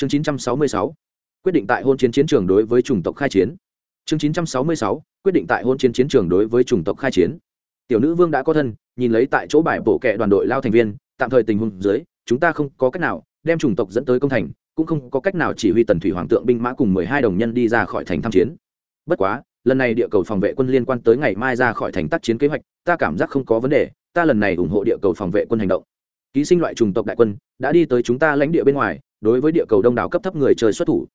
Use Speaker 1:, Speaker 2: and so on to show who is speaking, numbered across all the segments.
Speaker 1: chương 966 quyết định tại hôn chiến chiến trường đối với chủng tộc khai chiến. Chương 966 quyết định tại hôn chiến chiến trường đối với chủng tộc khai chiến. Tiểu nữ vương đã có thân, nhìn lấy tại chỗ bài bổ kệ đoàn đội lao thành viên, tạm thời tình huống dưới, chúng ta không có cách nào đem chủng tộc dẫn tới công thành, cũng không có cách nào chỉ huy tần thủy hoàng tượng binh mã cùng mười hai đồng nhân đi ra khỏi thành tham chiến. Bất quá, lần này địa cầu phòng vệ quân liên quan tới ngày mai ra khỏi thành tác chiến kế hoạch, ta cảm giác không có vấn đề, ta lần này ủng hộ địa cầu phòng vệ quân hành động. Ký sinh loại chủng tộc đại quân, đã đi tới chúng ta lãnh địa bên ngoài đối với địa cầu đông đảo cấp thấp người chơi xuất thủ.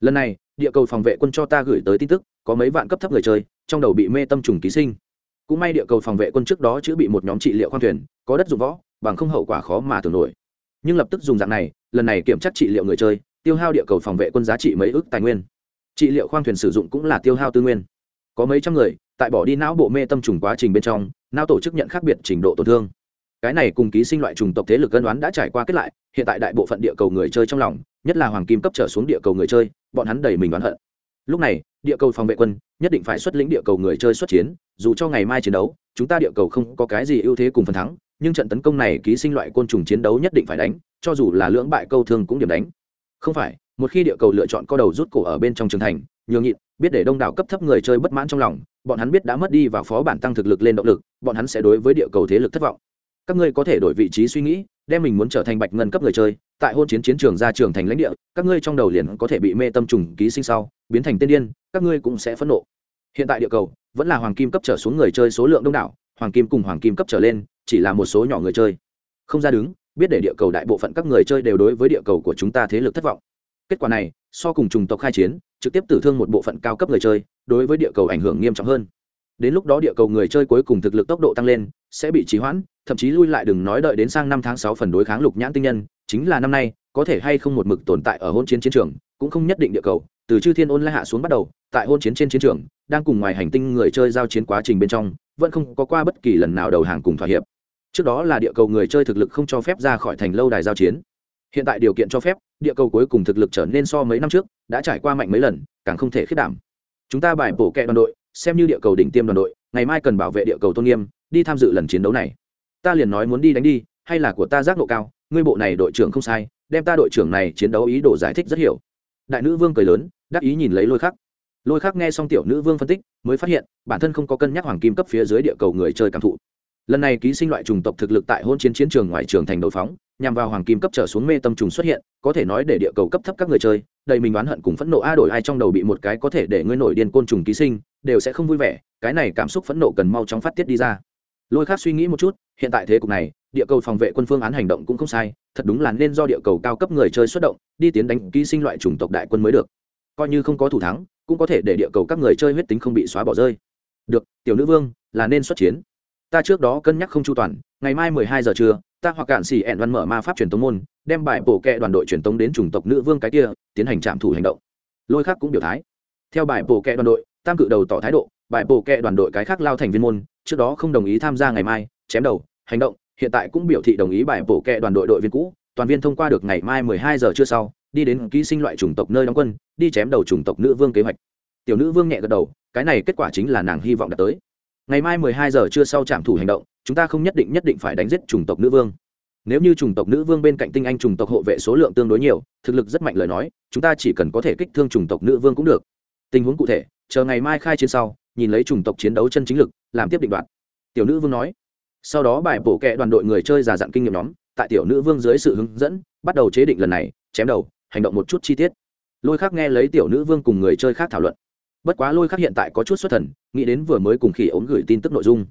Speaker 1: Lần này, địa cầu phòng vệ quân cho ta gửi tới tin tức, có mấy vạn cấp thấp người chơi, trong đầu bị mê tâm trùng ký sinh. Cũng may địa cầu phòng vệ quân trước đó chữa bị một nhóm trị liệu khoang thuyền, có đất dụng võ, bằng không hậu quả khó mà tưởng nổi. Nhưng lập tức dùng dạng này, lần này kiểm tra trị liệu người chơi, tiêu hao địa cầu phòng vệ quân giá trị mấy ước tài nguyên. Trị liệu khoang thuyền sử dụng cũng là tiêu hao tư nguyên. Có mấy trăm người, tại bỏ đi não bộ mê tâm trùng quá trình bên trong, não tổ chức nhận khác biệt trình độ tổn thương cái này cùng ký sinh loại trùng tộc thế lực cân đoán đã trải qua kết lại, hiện tại đại bộ phận địa cầu người chơi trong lòng, nhất là hoàng kim cấp trở xuống địa cầu người chơi, bọn hắn đầy mình oán hận. Lúc này, địa cầu phòng vệ quân nhất định phải xuất lĩnh địa cầu người chơi xuất chiến, dù cho ngày mai chiến đấu, chúng ta địa cầu không có cái gì ưu thế cùng phần thắng, nhưng trận tấn công này ký sinh loại côn trùng chiến đấu nhất định phải đánh, cho dù là lưỡng bại câu thương cũng điểm đánh. Không phải, một khi địa cầu lựa chọn co đầu rút cổ ở bên trong trường thành, nhường nhịn, biết để đông đảo cấp thấp người chơi bất mãn trong lòng, bọn hắn biết đã mất đi và phó bản tăng thực lực lên động lực, bọn hắn sẽ đối với địa cầu thế lực thất vọng các ngươi có thể đổi vị trí suy nghĩ, đem mình muốn trở thành bạch ngân cấp người chơi, tại hôn chiến chiến trường ra trường thành lãnh địa, các ngươi trong đầu liền có thể bị mê tâm trùng ký sinh sau, biến thành tên điên, các ngươi cũng sẽ phẫn nộ. Hiện tại địa cầu vẫn là hoàng kim cấp trở xuống người chơi số lượng đông đảo, hoàng kim cùng hoàng kim cấp trở lên, chỉ là một số nhỏ người chơi. Không ra đứng, biết để địa cầu đại bộ phận các người chơi đều đối với địa cầu của chúng ta thế lực thất vọng. Kết quả này, so cùng trùng tộc khai chiến, trực tiếp tử thương một bộ phận cao cấp người chơi, đối với địa cầu ảnh hưởng nghiêm trọng hơn đến lúc đó địa cầu người chơi cuối cùng thực lực tốc độ tăng lên, sẽ bị trì hoãn, thậm chí lui lại đừng nói đợi đến sang năm tháng sáu phần đối kháng lục nhãn tinh nhân, chính là năm nay, có thể hay không một mực tồn tại ở hôn chiến chiến trường, cũng không nhất định địa cầu, từ chư thiên ôn lai hạ xuống bắt đầu, tại hôn chiến trên chiến trường, đang cùng ngoài hành tinh người chơi giao chiến quá trình bên trong, vẫn không có qua bất kỳ lần nào đầu hàng cùng thỏa hiệp. Trước đó là địa cầu người chơi thực lực không cho phép ra khỏi thành lâu đài giao chiến. Hiện tại điều kiện cho phép, địa cầu cuối cùng thực lực trở nên so mấy năm trước, đã trải qua mạnh mấy lần, càng không thể khiết đảm. Chúng ta bài bổ kẹ đoàn đội xem như địa cầu đỉnh tiêm đoàn đội, ngày mai cần bảo vệ địa cầu tôn nghiêm, đi tham dự lần chiến đấu này. Ta liền nói muốn đi đánh đi, hay là của ta giác độ cao, ngươi bộ này đội trưởng không sai, đem ta đội trưởng này chiến đấu ý đồ giải thích rất hiểu. Đại nữ vương cười lớn, đắc ý nhìn lấy lôi khắc. Lôi khắc nghe xong tiểu nữ vương phân tích, mới phát hiện, bản thân không có cân nhắc hoàng kim cấp phía dưới địa cầu người chơi cảm thụ lần này ký sinh loại trùng tộc thực lực tại hôn chiến chiến trường ngoài trường thành đội phóng, nhằm vào hoàng kim cấp trở xuống mê tâm trùng xuất hiện, có thể nói để địa cầu cấp thấp các người chơi, đầy mình oán hận cùng phẫn nộ a đổi ai trong đầu bị một cái có thể để ngươi nổi điên côn trùng ký sinh, đều sẽ không vui vẻ, cái này cảm xúc phẫn nộ cần mau chóng phát tiết đi ra. Lôi khác suy nghĩ một chút, hiện tại thế cục này, địa cầu phòng vệ quân phương án hành động cũng không sai, thật đúng là nên do địa cầu cao cấp người chơi xuất động, đi tiến đánh ký sinh loại chủng tộc đại quân mới được. Coi như không có thủ thắng, cũng có thể để địa cầu các người chơi huyết tính không bị xóa bỏ rơi. Được, tiểu nữ vương, là nên xuất chiến ta trước đó cân nhắc không chu toàn, ngày mai mười hai giờ trưa, ta hoặc cạn xỉ ẹn văn mở ma pháp truyền tống môn, đem bài bổ kẹ đoàn đội truyền tống đến chủng tộc nữ vương cái kia, tiến hành trạm thủ hành động. Lôi khác cũng biểu thái. Theo bài bổ kẹ đoàn đội, tam cự đầu tỏ thái độ, bài bổ kẹ đoàn đội cái khác lao thành viên môn, trước đó không đồng ý tham gia ngày mai, chém đầu, hành động, hiện tại cũng biểu thị đồng ý bài bổ kẹ đoàn đội đội viên cũ, toàn viên thông qua được ngày mai mười hai giờ trưa sau, đi đến ký sinh loại chủng tộc nơi đóng quân, đi chém đầu chủng tộc nữ vương kế hoạch. Tiểu nữ vương nhẹ gật đầu, cái này kết quả chính là nàng hy vọng đạt tới ngày mai mười hai giờ trưa sau trạm thủ hành động, chúng ta không nhất định nhất định phải đánh giết chủng tộc nữ vương. Nếu như chủng tộc nữ vương bên cạnh tinh anh chủng tộc hộ vệ số lượng tương đối nhiều, thực lực rất mạnh lời nói, chúng ta chỉ cần có thể kích thương chủng tộc nữ vương cũng được. Tình huống cụ thể, chờ ngày mai khai chiến sau, nhìn lấy chủng tộc chiến đấu chân chính lực, làm tiếp định đoạn tiểu nữ vương nói. Sau đó bài bổ kệ đoàn đội người chơi già dặn kinh nghiệm nhóm, tại tiểu nữ vương dưới sự hướng dẫn, bắt đầu chế định lần này, chém đầu, hành động một chút chi tiết. Lôi khác nghe lấy tiểu nữ vương cùng người chơi khác thảo luận bất quá lôi khắc hiện tại có chút xuất thần, nghĩ đến vừa mới cùng khỉ ống gửi tin tức nội dung.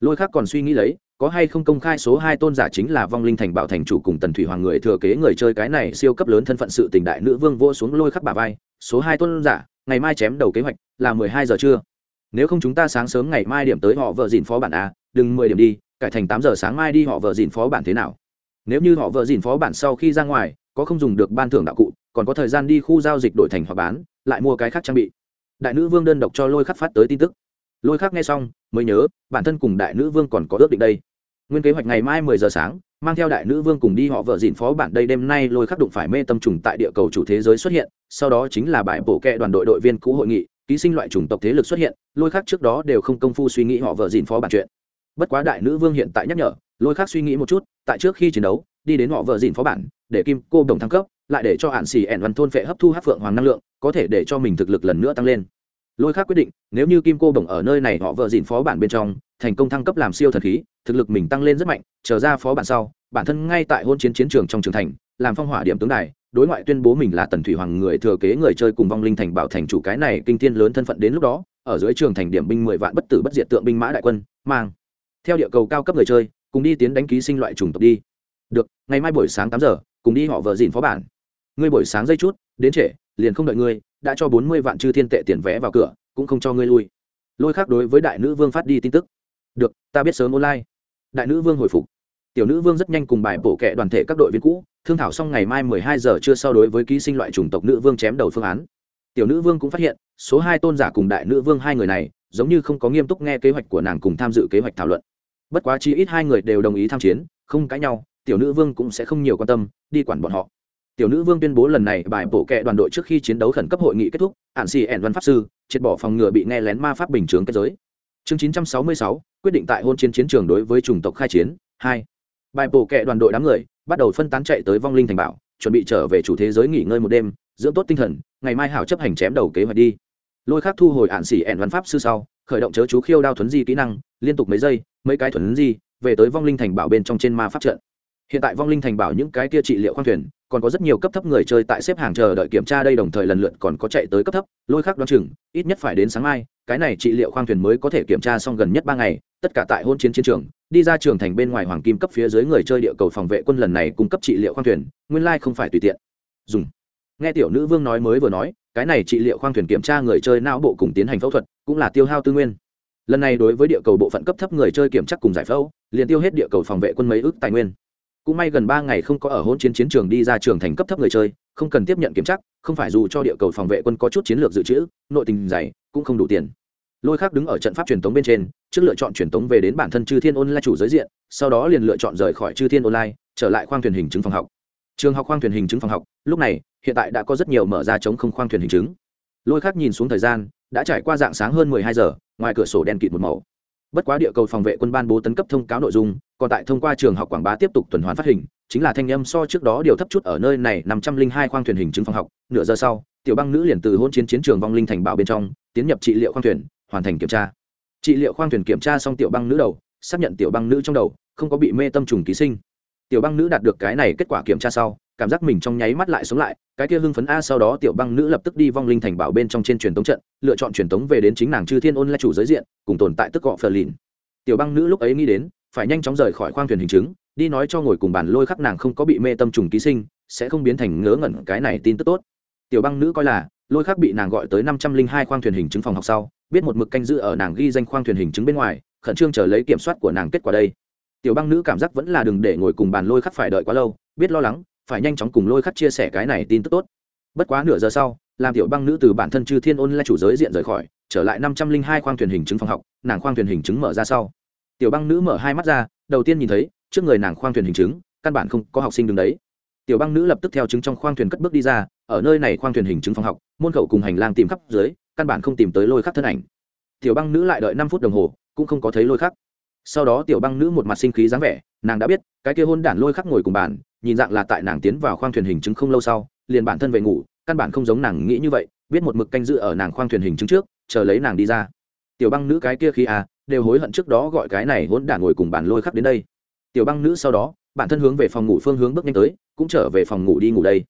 Speaker 1: Lôi khắc còn suy nghĩ lấy, có hay không công khai số hai tôn giả chính là vong linh thành bảo thành chủ cùng tần thủy hoàng người thừa kế người chơi cái này siêu cấp lớn thân phận sự tình đại nữ vương vô xuống lôi khắc bà vai, số hai tôn giả, ngày mai chém đầu kế hoạch là mười hai giờ trưa. Nếu không chúng ta sáng sớm ngày mai điểm tới họ vợ dìn phó bản a, đừng mười điểm đi, cải thành tám giờ sáng mai đi họ vợ dìn phó bản thế nào? Nếu như họ vợ dìn phó bản sau khi ra ngoài, có không dùng được ban thưởng đạo cụ, còn có thời gian đi khu giao dịch đổi thành hoặc bán, lại mua cái khác trang bị đại nữ vương đơn độc cho lôi khắc phát tới tin tức. Lôi khắc nghe xong, mới nhớ, bản thân cùng đại nữ vương còn có ước định đây. Nguyên kế hoạch ngày mai mười giờ sáng, mang theo đại nữ vương cùng đi họ vợ dịn phó bản đây đêm nay lôi khắc đụng phải mê tâm trùng tại địa cầu chủ thế giới xuất hiện, sau đó chính là bài bổ kẹ đoàn đội đội viên cũ hội nghị, ký sinh loại chủng tộc thế lực xuất hiện, lôi khắc trước đó đều không công phu suy nghĩ họ vợ dịn phó bản chuyện. Bất quá đại nữ vương hiện tại nhắc nhở, lôi khắc suy nghĩ một chút, tại trước khi chiến đấu, đi đến họ vợ dịn phó bản, để kim cô đồng thăng cấp, lại để cho hạn xì ẻn văn thôn phệ hấp thu hát phượng hoàng năng lượng có thể để cho mình thực lực lần nữa tăng lên. Lôi khác quyết định, nếu như kim cô bổng ở nơi này họ vợ dìn phó bản bên trong, thành công thăng cấp làm siêu thần khí, thực lực mình tăng lên rất mạnh trở ra phó bản sau, bản thân ngay tại hôn chiến chiến trường trong trường thành, làm phong hỏa điểm tướng đài, đối ngoại tuyên bố mình là tần thủy hoàng người thừa kế người chơi cùng vong linh thành bảo thành chủ cái này kinh thiên lớn thân phận đến lúc đó, ở dưới trường thành điểm binh mười vạn bất tử bất diệt tượng binh mã đại quân, mang theo địa cầu cao cấp người chơi, cùng đi tiến đánh ký sinh loại chủng tộc đi. Được, ngày mai buổi sáng tám giờ, cùng đi họ vợ dìn phó bản. Ngươi buổi sáng dây chút đến trễ, liền không đợi ngươi, đã cho bốn mươi vạn chư thiên tệ tiền vé vào cửa, cũng không cho ngươi lui. Lôi khác đối với đại nữ vương phát đi tin tức. Được, ta biết sớm online. Đại nữ vương hồi phục. Tiểu nữ vương rất nhanh cùng bài bổ kệ đoàn thể các đội viên cũ, thương thảo xong ngày mai mười hai giờ chưa sau đối với ký sinh loại chủng tộc nữ vương chém đầu phương án. Tiểu nữ vương cũng phát hiện, số hai tôn giả cùng đại nữ vương hai người này, giống như không có nghiêm túc nghe kế hoạch của nàng cùng tham dự kế hoạch thảo luận. Bất quá chi ít hai người đều đồng ý tham chiến, không cãi nhau, tiểu nữ vương cũng sẽ không nhiều quan tâm, đi quản bọn họ tiểu nữ vương tuyên bố lần này bài bổ kệ đoàn đội trước khi chiến đấu khẩn cấp hội nghị kết thúc ạn xì ẻn văn pháp sư triệt bỏ phòng ngừa bị nghe lén ma pháp bình chướng kết giới. Chương 966, quyết định tại hôn chiến chiến trường đối với chủng tộc khai chiến hai. Bài bổ kệ đoàn đội đám người bắt đầu phân tán chạy tới vong linh thành bảo chuẩn bị trở về chủ thế giới nghỉ ngơi một đêm dưỡng tốt tinh thần ngày mai hảo chấp hành chém đầu kế hoạch đi. Lôi khác thu hồi ạn xỉ ẻn văn pháp sư sau khởi động chớ chú khiêu đao thuấn di kỹ năng liên tục mấy giây mấy cái thuấn di về tới vong linh thành bảo bên trong trên ma pháp trận hiện tại vong linh thành bảo những cái kia trị liệu khoang thuyền, còn có rất nhiều cấp thấp người chơi tại xếp hàng chờ đợi kiểm tra đây đồng thời lần lượt còn có chạy tới cấp thấp, lôi khác đoán chừng, ít nhất phải đến sáng mai, cái này trị liệu khoang thuyền mới có thể kiểm tra xong gần nhất ba ngày, tất cả tại hôn chiến chiến trường, đi ra trường thành bên ngoài hoàng kim cấp phía dưới người chơi địa cầu phòng vệ quân lần này cung cấp trị liệu khoang thuyền, nguyên lai không phải tùy tiện. Dùng. Nghe tiểu nữ vương nói mới vừa nói, cái này trị liệu khoang thuyền kiểm tra người chơi não bộ cùng tiến hành phẫu thuật, cũng là tiêu hao tư nguyên. Lần này đối với địa cầu bộ phận cấp thấp người chơi kiểm tra cùng giải phẫu, liền tiêu hết địa cầu phòng vệ quân mấy ước tài nguyên cũng may gần ba ngày không có ở hôn chiến chiến trường đi ra trường thành cấp thấp người chơi, không cần tiếp nhận kiểm tra, không phải dù cho địa cầu phòng vệ quân có chút chiến lược dự trữ, nội tình dày, cũng không đủ tiền. Lôi khác đứng ở trận pháp truyền thống bên trên, trước lựa chọn truyền thống về đến bản thân chư thiên online chủ giới diện, sau đó liền lựa chọn rời khỏi chư thiên online, trở lại khoang thuyền hình chứng phòng học. Trường học khoang thuyền hình chứng phòng học, lúc này, hiện tại đã có rất nhiều mở ra chống không khoang thuyền hình chứng. Lôi khác nhìn xuống thời gian, đã trải qua dạng sáng hơn mười hai giờ, ngoài cửa sổ đen kịt một màu. Bất quá địa cầu phòng vệ quân ban bố tấn cấp thông cáo nội dung còn tại thông qua trường học quảng bá tiếp tục tuần hoàn phát hình, chính là thanh âm so trước đó điều thấp chút ở nơi này, năm trăm linh hai khoang thuyền hình chứng phòng học, nửa giờ sau, tiểu băng nữ liền từ hôn chiến chiến trường vong linh thành bảo bên trong, tiến nhập trị liệu khoang thuyền, hoàn thành kiểm tra. Trị liệu khoang thuyền kiểm tra xong tiểu băng nữ đầu, xác nhận tiểu băng nữ trong đầu, không có bị mê tâm trùng ký sinh. Tiểu băng nữ đạt được cái này kết quả kiểm tra sau, cảm giác mình trong nháy mắt lại sống lại, cái kia hưng phấn a sau đó tiểu băng nữ lập tức đi vong linh thành bảo bên trong trên truyền tống trận, lựa chọn truyền tống về đến chính nàng chư thiên ôn là chủ giới diện, cùng tồn tại tức gọ phờ lìn. Tiểu băng nữ lúc ấy nghĩ đến phải nhanh chóng rời khỏi khoang thuyền hình chứng, đi nói cho ngồi cùng bàn lôi khắc nàng không có bị mê tâm trùng ký sinh, sẽ không biến thành ngớ ngẩn cái này tin tức tốt. Tiểu băng nữ coi là, lôi khắc bị nàng gọi tới năm trăm linh hai khoang thuyền hình chứng phòng học sau, biết một mực canh giữ ở nàng ghi danh khoang thuyền hình chứng bên ngoài, khẩn trương chờ lấy kiểm soát của nàng kết quả đây. Tiểu băng nữ cảm giác vẫn là đừng để ngồi cùng bàn lôi khắc phải đợi quá lâu, biết lo lắng, phải nhanh chóng cùng lôi khắc chia sẻ cái này tin tức tốt. Bất quá nửa giờ sau, làm tiểu băng nữ từ bản thân chư thiên ôn là chủ giới diện rời khỏi, trở lại năm trăm linh hai khoang thuyền hình chứng phòng học, nàng khoang thuyền hình chứng mở ra sau tiểu băng nữ mở hai mắt ra, đầu tiên nhìn thấy, trước người nàng khoang thuyền hình chứng, căn bản không có học sinh đứng đấy. Tiểu băng nữ lập tức theo chứng trong khoang thuyền cất bước đi ra, ở nơi này khoang thuyền hình chứng phòng học, môn khẩu cùng hành lang tìm khắp dưới, căn bản không tìm tới lôi khắc thân ảnh. Tiểu băng nữ lại đợi năm phút đồng hồ, cũng không có thấy lôi khắc. Sau đó tiểu băng nữ một mặt sinh khí dáng vẻ, nàng đã biết, cái kia hôn đản lôi khắc ngồi cùng bàn, nhìn dạng là tại nàng tiến vào khoang thuyền hình chứng không lâu sau, liền bản thân về ngủ, căn bản không giống nàng nghĩ như vậy, biết một mực canh giữ ở nàng khoang thuyền hình chứng trước, chờ lấy nàng đi ra. Tiểu băng nữ cái kia khi à đều hối hận trước đó gọi cái này hỗn đản ngồi cùng bàn lôi khắc đến đây. Tiểu băng nữ sau đó, bản thân hướng về phòng ngủ phương hướng bước nhanh tới, cũng trở về phòng ngủ đi ngủ đây.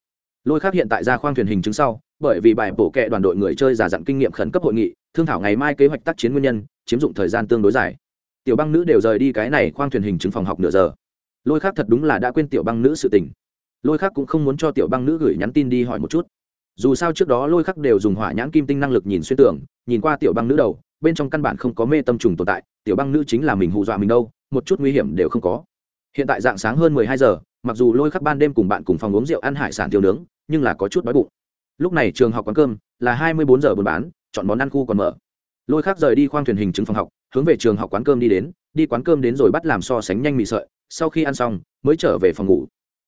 Speaker 1: Lôi khắc hiện tại ra khoang thuyền hình chứng sau, bởi vì bài bổ kệ đoàn đội người chơi giả dặn kinh nghiệm khẩn cấp hội nghị, thương thảo ngày mai kế hoạch tác chiến nguyên nhân, chiếm dụng thời gian tương đối dài. Tiểu băng nữ đều rời đi cái này khoang thuyền hình chứng phòng học nửa giờ. Lôi khác thật đúng là đã quên tiểu băng nữ sự tình. Lôi khác cũng không muốn cho tiểu băng nữ gửi nhắn tin đi hỏi một chút dù sao trước đó lôi khắc đều dùng hỏa nhãn kim tinh năng lực nhìn xuyên tưởng nhìn qua tiểu băng nữ đầu, bên trong căn bản không có mê tâm trùng tồn tại, tiểu băng nữ chính là mình hù dọa mình đâu, một chút nguy hiểm đều không có. Hiện tại dạng sáng hơn mười hai giờ, mặc dù lôi khắc ban đêm cùng bạn cùng phòng uống rượu ăn hải sản tiêu nướng, nhưng là có chút đói bụng. Lúc này trường học quán cơm, là hai mươi bốn giờ buôn bán, chọn món ăn khu còn mở. Lôi khắc rời đi khoang thuyền hình chứng phòng học, hướng về trường học quán cơm đi đến, đi quán cơm đến rồi bắt làm so sánh nhanh mì sợi, sau khi ăn xong, mới trở về phòng ngủ.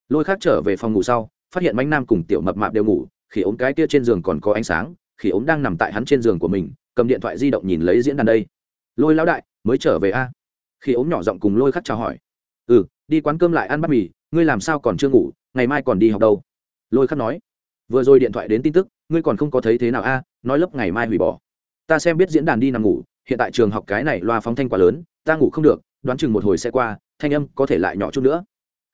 Speaker 1: Lôi khắc trở về phòng ngủ sau, phát hiện bánh nam cùng tiểu mập mạp đều ngủ khi ống cái kia trên giường còn có ánh sáng khi ống đang nằm tại hắn trên giường của mình, cầm điện thoại di động nhìn lấy diễn đàn đây. Lôi lão đại, mới trở về a? Khi ống nhỏ giọng cùng lôi khắc chào hỏi. Ừ đi quán cơm lại ăn bát mì, ngươi làm sao còn chưa ngủ, ngày mai còn đi học đâu. Lôi khắc nói. Vừa rồi điện thoại đến tin tức, ngươi còn không có thấy thế nào a? Nói lớp ngày mai hủy bỏ. Ta xem biết diễn đàn đi nằm ngủ, hiện tại trường học cái này loa phóng thanh quá lớn, ta ngủ không được, đoán chừng một hồi sẽ qua, thanh âm có thể lại nhỏ chút nữa.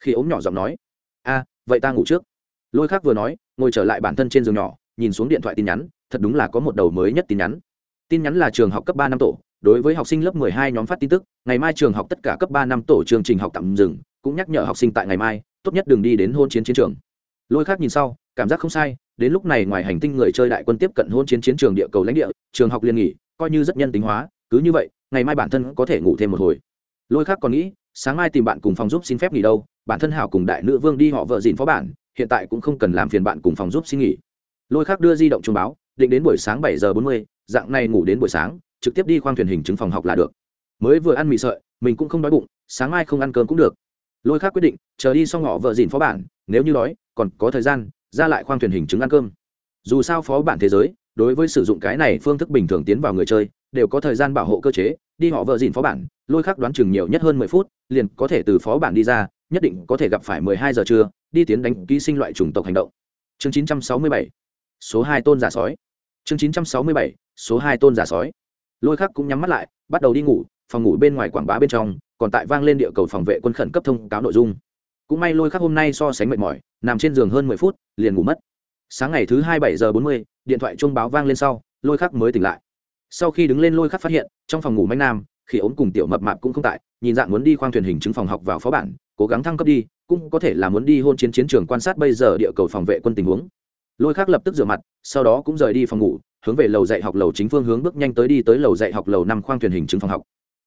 Speaker 1: Khi ống nhỏ giọng nói. A, vậy ta ngủ trước lôi khác vừa nói, ngồi trở lại bản thân trên giường nhỏ, nhìn xuống điện thoại tin nhắn, thật đúng là có một đầu mới nhất tin nhắn. Tin nhắn là trường học cấp ba năm tổ, đối với học sinh lớp mười hai nhóm phát tin tức, ngày mai trường học tất cả cấp ba năm tổ chương trình học tạm dừng, cũng nhắc nhở học sinh tại ngày mai, tốt nhất đừng đi đến hôn chiến chiến trường. Lôi khác nhìn sau, cảm giác không sai, đến lúc này ngoài hành tinh người chơi đại quân tiếp cận hôn chiến chiến trường địa cầu lãnh địa, trường học liên nghỉ, coi như rất nhân tính hóa, cứ như vậy, ngày mai bản thân có thể ngủ thêm một hồi. Lôi khác còn nghĩ, sáng mai tìm bạn cùng phòng giúp xin phép nghỉ đâu, bản thân hảo cùng đại nữ vương đi họ vợ dìn phó bản hiện tại cũng không cần làm phiền bạn cùng phòng giúp xin nghỉ. Lôi khác đưa di động thông báo, định đến buổi sáng bảy giờ bốn mươi, dạng này ngủ đến buổi sáng, trực tiếp đi khoang thuyền hình chứng phòng học là được. Mới vừa ăn mì sợi, mình cũng không đói bụng, sáng mai không ăn cơm cũng được. Lôi khác quyết định, chờ đi xong họ vợ dìn phó bản, nếu như đói, còn có thời gian, ra lại khoang thuyền hình chứng ăn cơm. Dù sao phó bản thế giới, đối với sử dụng cái này phương thức bình thường tiến vào người chơi, đều có thời gian bảo hộ cơ chế, đi họ vợ dìn phó bản, lôi khắc đoán chừng nhiều nhất hơn mười phút, liền có thể từ phó bản đi ra nhất định có thể gặp phải mười hai giờ trưa, đi tiến đánh ký sinh loại chủng tộc hành động. Chương chín trăm sáu mươi bảy, số hai tôn giả sói. Chương chín trăm sáu mươi bảy, số hai tôn giả sói. Lôi khắc cũng nhắm mắt lại, bắt đầu đi ngủ, phòng ngủ bên ngoài quảng bá bên trong, còn tại vang lên địa cầu phòng vệ quân khẩn cấp thông cáo nội dung. Cũng may lôi khắc hôm nay so sánh mệt mỏi, nằm trên giường hơn mười phút, liền ngủ mất. Sáng ngày thứ hai bảy giờ bốn mươi, điện thoại chuông báo vang lên sau, lôi khắc mới tỉnh lại. Sau khi đứng lên lôi khắc phát hiện, trong phòng ngủ Mạnh nam, khi ốm cùng tiểu mập mạp cũng không tại, nhìn dạng muốn đi khoang thuyền hình chứng phòng học vào phó bản cố gắng thăng cấp đi, cũng có thể là muốn đi hôn chiến chiến trường quan sát bây giờ địa cầu phòng vệ quân tình huống. Lôi khắc lập tức rửa mặt, sau đó cũng rời đi phòng ngủ, hướng về lầu dạy học lầu chính phương hướng bước nhanh tới đi tới lầu dạy học lầu năm khoang thuyền hình chứng phòng học.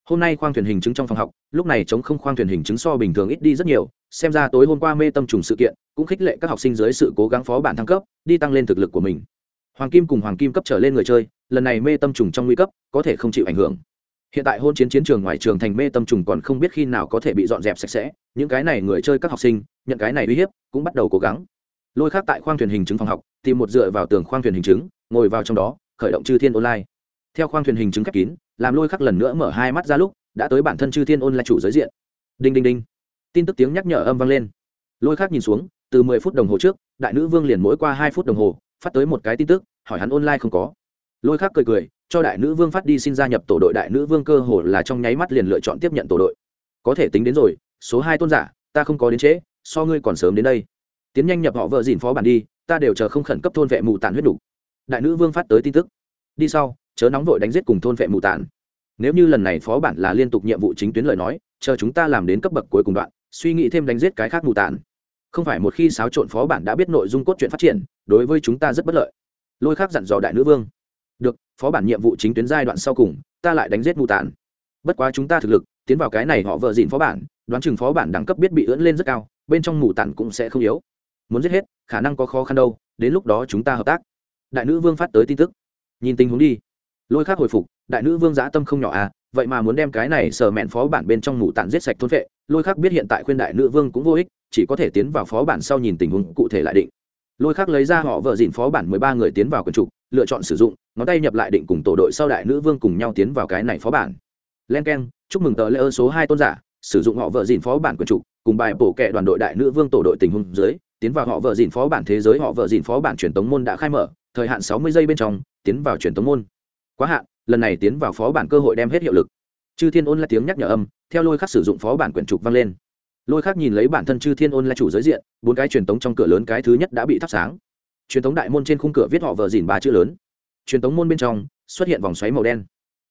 Speaker 1: Hôm nay khoang thuyền hình chứng trong phòng học, lúc này chống không khoang thuyền hình chứng so bình thường ít đi rất nhiều, xem ra tối hôm qua mê tâm trùng sự kiện, cũng khích lệ các học sinh dưới sự cố gắng phó bản thăng cấp, đi tăng lên thực lực của mình. Hoàng kim cùng hoàng kim cấp trở lên người chơi, lần này mê tâm trùng trong nguy cấp, có thể không chịu ảnh hưởng hiện tại hôn chiến chiến trường ngoài trường thành mê tâm trùng còn không biết khi nào có thể bị dọn dẹp sạch sẽ. Những cái này người chơi các học sinh, nhận cái này uy hiếp, cũng bắt đầu cố gắng. Lôi khác tại khoang thuyền hình chứng phòng học, tìm một dựa vào tường khoang thuyền hình chứng, ngồi vào trong đó, khởi động chư thiên online. Theo khoang thuyền hình chứng khép kín, làm lôi khắc lần nữa mở hai mắt ra lúc, đã tới bản thân chư thiên ôn là chủ giới diện. Đinh đinh đinh. Tin tức tiếng nhắc nhở âm vang lên. Lôi khắc nhìn xuống, từ mười phút đồng hồ trước, đại nữ vương liền mỗi qua hai phút đồng hồ, phát tới một cái tin tức, hỏi hắn online không có. Lôi khắc cười cười cho đại nữ vương phát đi xin gia nhập tổ đội. Đại nữ vương cơ hồ là trong nháy mắt liền lựa chọn tiếp nhận tổ đội. Có thể tính đến rồi, số hai tôn giả, ta không có đến trễ, so ngươi còn sớm đến đây. Tiến nhanh nhập họ vợ dìn phó bản đi, ta đều chờ không khẩn cấp thôn vệ mù tàn huyết đủ. Đại nữ vương phát tới tin tức. Đi sau, chớ nóng vội đánh giết cùng thôn vệ mù tàn nếu như lần này phó bản là liên tục nhiệm vụ chính tuyến lời nói, chờ chúng ta làm đến cấp bậc cuối cùng đoạn, suy nghĩ thêm đánh giết cái khác mù tàn không phải một khi xáo trộn phó bản đã biết nội dung cốt truyện phát triển, đối với chúng ta rất bất lợi. Lôi khác dặn dò đại nữ vương được, phó bản nhiệm vụ chính tuyến giai đoạn sau cùng, ta lại đánh giết mù tàn bất quá chúng ta thực lực, tiến vào cái này họ vợ dìn phó bản, đoán chừng phó bản đẳng cấp biết bị ưỡn lên rất cao, bên trong mù tàn cũng sẽ không yếu. Muốn giết hết, khả năng có khó khăn đâu, đến lúc đó chúng ta hợp tác. Đại nữ vương phát tới tin tức. Nhìn tình huống đi. Lôi khác hồi phục, đại nữ vương giã tâm không nhỏ à vậy mà muốn đem cái này sờ mẹn phó bản bên trong mù tàn giết sạch thôn vệ, lôi khác biết hiện tại khuyên đại nữ vương cũng vô ích, chỉ có thể tiến vào phó bản sau nhìn tình huống cụ thể lại định. Lôi khác lấy ra họ vợ dìn phó bản mười ba người tiến vào quần trục lựa chọn sử dụng, ngón tay nhập lại định cùng tổ đội sau đại nữ vương cùng nhau tiến vào cái này phó bản. Len k e n chúc mừng tờ lễ ơn số hai tôn giả, sử dụng họ vợ dìn phó bản quần trục cùng bài bổ kệ đoàn đội đại nữ vương tổ đội tình huống dưới, tiến vào họ vợ dìn phó bản thế giới, họ vợ dìn phó bản truyền tống môn đã khai mở, thời hạn sáu mươi giây bên trong, tiến vào truyền tống môn. Quá hạn, lần này tiến vào phó bản cơ hội đem hết hiệu lực. Chư thiên ôn là tiếng nhắc nhở âm, theo lôi khắc sử dụng phó bản quyển trục vang lên. Lôi khắc nhìn lấy bản thân chư thiên ôn là chủ giới diện, bốn cái truyền tống trong cửa lớn cái thứ nhất đã bị thắp sáng truyền thống đại môn trên khung cửa viết họ vợ dìn ba chữ lớn. Truyền thống môn bên trong xuất hiện vòng xoáy màu đen.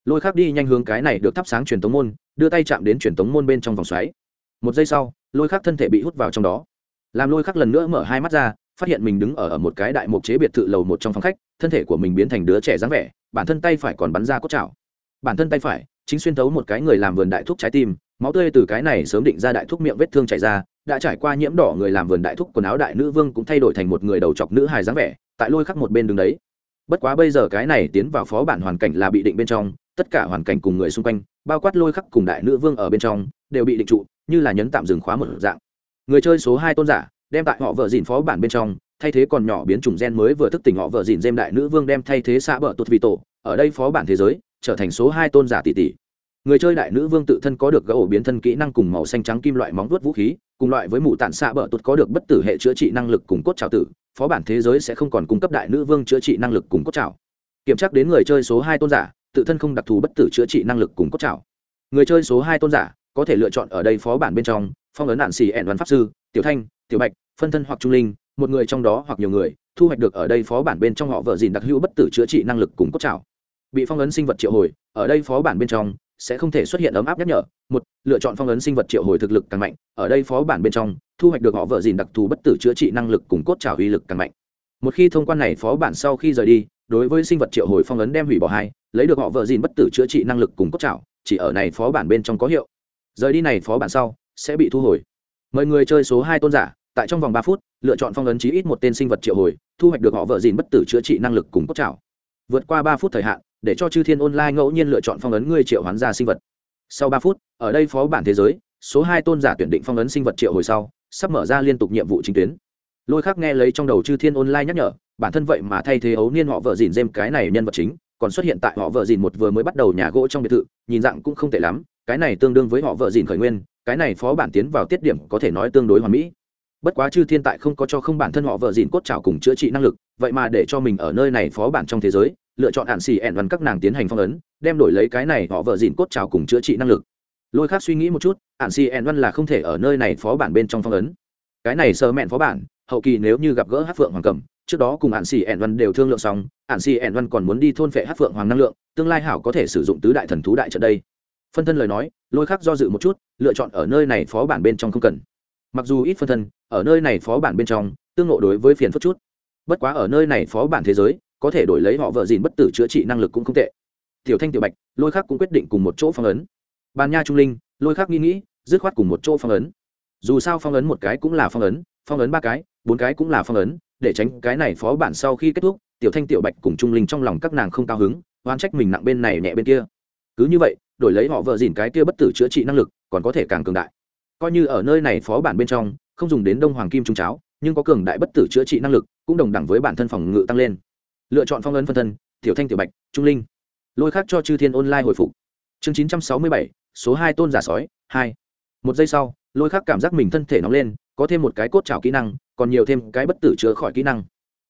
Speaker 1: Lôi khắc đi nhanh hướng cái này được thắp sáng truyền thống môn đưa tay chạm đến truyền thống môn bên trong vòng xoáy. Một giây sau lôi khắc thân thể bị hút vào trong đó. Làm lôi khắc lần nữa mở hai mắt ra phát hiện mình đứng ở, ở một cái đại mục chế biệt thự lầu một trong phòng khách thân thể của mình biến thành đứa trẻ dáng vẻ bản thân tay phải còn bắn ra cốt chảo. Bản thân tay phải chính xuyên thấu một cái người làm vườn đại thuốc trái tim máu tươi từ cái này sớm định ra đại thuốc miệng vết thương chảy ra đã trải qua nhiễm đỏ người làm vườn đại thúc quần áo đại nữ vương cũng thay đổi thành một người đầu chọc nữ hài dáng vẻ, tại lôi khắc một bên đứng đấy. Bất quá bây giờ cái này tiến vào phó bản hoàn cảnh là bị định bên trong, tất cả hoàn cảnh cùng người xung quanh, bao quát lôi khắc cùng đại nữ vương ở bên trong, đều bị định trụ, như là nhấn tạm dừng khóa một dạng. Người chơi số hai tôn giả, đem tại họ vợ dìn phó bản bên trong, thay thế còn nhỏ biến chủng gen mới vừa thức tỉnh họ vợ dìn dêm đại nữ vương đem thay thế xã bờ tuột vị tổ, ở đây phó bản thế giới, trở thành số hai tôn giả tỷ tỷ. Người chơi đại nữ vương tự thân có được gỡ ổ biến thân kỹ năng cùng màu xanh trắng kim loại móng vuốt vũ khí cùng loại với mụ tản xạ bờ tụt có được bất tử hệ chữa trị năng lực cùng cốt trào tử, phó bản thế giới sẽ không còn cung cấp đại nữ vương chữa trị năng lực cùng cốt trào. Kiểm tra đến người chơi số hai tôn giả, tự thân không đặc thù bất tử chữa trị năng lực cùng cốt trào. Người chơi số hai tôn giả có thể lựa chọn ở đây phó bản bên trong, phong ấn nạn xì ẹn văn pháp sư, tiểu thanh, tiểu bạch, phân thân hoặc trung linh, một người trong đó hoặc nhiều người, thu hoạch được ở đây phó bản bên trong họ vợ dìn đặc hữu bất tử chữa trị năng lực cùng cốt trào. Bị phong ấn sinh vật triệu hồi, ở đây phó bản bên trong sẽ không thể xuất hiện ấm áp nhắc nhở. Một, lựa chọn phong ấn sinh vật triệu hồi thực lực càng mạnh, ở đây phó bản bên trong, thu hoạch được họ vợ dìn đặc thù bất tử chữa trị năng lực cùng cốt trào uy lực càng mạnh. Một khi thông quan này phó bản sau khi rời đi, đối với sinh vật triệu hồi phong ấn đem hủy bỏ hai, lấy được họ vợ dìn bất tử chữa trị năng lực cùng cốt trào chỉ ở này phó bản bên trong có hiệu. Rời đi này phó bản sau, sẽ bị thu hồi. Mời người chơi số hai tôn giả, tại trong vòng ba phút, lựa chọn phong ấn chí ít một tên sinh vật triệu hồi, thu hoạch được họ vợ dìn bất tử chữa trị năng lực cùng cốt trào vượt qua ba phút thời hạn, để cho chư thiên online ngẫu nhiên lựa chọn phong ấn ngươi triệu hoán ra sinh vật. Sau ba phút, ở đây phó bản thế giới, số hai tôn giả tuyển định phong ấn sinh vật triệu hồi sau, sắp mở ra liên tục nhiệm vụ chính tuyến. Lôi khác nghe lấy trong đầu chư thiên online nhắc nhở, bản thân vậy mà thay thế ấu niên họ vợ dìn dêm cái này nhân vật chính, còn xuất hiện tại họ vợ dìn một vừa mới bắt đầu nhà gỗ trong biệt thự, nhìn dạng cũng không tệ lắm, cái này tương đương với họ vợ dìn khởi nguyên, cái này phó bản tiến vào tiết điểm có thể nói tương đối hoàn mỹ. Bất quá chư thiên tại không có cho không bản thân họ vợ dìn cốt trào cùng chữa trị năng lực, vậy mà để cho mình ở nơi này phó bản trong thế giới lựa chọn hạn xì ẹn văn các nàng tiến hành phong ấn, đem đổi lấy cái này họ vợ dìn cốt trào cùng chữa trị năng lực. Lôi khác suy nghĩ một chút hạn xì ẹn văn là không thể ở nơi này phó bản bên trong phong ấn. Cái này sơ mẹn phó bản, hậu kỳ nếu như gặp gỡ hát phượng hoàng cầm trước đó cùng hạn xì ẹn văn đều thương lượng xong hạn xì ẹn văn còn muốn đi thôn phệ hát phượng hoàng năng lượng, tương lai hảo có thể sử dụng tứ đại thần thú đại trận đây. Phân thân lời nói, lôi khác do dự một chút, lựa chọn ở nơi này phó bản bên trong không cần. Mặc dù ít phân thân, ở nơi này phó bản bên trong, tương ngộ đối với phiền phức chút. Bất quá ở nơi này phó bản thế giới có thể đổi lấy họ vợ dìn bất tử chữa trị năng lực cũng không tệ. Tiểu thanh, tiểu bạch, lôi khác cũng quyết định cùng một chỗ phong ấn. Bàn nha trung linh, lôi khác nghĩ nghĩ, dứt khoát cùng một chỗ phong ấn. Dù sao phong ấn một cái cũng là phong ấn phong ấn ba cái, bốn cái cũng là phong ấn, để tránh cái này phó bản sau khi kết thúc, tiểu thanh, tiểu bạch cùng trung linh trong lòng các nàng không cao hứng oan trách mình nặng bên này nhẹ bên kia. Cứ như vậy, đổi lấy họ vợ dìn cái kia bất tử chữa trị năng lực, còn có thể càng cường đại. Coi như ở nơi này phó bản bên trong, không dùng đến đông hoàng kim trung cháo, nhưng có cường đại bất tử chữa trị năng lực, cũng đồng đẳng với bản thân phòng ngự tăng lên lựa chọn phong ấn phân thân, tiểu thanh, tiểu bạch, trung linh. Lôi khác cho chư thiên online hồi phục. Chương chín trăm sáu mươi bảy, số hai tôn giả sói, hai. Một giây sau, lôi khác cảm giác mình thân thể nóng lên, có thêm một cái cốt trào kỹ năng, còn nhiều thêm cái bất tử chữa khỏi kỹ năng.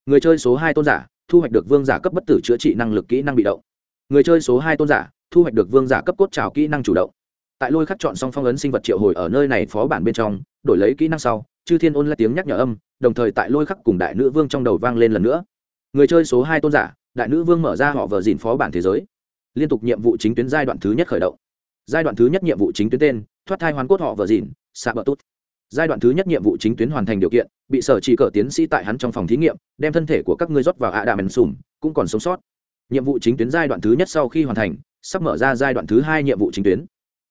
Speaker 1: Người chơi số hai tôn giả, thu hoạch được vương giả cấp bất tử chữa trị năng lực kỹ năng bị động. Người chơi số hai tôn giả, thu hoạch được vương giả cấp cốt trào kỹ năng chủ động. Tại lôi khắc chọn xong phong ấn sinh vật triệu hồi ở nơi này phó bản bên trong, đổi lấy kỹ năng sau, chư thiên ôn lại tiếng nhắc nhở âm, đồng thời tại lôi khắc cùng đại nữ vương trong đầu vang lên lần nữa người chơi số hai tôn giả, đại nữ vương mở ra họ vờ dìn phó bản thế giới. Liên tục nhiệm vụ chính tuyến giai đoạn thứ nhất khởi động. Giai đoạn thứ nhất nhiệm vụ chính tuyến tên, thoát thai hoàn cốt họ vờ dìn, xạ bờ tốt giai đoạn thứ nhất nhiệm vụ chính tuyến hoàn thành điều kiện, bị sở chỉ cờ tiến sĩ tại hắn trong phòng thí nghiệm, đem thân thể của các ngươi rót vào ạ đà mèn sùm, cũng còn sống sót. Nhiệm vụ chính tuyến giai đoạn thứ nhất sau khi hoàn thành, sắp mở ra giai đoạn thứ hai nhiệm vụ chính tuyến.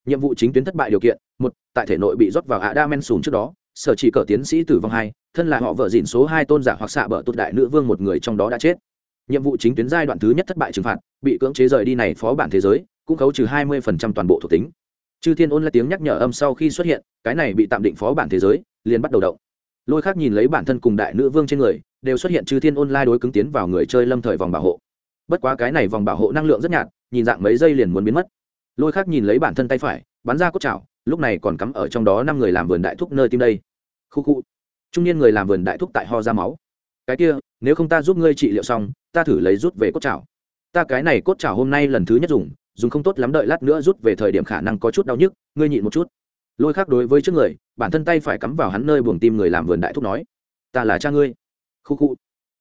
Speaker 1: Nhiệm vụ chính tuyến thất bại điều kiện, một, tại thể nội bị rót vào ạ đa men sùn trước đó sở chỉ cờ tiến sĩ tử vong hai, thân là họ vợ dịn số hai tôn giả hoặc xạ bờ tụt đại nữ vương một người trong đó đã chết. Nhiệm vụ chính tuyến giai đoạn thứ nhất thất bại trừng phạt, bị cưỡng chế rời đi này phó bản thế giới, cũng khấu trừ hai mươi phần trăm toàn bộ thuộc tính. Chư thiên ôn là tiếng nhắc nhở âm sau khi xuất hiện, cái này bị tạm định phó bản thế giới, liền bắt đầu động. Lôi khác nhìn lấy bản thân cùng đại nữ vương trên người, đều xuất hiện chư thiên ôn lai đối cứng tiến vào người chơi lâm thời vòng bảo hộ. Bất quá cái này vòng bảo hộ năng lượng rất nhạt, nhìn dạng mấy giây liền muốn biến mất. Lôi khác nhìn lấy bản thân tay phải, bắn ra cốt chảo lúc này còn cắm ở trong đó năm người làm vườn đại thúc nơi tim đây. Khu khu. Trung niên người làm vườn đại thúc tại ho ra máu. Cái kia, nếu không ta giúp ngươi trị liệu xong, ta thử lấy rút về cốt chảo ta cái này cốt chảo hôm nay lần thứ nhất dùng dùng không tốt lắm đợi lát nữa rút về thời điểm khả năng có chút đau nhức, ngươi nhịn một chút. Lôi khác đối với trước người, bản thân tay phải cắm vào hắn nơi buồng tim người làm vườn đại thúc nói, ta là cha ngươi. Khu khu.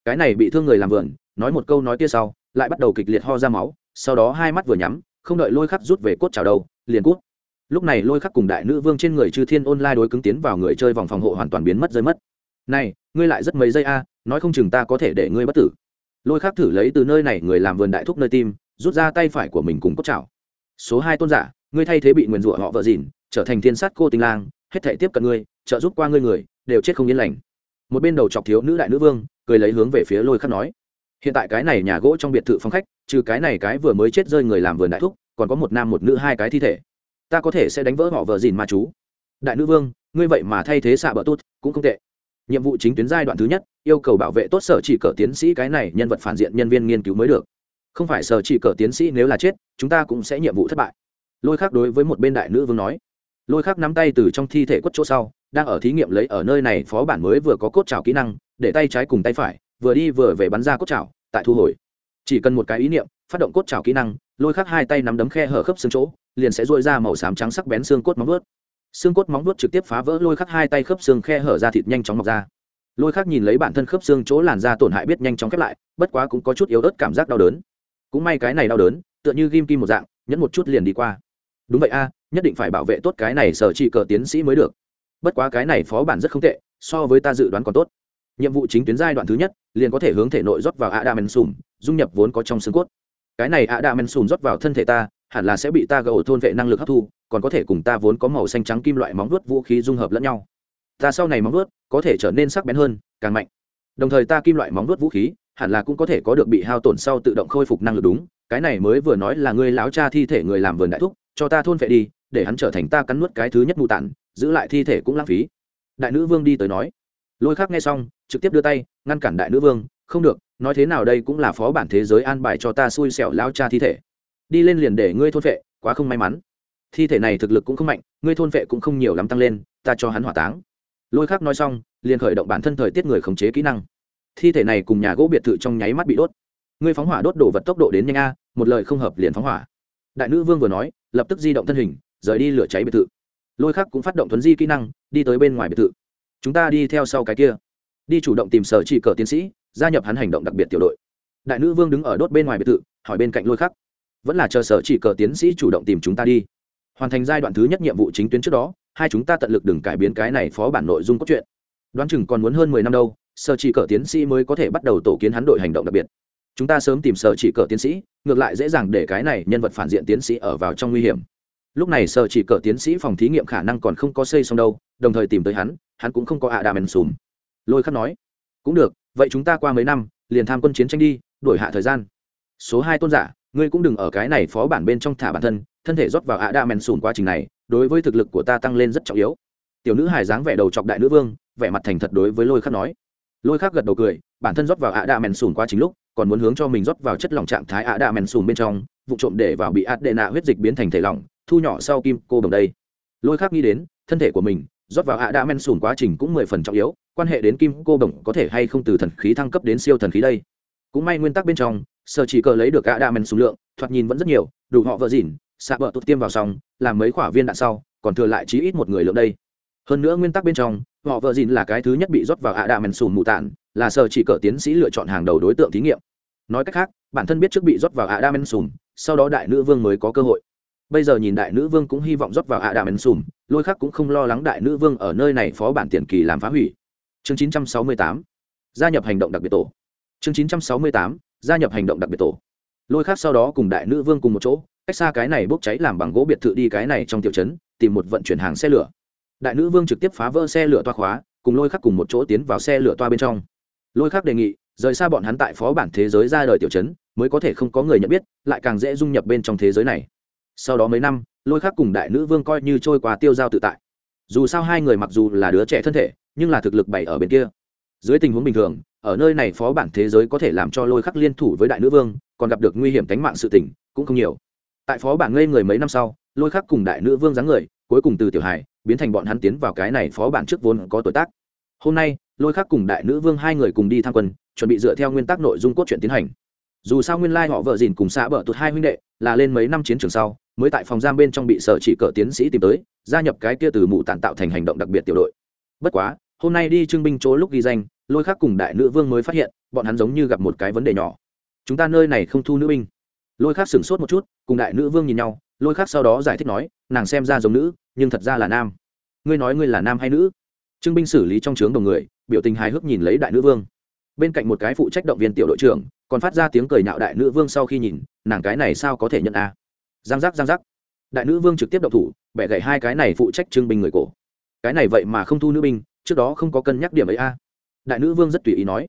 Speaker 1: Cái này bị thương người làm vườn, nói một câu nói kia sau, lại bắt đầu kịch liệt ho ra máu, sau đó hai mắt vừa nhắm, không đợi lôi khắc rút về cốt chảo đầu liền cút lúc này lôi khắc cùng đại nữ vương trên người chư thiên ôn lai đối cứng tiến vào người chơi vòng phòng hộ hoàn toàn biến mất rơi mất. Này, ngươi lại rất mấy giây a, nói không chừng ta có thể để ngươi bất tử. Lôi khắc thử lấy từ nơi này người làm vườn đại thúc nơi tim, rút ra tay phải của mình cùng cốc chảo. Số hai tôn giả, ngươi thay thế bị nguyền rủa họ vợ dìn, trở thành thiên sát cô tình lang, hết thể tiếp cận ngươi, trợ giúp qua ngươi người, đều chết không yên lành. Một bên đầu chọc thiếu nữ đại nữ vương, cười lấy hướng về phía lôi khắc nói, hiện tại cái này nhà gỗ trong biệt thự phong khách, trừ cái này cái vừa mới chết rơi người làm vườn đại thúc, còn có một nam một nữ hai cái thi thể ta có thể sẽ đánh vỡ họ vợ dìn mà chú. Đại nữ vương, ngươi vậy mà thay thế xạ bờ tốt cũng không tệ. Nhiệm vụ chính tuyến giai đoạn thứ nhất, yêu cầu bảo vệ tốt sở chỉ cờ tiến sĩ cái này nhân vật phản diện nhân viên nghiên cứu mới được. Không phải sở chỉ cờ tiến sĩ nếu là chết, chúng ta cũng sẽ nhiệm vụ thất bại. Lôi khác đối với một bên đại nữ vương nói. Lôi khác nắm tay từ trong thi thể quất chỗ sau, đang ở thí nghiệm lấy ở nơi này phó bản mới vừa có cốt trào kỹ năng, để tay trái cùng tay phải, vừa đi vừa về bắn ra cốt trào tại thu hồi. Chỉ cần một cái ý niệm, phát động cốt trào kỹ năng, lôi khác hai tay nắm đấm khe hở khớp xương chỗ liền sẽ dội ra màu xám trắng sắc bén xương cốt móng vuốt. Xương cốt móng vuốt trực tiếp phá vỡ lôi khắc hai tay khớp xương khe hở ra thịt nhanh chóng mọc ra. Lôi khắc nhìn lấy bản thân khớp xương chỗ làn da tổn hại biết nhanh chóng khép lại, bất quá cũng có chút yếu ớt cảm giác đau đớn. Cũng may cái này đau đớn, tựa như ghim kim một dạng, nhẫn một chút liền đi qua. Đúng vậy a, nhất định phải bảo vệ tốt cái này sở chỉ cờ tiến sĩ mới được. Bất quá cái này phó bản rất không tệ, so với ta dự đoán còn tốt. Nhiệm vụ chính tuyến giai đoạn thứ nhất, liền có thể hướng thể nội rót vào ạ đa sùm dung nhập vốn có trong xương cốt. Cái này ạ đa sùm rót vào thân thể ta hẳn là sẽ bị ta gỡ thôn vệ năng lực hấp thu, còn có thể cùng ta vốn có màu xanh trắng kim loại móng vuốt vũ khí dung hợp lẫn nhau. Ta sau này móng vuốt có thể trở nên sắc bén hơn, càng mạnh. Đồng thời ta kim loại móng vuốt vũ khí hẳn là cũng có thể có được bị hao tổn sau tự động khôi phục năng lực đúng, cái này mới vừa nói là ngươi láo cha thi thể người làm vườn đại thúc, cho ta thôn vệ đi, để hắn trở thành ta cắn nuốt cái thứ nhất mù tản, giữ lại thi thể cũng lãng phí. Đại nữ vương đi tới nói. Lôi khác nghe xong, trực tiếp đưa tay, ngăn cản đại nữ vương, không được, nói thế nào đây cũng là phó bản thế giới an bài cho ta xui xẻo lao cha thi thể đi lên liền để ngươi thôn vệ quá không may mắn. Thi thể này thực lực cũng không mạnh, ngươi thôn vệ cũng không nhiều lắm tăng lên, ta cho hắn hỏa táng. Lôi khác nói xong, liền khởi động bản thân thời tiết người khống chế kỹ năng. Thi thể này cùng nhà gỗ biệt thự trong nháy mắt bị đốt. Ngươi phóng hỏa đốt đồ vật tốc độ đến nhanh a, một lời không hợp liền phóng hỏa. Đại nữ vương vừa nói, lập tức di động thân hình, rời đi lửa cháy biệt thự. Lôi khắc cũng phát động thuấn di kỹ năng, đi tới bên ngoài biệt thự. Chúng ta đi theo sau cái kia. Đi chủ động tìm sở chỉ cờ tiến sĩ, gia nhập hắn hành động đặc biệt tiểu đội. Đại nữ vương đứng ở đốt bên ngoài biệt thự, hỏi bên cạnh lôi khắc vẫn là chờ sở chỉ cờ tiến sĩ chủ động tìm chúng ta đi. Hoàn thành giai đoạn thứ nhất nhiệm vụ chính tuyến trước đó, hai chúng ta tận lực đừng cải biến cái này phó bản nội dung cốt truyện. Đoán chừng còn muốn hơn mười năm đâu, sở chỉ cờ tiến sĩ mới có thể bắt đầu tổ kiến hắn đội hành động đặc biệt. Chúng ta sớm tìm sở chỉ cờ tiến sĩ, ngược lại dễ dàng để cái này nhân vật phản diện tiến sĩ ở vào trong nguy hiểm. Lúc này sở chỉ cờ tiến sĩ phòng thí nghiệm khả năng còn không có xây xong đâu, đồng thời tìm tới hắn hắn cũng không có ạ đà mèn xùm lôi khắc nói, cũng được, vậy chúng ta qua mấy năm, liền tham quân chiến tranh đi, đổi hạ thời gian. Số hai tôn giả ngươi cũng đừng ở cái này phó bản bên trong thả bản thân thân thể rót vào ạ đa men sùn quá trình này, đối với thực lực của ta tăng lên rất trọng yếu. Tiểu nữ hài dáng vẻ đầu chọc đại nữ vương, vẻ mặt thành thật đối với lôi khắc nói. Lôi khắc gật đầu cười, bản thân rót vào ạ đa men sùn quá trình lúc, còn muốn hướng cho mình rót vào chất lỏng trạng thái ạ đa men sùn bên trong, vụ trộm để vào bị ạt đệ nạ huyết dịch biến thành thể lỏng, thu nhỏ sau kim cô bằng đây. Lôi khắc nghĩ đến, thân thể của mình, rót vào ạ đa men sùn quá trình cũng mười phần trọng yếu, quan hệ đến kim cô đồng có thể hay không từ thần khí thăng cấp đến siêu thần khí đây. Cũng may nguyên tắc bên trong sở chỉ cờ lấy được gã đa men số lượng, thoạt nhìn vẫn rất nhiều, đủ họ vợ dỉn xạ vợ tốt tiêm vào xong, làm mấy quả viên đạn sau, còn thừa lại chí ít một người lượng đây. Hơn nữa nguyên tắc bên trong, họ vợ dìn là cái thứ nhất bị rót vào ạ đạ mèn sùn mù tản là sở chỉ cờ tiến sĩ lựa chọn hàng đầu đối tượng thí nghiệm. Nói cách khác, bản thân biết trước bị rót vào ạ đạ mèn sùn sau đó đại nữ vương mới có cơ hội. Bây giờ nhìn đại nữ vương cũng hy vọng rót vào ạ đạ mèn sùn lôi khác cũng không lo lắng đại nữ vương ở nơi này phó bản tiền kỳ làm phá hủy. Chương 968 gia nhập hành động đặc biệt tổ. Chương 968 gia nhập hành động đặc biệt tổ. Lôi khác sau đó cùng đại nữ vương cùng một chỗ, cách xa cái này bốc cháy làm bằng gỗ biệt thự đi cái này trong tiểu trấn, tìm một vận chuyển hàng xe lửa. Đại nữ vương trực tiếp phá vỡ xe lửa toa khóa, cùng lôi khắc cùng một chỗ tiến vào xe lửa toa bên trong. Lôi khắc đề nghị, rời xa bọn hắn tại phó bản thế giới ra đời tiểu trấn, mới có thể không có người nhận biết, lại càng dễ dung nhập bên trong thế giới này. Sau đó mấy năm, lôi khắc cùng đại nữ vương coi như trôi qua tiêu giao tự tại. Dù sao hai người mặc dù là đứa trẻ thân thể, nhưng là thực lực bày ở bên kia dưới tình huống bình thường, ở nơi này phó bản thế giới có thể làm cho lôi khắc liên thủ với đại nữ vương, còn gặp được nguy hiểm tính mạng sự tình, cũng không nhiều. Tại phó bản ngây người mấy năm sau, lôi khắc cùng đại nữ vương dáng người, cuối cùng từ tiểu hải biến thành bọn hắn tiến vào cái này phó bản trước vốn có tuổi tác. Hôm nay, lôi khắc cùng đại nữ vương hai người cùng đi tham quân, chuẩn bị dựa theo nguyên tắc nội dung cốt truyện tiến hành. Dù sao nguyên lai họ vợ dìn cùng xã bờ tụt hai huynh đệ, là lên mấy năm chiến trường sau, mới tại phòng giam bên trong bị sở chỉ cờ tiến sĩ tìm tới, gia nhập cái kia từ mụ tàn tạo thành hành động đặc biệt tiểu đội. Bất quá hôm nay đi trưng binh chỗ lúc ghi danh, lôi khác cùng đại nữ vương mới phát hiện, bọn hắn giống như gặp một cái vấn đề nhỏ. Chúng ta nơi này không thu nữ binh. Lôi khác sửng sốt một chút, cùng đại nữ vương nhìn nhau, lôi khác sau đó giải thích nói, nàng xem ra giống nữ, nhưng thật ra là nam. Ngươi nói ngươi là nam hay nữ? Trưng binh xử lý trong trướng đồng người, biểu tình hài hước nhìn lấy đại nữ vương. Bên cạnh một cái phụ trách động viên tiểu đội trưởng, còn phát ra tiếng cười nhạo đại nữ vương sau khi nhìn, nàng cái này sao có thể nhận a? À? giang giác giang giác. Đại nữ vương trực tiếp động thủ, bẻ gậy hai cái này phụ trách trưng binh người cổ. Cái này vậy mà không thu nữ binh trước đó không có cân nhắc điểm ấy a. Đại nữ vương rất tùy ý nói,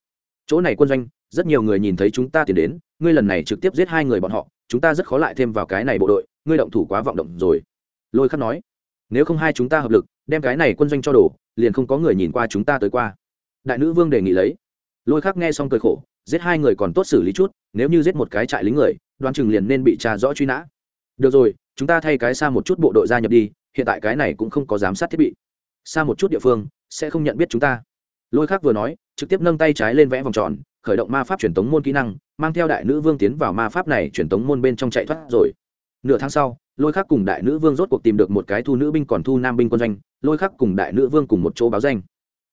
Speaker 1: chỗ này quân doanh, rất nhiều người nhìn thấy chúng ta tiến đến, ngươi lần này trực tiếp giết hai người bọn họ, chúng ta rất khó lại thêm vào cái này bộ đội, ngươi động thủ quá vọng động rồi. Lôi khắc nói, nếu không hai chúng ta hợp lực, đem cái này quân doanh cho đổ, liền không có người nhìn qua chúng ta tới qua. Đại nữ vương đề nghị lấy. Lôi khắc nghe xong cười khổ, giết hai người còn tốt xử lý chút, nếu như giết một cái trại lính người đoan chừng liền nên bị trà rõ truy nã. Được rồi, chúng ta thay cái xa một chút bộ đội gia nhập đi, hiện tại cái này cũng không có giám sát thiết bị. Xa một chút địa phương sẽ không nhận biết chúng ta. Lôi khác vừa nói, trực tiếp nâng tay trái lên vẽ vòng tròn, khởi động ma pháp truyền tống môn kỹ năng, mang theo đại nữ vương tiến vào ma pháp này truyền tống môn bên trong chạy thoát rồi. Nửa tháng sau, lôi khắc cùng đại nữ vương rốt cuộc tìm được một cái thu nữ binh còn thu nam binh quân doanh, lôi khắc cùng đại nữ vương cùng một chỗ báo danh.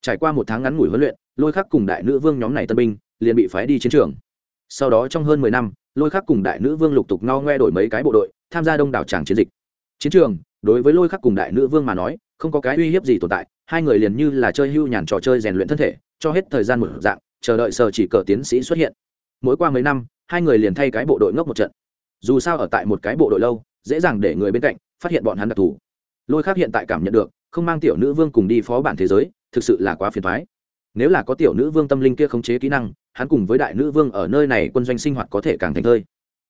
Speaker 1: Trải qua một tháng ngắn ngủi huấn luyện, lôi khắc cùng đại nữ vương nhóm này tân binh, liền bị phái đi chiến trường. Sau đó trong hơn mười năm, lôi khắc cùng đại nữ vương lục tục no ngoe đổi mấy cái bộ đội, tham gia đông đảo tràng chiến dịch. Chiến trường, đối với lôi khắc cùng đại nữ vương mà nói, không có cái uy hiếp gì tồn tại hai người liền như là chơi hưu nhàn trò chơi rèn luyện thân thể, cho hết thời gian một dạng, chờ đợi sở chỉ cờ tiến sĩ xuất hiện. Mỗi qua mấy năm, hai người liền thay cái bộ đội ngốc một trận. Dù sao ở tại một cái bộ đội lâu, dễ dàng để người bên cạnh phát hiện bọn hắn đặc thù. Lôi khác hiện tại cảm nhận được, không mang tiểu nữ vương cùng đi phó bản thế giới, thực sự là quá phiền thoái nếu là có tiểu nữ vương tâm linh kia khống chế kỹ năng, hắn cùng với đại nữ vương ở nơi này quân doanh sinh hoạt có thể càng thành thơi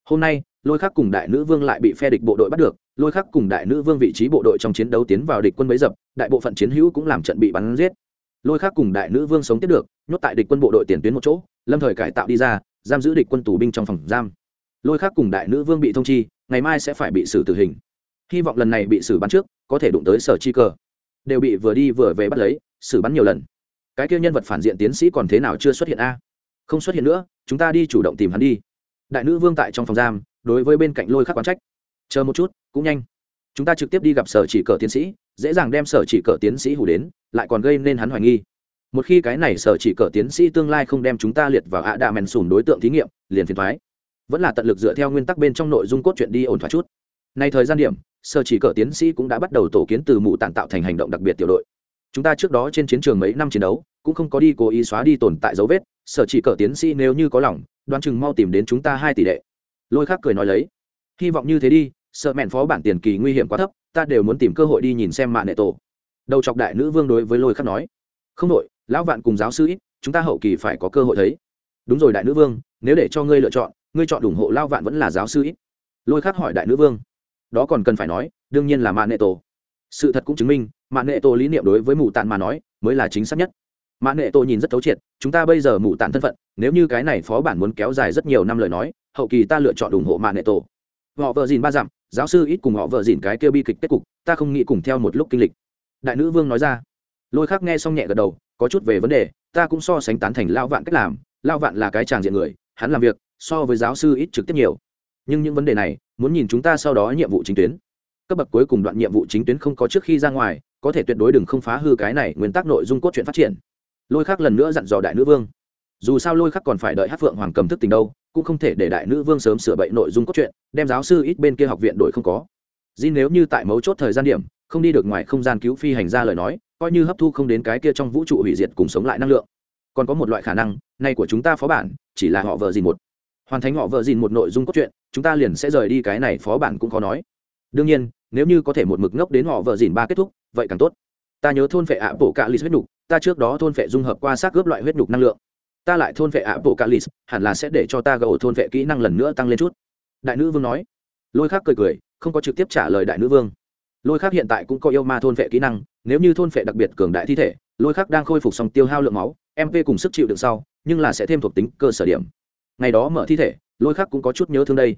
Speaker 1: hôm nay, lôi khắc cùng đại nữ vương lại bị phe địch bộ đội bắt được, lôi khắc cùng đại nữ vương vị trí bộ đội trong chiến đấu tiến vào địch quân bấy dập, đại bộ phận chiến hữu cũng làm trận bị bắn giết. Lôi khắc cùng đại nữ vương sống tiếp được, nhốt tại địch quân bộ đội tiền tuyến một chỗ, lâm thời cải tạo đi ra, giam giữ địch quân tù binh trong phòng giam. Lôi khắc cùng đại nữ vương bị thông chi, ngày mai sẽ phải bị xử tử hình. Hy vọng lần này bị xử bắn trước, có thể đụng tới sở chi cờ đều bị vừa đi vừa về bắt lấy, xử bắn nhiều lần. Cái kia nhân vật phản diện tiến sĩ còn thế nào chưa xuất hiện a? Không xuất hiện nữa, chúng ta đi chủ động tìm hắn đi đại nữ vương tại trong phòng giam, đối với bên cạnh lôi khắc quán trách. Chờ một chút, cũng nhanh. Chúng ta trực tiếp đi gặp sở chỉ cờ tiến sĩ, dễ dàng đem sở chỉ cờ tiến sĩ hủ đến, lại còn gây nên hắn hoài nghi. Một khi cái này sở chỉ cờ tiến sĩ tương lai không đem chúng ta liệt vào ạ đạ mèn sùn đối tượng thí nghiệm, liền phiền thoái vẫn là tận lực dựa theo nguyên tắc bên trong nội dung cốt truyện đi ổn thỏa chút. Nay thời gian điểm, sở chỉ cờ tiến sĩ cũng đã bắt đầu tổ kiến từ mụ tàn tạo thành hành động đặc biệt tiểu đội. Chúng ta trước đó trên chiến trường mấy năm chiến đấu, cũng không có đi cố ý xóa đi tồn tại dấu vết, sở chỉ cờ tiến sĩ nếu như có lòng đoán chừng mau tìm đến chúng ta hai tỷ đệ. Lôi khác cười nói lấy, hy vọng như thế đi, sợ mẹn phó bản tiền kỳ nguy hiểm quá thấp, ta đều muốn tìm cơ hội đi nhìn xem mạng nệ tổ. Đầu chọc đại nữ vương đối với lôi khắc nói, không đội, lão vạn cùng giáo sư ít, chúng ta hậu kỳ phải có cơ hội thấy. Đúng rồi đại nữ vương, nếu để cho ngươi lựa chọn, ngươi chọn ủng hộ lao vạn vẫn là giáo sư ít. Lôi khắc hỏi đại nữ vương, đó còn cần phải nói, đương nhiên là mạng nệ tổ. Sự thật cũng chứng minh mạng nệ tổ lý niệm đối với mù tàn mà nói, mới là chính xác nhất mã nệ tổ nhìn rất thấu triệt, chúng ta bây giờ mụ tàn thân phận, nếu như cái này phó bản muốn kéo dài rất nhiều năm lời nói, hậu kỳ ta lựa chọn ủng hộ mã nệ tổ họ vợ dìn ba dặm, giáo sư ít cùng họ vợ dìn cái kia bi kịch kết cục, ta không nghĩ cùng theo một lúc kinh lịch. Đại nữ vương nói ra. Lôi khác nghe xong nhẹ gật đầu, có chút về vấn đề, ta cũng so sánh tán thành lao vạn cách làm, lao vạn là cái tràng diện người, hắn làm việc, so với giáo sư ít trực tiếp nhiều. Nhưng những vấn đề này, muốn nhìn chúng ta sau đó nhiệm vụ chính tuyến. Cấp bậc cuối cùng đoạn nhiệm vụ chính tuyến không có trước khi ra ngoài, có thể tuyệt đối đừng không phá hư cái này nguyên tắc nội dung cốt truyện phát triển lôi khắc lần nữa dặn dò đại nữ vương. Dù sao lôi khắc còn phải đợi hát phượng hoàng cầm thức tình đâu, cũng không thể để đại nữ vương sớm sửa bậy nội dung cốt truyện, đem giáo sư ít bên kia học viện đổi không có. Di nếu như tại mấu chốt thời gian điểm, không đi được ngoài không gian cứu phi hành ra lời nói, coi như hấp thu không đến cái kia trong vũ trụ hủy diệt cùng sống lại năng lượng. Còn có một loại khả năng này của chúng ta phó bản, chỉ là họ vợ dìn một. Hoàn thành họ vợ dìn một nội dung cốt truyện, chúng ta liền sẽ rời đi cái này phó bản cũng khó nói. Đương nhiên, nếu như có thể một mực ngốc đến họ vợ dìn ba kết thúc, vậy càng tốt. Ta nhớ thôn vệ ạ bộ cạ lì huyết đục ta trước đó thôn vệ dung hợp qua xác cướp loại huyết nhục năng lượng. Ta lại thôn vệ ạ bộ cạ hẳn là sẽ để cho ta gỡ thôn vệ kỹ năng lần nữa tăng lên chút. Đại nữ vương nói. Lôi khác cười cười, không có trực tiếp trả lời đại nữ vương. Lôi khác hiện tại cũng có yêu ma thôn vệ kỹ năng, nếu như thôn vệ đặc biệt cường đại thi thể, lôi khác đang khôi phục xong tiêu hao lượng máu mp cùng sức chịu đựng sau, nhưng là sẽ thêm thuộc tính cơ sở điểm. Ngày đó mở thi thể, lôi khác cũng có chút nhớ thương đây.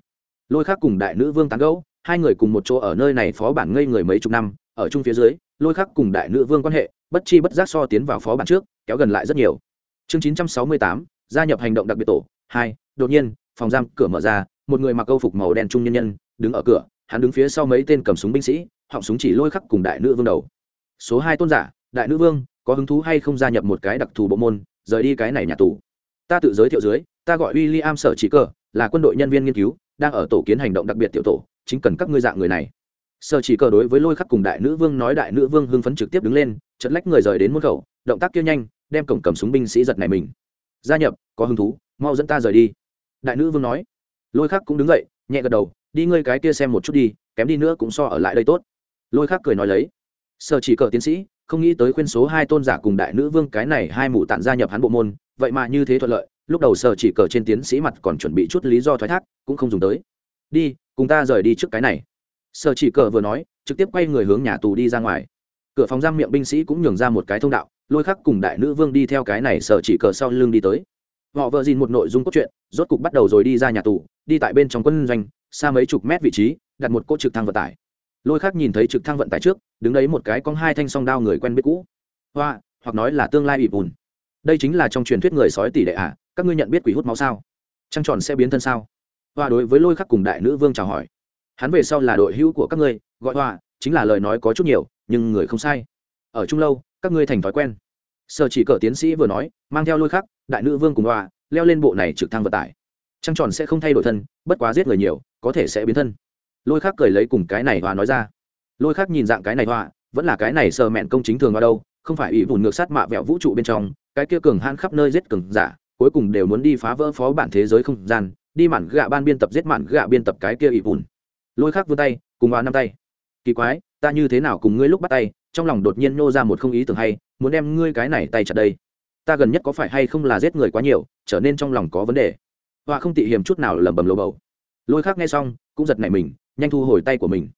Speaker 1: Lôi khác cùng đại nữ vương tán gẫu, hai người cùng một chỗ ở nơi này phó bản ngây người mấy chục năm, ở chung phía dưới lôi khắc cùng đại nữ vương quan hệ bất chi bất giác so tiến vào phó bản trước kéo gần lại rất nhiều. Chương 968, gia nhập hành động đặc biệt tổ hai đột nhiên phòng giam cửa mở ra một người mặc câu phục màu đen trung nhân nhân đứng ở cửa hắn đứng phía sau mấy tên cầm súng binh sĩ họng súng chỉ lôi khắc cùng đại nữ vương đầu. Số hai tôn giả đại nữ vương có hứng thú hay không gia nhập một cái đặc thù bộ môn rời đi cái này nhà tù? Ta tự giới thiệu dưới ta gọi William sở chỉ cờ là quân đội nhân viên nghiên cứu đang ở tổ kiến hành động đặc biệt tiểu tổ chính cần các ngươi dạng người này sở chỉ cờ đối với lôi khắc cùng đại nữ vương nói đại nữ vương hưng phấn trực tiếp đứng lên chật lách người rời đến môn khẩu, động tác kia nhanh, đem cổng cầm súng binh sĩ giật này mình. Gia nhập, có hứng thú, mau dẫn ta rời đi. Đại nữ vương nói. Lôi khắc cũng đứng dậy, nhẹ gật đầu, đi ngươi cái kia xem một chút đi, kém đi nữa cũng so ở lại đây tốt. Lôi khắc cười nói lấy. Sở chỉ cờ tiến sĩ, không nghĩ tới khuyên số hai tôn giả cùng đại nữ vương cái này hai mụ tản gia nhập hắn bộ môn, vậy mà như thế thuận lợi, lúc đầu sở chỉ cờ trên tiến sĩ mặt còn chuẩn bị chút lý do thoái thác, cũng không dùng tới. Đi, cùng ta rời đi trước cái này sở chỉ cờ vừa nói trực tiếp quay người hướng nhà tù đi ra ngoài. Cửa phòng giam miệng binh sĩ cũng nhường ra một cái thông đạo lôi khắc cùng đại nữ vương đi theo cái này sở chỉ cờ sau lưng đi tới. Họ vợ dìn một nội dung cốt truyện rốt cục bắt đầu rồi đi ra nhà tù đi tại bên trong quân doanh xa mấy chục mét vị trí đặt một cỗ trực thăng vận tải. Lôi khắc nhìn thấy trực thăng vận tải trước đứng đấy một cái con hai thanh song đao người quen biết cũ. Hoa hoặc nói là tương lai ủy bùn. đây chính là trong truyền thuyết người sói tỷ đệ ạ à, các ngươi nhận biết quỷ hút máu sao? Trăng tròn sẽ biến thân sao? Hoa đối với lôi khắc cùng đại nữ vương chào hỏi hắn về sau là đội hữu của các ngươi, gọi họa, chính là lời nói có chút nhiều, nhưng người không sai. Ở chung lâu, các ngươi thành thói quen. Sở chỉ cờ tiến sĩ vừa nói, mang theo lôi khắc, đại nữ vương cùng họa, leo lên bộ này trực thăng vận tải. Trăng tròn sẽ không thay đổi thân, bất quá giết người nhiều, có thể sẽ biến thân. Lôi khắc cười lấy cùng cái này họa nói ra. Lôi khắc nhìn dạng cái này họa, vẫn là cái này sờ mẹn công chính thường vào đâu, không phải ủy vùn ngược sát mạ vẹo vũ trụ bên trong, cái kia cường han khắp nơi giết cường giả, cuối cùng đều muốn đi phá vỡ phó bản thế giới không gian, đi mạn gạ ban biên tập giết mạn gạ biên tập cái kia ủy vùn lôi khắc vươn tay, cùng hoa năm tay. Kỳ quái, ta như thế nào cùng ngươi lúc bắt tay, trong lòng đột nhiên nô ra một không ý tưởng hay, muốn đem ngươi cái này tay chặt đây. Ta gần nhất có phải hay không là giết người quá nhiều, trở nên trong lòng có vấn đề. Họa không tị hiềm chút nào lẩm bẩm lồ bầu. Lôi khắc nghe xong, cũng giật nảy mình, nhanh thu hồi tay của mình.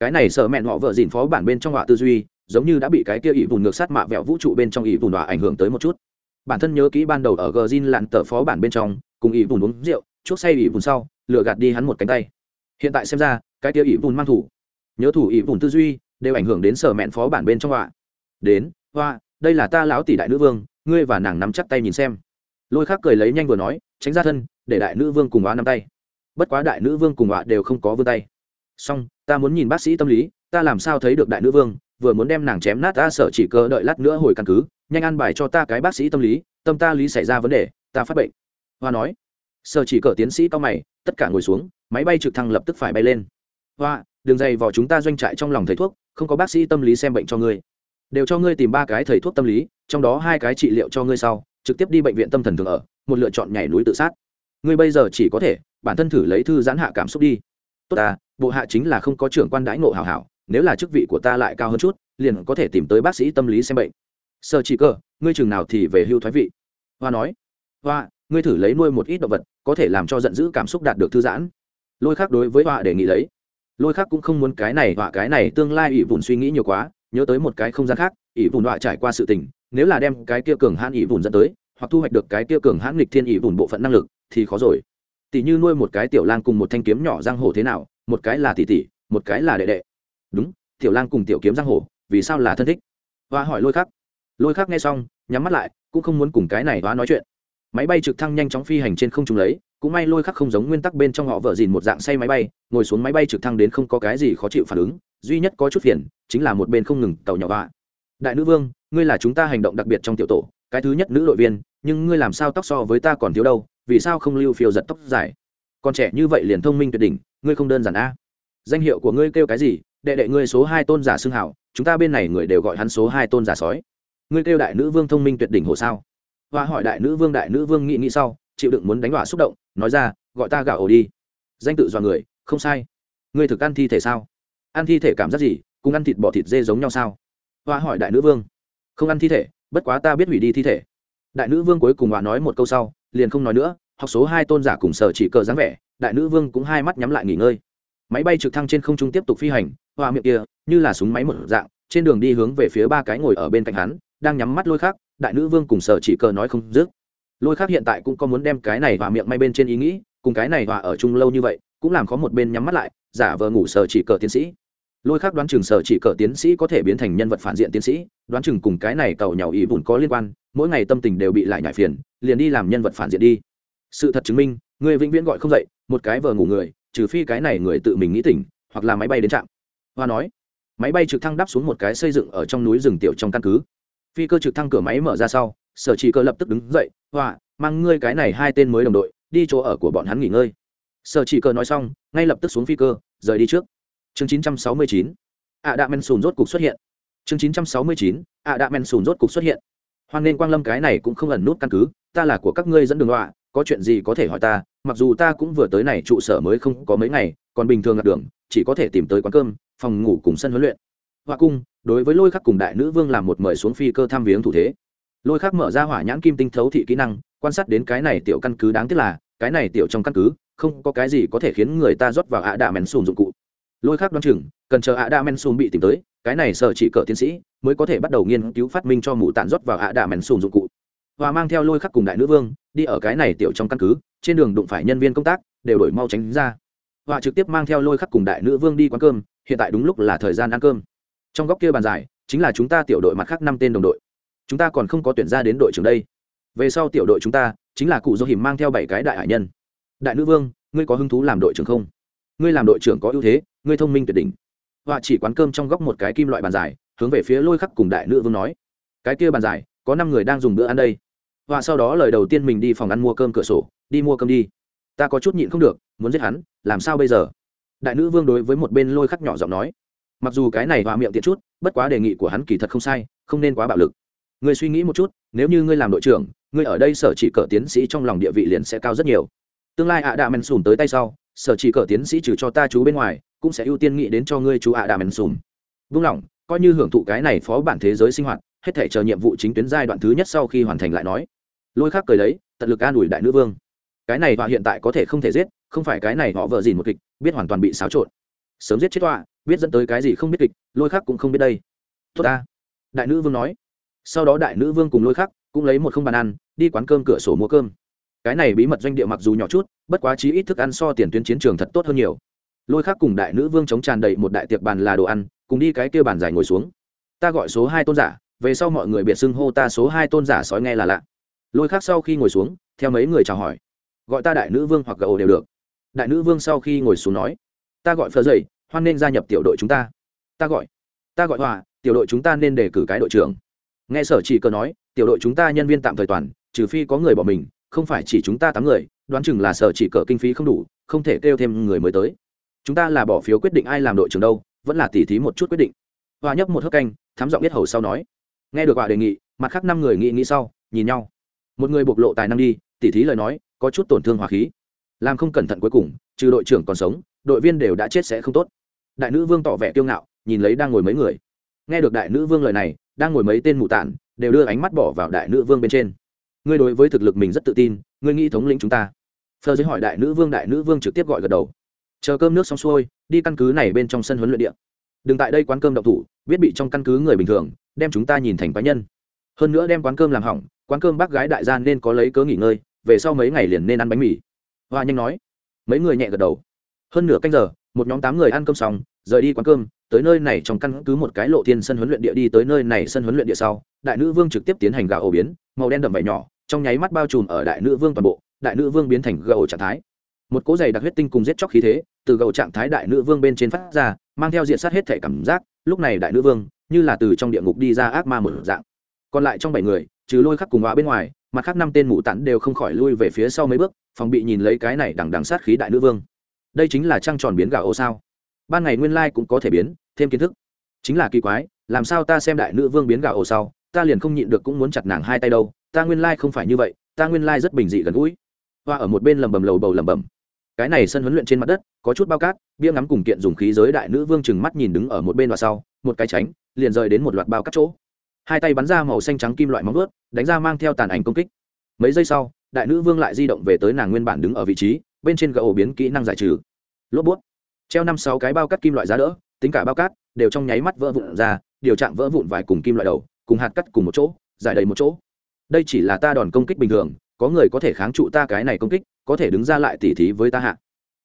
Speaker 1: Cái này sợ mẹn họ vợ dìn phó bản bên trong họa tư duy, giống như đã bị cái kia ỷ vùn ngược sát mạ vẹo vũ trụ bên trong ỷ vùn đọa ảnh hưởng tới một chút. Bản thân nhớ kỹ ban đầu ở gờ zin lặn tờ phó bản bên trong, cùng ỷ vùn uống rượu, chuốc say ỷ vùn sau lựa gạt đi hắn một cánh tay hiện tại xem ra, cái tia ỷ vùn mang thủ, nhớ thủ ỷ vùn tư duy, đều ảnh hưởng đến sở mẹn phó bản bên trong họa đến, hoa, đây là ta lão tỷ đại nữ vương, ngươi và nàng nắm chắc tay nhìn xem. Lôi khác cười lấy nhanh vừa nói, tránh ra thân, để đại nữ vương cùng họa nắm tay. Bất quá đại nữ vương cùng họa đều không có vươn tay. Xong, ta muốn nhìn bác sĩ tâm lý, ta làm sao thấy được đại nữ vương, vừa muốn đem nàng chém nát ta sợ chỉ cơ đợi lát nữa hồi căn cứ, nhanh ăn bài cho ta cái bác sĩ tâm lý, tâm ta lý xảy ra vấn đề, ta phát bệnh. Hoa nói. Sợ chỉ cờ tiến sĩ cao mày, tất cả ngồi xuống máy bay trực thăng lập tức phải bay lên. Hoa, đường dày vào chúng ta doanh trại trong lòng thầy thuốc, không có bác sĩ tâm lý xem bệnh cho ngươi. Đều cho ngươi tìm ba cái thầy thuốc tâm lý, trong đó hai cái trị liệu cho ngươi sau, trực tiếp đi bệnh viện tâm thần thường ở, một lựa chọn nhảy núi tự sát. Ngươi bây giờ chỉ có thể, bản thân thử lấy thư giãn hạ cảm xúc đi. Tốt ta, bộ hạ chính là không có trưởng quan đãi ngộ hảo hảo, nếu là chức vị của ta lại cao hơn chút, liền có thể tìm tới bác sĩ tâm lý xem bệnh. Sơ chỉ cơ, ngươi chừng nào thì về hưu thoái vị. Hoa nói. Hoa, ngươi thử lấy nuôi một ít động vật, có thể làm cho giận dữ cảm xúc đạt được thư giãn lôi khác đối với họa đề nghị lấy. Lôi khác cũng không muốn cái này họa, cái này tương lai ỷ vùn suy nghĩ nhiều quá, nhớ tới một cái không gian khác, ỷ vùn họa trải qua sự tình, nếu là đem cái kia cường hãn ỷ vùn dẫn tới, hoặc thu hoạch được cái kia cường hãn nghịch thiên ỷ vùn bộ phận năng lực, thì khó rồi. Tỷ như nuôi một cái tiểu lang cùng một thanh kiếm nhỏ giang hồ thế nào, một cái là tỷ tỷ, một cái là đệ đệ. Đúng, tiểu lang cùng tiểu kiếm giang hồ, vì sao là thân thích? Và hỏi lôi khác. lôi khác nghe xong, nhắm mắt lại, cũng không muốn cùng cái này và nói chuyện. Máy bay trực thăng nhanh chóng phi hành trên không trung lấy cũng may lôi khắc không giống nguyên tắc bên trong họ vợ dìn một dạng say máy bay, ngồi xuống máy bay trực thăng đến không có cái gì khó chịu phản ứng, duy nhất có chút phiền, chính là một bên không ngừng tàu nhỏ vạ. Đại nữ vương, ngươi là chúng ta hành động đặc biệt trong tiểu tổ, cái thứ nhất nữ đội viên, nhưng ngươi làm sao tóc so với ta còn thiếu đâu, vì sao không lưu phiêu giật tóc dài? Còn trẻ như vậy liền thông minh tuyệt đỉnh, ngươi không đơn giản a. Danh hiệu của ngươi kêu cái gì? Đệ đệ ngươi số hai tôn giả xưng hảo, chúng ta bên này người đều gọi hắn số hai tôn giả sói. Ngươi kêu đại nữ vương thông minh tuyệt đỉnh hồ sao? Và hỏi đại nữ vương, đại nữ vương nghĩ nghĩ sau chịu đựng muốn đánh đọa xúc động, nói ra, gọi ta gạo ổ đi. Danh tự dọa người, không sai. Ngươi thực ăn thi thể sao? Ăn thi thể cảm giác gì? Cùng ăn thịt bò thịt dê giống nhau sao? Hoa hỏi đại nữ vương. Không ăn thi thể, bất quá ta biết hủy đi thi thể. Đại nữ vương cuối cùng hoa nói một câu sau, liền không nói nữa, học số hai tôn giả cùng sở chỉ cờ dáng vẻ, đại nữ vương cũng hai mắt nhắm lại nghỉ ngơi. Máy bay trực thăng trên không trung tiếp tục phi hành, hoa miệng kia, như là súng máy một dạng, trên đường đi hướng về phía ba cái ngồi ở bên cạnh hắn, đang nhắm mắt lôi khác đại nữ vương cùng sở chỉ cờ nói không dứt lôi khác hiện tại cũng có muốn đem cái này và miệng may bên trên ý nghĩ, cùng cái này và ở chung lâu như vậy, cũng làm có một bên nhắm mắt lại, giả vờ ngủ sở chỉ cờ tiến sĩ. Lôi khác đoán chừng sở chỉ cờ tiến sĩ có thể biến thành nhân vật phản diện tiến sĩ, đoán chừng cùng cái này cầu nhàu ý vụn có liên quan, mỗi ngày tâm tình đều bị lại nhải phiền, liền đi làm nhân vật phản diện đi. Sự thật chứng minh, người vĩnh viễn gọi không dậy, một cái vờ ngủ người, trừ phi cái này người tự mình nghĩ tỉnh, hoặc là máy bay đến trạm. Hoa nói, máy bay trực thăng đáp xuống một cái xây dựng ở trong núi rừng tiểu trong căn cứ. Phi cơ trực thăng cửa máy mở ra sau sở chỉ cơ lập tức đứng dậy, họa, mang ngươi cái này hai tên mới đồng đội, đi chỗ ở của bọn hắn nghỉ ngơi. Sở chỉ cơ nói xong, ngay lập tức xuống phi cơ, rời đi trước. Chương 969 ạ đạ men sùn rốt cục xuất hiện. Chương 969 ạ đạ men sùn rốt cục xuất hiện. Hoan nên quang lâm cái này cũng không ẩn nút căn cứ, ta là của các ngươi dẫn đường họa, có chuyện gì có thể hỏi ta, mặc dù ta cũng vừa tới này trụ sở mới không có mấy ngày, còn bình thường lạc đường, chỉ có thể tìm tới quán cơm, phòng ngủ cùng sân huấn luyện. Hoa cung, đối với lôi khắc cùng đại nữ vương làm một mời xuống phi cơ tham viếng thủ thế lôi khắc mở ra hỏa nhãn kim tinh thấu thị kỹ năng, quan sát đến cái này tiểu căn cứ đáng tiếc là, cái này tiểu trong căn cứ, không có cái gì có thể khiến người ta rót vào ạ đạ men sùn dụng cụ. Lôi khắc đoán chừng, cần chờ ạ đạ men sùn bị tìm tới, cái này sợ chỉ cờ tiến sĩ, mới có thể bắt đầu nghiên cứu phát minh cho mụ tản rót vào ạ đạ men sùn dụng cụ. Và mang theo lôi khắc cùng đại nữ vương, đi ở cái này tiểu trong căn cứ, trên đường đụng phải nhân viên công tác, đều đổi mau tránh ra. Và trực tiếp mang theo lôi khắc cùng đại nữ vương đi quán cơm, hiện tại đúng lúc là thời gian ăn cơm. Trong góc kia bàn dài, chính là chúng ta tiểu đội mặt khác năm tên đồng đội chúng ta còn không có tuyển ra đến đội trưởng đây. Về sau tiểu đội chúng ta chính là cụ do hiểm mang theo bảy cái đại hải nhân. Đại nữ vương, ngươi có hứng thú làm đội trưởng không? Ngươi làm đội trưởng có ưu thế, ngươi thông minh tuyệt đỉnh. Họa chỉ quán cơm trong góc một cái kim loại bàn dài, hướng về phía lôi khắc cùng đại nữ vương nói. Cái kia bàn dài, có năm người đang dùng bữa ăn đây. Họa sau đó lời đầu tiên mình đi phòng ăn mua cơm cửa sổ, đi mua cơm đi. Ta có chút nhịn không được, muốn giết hắn, làm sao bây giờ? Đại nữ vương đối với một bên lôi khắc nhỏ giọng nói. Mặc dù cái này họa miệng tiện chút, bất quá đề nghị của hắn kỳ thật không sai, không nên quá bạo lực người suy nghĩ một chút, nếu như ngươi làm đội trưởng, ngươi ở đây sở chỉ cờ tiến sĩ trong lòng địa vị liền sẽ cao rất nhiều. Tương lai ạ đạ men sùm tới tay sau, sở chỉ cờ tiến sĩ trừ cho ta chú bên ngoài, cũng sẽ ưu tiên nghĩ đến cho ngươi chú ạ đạ men sùm vung lòng, coi như hưởng thụ cái này phó bản thế giới sinh hoạt, hết thể chờ nhiệm vụ chính tuyến giai đoạn thứ nhất sau khi hoàn thành lại nói. Lôi khác cười lấy, tận lực an ủi đại nữ vương. Cái này họa hiện tại có thể không thể giết, không phải cái này họ vợ gì một kịch, biết hoàn toàn bị xáo trộn. Sớm giết chết họa biết dẫn tới cái gì không biết kịch, lôi khác cũng không biết đây. Tốt ta. Đại nữ vương nói sau đó đại nữ vương cùng lôi khắc cũng lấy một không bàn ăn, đi quán cơm cửa sổ mua cơm. Cái này bí mật doanh địa mặc dù nhỏ chút, bất quá chí ít thức ăn so tiền tuyến chiến trường thật tốt hơn nhiều. Lôi khắc cùng đại nữ vương chống tràn đầy một đại tiệc bàn là đồ ăn, cùng đi cái kia bàn dài ngồi xuống. Ta gọi số hai tôn giả, về sau mọi người biệt xưng hô ta số hai tôn giả sói nghe là lạ. Lôi khắc sau khi ngồi xuống, theo mấy người chào hỏi. Gọi ta đại nữ vương hoặc gậu đều được. Đại nữ vương sau khi ngồi xuống nói, ta gọi phờ dày hoan nên gia nhập tiểu đội chúng ta. Ta gọi. Ta gọi hòa, tiểu đội chúng ta nên đề cử cái đội trưởng nghe sở chỉ cờ nói, tiểu đội chúng ta nhân viên tạm thời toàn, trừ phi có người bỏ mình, không phải chỉ chúng ta tám người, đoán chừng là sở chỉ cờ kinh phí không đủ, không thể kêu thêm người mới tới. Chúng ta là bỏ phiếu quyết định ai làm đội trưởng đâu, vẫn là tỉ thí một chút quyết định. Hòa nhấp một hớp canh, thám giọng biết hầu sau nói. Nghe được hòa đề nghị, mặt khác năm người nghĩ nghĩ sau, nhìn nhau. Một người bộc lộ tài năng đi, tỉ thí lời nói, có chút tổn thương hòa khí. Làm không cẩn thận cuối cùng, trừ đội trưởng còn sống, đội viên đều đã chết sẽ không tốt. Đại nữ vương tỏ vẻ kiêu ngạo, nhìn lấy đang ngồi mấy người. Nghe được đại nữ vương lời này đang ngồi mấy tên mụ tản đều đưa ánh mắt bỏ vào đại nữ vương bên trên. Ngươi đối với thực lực mình rất tự tin, ngươi nghĩ thống lĩnh chúng ta. Phờ dưới hỏi đại nữ vương, đại nữ vương trực tiếp gọi gật đầu. Chờ cơm nước xong xuôi, đi căn cứ này bên trong sân huấn luyện địa. Đừng tại đây quán cơm đậu thủ, biết bị trong căn cứ người bình thường, đem chúng ta nhìn thành cá nhân. Hơn nữa đem quán cơm làm hỏng, quán cơm bác gái đại gia nên có lấy cớ nghỉ ngơi, về sau mấy ngày liền nên ăn bánh mì. Hoa nhanh nói. Mấy người nhẹ gật đầu. Hơn nửa canh giờ, một nhóm tám người ăn cơm xong, rời đi quán cơm tới nơi này trong căn cứ một cái lộ thiên sân huấn luyện địa đi tới nơi này sân huấn luyện địa sau, đại nữ vương trực tiếp tiến hành gạo ổ biến, màu đen đậm vải nhỏ, trong nháy mắt bao trùm ở đại nữ vương toàn bộ, đại nữ vương biến thành gạo trạng thái. Một cỗ giày đặc huyết tinh cùng giết chóc khí thế, từ gạo trạng thái đại nữ vương bên trên phát ra, mang theo diện sát hết thể cảm giác, lúc này đại nữ vương, như là từ trong địa ngục đi ra ác ma một dạng. Còn lại trong bảy người, trừ lôi khắc cùng hóa bên ngoài, mặt khác năm tên mụ tản đều không khỏi lui về phía sau mấy bước, phòng bị nhìn lấy cái này đằng đằng sát khí đại nữ vương. Đây chính là trăng tròn biến gạo ô sao ban ngày nguyên lai cũng có thể biến, thêm kiến thức. Chính là kỳ quái, làm sao ta xem đại nữ vương biến gạo ổ sau, ta liền không nhịn được cũng muốn chặt nàng hai tay đâu, ta nguyên lai không phải như vậy, ta nguyên lai rất bình dị gần gũi. Hoa ở một bên lầm bầm lầu bầu lầm bầm. Cái này sân huấn luyện trên mặt đất, có chút bao cát, bia ngắm cùng kiện dùng khí giới đại nữ vương chừng mắt nhìn đứng ở một bên và sau, một cái tránh, liền rời đến một loạt bao cát chỗ. Hai tay bắn ra màu xanh trắng kim loại móng ướt đánh ra mang theo tàn ảnh công kích. Mấy giây sau, đại nữ vương lại di động về tới nàng nguyên bản đứng ở vị trí, bên trên gậu biến kỹ năng giải trừ. Lốp bút treo năm sáu cái bao cắt kim loại giá đỡ, tính cả bao cát đều trong nháy mắt vỡ vụn ra, điều trạng vỡ vụn vài cùng kim loại đầu, cùng hạt cắt cùng một chỗ, giải đầy một chỗ. Đây chỉ là ta đòn công kích bình thường, có người có thể kháng trụ ta cái này công kích, có thể đứng ra lại tỉ thí với ta hạ.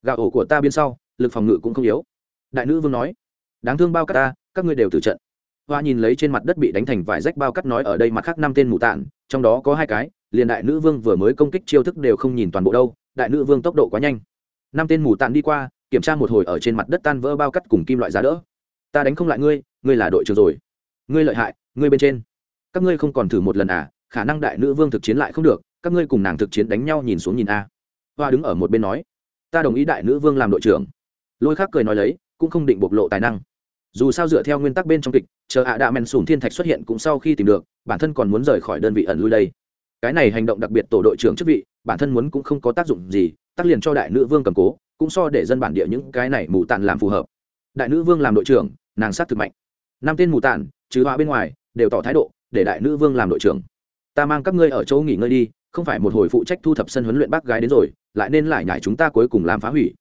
Speaker 1: Gạo ổ của ta bên sau, lực phòng ngự cũng không yếu. Đại nữ vương nói, đáng thương bao cát ta, các ngươi đều từ trận. Hoa nhìn lấy trên mặt đất bị đánh thành vài rách bao cắt nói ở đây mặt khác năm tên mù tạn, trong đó có hai cái, liền đại nữ vương vừa mới công kích chiêu thức đều không nhìn toàn bộ đâu, đại nữ vương tốc độ quá nhanh. Năm tên mù tạn đi qua kiểm tra một hồi ở trên mặt đất tan vỡ bao cắt cùng kim loại giá đỡ. Ta đánh không lại ngươi ngươi là đội trưởng rồi. Ngươi lợi hại, ngươi bên trên. Các ngươi không còn thử một lần à khả năng đại nữ vương thực chiến lại không được, các ngươi cùng nàng thực chiến đánh nhau nhìn xuống nhìn a. Hoa đứng ở một bên nói. Ta đồng ý đại nữ vương làm đội trưởng. Lôi khác cười nói lấy, cũng không định bộc lộ tài năng. Dù sao dựa theo nguyên tắc bên trong kịch, chờ ạ đạ men sùn thiên thạch xuất hiện cũng sau khi tìm được, bản thân còn muốn rời khỏi đơn vị ẩn lui đây. Cái này hành động đặc biệt tổ đội trưởng chức vị, bản thân muốn cũng không có tác dụng gì, tắc liền cho đại nữ vương cầm cố cũng so để dân bản địa những cái này mù tàn làm phù hợp. Đại nữ vương làm đội trưởng, nàng sát thực mạnh. Năm tên mù tàn trừ họa bên ngoài, đều tỏ thái độ để đại nữ vương làm đội trưởng. Ta mang các ngươi ở chỗ nghỉ ngơi đi, không phải một hồi phụ trách thu thập sân huấn luyện bác gái đến rồi, lại nên lại nhải chúng ta cuối cùng làm phá hủy.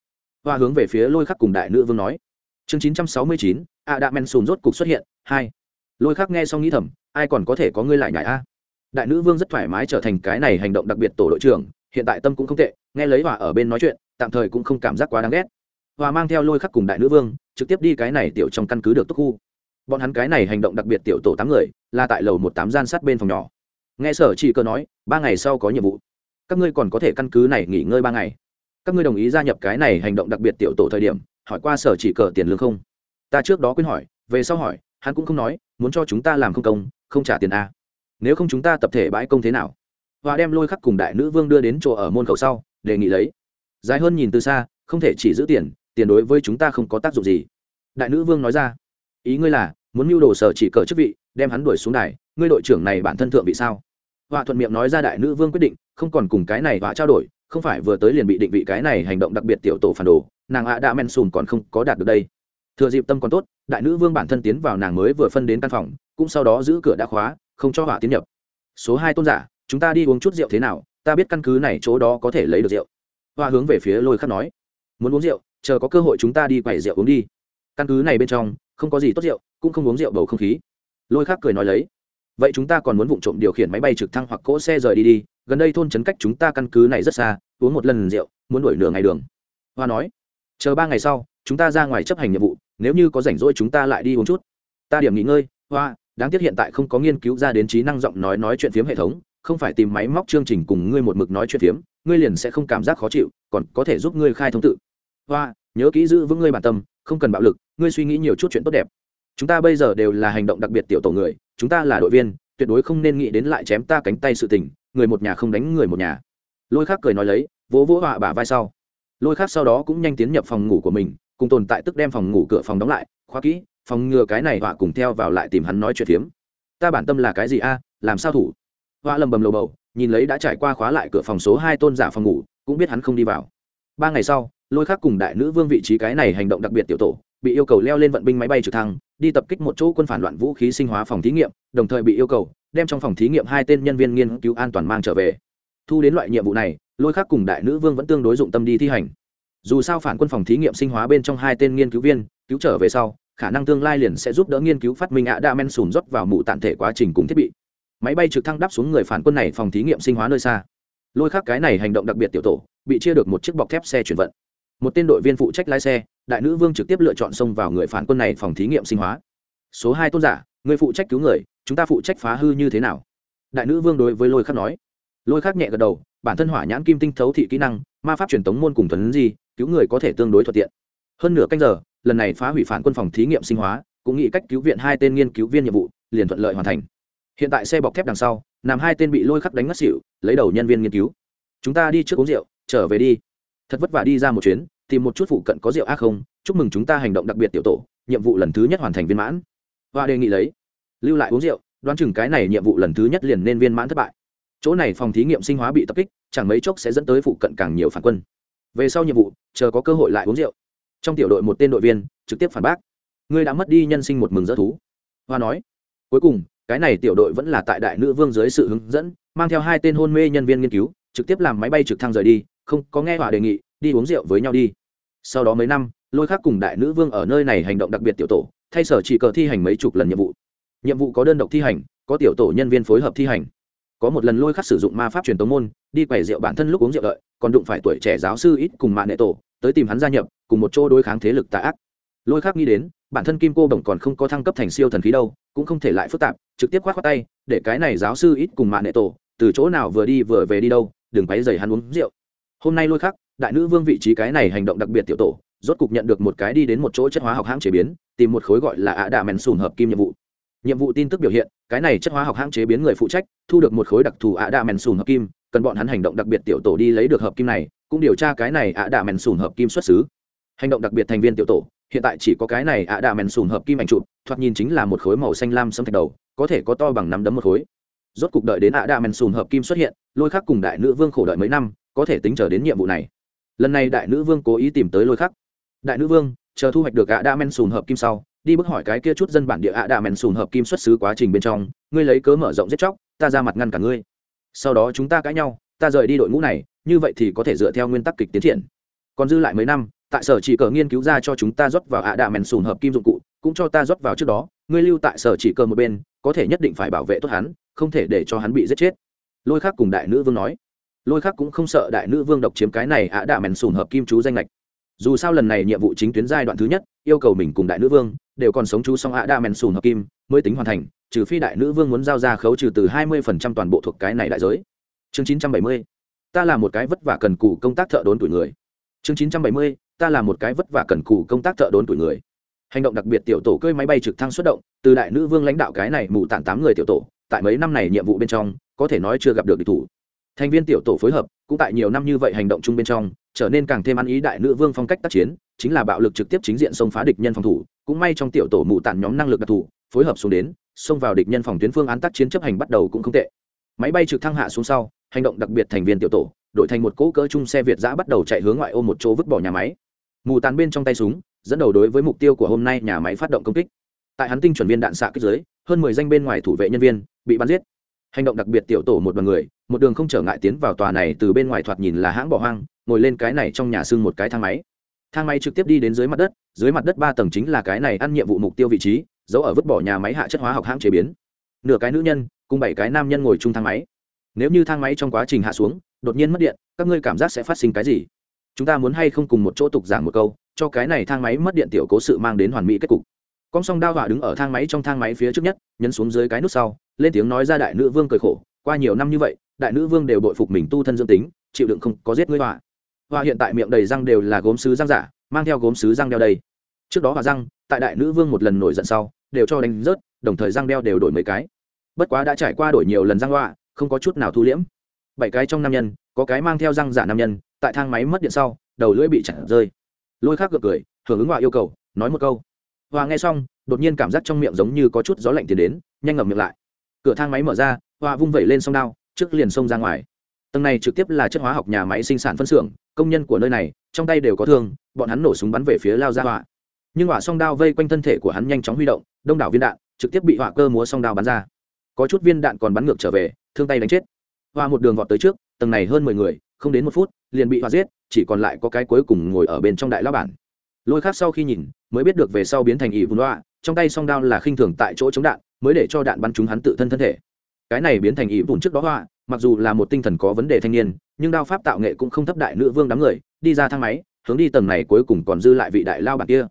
Speaker 1: Hoa hướng về phía lôi khắc cùng đại nữ vương nói. Chương chín trăm sáu mươi chín, a đạ men sùn rốt cục xuất hiện, hai. Lôi khắc nghe xong nghĩ thầm, ai còn có thể có ngươi lại nhải a? Đại nữ vương rất thoải mái trở thành cái này hành động đặc biệt tổ đội trưởng, hiện tại tâm cũng không tệ, nghe lấy hòa ở bên nói chuyện tạm thời cũng không cảm giác quá đáng ghét. Và mang theo lôi khắc cùng đại nữ vương, trực tiếp đi cái này tiểu trong căn cứ được túc khu. Bọn hắn cái này hành động đặc biệt tiểu tổ tám người, là tại lầu một tám gian sát bên phòng nhỏ. Nghe sở chỉ cơ nói, ba ngày sau có nhiệm vụ. Các ngươi còn có thể căn cứ này nghỉ ngơi ba ngày. Các ngươi đồng ý gia nhập cái này hành động đặc biệt tiểu tổ thời điểm, hỏi qua sở chỉ cờ tiền lương không? Ta trước đó quên hỏi, về sau hỏi, hắn cũng không nói, muốn cho chúng ta làm không công, không trả tiền a. Nếu không chúng ta tập thể bãi công thế nào? Và đem lôi khắc cùng đại nữ vương đưa đến chỗ ở môn khẩu sau, đề nghị lấy dài hơn nhìn từ xa, không thể chỉ giữ tiền tiền đối với chúng ta không có tác dụng gì. Đại nữ vương nói ra, ý ngươi là, muốn mưu đồ sở chỉ cờ chức vị, đem hắn đuổi xuống đài, ngươi đội trưởng này bản thân thượng vị sao? Họa thuận miệng nói ra đại nữ vương quyết định, không còn cùng cái này họa trao đổi, không phải vừa tới liền bị định vị cái này hành động đặc biệt tiểu tổ phản đồ, nàng ạ đã men sùn còn không có đạt được đây. Thừa dịp tâm còn tốt, đại nữ vương bản thân tiến vào nàng mới vừa phân đến căn phòng, cũng sau đó giữ cửa đã khóa, không cho họa tiến nhập. Số hai tôn giả, chúng ta đi uống chút rượu thế nào, ta biết căn cứ này chỗ đó có thể lấy được rượu hoa hướng về phía lôi khắc nói, muốn uống rượu, chờ có cơ hội chúng ta đi quẩy rượu uống đi. Căn cứ này bên trong, không có gì tốt rượu, cũng không uống rượu bầu không khí. Lôi khắc cười nói lấy, vậy chúng ta còn muốn vụ trộm điều khiển máy bay trực thăng hoặc cỗ xe rời đi đi. Gần đây thôn trấn cách chúng ta căn cứ này rất xa, uống một lần rượu, muốn đuổi nửa ngày đường. Hoa nói, chờ ba ngày sau, chúng ta ra ngoài chấp hành nhiệm vụ, nếu như có rảnh rỗi chúng ta lại đi uống chút. Ta điểm nghỉ ngơi, hoa, đáng tiếc hiện tại không có nghiên cứu ra đến trí năng giọng nói nói chuyện phiếm hệ thống không phải tìm máy móc chương trình cùng ngươi một mực nói chuyện phiếm, ngươi liền sẽ không cảm giác khó chịu, còn có thể giúp ngươi khai thông tự. Hoa, nhớ kỹ giữ vững ngươi bản tâm, không cần bạo lực, ngươi suy nghĩ nhiều chút chuyện tốt đẹp. Chúng ta bây giờ đều là hành động đặc biệt tiểu tổ người, chúng ta là đội viên, tuyệt đối không nên nghĩ đến lại chém ta cánh tay sự tình, người một nhà không đánh người một nhà. Lôi khác cười nói lấy, vỗ vỗ họa bả vai sau. Lôi khác sau đó cũng nhanh tiến nhập phòng ngủ của mình, cùng tồn tại tức đem phòng ngủ cửa phòng đóng lại, khóa kỹ, phòng ngừa cái này họa cùng theo vào lại tìm hắn nói chuyện phiếm. Ta bản tâm là cái gì a, làm sao thủ? Hoa lầm bầm lầu bầu, nhìn lấy đã trải qua khóa lại cửa phòng số hai tôn giả phòng ngủ, cũng biết hắn không đi vào. Ba ngày sau, lôi khắc cùng đại nữ vương vị trí cái này hành động đặc biệt tiểu tổ, bị yêu cầu leo lên vận binh máy bay trực thăng, đi tập kích một chỗ quân phản loạn vũ khí sinh hóa phòng thí nghiệm, đồng thời bị yêu cầu đem trong phòng thí nghiệm hai tên nhân viên nghiên cứu an toàn mang trở về. Thu đến loại nhiệm vụ này, lôi khắc cùng đại nữ vương vẫn tương đối dụng tâm đi thi hành. Dù sao phản quân phòng thí nghiệm sinh hóa bên trong hai tên nghiên cứu viên, cứu trở về sau, khả năng tương lai liền sẽ giúp đỡ nghiên cứu phát minh ạ đa men sùn rót vào mụ tản thể quá trình cùng thiết bị máy bay trực thăng đáp xuống người phản quân này phòng thí nghiệm sinh hóa nơi xa. Lôi khác cái này hành động đặc biệt tiểu tổ, bị chia được một chiếc bọc thép xe chuyển vận. Một tên đội viên phụ trách lái xe, đại nữ vương trực tiếp lựa chọn xông vào người phản quân này phòng thí nghiệm sinh hóa. Số hai tôn giả, người phụ trách cứu người, chúng ta phụ trách phá hư như thế nào? Đại nữ vương đối với lôi khắc nói. Lôi khắc nhẹ gật đầu, bản thân hỏa nhãn kim tinh thấu thị kỹ năng, ma pháp truyền tống môn cùng thuần gì cứu người có thể tương đối thuận tiện. Hơn nửa canh giờ, lần này phá hủy phản quân phòng thí nghiệm sinh hóa, cũng nghĩ cách cứu viện hai tên nghiên cứu viên nhiệm vụ, liền thuận lợi hoàn thành hiện tại xe bọc thép đằng sau, nằm hai tên bị lôi khắc đánh ngất xỉu, lấy đầu nhân viên nghiên cứu. Chúng ta đi trước uống rượu, trở về đi. Thật vất vả đi ra một chuyến, tìm một chút phụ cận có rượu ác không, chúc mừng chúng ta hành động đặc biệt tiểu tổ, nhiệm vụ lần thứ nhất hoàn thành viên mãn. Và đề nghị lấy. Lưu lại uống rượu, đoán chừng cái này nhiệm vụ lần thứ nhất liền nên viên mãn thất bại. Chỗ này phòng thí nghiệm sinh hóa bị tập kích, chẳng mấy chốc sẽ dẫn tới phụ cận càng nhiều phản quân. Về sau nhiệm vụ, chờ có cơ hội lại uống rượu. Trong tiểu đội một tên đội viên, trực tiếp phản bác. Ngươi đã mất đi nhân sinh một mừng dỡ thú. Hoa nói. Cuối cùng cái này tiểu đội vẫn là tại đại nữ vương dưới sự hướng dẫn, mang theo hai tên hôn mê nhân viên nghiên cứu, trực tiếp làm máy bay trực thăng rời đi, không có nghe hỏa đề nghị, đi uống rượu với nhau đi. Sau đó mấy năm, lôi khác cùng đại nữ vương ở nơi này hành động đặc biệt tiểu tổ, thay sở chỉ cờ thi hành mấy chục lần nhiệm vụ. Nhiệm vụ có đơn độc thi hành, có tiểu tổ nhân viên phối hợp thi hành. Có một lần lôi khắc sử dụng ma pháp truyền tống môn, đi quầy rượu bản thân lúc uống rượu đợi, còn đụng phải tuổi trẻ giáo sư ít cùng mạng nệ tổ, tới tìm hắn gia nhập, cùng một chỗ đối kháng thế lực tà ác. Lôi khắc nghĩ đến bản thân kim cô đồng còn không có thăng cấp thành siêu thần khí đâu, cũng không thể lại phức tạp, trực tiếp khoát khoát tay, để cái này giáo sư ít cùng mạng nệ tổ, từ chỗ nào vừa đi vừa về đi đâu, đừng quấy dày hắn uống rượu. Hôm nay lôi khắc, đại nữ vương vị trí cái này hành động đặc biệt tiểu tổ, rốt cục nhận được một cái đi đến một chỗ chất hóa học hãng chế biến, tìm một khối gọi là ạ đà mèn sùn hợp kim nhiệm vụ. Nhiệm vụ tin tức biểu hiện, cái này chất hóa học hãng chế biến người phụ trách, thu được một khối đặc thù ạ đà mèn sùn hợp kim, cần bọn hắn hành động đặc biệt tiểu tổ đi lấy được hợp kim này, cũng điều tra cái này ạ đà mèn sùn hợp kim xuất xứ. Hành động đặc biệt thành viên tiểu tổ hiện tại chỉ có cái này ạ đạ mèn sùn hợp kim ảnh chụp, thoạt nhìn chính là một khối màu xanh lam xâm thạch đầu, có thể có to bằng nắm đấm một khối. Rốt cục đợi đến ạ đạ mèn sùn hợp kim xuất hiện, lôi khắc cùng đại nữ vương khổ đợi mấy năm, có thể tính chờ đến nhiệm vụ này. Lần này đại nữ vương cố ý tìm tới lôi khắc. Đại nữ vương, chờ thu hoạch được ạ đa men sùn hợp kim sau, đi bước hỏi cái kia chút dân bản địa ạ đa men sùn hợp kim xuất xứ quá trình bên trong, ngươi lấy cớ mở rộng giết chóc, ta ra mặt ngăn cả ngươi. Sau đó chúng ta cãi nhau, ta rời đi đội ngũ này, như vậy thì có thể dựa theo nguyên tắc kịch tiến triển. Còn dư lại mấy năm tại sở chỉ cờ nghiên cứu ra cho chúng ta rót vào ạ đạ mèn sùn hợp kim dụng cụ, cũng cho ta rót vào trước đó, ngươi lưu tại sở chỉ cờ một bên, có thể nhất định phải bảo vệ tốt hắn, không thể để cho hắn bị giết chết. Lôi khác cùng đại nữ vương nói. Lôi khác cũng không sợ đại nữ vương độc chiếm cái này ạ đạ mèn sùn hợp kim chú danh lệch dù sao lần này nhiệm vụ chính tuyến giai đoạn thứ nhất, yêu cầu mình cùng đại nữ vương đều còn sống chú song ạ đa mèn sùn hợp kim mới tính hoàn thành, trừ phi đại nữ vương muốn giao ra khấu trừ từ hai mươi phần trăm toàn bộ thuộc cái này đại giới. Chương chín trăm bảy mươi, ta là một cái vất vả cần cù công tác thợ đốn tuổi người. Chương chín trăm bảy mươi ta là một cái vất vả cần cù công tác thợ đốn tuổi người. Hành động đặc biệt tiểu tổ cơi máy bay trực thăng xuất động, từ đại nữ vương lãnh đạo cái này mù tản tám người tiểu tổ, tại mấy năm này nhiệm vụ bên trong, có thể nói chưa gặp được địch thủ. Thành viên tiểu tổ phối hợp, cũng tại nhiều năm như vậy hành động chung bên trong, trở nên càng thêm ăn ý đại nữ vương phong cách tác chiến, chính là bạo lực trực tiếp chính diện xông phá địch nhân phòng thủ, cũng may trong tiểu tổ mù tản nhóm năng lực đặc thù, phối hợp xuống đến, xông vào địch nhân phòng tuyến phương án tác chiến chấp hành bắt đầu cũng không tệ. Máy bay trực thăng hạ xuống sau, hành động đặc biệt thành viên tiểu tổ, đội thành một cỗ cỡ chung xe việt giã bắt đầu chạy hướng ngoại ô một chỗ vứt bỏ nhà máy mù tàn bên trong tay súng, dẫn đầu đối với mục tiêu của hôm nay nhà máy phát động công kích. Tại hắn tinh chuẩn viên đạn xạ kích dưới, hơn mười danh bên ngoài thủ vệ nhân viên bị bắn giết. Hành động đặc biệt tiểu tổ một đoàn người, một đường không trở ngại tiến vào tòa này từ bên ngoài thoạt nhìn là hãng bỏ hoang, ngồi lên cái này trong nhà xưng một cái thang máy. Thang máy trực tiếp đi đến dưới mặt đất, dưới mặt đất ba tầng chính là cái này ăn nhiệm vụ mục tiêu vị trí giấu ở vứt bỏ nhà máy hạ chất hóa học hãng chế biến. Nửa cái nữ nhân, cùng bảy cái nam nhân ngồi chung thang máy. Nếu như thang máy trong quá trình hạ xuống, đột nhiên mất điện, các ngươi cảm giác sẽ phát sinh cái gì? Chúng ta muốn hay không cùng một chỗ tục giảng một câu, cho cái này thang máy mất điện tiểu cố sự mang đến hoàn mỹ kết cục. Con song đao hỏa đứng ở thang máy trong thang máy phía trước nhất, nhấn xuống dưới cái nút sau, lên tiếng nói ra đại nữ vương cười khổ, qua nhiều năm như vậy, đại nữ vương đều bội phục mình tu thân dương tính, chịu đựng không có giết ngươi họa. Họa hiện tại miệng đầy răng đều là gốm sứ răng giả, mang theo gốm sứ răng đeo đây trước đó họa răng, tại đại nữ vương một lần nổi giận sau, đều cho đánh rớt, đồng thời răng đeo đều đổi mấy cái. Bất quá đã trải qua đổi nhiều lần răng họa, không có chút nào thu liễm. Bảy cái trong nam nhân, có cái mang theo răng giả nam nhân tại thang máy mất điện sau, đầu lưỡi bị chặn rơi. Lôi khác gượng cười, hưởng ứng họa yêu cầu, nói một câu. Hòa nghe xong, đột nhiên cảm giác trong miệng giống như có chút gió lạnh tiến đến, nhanh ngậm miệng lại. Cửa thang máy mở ra hòa vung vẩy lên sông đao, trước liền sông ra ngoài. Tầng này trực tiếp là chất hóa học nhà máy sinh sản phân xưởng, công nhân của nơi này, trong tay đều có thương, bọn hắn nổ súng bắn về phía lao ra họa. Nhưng hỏa song đao vây quanh thân thể của hắn nhanh chóng huy động, đông đảo viên đạn, trực tiếp bị họa cơ múa song đao bắn ra. Có chút viên đạn còn bắn ngược trở về, thương tay đánh chết. Họa một đường vọt tới trước, tầng này hơn mười người không đến một phút liền bị hoa giết chỉ còn lại có cái cuối cùng ngồi ở bên trong đại lao bản. Lôi khác sau khi nhìn mới biết được về sau biến thành ỷ vùn loa, trong tay song đao là khinh thường tại chỗ chống đạn mới để cho đạn bắn trúng hắn tự thân thân thể. Cái này biến thành ỷ vùn trước đó hoa mặc dù là một tinh thần có vấn đề thanh niên nhưng đao pháp tạo nghệ cũng không thấp đại nữ vương đám người đi ra thang máy hướng đi tầng này cuối cùng còn dư lại vị đại lao bản kia.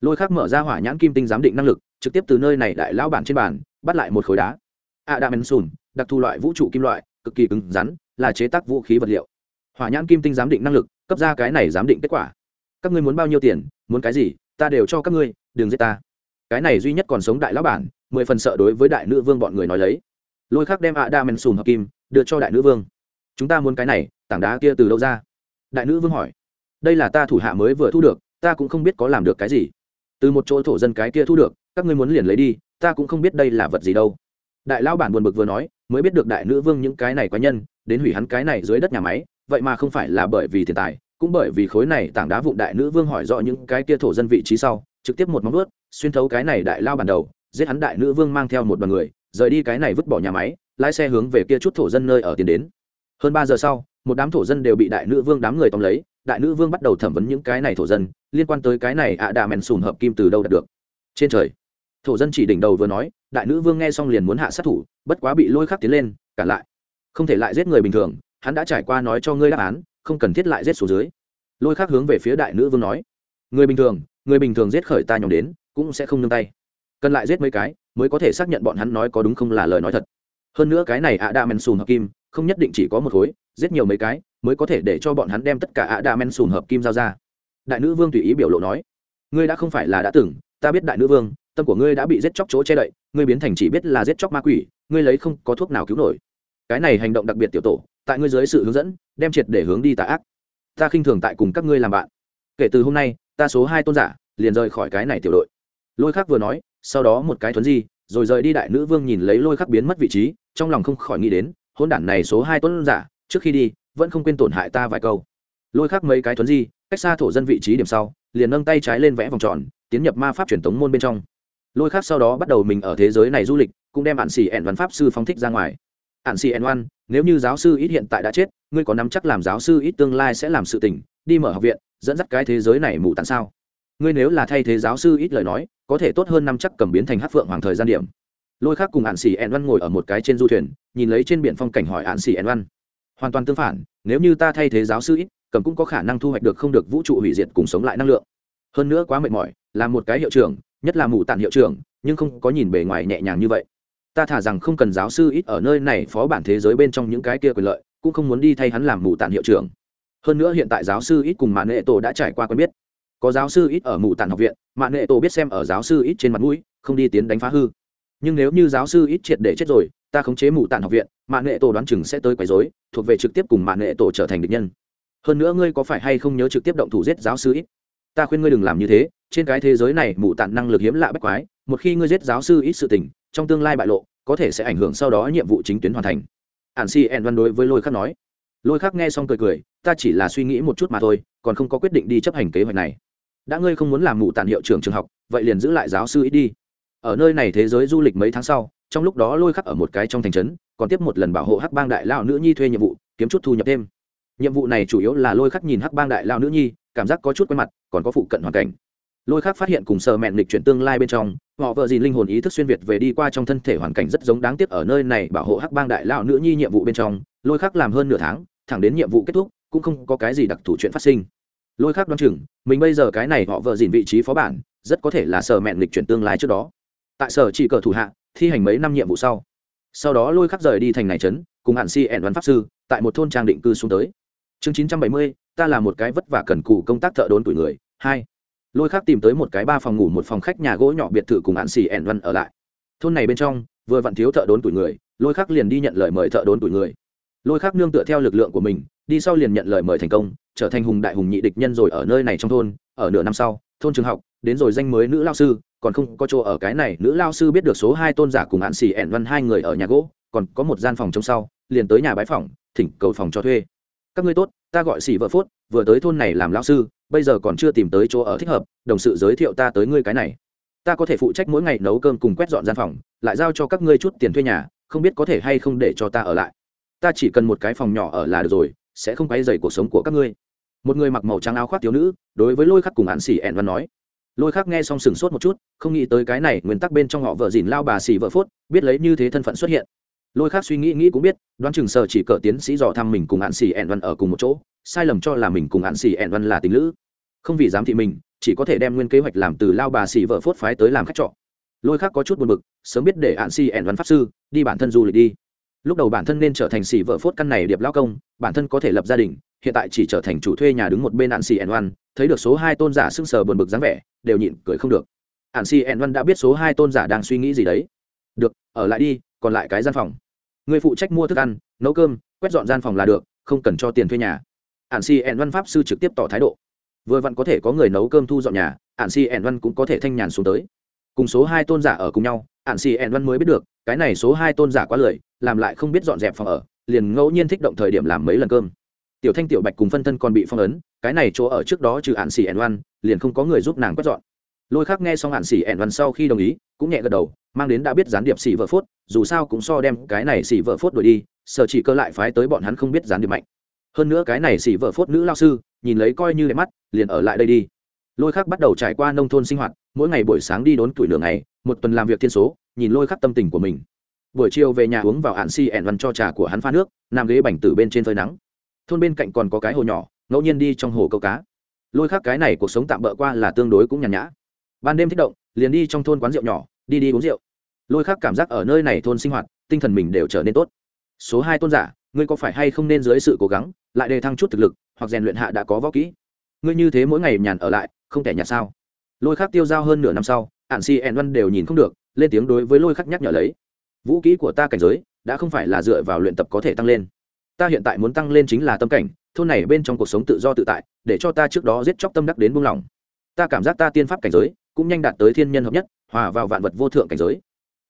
Speaker 1: Lôi khác mở ra hỏa nhãn kim tinh giám định năng lực trực tiếp từ nơi này đại lao bản trên bàn bắt lại một khối đá. A đa men sùn đặc thù loại vũ trụ kim loại cực kỳ cứng rắn là chế tác vũ khí vật liệu hỏa nhãn kim tinh giám định năng lực, cấp ra cái này giám định kết quả. Các ngươi muốn bao nhiêu tiền, muốn cái gì, ta đều cho các ngươi, đừng giết ta. Cái này duy nhất còn sống đại lão bản, mười phần sợ đối với đại nữ vương bọn người nói lấy. Lôi khắc đem ạ đa men sùn hợp kim, đưa cho đại nữ vương. Chúng ta muốn cái này, tảng đá kia từ đâu ra? Đại nữ vương hỏi. Đây là ta thủ hạ mới vừa thu được, ta cũng không biết có làm được cái gì. Từ một chỗ thổ dân cái kia thu được, các ngươi muốn liền lấy đi, ta cũng không biết đây là vật gì đâu. Đại lão bản buồn bực vừa nói, mới biết được đại nữ vương những cái này quá nhân, đến hủy hắn cái này dưới đất nhà máy vậy mà không phải là bởi vì tiền tài, cũng bởi vì khối này tảng đá vụn đại nữ vương hỏi rõ những cái kia thổ dân vị trí sau, trực tiếp một móng ướt xuyên thấu cái này đại lao bản đầu, giết hắn đại nữ vương mang theo một đoàn người, rời đi cái này vứt bỏ nhà máy, lái xe hướng về kia chút thổ dân nơi ở tiến đến. Hơn ba giờ sau, một đám thổ dân đều bị đại nữ vương đám người tóm lấy, đại nữ vương bắt đầu thẩm vấn những cái này thổ dân, liên quan tới cái này ạ đà mèn sùn hợp kim từ đâu đạt được. Trên trời, thổ dân chỉ đỉnh đầu vừa nói, đại nữ vương nghe xong liền muốn hạ sát thủ, bất quá bị lôi khắc tiến lên, cản lại. Không thể lại giết người bình thường hắn đã trải qua nói cho ngươi đáp án, không cần thiết lại giết xuống dưới. Lôi khác hướng về phía đại nữ vương nói, người bình thường, người bình thường giết khởi ta nhóm đến, cũng sẽ không nương tay. Cần lại giết mấy cái, mới có thể xác nhận bọn hắn nói có đúng không là lời nói thật. Hơn nữa cái này ạ đa men sùn hợp kim, không nhất định chỉ có một khối, giết nhiều mấy cái, mới có thể để cho bọn hắn đem tất cả ạ đa men sùn hợp kim giao ra. Đại nữ vương tùy ý biểu lộ nói, ngươi đã không phải là đã từng, ta biết đại nữ vương, tâm của ngươi đã bị giết chóc chỗ che đậy, ngươi biến thành chỉ biết là giết chóc ma quỷ, ngươi lấy không có thuốc nào cứu nổi. Cái này hành động đặc biệt tiểu tổ tại ngươi dưới sự hướng dẫn, đem triệt để hướng đi tà ác. Ta khinh thường tại cùng các ngươi làm bạn. Kể từ hôm nay, ta số hai tôn giả, liền rời khỏi cái này tiểu đội. Lôi khắc vừa nói, sau đó một cái thuấn di, rồi rời đi đại nữ vương nhìn lấy lôi khắc biến mất vị trí, trong lòng không khỏi nghĩ đến hôn đản này số hai tôn giả, trước khi đi, vẫn không quên tổn hại ta vài câu. Lôi khắc mấy cái thuấn di, cách xa thổ dân vị trí điểm sau, liền nâng tay trái lên vẽ vòng tròn, tiến nhập ma pháp truyền thống môn bên trong. Lôi khắc sau đó bắt đầu mình ở thế giới này du lịch, cũng đem bản xì ẹn văn pháp sư phóng thích ra ngoài ạn xì ẹn oan, nếu như giáo sư ít hiện tại đã chết, ngươi có nắm chắc làm giáo sư ít tương lai sẽ làm sự tình, đi mở học viện, dẫn dắt cái thế giới này mù tàn sao? Ngươi nếu là thay thế giáo sư ít lời nói, có thể tốt hơn năm chắc cầm biến thành hát phượng hoàng thời gian điểm. Lôi khác cùng ạn xì ẹn văn ngồi ở một cái trên du thuyền, nhìn lấy trên biển phong cảnh hỏi ạn xì ẹn văn hoàn toàn tương phản, nếu như ta thay thế giáo sư ít, cầm cũng có khả năng thu hoạch được không được vũ trụ hủy diệt cùng sống lại năng lượng. Hơn nữa quá mệt mỏi, là một cái hiệu trưởng, nhất là mù tàn hiệu trưởng, nhưng không có nhìn bề ngoài nhẹ nhàng như vậy ta thả rằng không cần giáo sư ít ở nơi này phó bản thế giới bên trong những cái kia quyền lợi, cũng không muốn đi thay hắn làm mù tản hiệu trưởng. Hơn nữa hiện tại giáo sư ít cùng mạng nệ tổ đã trải qua quen biết. Có giáo sư ít ở mù tản học viện mạng nệ tổ biết xem ở giáo sư ít trên mặt mũi, không đi tiến đánh phá hư. Nhưng nếu như giáo sư ít triệt để chết rồi, ta khống chế mù tản học viện mạng nệ tổ đoán chừng sẽ tới quấy rối, thuộc về trực tiếp cùng mạng nệ tổ trở thành địch nhân. Hơn nữa ngươi có phải hay không nhớ trực tiếp động thủ giết giáo sư ít? Ta khuyên ngươi đừng làm như thế, trên cái thế giới này mù tản năng lực hiếm lạ bách quái, một khi ngươi giết giáo sư ít sự tình trong tương lai bại lộ, có thể sẽ ảnh hưởng sau đó nhiệm vụ chính tuyến hoàn thành. Ản si ẹn văn đối với lôi khắc nói. Lôi khắc nghe xong cười cười, ta chỉ là suy nghĩ một chút mà thôi, còn không có quyết định đi chấp hành kế hoạch này. Đã ngươi không muốn làm mù tản hiệu trưởng trường học, vậy liền giữ lại giáo sư ít đi. Ở nơi này thế giới du lịch mấy tháng sau, trong lúc đó lôi khắc ở một cái trong thành trấn, còn tiếp một lần bảo hộ hắc bang đại lao nữ nhi thuê nhiệm vụ, kiếm chút thu nhập thêm. Nhiệm vụ này chủ yếu là lôi khắc nhìn hắc bang đại lao nữ nhi, cảm giác có chút quen mặt, còn có phụ cận hoàn cảnh lôi khắc phát hiện cùng sợ mẹn lịch chuyển tương lai bên trong, họ vợ gì linh hồn ý thức xuyên việt về đi qua trong thân thể hoàn cảnh rất giống đáng tiếc ở nơi này bảo hộ hắc bang đại lão nữ nhi nhiệm vụ bên trong, lôi khắc làm hơn nửa tháng, thẳng đến nhiệm vụ kết thúc, cũng không có cái gì đặc thù chuyện phát sinh. Lôi khắc đoán chừng, mình bây giờ cái này họ vợ dìn vị trí phó bản, rất có thể là sở mẹn lịch chuyển tương lai trước đó. Tại sở chỉ cờ thủ hạ, thi hành mấy năm nhiệm vụ sau. Sau đó lôi khắc rời đi thành này trấn, cùng hạn si ẻn đoán pháp sư, tại một thôn trang định cư xuống tới. Chương chín trăm bảy mươi, ta là một cái vất vả cần cù công tác thợ đốn tuổi người. Hai lôi khác tìm tới một cái ba phòng ngủ, một phòng khách nhà gỗ nhỏ biệt thự cùng hạn xì ẻn văn ở lại. Thôn này bên trong, vừa vặn thiếu thợ đốn tuổi người, lôi khác liền đi nhận lời mời thợ đốn tuổi người. Lôi khác nương tựa theo lực lượng của mình, đi sau liền nhận lời mời thành công, trở thành hùng đại hùng nhị địch nhân rồi ở nơi này trong thôn, ở nửa năm sau, thôn trường học, đến rồi danh mới nữ lao sư, còn không có chỗ ở cái này, nữ lao sư biết được số hai tôn giả cùng hạn xì ẻn văn hai người ở nhà gỗ, còn có một gian phòng trong sau, liền tới nhà bãi phòng thỉnh cầu phòng cho thuê. Các ngươi tốt, ta gọi xì vợ phốt vừa tới thôn này làm lão sư, bây giờ còn chưa tìm tới chỗ ở thích hợp, đồng sự giới thiệu ta tới ngươi cái này. Ta có thể phụ trách mỗi ngày nấu cơm cùng quét dọn gian phòng, lại giao cho các ngươi chút tiền thuê nhà, không biết có thể hay không để cho ta ở lại. Ta chỉ cần một cái phòng nhỏ ở là được rồi, sẽ không quay dày cuộc sống của các ngươi. Một người mặc màu trắng áo khoác thiếu nữ, đối với lôi khắc cùng hạn xỉ ẹn văn nói. Lôi khắc nghe xong sừng sốt một chút, không nghĩ tới cái này, nguyên tắc bên trong họ vợ dìn lao bà xỉ vợ phốt, biết lấy như thế thân phận xuất hiện. Lôi khắc suy nghĩ nghĩ cũng biết, đoán chừng sở chỉ cờ tiến sĩ dò thăm mình cùng hạn xỉ ẹn văn ở cùng một chỗ sai lầm cho là mình cùng hạn xì ẹn văn là tình lữ. Không vì dám thị mình, chỉ có thể đem nguyên kế hoạch làm từ lao bà xì vợ phốt phái tới làm khách trọ. Lôi khác có chút buồn bực, sớm biết để hạn xì ẹn văn pháp sư, đi bản thân du lịch đi. Lúc đầu bản thân nên trở thành xì vợ phốt căn này điệp lao công, bản thân có thể lập gia đình, hiện tại chỉ trở thành chủ thuê nhà đứng một bên hạn xì ẹn văn, thấy được số hai tôn giả sưng sờ buồn bực dáng vẻ, đều nhịn cười không được. Hạn xì ẹn văn đã biết số hai tôn giả đang suy nghĩ gì đấy. Được, ở lại đi, còn lại cái gian phòng. Người phụ trách mua thức ăn, nấu cơm, quét dọn gian phòng là được, không cần cho tiền thuê nhà hạn Si ẹn văn pháp sư trực tiếp tỏ thái độ. Vừa vặn có thể có người nấu cơm thu dọn nhà ạn si ẻn văn cũng có thể thanh nhàn xuống tới. Cùng số hai tôn giả ở cùng nhau ạn si ẻn văn mới biết được, cái này số hai tôn giả quá lười, làm lại không biết dọn dẹp phòng ở, liền ngẫu nhiên thích động thời điểm làm mấy lần cơm. Tiểu thanh, tiểu bạch cùng phân thân còn bị phong ấn, cái này chỗ ở trước đó trừ ạn xỉ ẻn văn, liền không có người giúp nàng quét dọn. Lôi khác nghe xong ạn xỉ ẻn văn sau khi đồng ý, cũng nhẹ gật đầu, mang đến đã biết gián điệp xỉ vợ phốt, dù sao cũng so đem cái này xỉ vợ phốt đuổi đi, sợ chỉ cơ lại phái tới bọn hắn không biết gián điệp mạnh hơn nữa cái này xỉ vợ phốt nữ lao sư, nhìn lấy coi như đẹp mắt, liền ở lại đây đi. Lôi khắc bắt đầu trải qua nông thôn sinh hoạt, mỗi ngày buổi sáng đi đốn tuổi lửa ngày, một tuần làm việc thiên số, nhìn lôi khắc tâm tình của mình. Buổi chiều về nhà uống vào hạn si ẻn văn cho trà của hắn pha nước, nằm ghế bành từ bên trên phơi nắng. Thôn bên cạnh còn có cái hồ nhỏ, ngẫu nhiên đi trong hồ câu cá. Lôi khắc cái này cuộc sống tạm bỡ qua là tương đối cũng nhàn nhã. Ban đêm thích động, liền đi trong thôn quán rượu nhỏ, đi đi uống rượu. Lôi khắc cảm giác ở nơi này thôn sinh hoạt, tinh thần mình đều trở nên tốt số hai tôn giả, ngươi có phải hay không nên dưới sự cố gắng, lại đề thăng chút thực lực, hoặc rèn luyện hạ đã có võ kỹ? Ngươi như thế mỗi ngày nhàn ở lại, không thể nhạt sao? Lôi khắc tiêu dao hơn nửa năm sau ạn si ẹn văn đều nhìn không được, lên tiếng đối với lôi khắc nhắc nhở lấy. Vũ kỹ của ta cảnh giới, đã không phải là dựa vào luyện tập có thể tăng lên. Ta hiện tại muốn tăng lên chính là tâm cảnh, thôn này bên trong cuộc sống tự do tự tại, để cho ta trước đó giết chóc tâm đắc đến buông lỏng. Ta cảm giác ta tiên pháp cảnh giới, cũng nhanh đạt tới thiên nhân hợp nhất, hòa vào vạn vật vô thượng cảnh giới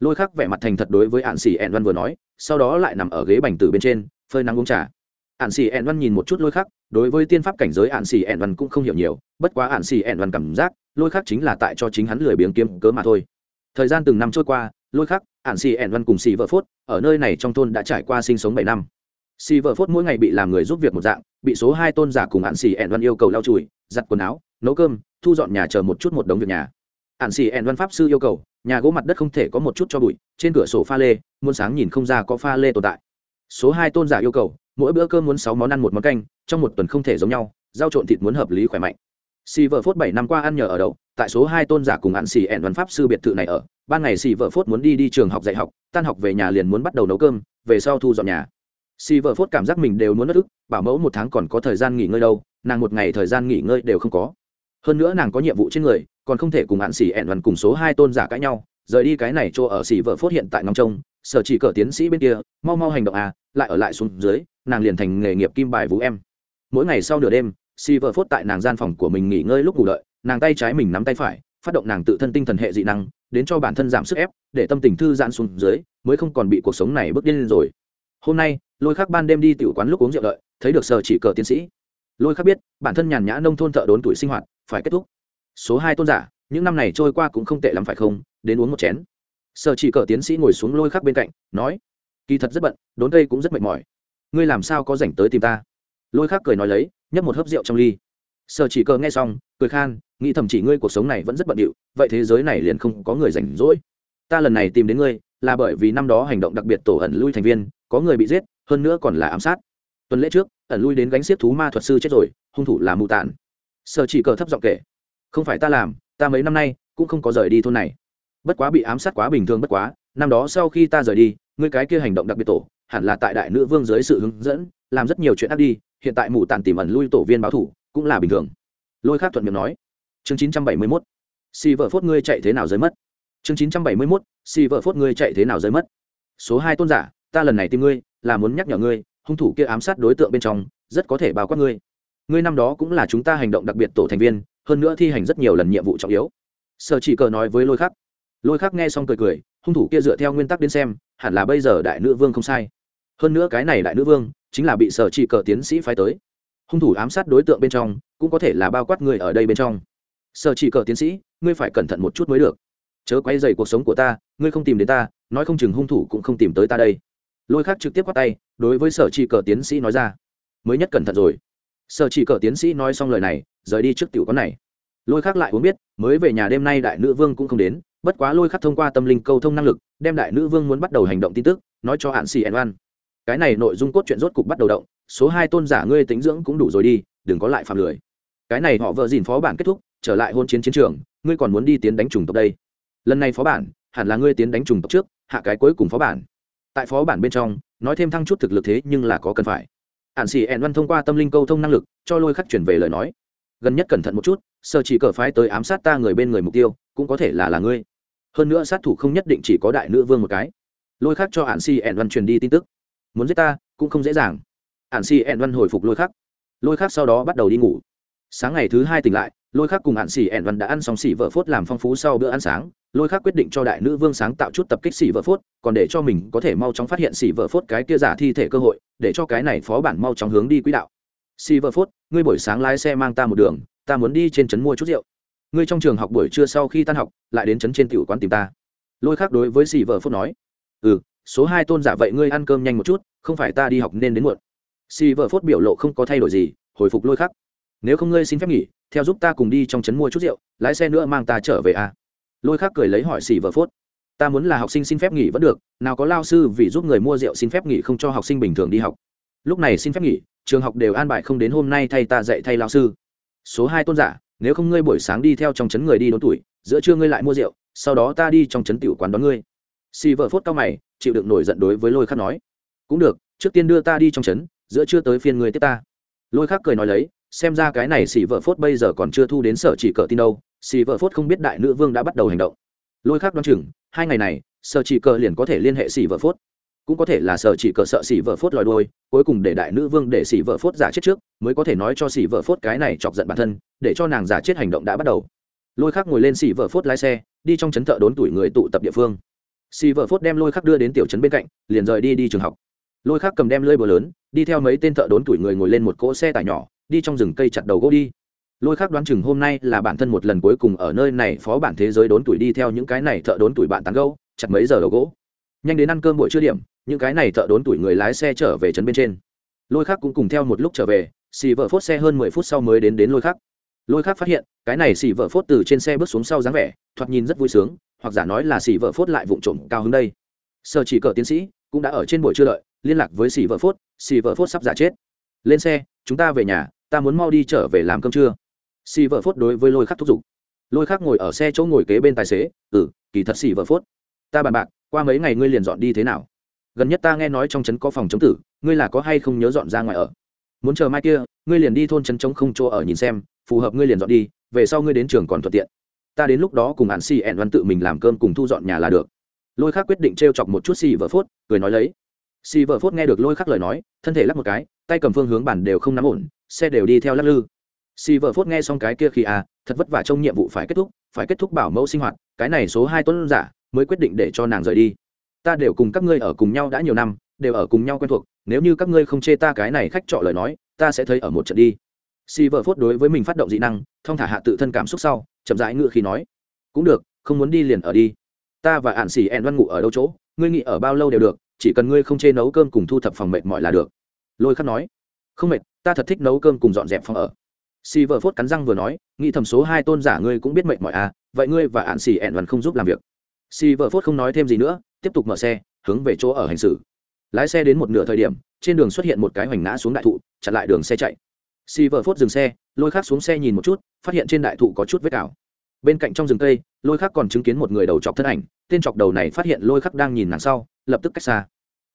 Speaker 1: lôi khắc vẻ mặt thành thật đối với ạn xỉ ẹn văn vừa nói, sau đó lại nằm ở ghế bành từ bên trên, phơi nắng uống trà. Ạn xỉ ẹn văn nhìn một chút lôi khắc, đối với tiên pháp cảnh giới ạn xỉ ẹn văn cũng không hiểu nhiều, bất quá ạn xỉ ẹn văn cảm giác, lôi khắc chính là tại cho chính hắn lười biếng kiếm cớ mà thôi. Thời gian từng năm trôi qua, lôi khắc, ạn xỉ ẹn văn cùng xỉ vợ phốt ở nơi này trong thôn đã trải qua sinh sống bảy năm. Xỉ vợ phốt mỗi ngày bị làm người giúp việc một dạng, bị số hai tôn giả cùng ạn xỉ ẹn văn yêu cầu lau chùi, giặt quần áo, nấu cơm, thu dọn nhà chờ một chút một đống việc nhà ạn xì ẹn văn pháp sư yêu cầu, nhà gỗ mặt đất không thể có một chút cho bụi, trên cửa sổ pha lê muôn sáng nhìn không ra có pha lê tồn tại. Số hai tôn giả yêu cầu, mỗi bữa cơm muốn sáu món ăn một món canh, trong một tuần không thể giống nhau, rau trộn thịt muốn hợp lý khỏe mạnh. Xì vợ phốt bảy năm qua ăn nhờ ở đậu, tại số hai tôn giả cùng hạn xì ẹn văn pháp sư biệt thự này ở, ban ngày xì vợ phốt muốn đi đi trường học dạy học, tan học về nhà liền muốn bắt đầu nấu cơm, về sau thu dọn nhà. Xì vợ phốt cảm giác mình đều muốn mất ức, bảo mẫu một tháng còn có thời gian nghỉ ngơi đâu, nàng một ngày thời gian nghỉ ngơi đều không có. Hơn nữa nàng có nhiệm vụ trên người còn không thể cùng hạn xì ẹn văn cùng số hai tôn giả cãi nhau, rời đi cái này chỗ ở xỉ vợ phốt hiện tại ngóng trông, sở chỉ cờ tiến sĩ bên kia, mau mau hành động à lại ở lại xuống dưới, nàng liền thành nghề nghiệp kim bài vũ em. Mỗi ngày sau nửa đêm xỉ vợ phốt tại nàng gian phòng của mình nghỉ ngơi lúc ngủ đợi, nàng tay trái mình nắm tay phải, phát động nàng tự thân tinh thần hệ dị năng, đến cho bản thân giảm sức ép, để tâm tình thư giãn xuống dưới, mới không còn bị cuộc sống này bước điên lên rồi. Hôm nay, lôi khắc ban đêm đi tiểu quán lúc uống rượu đợi, thấy được sở chỉ cờ tiến sĩ. Lôi khắc biết, bản thân nhàn nhã nông thôn thợ đốn tuổi sinh hoạt, phải kết thúc số hai tôn giả, những năm này trôi qua cũng không tệ lắm phải không? Đến uống một chén. Sở chỉ cờ tiến sĩ ngồi xuống lôi khắc bên cạnh, nói, kỳ thật rất bận, đốn cây cũng rất mệt mỏi. Ngươi làm sao có rảnh tới tìm ta? Lôi khắc cười nói lấy, nhấp một hớp rượu trong ly. Sở chỉ cờ nghe xong, cười khan, nghĩ thầm chỉ ngươi cuộc sống này vẫn rất bận điệu, vậy thế giới này liền không có người rảnh rỗi. Ta lần này tìm đến ngươi, là bởi vì năm đó hành động đặc biệt tổ ẩn lui thành viên, có người bị giết, hơn nữa còn là ám sát. Tuần lễ trước, ẩn lui đến gánh xiết thú ma thuật sư chết rồi, hung thủ là mù tản sở chỉ cờ thấp giọng kể không phải ta làm, ta mấy năm nay cũng không có rời đi thôn này. Bất quá bị ám sát quá bình thường bất quá, năm đó sau khi ta rời đi, ngươi cái kia hành động đặc biệt tổ, hẳn là tại đại nữ vương dưới sự hướng dẫn, làm rất nhiều chuyện ác đi, hiện tại mù tàn tìm ẩn lui tổ viên báo thủ, cũng là bình thường. Lôi khác thuận miệng nói. Chương chín trăm bảy mươi mốt. Xì vợ phốt ngươi chạy thế nào rơi mất? Chương chín trăm bảy mươi mốt. Xì vợ phốt ngươi chạy thế nào rơi mất? Số hai tôn giả, ta lần này tìm ngươi, là muốn nhắc nhở ngươi, hung thủ kia ám sát đối tượng bên trong, rất có thể bao quát ngươi. Ngươi năm đó cũng là chúng ta hành động đặc biệt tổ thành viên hơn nữa thi hành rất nhiều lần nhiệm vụ trọng yếu. Sở chỉ cờ nói với lôi khắc. Lôi khắc nghe xong cười cười, hung thủ kia dựa theo nguyên tắc đến xem, hẳn là bây giờ đại nữ vương không sai. Hơn nữa cái này đại nữ vương, chính là bị sở chỉ cờ tiến sĩ phái tới. Hung thủ ám sát đối tượng bên trong, cũng có thể là bao quát người ở đây bên trong. Sở chỉ cờ tiến sĩ, ngươi phải cẩn thận một chút mới được. Chớ quay dày cuộc sống của ta, ngươi không tìm đến ta, nói không chừng hung thủ cũng không tìm tới ta đây. Lôi khác trực tiếp quát tay, đối với sở chỉ cờ tiến sĩ nói ra. Mới nhất cẩn thận rồi. Sở chỉ cờ tiến sĩ nói xong lời này rời đi trước tiểu quán này. Lôi khác lại uống biết, mới về nhà đêm nay đại nữ vương cũng không đến, bất quá lôi khắc thông qua tâm linh câu thông năng lực, đem đại nữ vương muốn bắt đầu hành động tin tức, nói cho hạn xì ẩn oan. Cái này nội dung cốt truyện rốt cục bắt đầu động, số hai tôn giả ngươi tính dưỡng cũng đủ rồi đi, đừng có lại phạm lười. Cái này họ vợ dìn phó bản kết thúc, trở lại hôn chiến chiến trường, ngươi còn muốn đi tiến đánh trùng tộc đây. Lần này phó bản, hẳn là ngươi tiến đánh trùng tộc trước, hạ cái cuối cùng phó bản. Tại phó bản bên trong, nói thêm thăng chút thực lực thế nhưng là có cần phải. Hạn xì ẩn văn thông qua tâm linh câu thông năng lực, cho lôi khắc chuyển về lời nói gần nhất cẩn thận một chút, sơ chỉ cờ phái tới ám sát ta người bên người mục tiêu, cũng có thể là là ngươi. Hơn nữa sát thủ không nhất định chỉ có đại nữ vương một cái. Lôi khắc cho hạn si ẻn văn truyền đi tin tức. Muốn giết ta, cũng không dễ dàng. Hạn si ẻn văn hồi phục lôi khắc. Lôi khắc sau đó bắt đầu đi ngủ. Sáng ngày thứ hai tỉnh lại, lôi khắc cùng hạn xỉ ẻn văn đã ăn xong xỉ vợ phốt làm phong phú sau bữa ăn sáng. Lôi khắc quyết định cho đại nữ vương sáng tạo chút tập kích xỉ vợ phốt, còn để cho mình có thể mau chóng phát hiện xỉ vợ phốt cái kia giả thi thể cơ hội, để cho cái này phó bản mau chóng hướng đi quỹ đạo. Xỉ vợ phốt ngươi buổi sáng lái xe mang ta một đường, ta muốn đi trên trấn mua chút rượu. Ngươi trong trường học buổi trưa sau khi tan học, lại đến trấn trên tiểu quán tìm ta. Lôi khác đối với xì vợ phốt nói. Ừ số hai tôn giả vậy ngươi ăn cơm nhanh một chút, không phải ta đi học nên đến muộn. Xì vợ phốt biểu lộ không có thay đổi gì, hồi phục lôi khắc. Nếu không ngươi xin phép nghỉ, theo giúp ta cùng đi trong trấn mua chút rượu, lái xe nữa mang ta trở về à lôi khắc cười lấy hỏi xì vợ phốt ta muốn là học sinh xin phép nghỉ vẫn được, nào có lao sư vì giúp người mua rượu xin phép nghỉ không cho học sinh bình thường đi học. Lúc này xin phép nghỉ trường học đều an bài không đến hôm nay thay ta dạy thay lao sư. Số hai tôn giả, nếu không ngươi buổi sáng đi theo trong trấn người đi đốn tuổi, giữa trưa ngươi lại mua rượu, sau đó ta đi trong trấn tiểu quán đón ngươi. Xì vợ phốt cao mày, chịu đựng nổi giận đối với lôi khắc nói. Cũng được, trước tiên đưa ta đi trong trấn, giữa trưa tới phiên ngươi tiếp ta. Lôi khắc cười nói lấy, xem ra cái này xì vợ phốt bây giờ còn chưa thu đến sở chỉ cờ tin đâu xì vợ phốt không biết đại nữ vương đã bắt đầu hành động. Lôi khắc đoán chừng, hai ngày này, sở chỉ cờ liền có thể liên hệ xì vợ phốt cũng có thể là sở chỉ cờ sợ xỉ vợ phốt lòi đôi cuối cùng để đại nữ vương để xỉ vợ phốt giả chết trước, mới có thể nói cho xỉ vợ phốt cái này chọc giận bản thân, để cho nàng giả chết hành động đã bắt đầu. Lôi khắc ngồi lên xỉ vợ phốt lái xe, đi trong trấn thợ đốn tuổi người tụ tập địa phương. Xỉ vợ phốt đem lôi khắc đưa đến tiểu trấn bên cạnh, liền rời đi đi trường học. Lôi khắc cầm đem lơi bờ lớn, đi theo mấy tên thợ đốn tuổi người ngồi lên một cỗ xe tải nhỏ, đi trong rừng cây chặt đầu gỗ đi. Lôi khắc đoán chừng hôm nay là bản thân một lần cuối cùng ở nơi này phó bản thế giới đốn tuổi đi theo những cái này thợ đốn tuổi bạn tán gâu chặt mấy giờ đầu gỗ nhanh đến ăn cơm buổi trưa điểm, những cái này thợ đốn tuổi người lái xe trở về trấn bên trên. Lôi khác cũng cùng theo một lúc trở về, xì vợ phốt xe hơn mười phút sau mới đến đến lôi khác lôi khác phát hiện, cái này xì vợ phốt từ trên xe bước xuống sau dáng vẻ, thoạt nhìn rất vui sướng, hoặc giả nói là xì vợ phốt lại vụng trộm cao hơn đây. Sở chỉ cờ tiến sĩ cũng đã ở trên buổi trưa đợi, liên lạc với xì vợ phốt, xì vợ phốt sắp giả chết. Lên xe, chúng ta về nhà, ta muốn mau đi trở về làm cơm trưa. Xì vợ phốt đối với lôi khắc thúc giục. Lôi khắc ngồi ở xe chỗ ngồi kế bên tài xế ừ kỳ thật xì vợ phốt, ta bàn bạc qua mấy ngày ngươi liền dọn đi thế nào? Gần nhất ta nghe nói trong trấn có phòng chống tử, ngươi là có hay không nhớ dọn ra ngoài ở? Muốn chờ mai kia, ngươi liền đi thôn trấn trống không chỗ ở nhìn xem, phù hợp ngươi liền dọn đi, về sau ngươi đến trường còn thuận tiện. Ta đến lúc đó cùng hạn xì ẹn văn tự mình làm cơm cùng thu dọn nhà là được. Lôi khắc quyết định t r e o chọc một chút xì vợ phốt, cười nói lấy. Xì vợ phốt nghe được lôi khắc lời nói, thân thể lắc một cái, tay cầm phương hướng bản đều không nắm ổn, xe đều đi theo lắc lư. Xì vợ phốt nghe xong cái kia khi à thật vất vả trong nhiệm vụ phải kết thúc, phải kết thúc bảo mẫu sinh hoạt, cái này số hai tuấn giả mới quyết định để cho nàng rời đi. Ta đều cùng các ngươi ở cùng nhau đã nhiều năm, đều ở cùng nhau quen thuộc, nếu như các ngươi không chê ta cái này khách trọ lời nói, ta sẽ thấy ở một trận đi. Si vợ phốt đối với mình phát động dị năng thông thả hạ tự thân cảm xúc sau, chậm rãi ngựa khi nói, cũng được, không muốn đi liền ở đi. Ta và ạn xỉ ẹn văn ngủ ở đâu chỗ, ngươi nghỉ ở bao lâu đều được, chỉ cần ngươi không chê nấu cơm cùng thu thập phòng mệt mỏi là được. Lôi khắc nói, không mệt, ta thật thích nấu cơm cùng dọn dẹp phòng ở. Si vợ phốt cắn răng vừa nói, nghĩ thầm số hai tôn giả ngươi cũng biết mệt mỏi à vậy ngươi và ạn xỉ ẹn văn không giúp làm việc si vợ phốt không nói thêm gì nữa, tiếp tục mở xe, hướng về chỗ ở hành xử. Lái xe đến một nửa thời điểm, trên đường xuất hiện một cái hoành ngã xuống đại thụ, chặn lại đường xe chạy. Si vợ phốt dừng xe, lôi khác xuống xe nhìn một chút, phát hiện trên đại thụ có chút vết cào bên cạnh trong rừng cây, lôi khác còn chứng kiến một người đầu chọc thân ảnh, tên chọc đầu này phát hiện lôi khắc đang nhìn nàng sau, lập tức cách xa.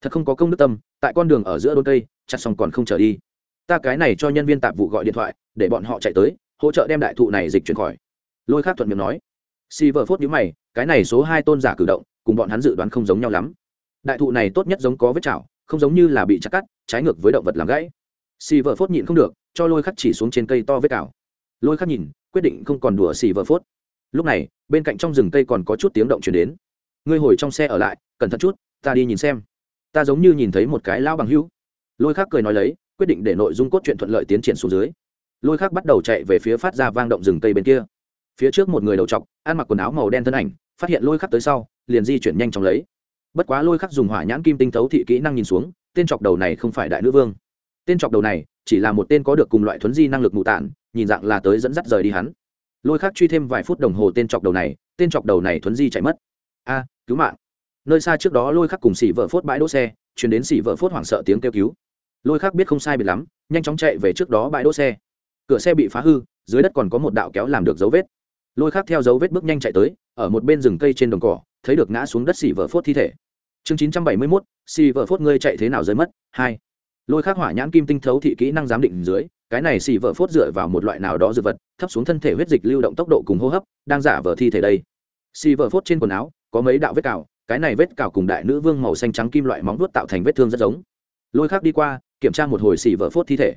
Speaker 1: Thật không có công đức tâm, tại con đường ở giữa đôn cây, chặt xong còn không trở đi. Ta cái này cho nhân viên tạp vụ gọi điện thoại, để bọn họ chạy tới, hỗ trợ đem đại thụ này dịch chuyển khỏi. Lôi khắc thuận miệng nói si vợ phốt nhíu mày, cái này số hai tôn giả cử động, cùng bọn hắn dự đoán không giống nhau lắm. Đại thụ này tốt nhất giống có vết chảo, không giống như là bị chặt cắt, trái ngược với động vật làm gãy. Si vợ phốt nhịn không được, cho lôi khắc chỉ xuống trên cây to vết cào lôi khắc nhìn, quyết định không còn đùa xì vợ phốt. Lúc này, bên cạnh trong rừng cây còn có chút tiếng động chuyển đến. Ngươi hồi trong xe ở lại, cẩn thận chút, ta đi nhìn xem. Ta giống như nhìn thấy một cái lao bằng hữu. Lôi khắc cười nói lấy, quyết định để nội dung cốt truyện thuận lợi tiến triển xuống dưới. Lôi khắc bắt đầu chạy về phía phát ra vang động rừng cây bên kia phía trước một người đầu t ăn mặc quần áo màu đen thân ảnh, phát hiện lôi khắc tới sau, liền di chuyển nhanh chóng lấy. Bất quá lôi khắc dùng hỏa nhãn kim tinh thấu thị kỹ năng nhìn xuống, tên chọc đầu này không phải đại nữ vương. Tên chọc đầu này chỉ là một tên có được cùng loại thuấn di năng lực mù tản nhìn dạng là tới dẫn dắt rời đi hắn. Lôi khắc truy thêm vài phút đồng hồ tên chọc đầu này, tên chọc đầu này thuấn di chạy mất. A, cứu mạng. Nơi xa trước đó lôi khắc cùng xỉ vợ phốt bãi đỗ xe, chuyển đến xỉ vợ phốt hoảng sợ tiếng kêu cứu. Lôi khắc biết không sai biệt lắm, nhanh chóng chạy về trước đó bãi đỗ xe. Cửa xe bị phá hư, dưới đất còn có một đạo kéo làm được dấu vết lôi khác theo dấu vết bước nhanh chạy tới, ở một bên rừng cây trên đồng cỏ, thấy được ngã xuống đất xỉ vợ phốt thi thể. Chương chín trăm bảy mươi mốt xỉ vợ phốt ngươi chạy thế nào rơi mất? Hai. Lôi khác hỏa nhãn kim tinh thấu thị kỹ năng giám định dưới, cái này xỉ vợ phốt dựa vào một loại nào đó dư vật, thấp xuống thân thể huyết dịch lưu động tốc độ cùng hô hấp, đang giả vờ thi thể đây. Xỉ vợ phốt trên quần áo, có mấy đạo vết cào, cái này vết cào cùng đại nữ vương màu xanh trắng kim loại móng vuốt tạo thành vết thương rất giống. Lôi khác đi qua, kiểm tra một hồi xỉ vợ phốt thi thể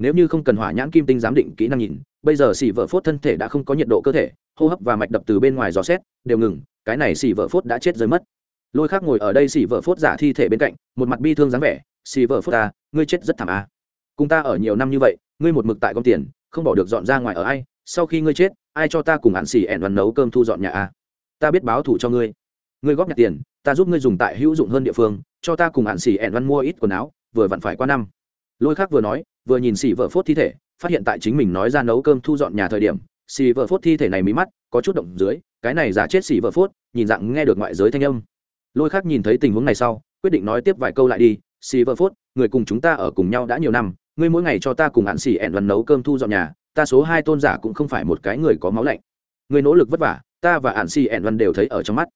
Speaker 1: nếu như không cần hỏa nhãn kim tinh giám định kỹ năng nhìn, bây giờ xỉ vợ phốt thân thể đã không có nhiệt độ cơ thể, hô hấp và mạch đập từ bên ngoài gió xét, đều ngừng, cái này xỉ vợ phốt đã chết rơi mất lôi khác ngồi ở đây xỉ vợ phốt giả thi thể bên cạnh, một mặt bi thương dáng vẻ xỉ vợ phốt ta, ngươi chết rất thảm à. cùng ta ở nhiều năm như vậy, ngươi một mực tại công tiền, không bỏ được dọn ra ngoài ở ai, sau khi ngươi chết, ai cho ta cùng hạn xỉ ẻn văn nấu cơm thu dọn nhà à. ta biết báo thủ cho ngươi ngươi góp nhặt tiền, ta giúp ngươi dùng tại hữu dụng hơn địa phương, cho ta cùng hạn xỉ ẻn văn mua ít quần áo, vừa vặn phải qua năm lôi khác vừa nói, vừa nhìn xỉ vợ phốt thi thể, phát hiện tại chính mình nói ra nấu cơm thu dọn nhà thời điểm xỉ vợ phốt thi thể này mí mắt, có chút động dưới, cái này giả chết xỉ vợ phốt, nhìn dạng nghe được ngoại giới thanh âm. Lôi khác nhìn thấy tình huống này sau, quyết định nói tiếp vài câu lại đi xỉ vợ phốt, người cùng chúng ta ở cùng nhau đã nhiều năm, ngươi mỗi ngày cho ta cùng hạn xỉ ẹn văn nấu cơm thu dọn nhà, ta số hai tôn giả cũng không phải một cái người có máu lạnh. Ngươi nỗ lực vất vả, ta và hạn xỉ ẹn văn đều thấy ở trong mắt.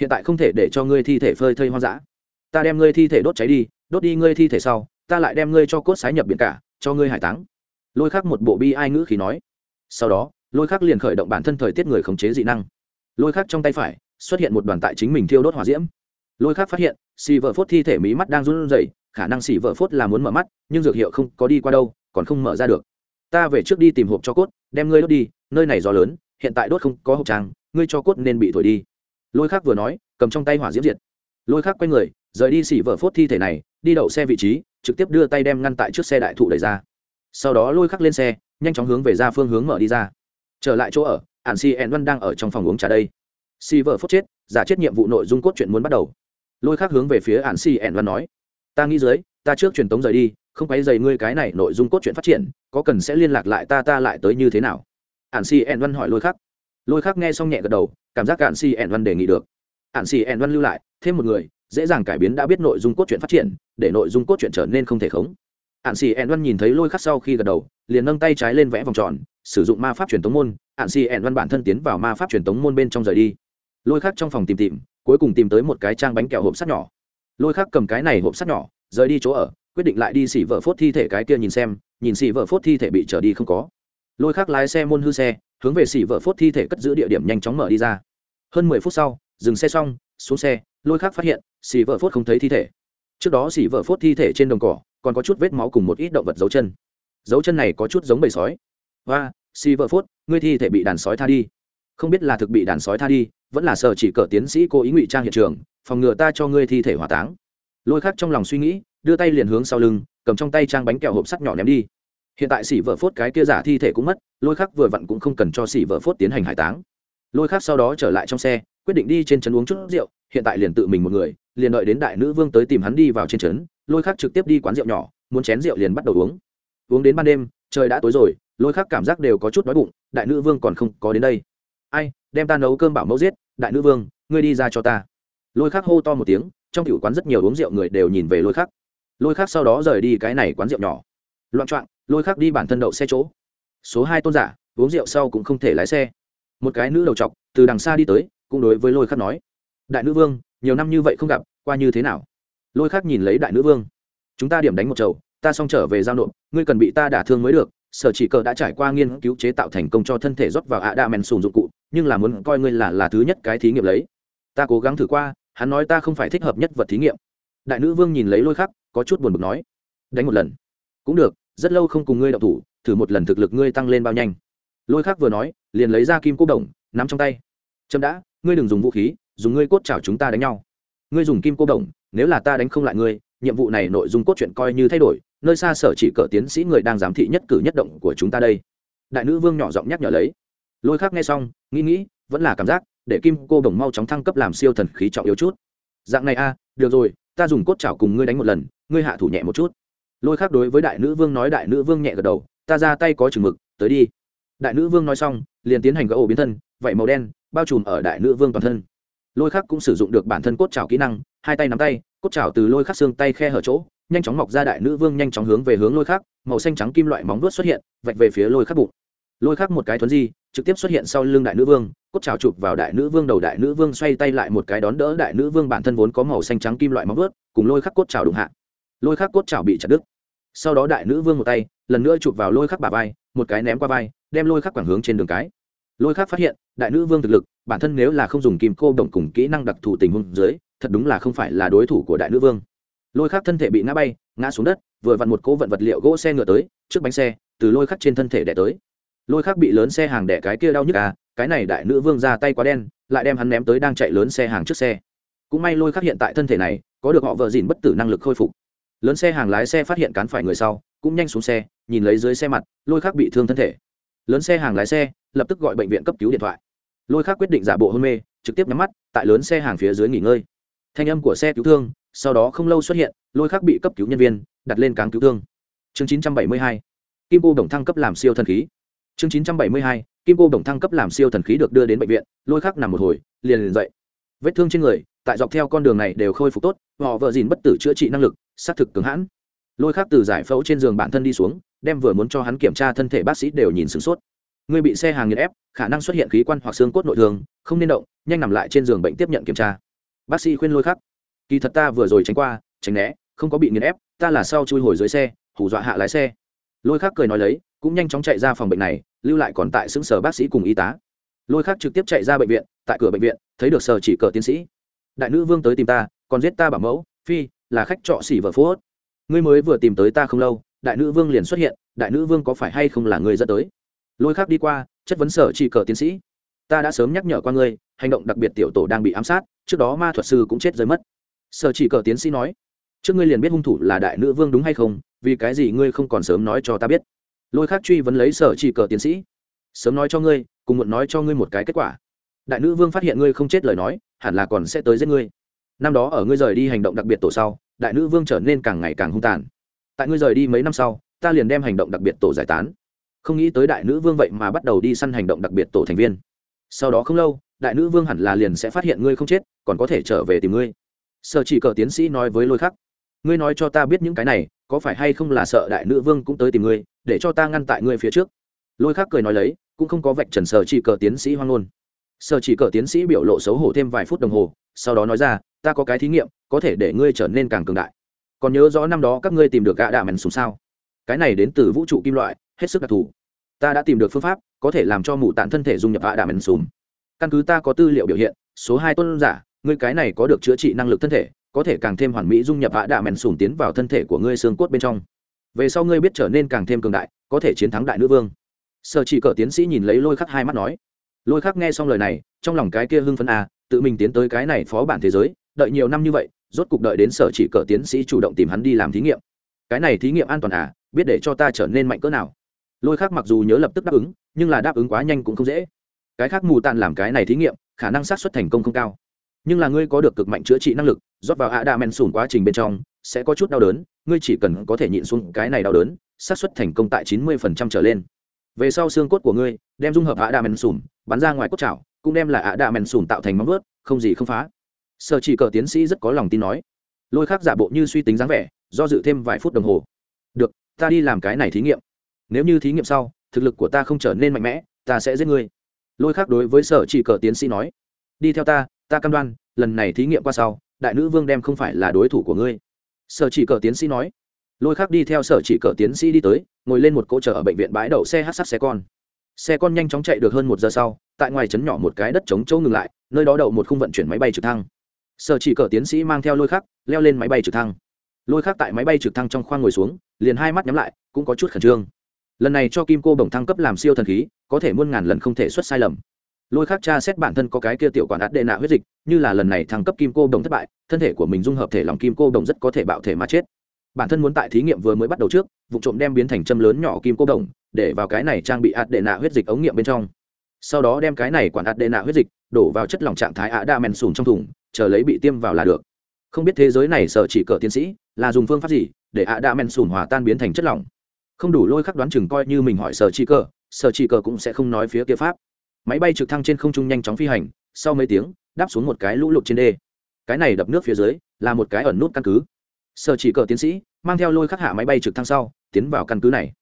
Speaker 1: Hiện tại không thể để cho ngươi thi thể phơi thây hoang dã. Ta đem ngươi thi thể đốt cháy đi, đốt đi ngươi thi thể sau ta lại đem ngươi cho cốt sái nhập biển cả, cho ngươi hải táng. Lôi khắc một bộ bi ai ngữ khí nói. Sau đó, lôi khắc liền khởi động bản thân thời tiết người khống chế dị năng. Lôi khắc trong tay phải xuất hiện một đoàn tại chính mình thiêu đốt hỏa diễm. Lôi khắc phát hiện, xì vợ phốt thi thể mí mắt đang run rẩy, khả năng xì vợ phốt là muốn mở mắt, nhưng dược hiệu không có đi qua đâu, còn không mở ra được. Ta về trước đi tìm hộp cho cốt, đem ngươi đốt đi, nơi này gió lớn, hiện tại đốt không có hộp trang, ngươi cho cốt nên bị thổi đi. Lôi khắc vừa nói, cầm trong tay hỏa diễm diệt. Lôi khắc quay người, rời đi xỉ vợ phốt thi thể này, đi đậu xe vị trí trực tiếp đưa tay đem ngăn tại trước xe đại thụ đẩy ra. Sau đó lôi khắc lên xe, nhanh chóng hướng về ra phương hướng mở đi ra. Trở lại chỗ ở ạn si ẹn văn đang ở trong phòng uống trà đây. Si vợ phốt chết, giả chết nhiệm vụ nội dung cốt truyện muốn bắt đầu. Lôi khắc hướng về phía ạn si ẹn văn nói, ta nghĩ dưới, ta trước truyền tống rời đi, không quấy dày ngươi cái này nội dung cốt truyện phát triển, có cần sẽ liên lạc lại ta ta lại tới như thế nào? Ạn si ẹn văn hỏi lôi khắc. Lôi khắc nghe xong nhẹ gật đầu, cảm giác ạn si ẹn văn đề nghị được. Ạn si ẹn văn lưu lại, thêm một người dễ dàng cải biến đã biết nội dung cốt truyện phát triển, để nội dung cốt truyện trở nên không thể khống. Ạn xì ẹn văn nhìn thấy lôi khắc sau khi gật đầu, liền nâng tay trái lên vẽ vòng tròn, sử dụng ma pháp truyền tống môn. Ạn xì ẹn văn bản thân tiến vào ma pháp truyền tống môn bên trong rời đi. Lôi khắc trong phòng tìm tìm, cuối cùng tìm tới một cái trang bánh kẹo hộp sắt nhỏ. Lôi khắc cầm cái này hộp sắt nhỏ, rời đi chỗ ở, quyết định lại đi xỉ vợ phốt thi thể cái kia nhìn xem, nhìn xỉ vợ phốt thi thể bị trở đi không có. Lôi khắc lái xe môn hư xe, hướng về xỉ vợ phốt thi thể cất giữ địa điểm nhanh chóng mở đi ra. Hơn mười phút sau, dừng xe xong, xuống xe lôi khác phát hiện xỉ vợ phốt không thấy thi thể. Trước đó xỉ vợ phốt thi thể trên đồng cỏ, còn có chút vết máu cùng một ít động vật dấu chân. Dấu chân này có chút giống bầy sói. Và xỉ vợ phốt, ngươi thi thể bị đàn sói tha đi. Không biết là thực bị đàn sói tha đi, vẫn là sợ chỉ cờ tiến sĩ cố ý ngụy trang hiện trường, phòng ngừa ta cho ngươi thi thể hỏa táng. Lôi khác trong lòng suy nghĩ, đưa tay liền hướng sau lưng, cầm trong tay trang bánh kẹo hộp sắt nhỏ ném đi. Hiện tại xỉ vợ phốt cái kia giả thi thể cũng mất, lôi khác vừa vặn cũng không cần cho xỉ vợ phốt tiến hành hải táng. Lôi khác sau đó trở lại trong xe quyết định đi trên trấn uống chút rượu hiện tại liền tự mình một người liền đợi đến đại nữ vương tới tìm hắn đi vào trên trấn lôi khắc trực tiếp đi quán rượu nhỏ muốn chén rượu liền bắt đầu uống. Uống đến ban đêm trời đã tối rồi lôi khắc cảm giác đều có chút đói bụng đại nữ vương còn không có đến đây. Ai đem ta nấu cơm bảo mẫu giết đại nữ vương ngươi đi ra cho ta. Lôi khắc hô to một tiếng trong cựu quán rất nhiều uống rượu người đều nhìn về lôi khắc. Lôi khắc sau đó rời đi cái này quán rượu nhỏ. Loạn trọn, lôi khắc đi bản thân đậu xe chỗ. Số hai tôn giả uống rượu sau cũng không thể lái xe. Một cái nữ đầu t từ đằng xa đi tới cũng đối với lôi khắc nói, đại nữ vương, nhiều năm như vậy không gặp, qua như thế nào? Lôi khắc nhìn lấy đại nữ vương, chúng ta điểm đánh một chầu, ta xong trở về giao nộp, ngươi cần bị ta đả thương mới được, sở chỉ cờ đã trải qua nghiên cứu chế tạo thành công cho thân thể rót vào ạ đa men sùn dụng cụ, nhưng là muốn coi ngươi là là thứ nhất cái thí nghiệm lấy. Ta cố gắng thử qua, hắn nói ta không phải thích hợp nhất vật thí nghiệm. Đại nữ vương nhìn lấy lôi khắc, có chút buồn bực nói, đánh một lần. Cũng được, rất lâu không cùng ngươi đậu thủ, thử một lần thực lực ngươi tăng lên bao nhanh. Lôi khắc vừa nói, liền lấy ra kim cố đồng, nắm trong tay. Trâm đã ngươi đừng dùng vũ khí, dùng ngươi cốt chảo chúng ta đánh nhau. Ngươi dùng kim cô đồng, nếu là ta đánh không lại ngươi, nhiệm vụ này nội dung cốt truyện coi như thay đổi, nơi xa sở chỉ cờ tiến sĩ người đang giám thị nhất cử nhất động của chúng ta đây. Đại nữ vương nhỏ giọng nhắc nhở lấy. Lôi khắc nghe xong, nghĩ nghĩ, vẫn là cảm giác, để kim cô đồng mau chóng thăng cấp làm siêu thần khí trọng yếu chút. Dạng này a được rồi, ta dùng cốt chảo cùng ngươi đánh một lần, ngươi hạ thủ nhẹ một chút. Lôi khác đối với đại nữ vương nói, đại nữ vương nhẹ gật đầu, ta ra tay có chừng mực, tới đi. Đại nữ vương nói xong, liền tiến hành gỡ ổ biến thân vậy màu đen bao trùm ở đại nữ vương toàn thân. Lôi khắc cũng sử dụng được bản thân cốt trào kỹ năng, hai tay nắm tay, cốt trào từ lôi khắc xương tay khe hở chỗ, nhanh chóng mọc ra đại nữ vương nhanh chóng hướng về hướng lôi khắc, màu xanh trắng kim loại móng vuốt xuất hiện, vạch về phía lôi khắc bụng. Lôi khắc một cái thuấn di, trực tiếp xuất hiện sau lưng đại nữ vương, cốt trào chụp vào đại nữ vương đầu đại nữ vương xoay tay lại một cái đón đỡ đại nữ vương bản thân vốn có màu xanh trắng kim loại móng vuốt, cùng lôi khắc cốt trào đụng hạ. Lôi khắc cốt trào bị chặt đứt. Sau đó đại nữ vương một tay, lần nữa chụp vào lôi khắc bà vai, một cái ném qua vai, đem lôi khắc quảng hướng trên đường cái lôi khác phát hiện, đại nữ vương thực lực, bản thân nếu là không dùng kim cô động cùng kỹ năng đặc thù tình huống dưới, thật đúng là không phải là đối thủ của đại nữ vương. Lôi khác thân thể bị ngã bay, ngã xuống đất, vừa vặn một cỗ vận vật liệu gỗ xe ngựa tới, trước bánh xe, từ lôi khắc trên thân thể đẻ tới. Lôi khắc bị lớn xe hàng đẻ cái kia đau nhức à cái này đại nữ vương ra tay quá đen, lại đem hắn ném tới đang chạy lớn xe hàng trước xe. Cũng may lôi khắc hiện tại thân thể này, có được họ vợ dìn bất tử năng lực khôi phục. Lớn xe hàng lái xe phát hiện cán phải người sau, cũng nhanh xuống xe, nhìn lấy dưới xe mặt, lôi khắc bị thương thân thể. Lớn xe hàng lái xe lập tức gọi bệnh viện cấp cứu điện thoại. Lôi khác quyết định giả bộ hôn mê, trực tiếp nhắm mắt, tại lớn xe hàng phía dưới nghỉ ngơi. Thanh âm của xe cứu thương, sau đó không lâu xuất hiện, lôi khác bị cấp cứu nhân viên, đặt lên cáng cứu thương. Chương 972. kim cô đồng thăng cấp làm siêu thần khí. Chương 972. kim cô đồng thăng cấp làm siêu thần khí được đưa đến bệnh viện, lôi khác nằm một hồi, liền liền dậy. Vết thương trên người, tại dọc theo con đường này đều khôi phục tốt, họ vợ dìn bất tử chữa trị năng lực, xác thực cứng hãn. Lôi khác từ giải phẫu trên giường bản thân đi xuống, đem vừa muốn cho hắn kiểm tra thân thể bác sĩ đều nhìn sửng sốt người bị xe hàng nghiền ép, khả năng xuất hiện khí quan hoặc xương cốt nội thương, không nên động, nhanh nằm lại trên giường bệnh tiếp nhận kiểm tra. Bác sĩ khuyên lôi khắc, kỳ thật ta vừa rồi tránh qua, tránh né, không có bị nghiền ép, ta là sau chui hồi dưới xe hủ dọa hạ lái xe. Lôi khắc cười nói lấy, cũng nhanh chóng chạy ra phòng bệnh này, lưu lại còn tại xứng sở bác sĩ cùng y tá. Lôi khắc trực tiếp chạy ra bệnh viện, tại cửa bệnh viện, thấy được sở chỉ cờ tiến sĩ. Đại nữ vương tới tìm ta, còn giết ta bảo mẫu, phi, là khách trọ xỉ vợ phú hốt. ngươi mới vừa tìm tới ta không lâu, đại nữ vương liền xuất hiện, đại nữ vương có phải hay không là người dẫn tới? Lôi khác đi qua, chất vấn sở chỉ cờ tiến sĩ. Ta đã sớm nhắc nhở qua ngươi, hành động đặc biệt tiểu tổ đang bị ám sát, trước đó ma thuật sư cũng chết rơi mất. Sở chỉ cờ tiến sĩ nói, trước ngươi liền biết hung thủ là đại nữ vương đúng hay không, vì cái gì ngươi không còn sớm nói cho ta biết. Lôi khác truy vấn lấy sở chỉ cờ tiến sĩ. Sớm nói cho ngươi, cùng muộn nói cho ngươi một cái kết quả. Đại nữ vương phát hiện ngươi không chết lời nói, hẳn là còn sẽ tới giết ngươi. Năm đó ở ngươi rời đi hành động đặc biệt tổ sau, đại nữ vương trở nên càng ngày càng hung tàn. Tại ngươi rời đi mấy năm sau, ta liền đem hành động đặc biệt tổ giải tán không nghĩ tới đại nữ vương vậy mà bắt đầu đi săn hành động đặc biệt tổ thành viên. Sau đó không lâu, đại nữ vương hẳn là liền sẽ phát hiện ngươi không chết, còn có thể trở về tìm ngươi. Sợ chỉ cờ tiến sĩ nói với lôi khắc, ngươi nói cho ta biết những cái này, có phải hay không là sợ đại nữ vương cũng tới tìm ngươi, để cho ta ngăn tại ngươi phía trước? Lôi khắc cười nói lấy, cũng không có vạch trần sở chỉ cờ tiến sĩ hoang ngôn. Sở chỉ cờ tiến sĩ biểu lộ xấu hổ thêm vài phút đồng hồ, sau đó nói ra, ta có cái thí nghiệm, có thể để ngươi trở nên càng cường đại. Còn nhớ rõ năm đó các ngươi tìm được gạ đạ mèn súng sao? Cái này đến từ vũ trụ kim loại hết sức đặc thù. Ta đã tìm được phương pháp, có thể làm cho mù tản thân thể dung nhập gã đàm mèn xùm căn cứ ta có tư liệu biểu hiện, số hai tôn giả, ngươi cái này có được chữa trị năng lực thân thể, có thể càng thêm hoàn mỹ dung nhập gã đàm mèn xùm tiến vào thân thể của ngươi xương cốt bên trong. Về sau ngươi biết trở nên càng thêm cường đại, có thể chiến thắng đại nữ vương. Sở chỉ cờ tiến sĩ nhìn lấy lôi khắc hai mắt nói. Lôi khắc nghe xong lời này, trong lòng cái kia hưng phấn à tự mình tiến tới cái này phó bản thế giới, đợi nhiều năm như vậy, rốt cục đợi đến sở chỉ cờ tiến sĩ chủ động tìm hắn đi làm thí nghiệm. Cái này thí nghiệm an toàn à biết để cho ta trở nên mạnh cỡ nào? Lôi khác mặc dù nhớ lập tức đáp ứng, nhưng là đáp ứng quá nhanh cũng không dễ. Cái khác mù tàn làm cái này thí nghiệm, khả năng xác suất thành công không cao. Nhưng là ngươi có được cực mạnh chữa trị năng lực, rót vào ạ đa men sùn quá trình bên trong, sẽ có chút đau đớn, ngươi chỉ cần có thể nhịn xuống cái này đau đớn, xác suất thành công tại chín mươi phần trăm trở lên. Về sau xương cốt của ngươi, đem dung hợp ạ đa men sùn bắn ra ngoài cốt chảo, cũng đem là ạ đa men sùn tạo thành móng vớt không gì không phá. Sở chỉ cờ tiến sĩ rất có lòng tin nói. Lôi khác giả bộ như suy tính dáng vẻ, do dự thêm vài phút đồng hồ. Được, ta đi làm cái này thí nghiệm nếu như thí nghiệm sau, thực lực của ta không trở nên mạnh mẽ, ta sẽ giết ngươi. Lôi khác đối với sở chỉ cờ tiến sĩ nói, đi theo ta ta cam đoan, lần này thí nghiệm qua sau, đại nữ vương đem không phải là đối thủ của ngươi. Sở chỉ cờ tiến sĩ nói, lôi khác đi theo sở chỉ cờ tiến sĩ đi tới, ngồi lên một cỗ chở ở bệnh viện bãi đậu xe hát sát xe con. Xe con nhanh chóng chạy được hơn một giờ sau, tại ngoài trấn nhỏ một cái đất chống châu ngừng lại, nơi đó đậu một khung vận chuyển máy bay trực thăng. Sở chỉ cờ tiến sĩ mang theo lôi khắc leo lên máy bay trực thăng. Lôi khắc tại máy bay trực thăng trong khoang ngồi xuống, liền hai mắt nhắm lại, cũng có chút khẩn trương lần này cho kim cô bổng thăng cấp làm siêu thần khí, có thể muôn ngàn lần không thể xuất sai lầm. Lôi khắc tra xét bản thân có cái kia tiểu quản át đệ nạ huyết dịch, như là lần này thăng cấp kim cô đồng thất bại, thân thể của mình dung hợp thể lòng kim cô đồng rất có thể bạo thể mà chết. Bản thân muốn tại thí nghiệm vừa mới bắt đầu trước, vụ trộm đem biến thành châm lớn nhỏ kim cô đồng để vào cái này trang bị át đệ nạ huyết dịch ống nghiệm bên trong. Sau đó đem cái này quản át đệ nạ huyết dịch, đổ vào chất lỏng trạng thái ạ đa men sùn trong thùng, chờ lấy bị tiêm vào là được. Không biết thế giới này sợ chỉ cờ tiến sĩ, là dùng phương pháp gì để ạ đa men sùn hòa tan biến thành chất lỏng? Không đủ lôi khắc đoán chừng coi như mình hỏi sở chỉ cờ sở chỉ cờ cũng sẽ không nói phía kia pháp. Máy bay trực thăng trên không trung nhanh chóng phi hành, sau mấy tiếng, đáp xuống một cái lũ lụt trên đê. Cái này đập nước phía dưới, là một cái ẩn nút căn cứ. Sở chỉ cờ tiến sĩ, mang theo lôi khắc hạ máy bay trực thăng sau, tiến vào căn cứ này.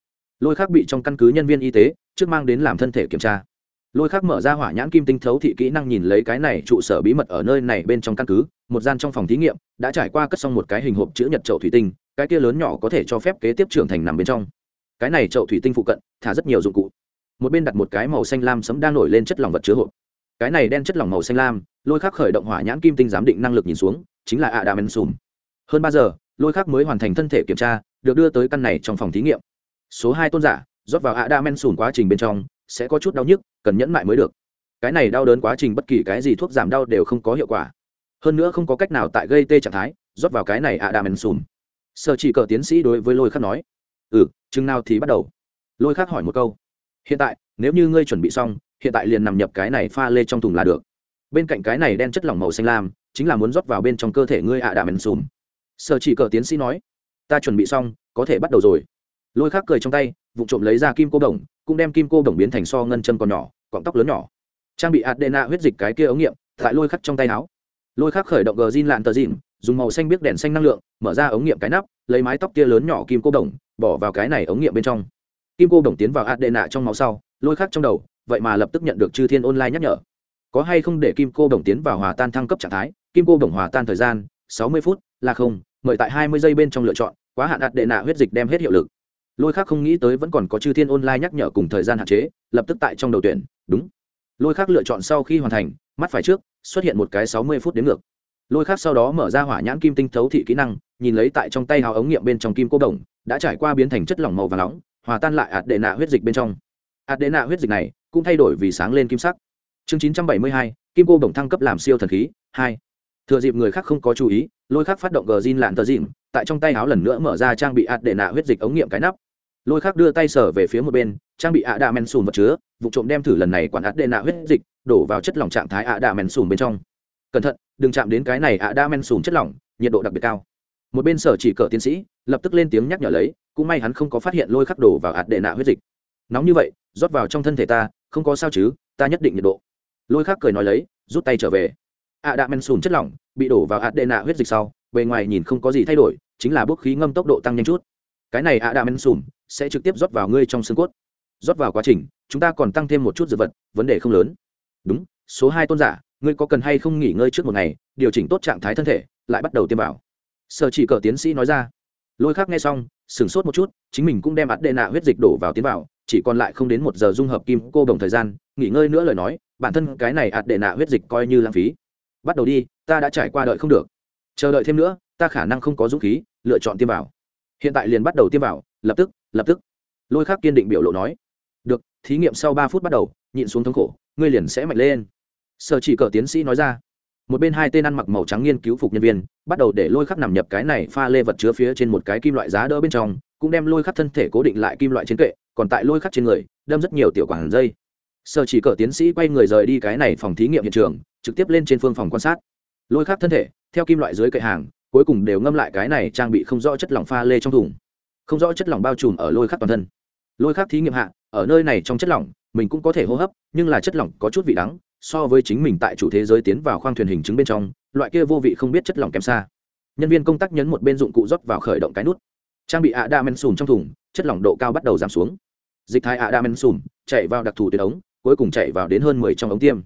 Speaker 1: Lôi khắc bị trong căn cứ nhân viên y tế, trước mang đến làm thân thể kiểm tra. Lôi khắc mở ra hỏa nhãn kim tinh thấu thị kỹ năng nhìn lấy cái này trụ sở bí mật ở nơi này bên trong căn cứ, một gian trong phòng thí nghiệm, đã trải qua cất xong một cái hình hộp chữ nhật chậu thủy tinh, cái kia lớn nhỏ có thể cho phép kế tiếp trưởng thành nằm bên trong cái này chậu thủy tinh phụ cận, thả rất nhiều dụng cụ. Một bên đặt một cái màu xanh lam sấm đang nổi lên chất lỏng vật chứa hộp. Cái này đen chất lỏng màu xanh lam, lôi khắc khởi động hỏa nhãn kim tinh giám định năng lực nhìn xuống, chính là adam ensum hơn ba giờ, lôi khắc mới hoàn thành thân thể kiểm tra, được đưa tới căn này trong phòng thí nghiệm. Số hai tôn giả, rót vào adam ensum quá trình bên trong, sẽ có chút đau nhức, cần nhẫn mại mới được. Cái này đau đớn quá trình bất kỳ cái gì thuốc giảm đau đều không có hiệu quả. Hơn nữa không có cách nào tại gây tê trạng thái, rót vào cái này adam ensum sở chỉ cờ tiến sĩ đối với lôi khắc nói ừ chừng nào thì bắt đầu. Lôi khắc hỏi một câu. Hiện tại, nếu như ngươi chuẩn bị xong, hiện tại liền nằm nhập cái này pha lê trong thùng là được. Bên cạnh cái này đen chất lỏng màu xanh lam, chính là muốn rót vào bên trong cơ thể ngươi ạ đạm mèn xùm sợ chỉ cờ tiến sĩ nói, ta chuẩn bị xong, có thể bắt đầu rồi. Lôi khắc cười trong tay vụ trộm lấy ra kim cô đồng, cũng đem kim cô đồng biến thành so ngân chân còn nhỏ, cọng tóc lớn nhỏ. Trang bị adena huyết dịch cái kia ống nghiệm, tại lôi khắc trong tay áo. Lôi khắc khởi động gờ zin lạn tờ dìn dùng màu xanh biết đèn xanh năng lượng, mở ra ống nghiệm cái nắp, lấy mái tóc kia lớn nhỏ kim cô đồng, bỏ vào cái này ống nghiệm bên trong. Kim cô đồng tiến vào hạt đệ nạ trong máu sau, lôi khắc trong đầu, vậy mà lập tức nhận được chư thiên online nhắc nhở. Có hay không để kim cô đồng tiến vào hòa tan thăng cấp trạng thái? Kim cô đồng hòa tan thời gian, sáu mươi phút, là không, mời tại hai mươi giây bên trong lựa chọn, quá hạn hạt đệ nạ huyết dịch đem hết hiệu lực. Lôi khác không nghĩ tới vẫn còn có chư thiên online nhắc nhở cùng thời gian hạn chế, lập tức tại trong đầu tuyển, đúng. Lôi khác lựa chọn sau khi hoàn thành, mắt phải trước, xuất hiện một cái sáu mươi phút đến ngược lôi khác sau đó mở ra hỏa nhãn kim tinh thấu thị kỹ năng, nhìn lấy tại trong tay hào ống nghiệm bên trong kim cô đồng, đã trải qua biến thành chất lỏng màu và nóng, hòa tan lại ạt đệ nạ huyết dịch bên trong. Ạt đệ nạ huyết dịch này cũng thay đổi vì sáng lên kim sắc. Chương chín trăm bảy mươi hai, kim cô đồng thăng cấp làm siêu thần khí, hai. Thừa dịp người khác không có chú ý, lôi khác phát động gờ zin lạn tờ dìn tại trong tay háo lần nữa mở ra trang bị ạt đệ nạ huyết dịch ống nghiệm cái nắp. Lôi khác đưa tay sở về phía một bên, trang bị ạ đạ men sùn vật chứa, vụ trộm đem thử lần này quản ạt đệ nạ huyết dịch đổ vào chất lỏng trạng thái ạ đạ men sùn bên trong cẩn thận, đừng chạm đến cái này ạ đạ men sùn chất lỏng, nhiệt độ đặc biệt cao. Một bên sở chỉ cờ tiến sĩ, lập tức lên tiếng nhắc nhở lấy, cũng may hắn không có phát hiện lôi khắc đổ vào ạt đệ nạ huyết dịch. Nóng như vậy, rót vào trong thân thể ta, không có sao chứ, ta nhất định nhiệt độ. Lôi khắc cười nói lấy, rút tay trở về. Ạ đạ men sùn chất lỏng, bị đổ vào ạt đệ nạ huyết dịch sau, bề ngoài nhìn không có gì thay đổi, chính là bước khí ngâm tốc độ tăng nhanh chút. Cái này ạ đạ men sùn, sẽ trực tiếp rót vào ngươi trong xương cốt. Rót vào quá trình, chúng ta còn tăng thêm một chút dược vật, vấn đề không lớn. Đúng, số hai tôn giả ngươi có cần hay không nghỉ ngơi trước một ngày, điều chỉnh tốt trạng thái thân thể, lại bắt đầu tiêm vào. Sở chỉ cờ tiến sĩ nói ra. Lôi khác nghe xong, sửng sốt một chút, chính mình cũng đem ắt đệ nạ huyết dịch đổ vào tiến vào, chỉ còn lại không đến một giờ dung hợp kim cô đồng thời gian, nghỉ ngơi nữa lời nói, bản thân cái này ạt đệ nạ huyết dịch coi như lãng phí. Bắt đầu đi, ta đã trải qua đợi không được. Chờ đợi thêm nữa, ta khả năng không có dũng khí, lựa chọn tiêm vào. Hiện tại liền bắt đầu tiêm vào, lập tức lập tức. Lôi khác kiên định biểu lộ nói. Được, thí nghiệm sau ba phút bắt đầu, nhịn xuống thống khổ, ngươi liền sẽ mạnh lên sở chỉ cờ tiến sĩ nói ra, một bên hai tên ăn mặc màu trắng nghiên cứu phục nhân viên, bắt đầu để lôi khắc nằm nhập cái này pha lê vật chứa phía trên một cái kim loại giá đỡ bên trong, cũng đem lôi khắc thân thể cố định lại kim loại trên kệ, còn tại lôi khắc trên người, đâm rất nhiều tiểu quản dây. Sở chỉ cờ tiến sĩ quay người rời đi cái này phòng thí nghiệm hiện trường, trực tiếp lên trên phương phòng quan sát. Lôi khắc thân thể, theo kim loại dưới kệ hàng, cuối cùng đều ngâm lại cái này trang bị không rõ chất lỏng pha lê trong thùng. Không rõ chất lỏng bao trùm ở lôi khắc toàn thân. Lôi khắc thí nghiệm hạ, ở nơi này trong chất lỏng, mình cũng có thể hô hấp, nhưng là chất lỏng có chút vị đắng so với chính mình tại chủ thế giới tiến vào khoang thuyền hình chứng bên trong, loại kia vô vị không biết chất lỏng kém xa. Nhân viên công tác nhấn một bên dụng cụ rót vào khởi động cái nút. Trang bị ạ đa men sùm trong thùng, chất lỏng độ cao bắt đầu giảm xuống. Dịch thai ạ đa men sùm, chạy vào đặc thù tuyến ống, cuối cùng chạy vào đến hơn mười trong ống tiêm.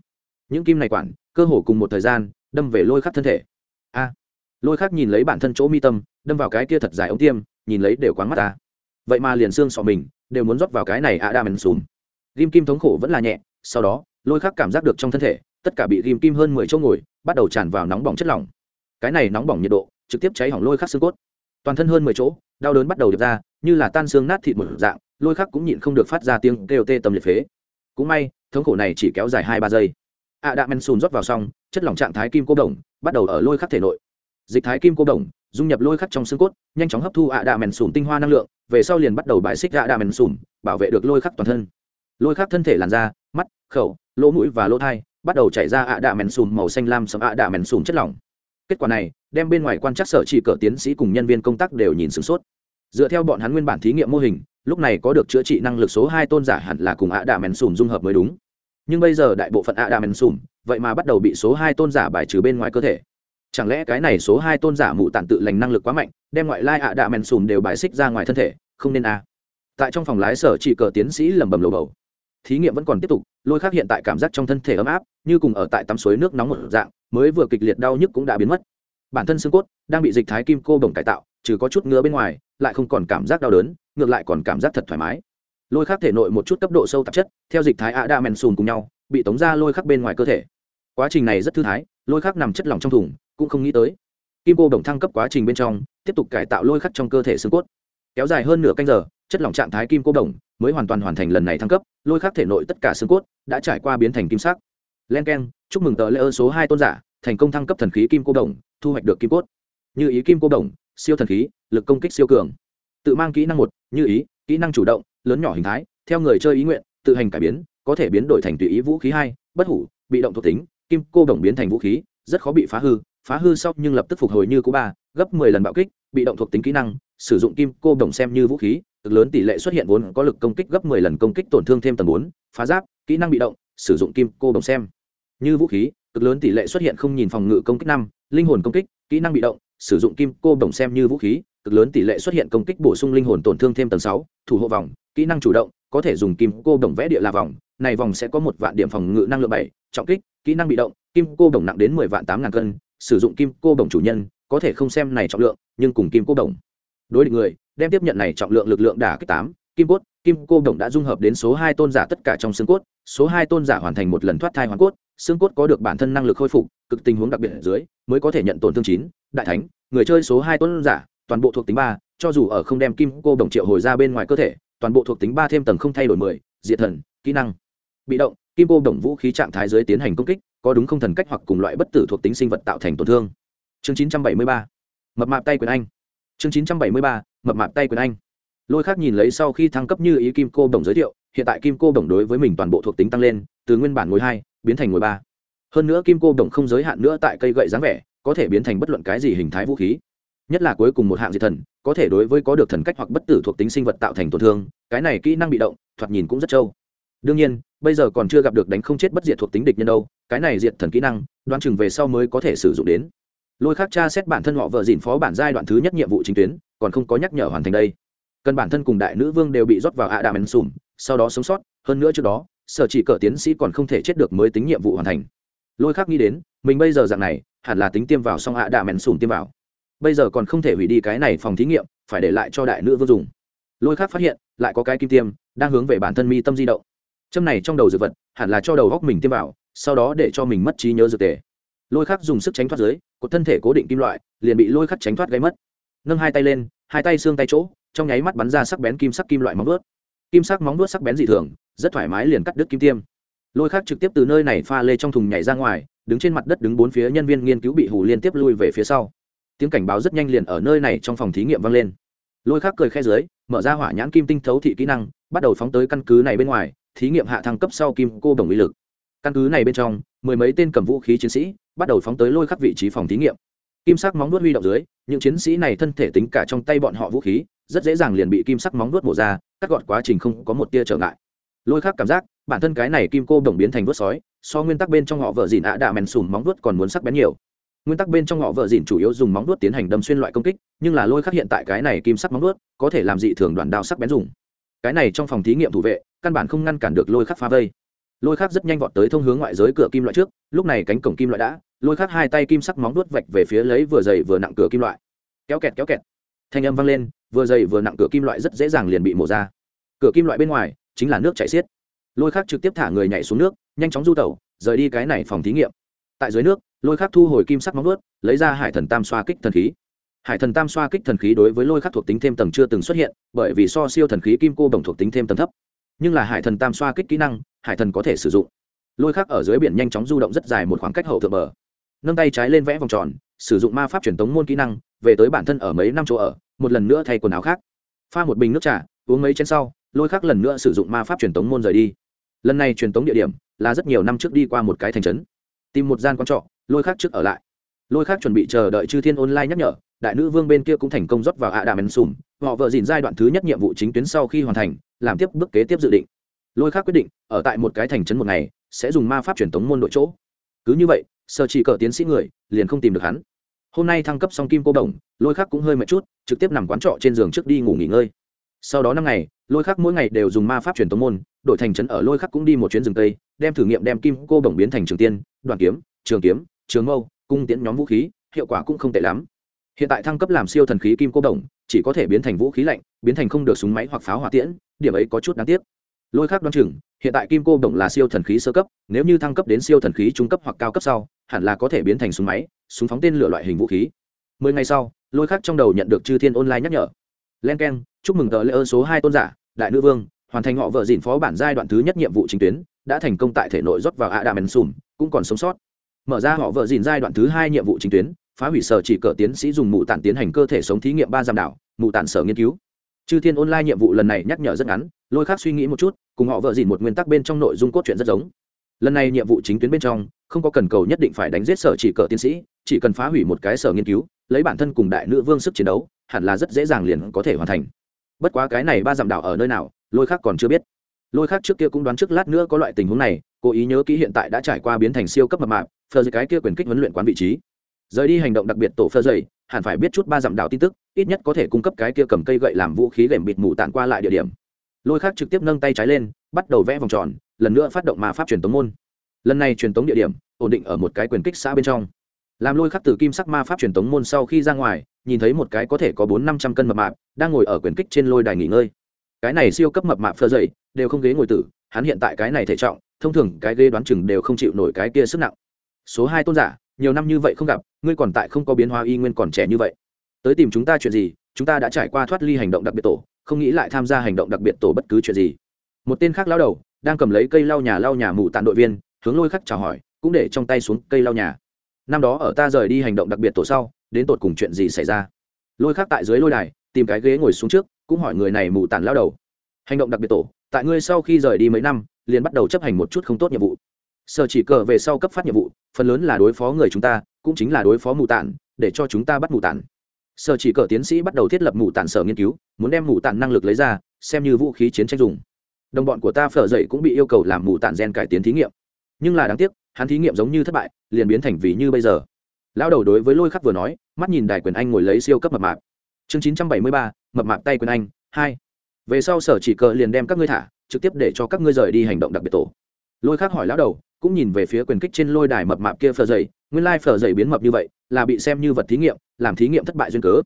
Speaker 1: Những kim này quản, cơ hồ cùng một thời gian, đâm về lôi khắc thân thể. A. Lôi khắc nhìn lấy bản thân chỗ mi tâm, đâm vào cái kia thật dài ống tiêm, nhìn lấy đều quáng mắt ta. Vậy mà liền xương sọ mình, đều muốn rót vào cái này ạ đa men sùm. Ghim kim thống khổ vẫn là nhẹ, sau đó lôi khắc cảm giác được trong thân thể, tất cả bị ghim kim hơn mười chỗ ngồi, bắt đầu tràn vào nóng bỏng chất lỏng. Cái này nóng bỏng nhiệt độ trực tiếp cháy hỏng lôi khắc xương cốt. Toàn thân hơn mười chỗ, đau đớn bắt đầu điệp ra, như là tan xương nát thịt một dạng, lôi khắc cũng nhịn không được phát ra tiếng kêu tê tầm liệt phế. Cũng may, thống khổ này chỉ kéo dài hai ba giây. Ạ đạ men sùn rót vào xong, chất lỏng trạng thái kim cô đồng bắt đầu ở lôi khắc thể nội. Dịch thái kim cô đồng dung nhập lôi khắc trong xương cốt, nhanh chóng hấp thu ạ đạ men sùn tinh hoa năng lượng, về sau liền bắt đầu bài xích ạ đạ men sùn, bảo vệ được lôi khắc toàn thân. Lôi khắc thân thể làn da, mắt, khẩu lỗ mũi và lỗ thai, bắt đầu chảy ra ạ đạ mèn sùm màu xanh lam sầm ạ đạ mèn sùm chất lỏng. Kết quả này, đem bên ngoài quan trắc sở chỉ cờ tiến sĩ cùng nhân viên công tác đều nhìn sửng sốt. Dựa theo bọn hắn nguyên bản thí nghiệm mô hình, lúc này có được chữa trị năng lực số hai tôn giả hẳn là cùng ạ đạ mèn sùm dung hợp mới đúng. Nhưng bây giờ đại bộ phận ạ đạ mèn sùm vậy mà bắt đầu bị số hai tôn giả bài trừ bên ngoài cơ thể. Chẳng lẽ cái này số hai tôn giả mụ tản tự lành năng lực quá mạnh, đem ngoại lai ạ đạ mèn sùm đều bài xích ra ngoài thân thể, không nên a tại trong phòng lái sở chỉ cờ tiến sĩ lẩm bẩm lầu bầu thí nghiệm vẫn còn tiếp tục, lôi khác hiện tại cảm giác trong thân thể ấm áp, như cùng ở tại tắm suối nước nóng một dạng, mới vừa kịch liệt đau nhức cũng đã biến mất. Bản thân xương cốt đang bị dịch thái kim cô bồng cải tạo, trừ có chút ngứa bên ngoài, lại không còn cảm giác đau đớn, ngược lại còn cảm giác thật thoải mái. Lôi khắc thể nội một chút cấp độ sâu tạp chất, theo dịch thái ạ đa men xùm cùng nhau, bị tống ra lôi khắc bên ngoài cơ thể. Quá trình này rất thư thái, lôi khắc nằm chất lỏng trong thùng, cũng không nghĩ tới. Kim cô đồng thăng cấp quá trình bên trong, tiếp tục cải tạo lôi khắc trong cơ thể xương cốt. Kéo dài hơn nửa canh giờ chất lỏng trạng thái kim cô đồng mới hoàn toàn hoàn thành lần này thăng cấp, lôi khắc thể nội tất cả xương cốt đã trải qua biến thành kim sắc. Len k e n chúc mừng tờ lễ ơn số hai tôn giả, thành công thăng cấp thần khí kim cô đồng, thu hoạch được kim cốt. Như ý kim cô đồng, siêu thần khí, lực công kích siêu cường. Tự mang kỹ năng một, như ý, kỹ năng chủ động, lớn nhỏ hình thái, theo người chơi ý nguyện, tự hành cải biến, có thể biến đổi thành tùy ý vũ khí hai, bất hủ, bị động thuộc tính, kim cô đồng biến thành vũ khí, rất khó bị phá hư phá hư sau nhưng lập tức phục hồi như cú ba, gấp mười lần bạo kích, bị động thuộc tính kỹ năng, sử dụng kim cô đồng xem như vũ khí cực lớn tỷ lệ xuất hiện vốn có lực công kích gấp 10 lần công kích tổn thương thêm tầng 4, phá giáp, kỹ năng bị động, sử dụng kim cô đồng xem. Như vũ khí, cực lớn tỷ lệ xuất hiện không nhìn phòng ngự công kích 5, linh hồn công kích, kỹ năng bị động, sử dụng kim cô đồng xem như vũ khí, cực lớn tỷ lệ xuất hiện công kích bổ sung linh hồn tổn thương thêm tầng 6, thủ hộ vòng, kỹ năng chủ động, có thể dùng kim cô đồng vẽ địa là vòng, này vòng sẽ có một vạn điểm phòng ngự năng lượng 7, trọng kích, kỹ năng bị động, kim cô đồng nặng đến 10 vạn 8000 cân, sử dụng kim cô đồng chủ nhân, có thể không xem này trọng lượng, nhưng cùng kim cô đồng đối địch người đem tiếp nhận này trọng lượng lực lượng đả kích tám, kim cốt, kim cô đồng đã dung hợp đến số hai tôn giả tất cả trong xương cốt, số hai tôn giả hoàn thành một lần thoát thai hoàn cốt, xương cốt có được bản thân năng lực khôi phục, cực tình huống đặc biệt ở dưới, mới có thể nhận tổn thương chín, đại thánh, người chơi số hai tôn giả, toàn bộ thuộc tính ba, cho dù ở không đem kim cô đồng triệu hồi ra bên ngoài cơ thể, toàn bộ thuộc tính ba thêm tầng không thay đổi mười, diệt thần, kỹ năng. Bị động, kim cô đồng vũ khí trạng thái dưới tiến hành công kích, có đúng không thần cách hoặc cùng loại bất tử thuộc tính sinh vật tạo thành tổn thương. Chương chín trăm bảy mươi ba. Mập mạp tay quyền anh. Chương chín trăm bảy mươi ba mập mạp tay quyền anh. Lôi khác nhìn lấy sau khi thăng cấp như ý kim cô bổng giới thiệu, hiện tại kim cô bổng đối với mình toàn bộ thuộc tính tăng lên, từ nguyên bản ngồi hai, biến thành ngồi ba. Hơn nữa kim cô bổng không giới hạn nữa tại cây gậy dáng vẻ, có thể biến thành bất luận cái gì hình thái vũ khí. Nhất là cuối cùng một hạng diệt thần, có thể đối với có được thần cách hoặc bất tử thuộc tính sinh vật tạo thành tổn thương, cái này kỹ năng bị động, thoạt nhìn cũng rất trâu. Đương nhiên, bây giờ còn chưa gặp được đánh không chết bất diệt thuộc tính địch nhân đâu, cái này diệt thần kỹ năng, đoán chừng về sau mới có thể sử dụng đến. Lôi khác tra xét bản thân họ vợ dìn phó bản giai đoạn thứ nhất nhiệm vụ chính tuyến còn không có nhắc nhở hoàn thành đây. Cần bản thân cùng đại nữ vương đều bị rót vào ạ đàm ẩn sùm sau đó sống sót, hơn nữa trước đó, sở chỉ cờ tiến sĩ còn không thể chết được mới tính nhiệm vụ hoàn thành. Lôi khác nghĩ đến, mình bây giờ dạng này, hẳn là tính tiêm vào xong ạ đàm ẩn sùm tiêm vào. Bây giờ còn không thể hủy đi cái này phòng thí nghiệm, phải để lại cho đại nữ vương dùng. Lôi khác phát hiện, lại có cái kim tiêm, đang hướng về bản thân mi tâm di động. Châm này trong đầu dược vật, hẳn là cho đầu góc mình tiêm vào, sau đó để cho mình mất trí nhớ dược tề. Lôi khắc dùng sức tránh thoát dưới cột thân thể cố định kim loại, liền bị lôi khắc tránh thoát gây mất nâng hai tay lên, hai tay xương tay chỗ, trong nháy mắt bắn ra sắc bén kim sắc kim loại móng vớt kim sắc móng vớt sắc bén dị thường, rất thoải mái liền cắt đứt kim tiêm. Lôi khác trực tiếp từ nơi này pha lê trong thùng nhảy ra ngoài, đứng trên mặt đất đứng bốn phía nhân viên nghiên cứu bị hù liên tiếp lui về phía sau. Tiếng cảnh báo rất nhanh liền ở nơi này trong phòng thí nghiệm vang lên. Lôi khác cười khe dưới, mở ra hỏa nhãn kim tinh thấu thị kỹ năng, bắt đầu phóng tới căn cứ này bên ngoài, thí nghiệm hạ thăng cấp sau kim cô đồng uy lực. Căn cứ này bên trong, mười mấy tên cầm vũ khí chiến sĩ bắt đầu phóng tới lôi khắc vị trí phòng thí nghiệm kim sắc móng nuốt huy động dưới, những chiến sĩ này thân thể tính cả trong tay bọn họ vũ khí, rất dễ dàng liền bị kim sắc móng nuốt bổ ra, cắt gọn quá trình không có một tia trở ngại. Lôi khắc cảm giác, bản thân cái này kim cô đồng biến thành vớt sói, so nguyên tắc bên trong họ vợ dìn ạ đạ mèn sùm móng nuốt còn muốn sắc bén nhiều. Nguyên tắc bên trong họ vợ dìn chủ yếu dùng móng nuốt tiến hành đâm xuyên loại công kích, nhưng là lôi khắc hiện tại cái này kim sắc móng nuốt có thể làm dị thường đoàn đao sắc bén dùng. Cái này trong phòng thí nghiệm thủ vệ, căn bản không ngăn cản được lôi khắc phá vây. Lôi khắc rất nhanh vọt tới thông hướng ngoại giới cửa kim loại trước lúc này cánh cổng kim loại đã, lôi khắc hai tay kim sắc móng đuốt vạch về phía lấy vừa dày vừa nặng cửa kim loại. Kéo kẹt kéo kẹt. Thanh âm vang lên, vừa dày vừa nặng cửa kim loại rất dễ dàng liền bị mổ ra. Cửa kim loại bên ngoài, chính là nước chảy xiết. Lôi khắc trực tiếp thả người nhảy xuống nước, nhanh chóng du tẩu, rời đi cái này phòng thí nghiệm. Tại dưới nước, lôi khắc thu hồi kim sắc móng đuốt lấy ra hải thần tam xoa kích thần khí. Hải thần tam xoa kích thần khí đối với lôi khắc thuộc tính thêm tầng chưa từng xuất hiện, bởi vì so siêu thần khí kim cô đồng thuộc tính thêm tầng thấp. Nhưng là hải thần tam xoa kích kỹ năng, hải thần có thể sử dụng lôi khắc ở dưới biển nhanh chóng du động rất dài một khoảng cách hậu thượng bờ. Nâng tay trái lên vẽ vòng tròn, sử dụng ma pháp truyền tống môn kỹ năng, về tới bản thân ở mấy năm chỗ ở, một lần nữa thay quần áo khác. Pha một bình nước trà, uống mấy chén sau, lôi khắc lần nữa sử dụng ma pháp truyền tống môn rời đi. Lần này truyền tống địa điểm là rất nhiều năm trước đi qua một cái thành trấn. Tìm một gian con trọ, lôi khắc trước ở lại. Lôi khắc chuẩn bị chờ đợi chư thiên online nhắc nhở, đại nữ vương bên kia cũng thành công rót vào ạ đà men sùm. Họ vợ dìn giai đoạn thứ nhất nhiệm vụ chính tuyến sau khi hoàn thành, làm tiếp bước kế tiếp dự định. Lôi khắc quyết định, ở tại một cái thành trấn một ngày sẽ dùng ma pháp truyền tống môn đội chỗ. Cứ như vậy, sở chỉ cờ tiến sĩ người liền không tìm được hắn. Hôm nay thăng cấp xong kim cô đồng, lôi khắc cũng hơi mệt chút, trực tiếp nằm quán trọ trên giường trước đi ngủ nghỉ ngơi. Sau đó năm ngày, lôi khắc mỗi ngày đều dùng ma pháp truyền tống môn, đội thành trấn ở lôi khắc cũng đi một chuyến rừng tây đem thử nghiệm đem kim cô đồng biến thành trường tiên đoàn kiếm, trường kiếm, trường mâu, cung tiễn nhóm vũ khí, hiệu quả cũng không tệ lắm. Hiện tại thăng cấp làm siêu thần khí kim cô đồng, chỉ có thể biến thành vũ khí lạnh, biến thành không được súng máy hoặc pháo hỏa tiễn, điểm ấy có chút đáng tiếc. Lôi khắc đoán chừng hiện tại kim cô đồng là siêu thần khí sơ cấp, nếu như thăng cấp đến siêu thần khí trung cấp hoặc cao cấp sau, hẳn là có thể biến thành súng máy, súng phóng tên lửa loại hình vũ khí. Mười ngày sau, lôi khác trong đầu nhận được chư thiên online nhắc nhở. Len k e n chúc mừng tờ lễ ơn số hai tôn giả, đại nữ vương, hoàn thành họ vợ dìn phó bản giai đoạn thứ nhất nhiệm vụ chính tuyến, đã thành công tại thể nội rót vào ạ đà men sùm, cũng còn sống sót. Mở ra họ vợ dìn giai đoạn thứ hai nhiệm vụ chính tuyến, phá hủy sở chỉ cờ tiến sĩ dùng mụ tản tiến hành cơ thể sống thí nghiệm ba giam đảo, mụ tản sở nghiên cứu. Chư thiên online nhiệm vụ lần này nhắc nhở rất ngắn lôi khác suy nghĩ một chút, cùng họ vợ dìn một nguyên tắc bên trong nội dung cốt truyện rất giống. Lần này nhiệm vụ chính tuyến bên trong, không có cần cầu nhất định phải đánh giết sở chỉ cờ tiến sĩ, chỉ cần phá hủy một cái sở nghiên cứu, lấy bản thân cùng đại nữ vương sức chiến đấu, hẳn là rất dễ dàng liền có thể hoàn thành. Bất quá cái này ba dặm đảo ở nơi nào, lôi khác còn chưa biết. Lôi khác trước kia cũng đoán trước lát nữa có loại tình huống này, cố ý nhớ kỹ hiện tại đã trải qua biến thành siêu cấp mập mạp, phờ cái kia quyền kích huấn luyện quán vị trí. Rời đi hành động đặc biệt tổ phơ dày hẳn phải biết chút ba dặm đảo tin tức, ít nhất có thể cung cấp cái kia cầm cây gậy làm vũ khí gệm bịt mù tàn qua lại địa điểm lôi khác trực tiếp nâng tay trái lên bắt đầu vẽ vòng tròn lần nữa phát động ma pháp truyền tống môn. Lần này truyền tống địa điểm ổn định ở một cái quyền kích xã bên trong. Làm lôi khắc từ kim sắc ma pháp truyền tống môn sau khi ra ngoài nhìn thấy một cái có thể có bốn năm trăm cân mập mạp đang ngồi ở quyền kích trên lôi đài nghỉ ngơi. Cái này siêu cấp mập mạp phơ dậy, đều không ghế ngồi tử hắn hiện tại cái này thể trọng thông thường cái ghế đoán chừng đều không chịu nổi cái kia sức nặng. Số hai tôn giả nhiều năm như vậy không gặp ngươi còn tại không có biến hóa y nguyên còn trẻ như vậy. Tới tìm chúng ta chuyện gì chúng ta đã trải qua thoát ly hành động đặc biệt tổ không nghĩ lại tham gia hành động đặc biệt tổ bất cứ chuyện gì. Một tên khác lao đầu, đang cầm lấy cây lau nhà lau nhà mù tàn đội viên, hướng lôi khắc chào hỏi, cũng để trong tay xuống cây lau nhà. Năm đó ở ta rời đi hành động đặc biệt tổ sau, đến tột cùng chuyện gì xảy ra? Lôi khắc tại dưới lôi đài, tìm cái ghế ngồi xuống trước, cũng hỏi người này mù tàn lao đầu. Hành động đặc biệt tổ, tại ngươi sau khi rời đi mấy năm, liền bắt đầu chấp hành một chút không tốt nhiệm vụ. Sở chỉ cờ về sau cấp phát nhiệm vụ, phần lớn là đối phó người chúng ta, cũng chính là đối phó mù tản, để cho chúng ta bắt mù tản sở chỉ cờ tiến sĩ bắt đầu thiết lập mù tản sở nghiên cứu, muốn đem mù tản năng lực lấy ra, xem như vũ khí chiến tranh dùng. Đồng bọn của ta phở dậy cũng bị yêu cầu làm mù tản gen cải tiến thí nghiệm. Nhưng là đáng tiếc, hắn thí nghiệm giống như thất bại, liền biến thành vì như bây giờ. Lao đầu đối với lôi khắc vừa nói, mắt nhìn đài quyền anh ngồi lấy siêu cấp mập mạp. Chương chín trăm bảy mươi ba, mập mạp tay quyền anh, hai. Về sau sở chỉ cờ liền đem các ngươi thả, trực tiếp để cho các ngươi rời đi hành động đặc biệt tổ. Lôi khắc hỏi lão đầu, cũng nhìn về phía quyền kích trên lôi đài mập mạp kia phở dậy, nguyên lai phở dậy biến mập như vậy, là bị xem như vật thí nghiệm làm thí nghiệm thất bại duyên cớ.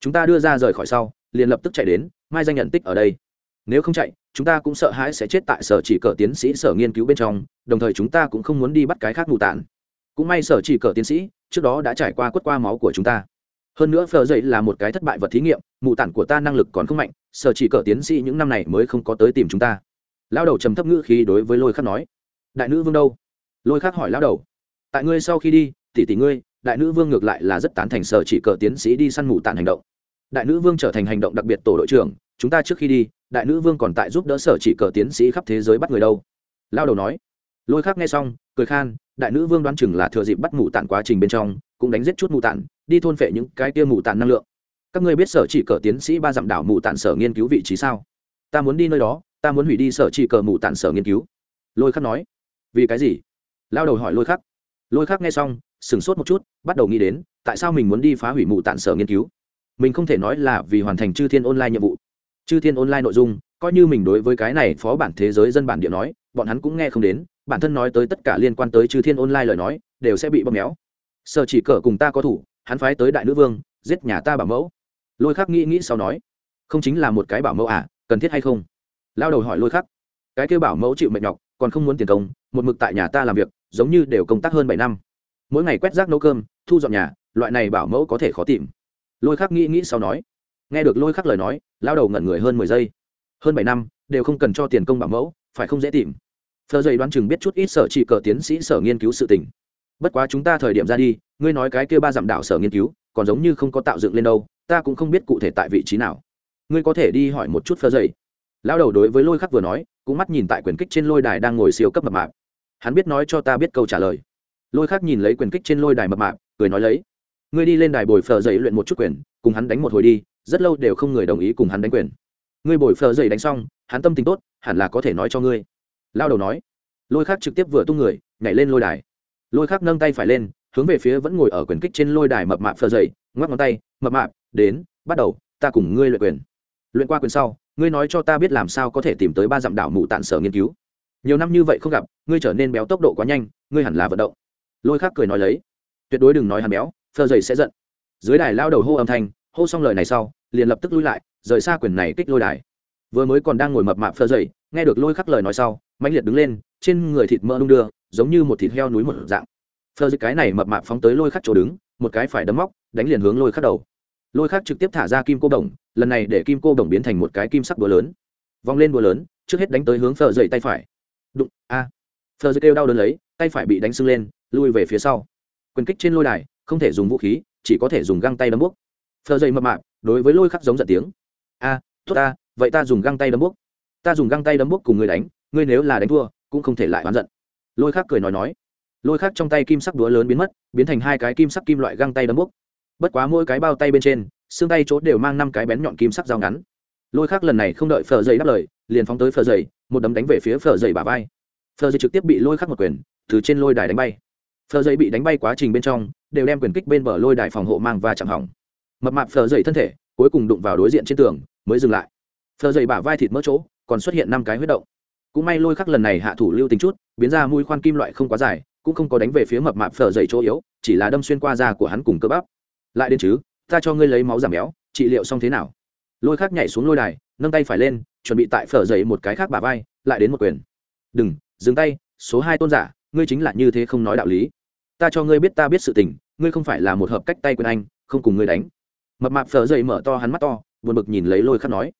Speaker 1: Chúng ta đưa ra rời khỏi sau, liền lập tức chạy đến, mai danh nhận tích ở đây. Nếu không chạy, chúng ta cũng sợ hãi sẽ chết tại sở chỉ cờ tiến sĩ sở nghiên cứu bên trong, đồng thời chúng ta cũng không muốn đi bắt cái khác mù tản. Cũng may sở chỉ cờ tiến sĩ, trước đó đã trải qua quất qua máu của chúng ta. Hơn nữa phờ dậy là một cái thất bại vật thí nghiệm, mù tản của ta năng lực còn không mạnh, sở chỉ cờ tiến sĩ những năm này mới không có tới tìm chúng ta. Lao đầu trầm thấp ngữ khí đối với lôi khắc nói. Đại nữ vương đâu? Lôi khắc hỏi lao đầu. Tại ngươi sau khi đi, tỷ tỷ ngươi đại nữ vương ngược lại là rất tán thành sở chỉ cờ tiến sĩ đi săn mù tản hành động. Đại nữ vương trở thành hành động đặc biệt tổ đội trưởng, chúng ta trước khi đi, đại nữ vương còn tại giúp đỡ sở chỉ cờ tiến sĩ khắp thế giới bắt người đâu. Lao đầu nói. Lôi khắc nghe xong, cười khan, đại nữ vương đoán chừng là thừa dịp bắt mù tản quá trình bên trong, cũng đánh giết chút mù tản đi thôn phệ những cái tia mù tản năng lượng. Các ngươi biết sở chỉ cờ tiến sĩ ba dặm đảo mù tản sở nghiên cứu vị trí sao? Ta muốn đi nơi đó, ta muốn hủy đi sở chỉ cờ mù tản sở nghiên cứu. Lôi khắc nói. Vì cái gì? Lao đầu hỏi lôi khắc. Lôi khắc nghe xong sửng sốt một chút, bắt đầu nghĩ đến, tại sao mình muốn đi phá hủy mụ tạn sở nghiên cứu? Mình không thể nói là vì hoàn thành chư thiên online nhiệm vụ. Chư thiên online nội dung, coi như mình đối với cái này phó bản thế giới dân bản địa nói, bọn hắn cũng nghe không đến, bản thân nói tới tất cả liên quan tới chư thiên online lời nói, đều sẽ bị bóp méo. Sợ chỉ cờ cùng ta có thủ, hắn phái tới đại nữ vương, giết nhà ta bảo mẫu. Lôi khắc nghĩ nghĩ sau nói, không chính là một cái bảo mẫu à cần thiết hay không? Lao đầu hỏi lôi khắc. Cái kêu bảo mẫu chịu mệt nhọc, còn không muốn tiền công, một mực tại nhà ta làm việc, giống như đều công tác hơn bảy năm mỗi ngày quét rác nấu cơm, thu dọn nhà, loại này bảo mẫu có thể khó tìm. Lôi khắc nghĩ nghĩ sau nói, nghe được lôi khắc lời nói lao đầu ngẩn người hơn mười giây. Hơn bảy năm, đều không cần cho tiền công bảo mẫu, phải không dễ tìm. Phờ dày đoán chừng biết chút ít sở chỉ cờ tiến sĩ sở nghiên cứu sự tình. Bất quá chúng ta thời điểm ra đi, ngươi nói cái kia ba dặm đạo sở nghiên cứu, còn giống như không có tạo dựng lên đâu, ta cũng không biết cụ thể tại vị trí nào. Ngươi có thể đi hỏi một chút phờ dày. Lao đầu đối với lôi khắc vừa nói, cũng mắt nhìn tại quyền kích trên lôi đài đang ngồi siêu cấp mập mạp. Hắn biết nói cho ta biết câu trả lời lôi khắc nhìn lấy quyền kích trên lôi đài mập mạp cười nói lấy ngươi đi lên đài bồi phờ dậy luyện một chút quyền cùng hắn đánh một hồi đi rất lâu đều không người đồng ý cùng hắn đánh quyền. Ngươi bồi phờ dậy đánh xong hắn tâm tình tốt hẳn là có thể nói cho ngươi. Lao đầu nói. Lôi khác trực tiếp vừa tung người nhảy lên lôi đài. Lôi khác nâng tay phải lên hướng về phía vẫn ngồi ở quyền kích trên lôi đài mập mạp phờ dậy, ngoắc ngón tay mập mạp đến bắt đầu ta cùng ngươi luyện quyền. Luyện qua quyền sau ngươi nói cho ta biết làm sao có thể tìm tới ba dặm đảo mụ tạn sở nghiên cứu. Nhiều năm như vậy không gặp ngươi trở nên béo tốc độ quá nhanh ngươi hẳn là vận động lôi khác cười nói lấy. Tuyệt đối đừng nói hắn béo, phờ dày sẽ giận. Dưới đài lao đầu hô âm thanh, hô xong lời này sau, liền lập tức lui lại, rời xa quyền này kích lôi đài. Vừa mới còn đang ngồi mập mạp phơ dày, nghe được lôi khắc lời nói sau mạnh liệt đứng lên, trên người thịt mỡ đung đưa, giống như một thịt heo núi một dạng. Phơ dày cái này mập mạp phóng tới lôi khắc chỗ đứng, một cái phải đấm móc, đánh liền hướng lôi khắc đầu. Lôi khắc trực tiếp thả ra kim cô đồng, lần này để kim cô đồng biến thành một cái kim sắc búa lớn. Vòng lên búa lớn, trước hết đánh tới hướng phờ dậy tay phải. Đụng, a. À. phơ dậy kêu đau đớn lấy tay phải bị đánh sưng lên, lui về phía sau. Quyền kích trên lôi đài, không thể dùng vũ khí, chỉ có thể dùng găng tay đấm bốc. Phờ dậy mập mạp, đối với lôi khắc giống giận tiếng. A, tốt ta, vậy ta dùng găng tay đấm bốc. Ta dùng găng tay đấm bốc cùng người đánh, ngươi nếu là đánh thua, cũng không thể lại oán giận. Lôi khắc cười nói nói. Lôi khắc trong tay kim sắc đũa lớn biến mất, biến thành hai cái kim sắc kim loại găng tay đấm bốc. Bất quá mỗi cái bao tay bên trên, xương tay chốt đều mang năm cái bén nhọn kim sắc dao ngắn. Lôi khắc lần này không đợi phờ dậy đáp lời, liền phóng tới phờ dậy một đấm đánh về phía phờ dậy bả vai. Phờ dậy trực tiếp bị lôi khắc một quyền từ trên lôi đài đánh bay. Phờ dậy bị đánh bay quá trình bên trong, đều đem quyền kích bên bờ lôi đài phòng hộ mang và chẳng hỏng. Mập mạp phờ dậy thân thể, cuối cùng đụng vào đối diện trên tường, mới dừng lại. Phờ dậy bả vai thịt mỡ chỗ, còn xuất hiện năm cái huyết động. Cũng may lôi khắc lần này hạ thủ lưu tính chút, biến ra mũi khoan kim loại không quá dài, cũng không có đánh về phía mập mạp phờ dây chỗ yếu, chỉ là đâm xuyên qua da của hắn cùng cơ bắp. Lại đến chứ, ta cho ngươi lấy máu giảm béo, trị liệu xong thế nào? Lôi khắc nhảy xuống lôi đài, nâng tay phải lên, chuẩn bị tại phở dây một cái khác bả vai, lại đến một quyền. Đừng, dừng tay, số hai tôn giả ngươi chính là như thế không nói đạo lý. Ta cho ngươi biết ta biết sự tình, ngươi không phải là một hợp cách tay quyền anh, không cùng ngươi đánh. Mập mạp phở dậy mở to hắn mắt to, buồn bực nhìn lấy lôi khắc nói.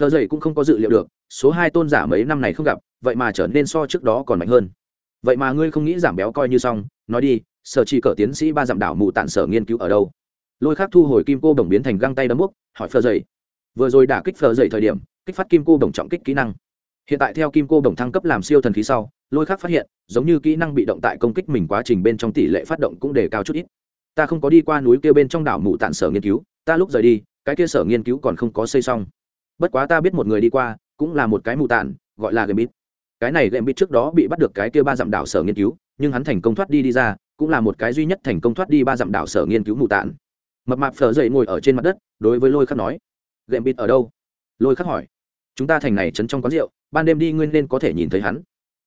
Speaker 1: Phở dậy cũng không có dự liệu được, số hai tôn giả mấy năm này không gặp, vậy mà trở nên so trước đó còn mạnh hơn. Vậy mà ngươi không nghĩ giảm béo coi như xong, nói đi, sở chỉ cỡ tiến sĩ ba dặm đảo mù tản sở nghiên cứu ở đâu? Lôi khắc thu hồi kim cô đồng biến thành găng tay đấm bốc hỏi phở dậy. Vừa rồi đả kích phở dậy thời điểm, kích phát kim cô đồng trọng kích kỹ năng. Hiện tại theo kim cô đồng thăng cấp làm siêu thần khí sau lôi khắc phát hiện, giống như kỹ năng bị động tại công kích mình quá trình bên trong tỷ lệ phát động cũng đề cao chút ít. Ta không có đi qua núi kia bên trong đảo mù tản sở nghiên cứu, ta lúc rời đi, cái kia sở nghiên cứu còn không có xây xong. Bất quá ta biết một người đi qua, cũng là một cái mù tản, gọi là game cái này game trước đó bị bắt được cái kia ba dặm đảo sở nghiên cứu, nhưng hắn thành công thoát đi đi ra, cũng là một cái duy nhất thành công thoát đi ba dặm đảo sở nghiên cứu mù tạn mập mạp phở dậy ngồi ở trên mặt đất, đối với lôi khắc nói gệm ở đâu? Lôi khắc hỏi, chúng ta thành này trấn trong quán rượu, ban đêm đi nguyên nên có thể nhìn thấy hắn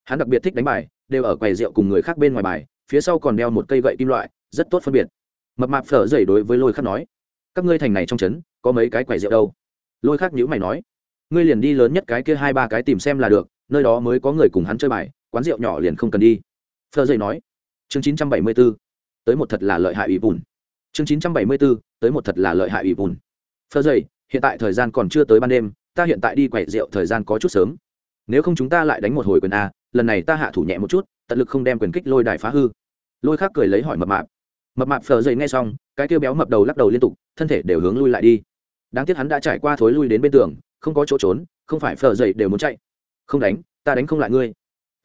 Speaker 1: hắn đặc biệt thích đánh bài, đều ở quầy rượu cùng người khác bên ngoài bài, phía sau còn đeo một cây gậy kim loại, rất tốt phân biệt. Mập mạp phở dậy đối với lôi khắc nói, các ngươi thành này trong trấn, có mấy cái quầy rượu đâu? Lôi khắc nhữ mày nói, ngươi liền đi lớn nhất cái kia hai ba cái tìm xem là được, nơi đó mới có người cùng hắn chơi bài, quán rượu nhỏ liền không cần đi. Phở dậy nói, chương chín trăm bảy mươi 974 tới một thật là lợi hại ủy bùn. Chương chín trăm bảy mươi 974 tới một thật là lợi hại ủy bùn. Phở dậy hiện tại thời gian còn chưa tới ban đêm, ta hiện tại đi quầy rượu thời gian có chút sớm. Nếu không chúng ta lại đánh một hồi quần a lần này ta hạ thủ nhẹ một chút, tận lực không đem quyền kích lôi đài phá hư. Lôi khác cười lấy hỏi mập mạp. Mập mạp phờ dậy ngay xong, cái kêu béo mập đầu lắc đầu liên tục, thân thể đều hướng lui lại đi. Đáng tiếc hắn đã trải qua thối lui đến bên tường, không có chỗ trốn, không phải phờ dậy đều muốn chạy. Không đánh, ta đánh không lại ngươi.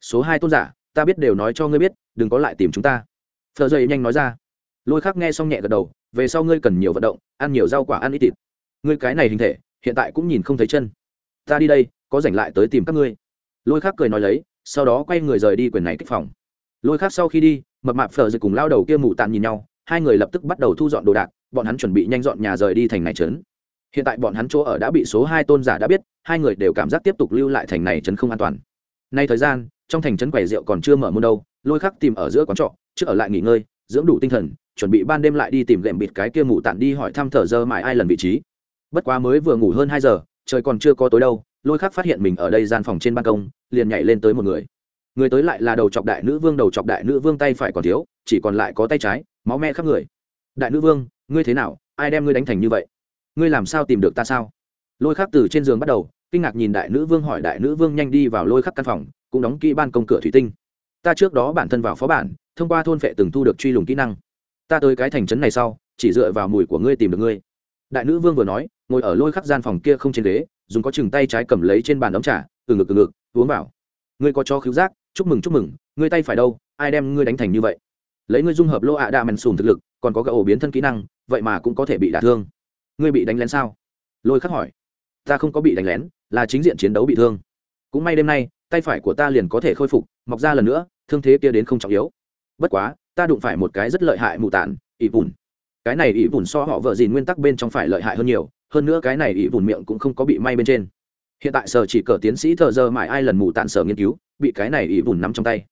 Speaker 1: Số hai tôn giả, ta biết đều nói cho ngươi biết, đừng có lại tìm chúng ta. Phờ dậy nhanh nói ra. Lôi khác nghe xong nhẹ gật đầu, về sau ngươi cần nhiều vận động, ăn nhiều rau quả ăn ít thịt. Ngươi cái này hình thể, hiện tại cũng nhìn không thấy chân. Ta đi đây, có rảnh lại tới tìm các ngươi. Lôi khác cười nói lấy sau đó quay người rời đi quyền này kích phòng. Lôi khác sau khi đi, mập mạp phở dịch cùng lao đầu kia mù tàn nhìn nhau, hai người lập tức bắt đầu thu dọn đồ đạc, bọn hắn chuẩn bị nhanh dọn nhà rời đi thành này trấn. Hiện tại bọn hắn chỗ ở đã bị số hai tôn giả đã biết, hai người đều cảm giác tiếp tục lưu lại thành này trấn không an toàn. Nay thời gian, trong thành trấn quầy rượu còn chưa mở môn đâu, lôi khắc tìm ở giữa quán trọ, trước ở lại nghỉ ngơi, dưỡng đủ tinh thần, chuẩn bị ban đêm lại đi tìm lệm bịt cái kia mù tàn đi hỏi thăm thở dơ mãi ai lần vị trí. Bất quá mới vừa ngủ hơn hai giờ, trời còn chưa có tối đâu lôi khắc phát hiện mình ở đây gian phòng trên ban công, liền nhảy lên tới một người. Người tới lại là đầu chọc đại nữ vương, đầu chọc đại nữ vương tay phải còn thiếu, chỉ còn lại có tay trái, máu me khắp người. Đại nữ vương, ngươi thế nào? Ai đem ngươi đánh thành như vậy? Ngươi làm sao tìm được ta sao? Lôi khắc từ trên giường bắt đầu, kinh ngạc nhìn đại nữ vương hỏi đại nữ vương nhanh đi vào lôi khắc căn phòng, cũng đóng kỹ ban công cửa thủy tinh. Ta trước đó bản thân vào phó bản, thông qua thôn phệ từng thu được truy lùng kỹ năng. Ta tới cái thành trấn này sau, chỉ dựa vào mùi của ngươi tìm được ngươi. Đại nữ vương vừa nói, ngồi ở lôi khắc gian phòng kia không trên ghế dùng có chừng tay trái cầm lấy trên bàn ấm trà, từ ngực từ ngực, uống vào. Ngươi có cho khiếu giác, chúc mừng chúc mừng, ngươi tay phải đâu, ai đem ngươi đánh thành như vậy? Lấy ngươi dung hợp lô ạ đa mèn sùn thực lực, còn có cả ổ biến thân kỹ năng, vậy mà cũng có thể bị đả thương. Ngươi bị đánh lén sao? Lôi khắc hỏi. Ta không có bị đánh lén, là chính diện chiến đấu bị thương. Cũng may đêm nay, tay phải của ta liền có thể khôi phục, mọc ra lần nữa, thương thế kia đến không trọng yếu. Bất quá, ta đụng phải một cái rất lợi hại mù tản, ỷ bùn cái này ỷ bùn so họ vợ gì nguyên tắc bên trong phải lợi hại hơn nhiều hơn nữa cái này ỷ bùn miệng cũng không có bị may bên trên. Hiện tại sở chỉ cờ tiến sĩ thợ giờ mãi ai lần mù tạn sở nghiên cứu, bị cái này ỷ bùn nắm trong tay.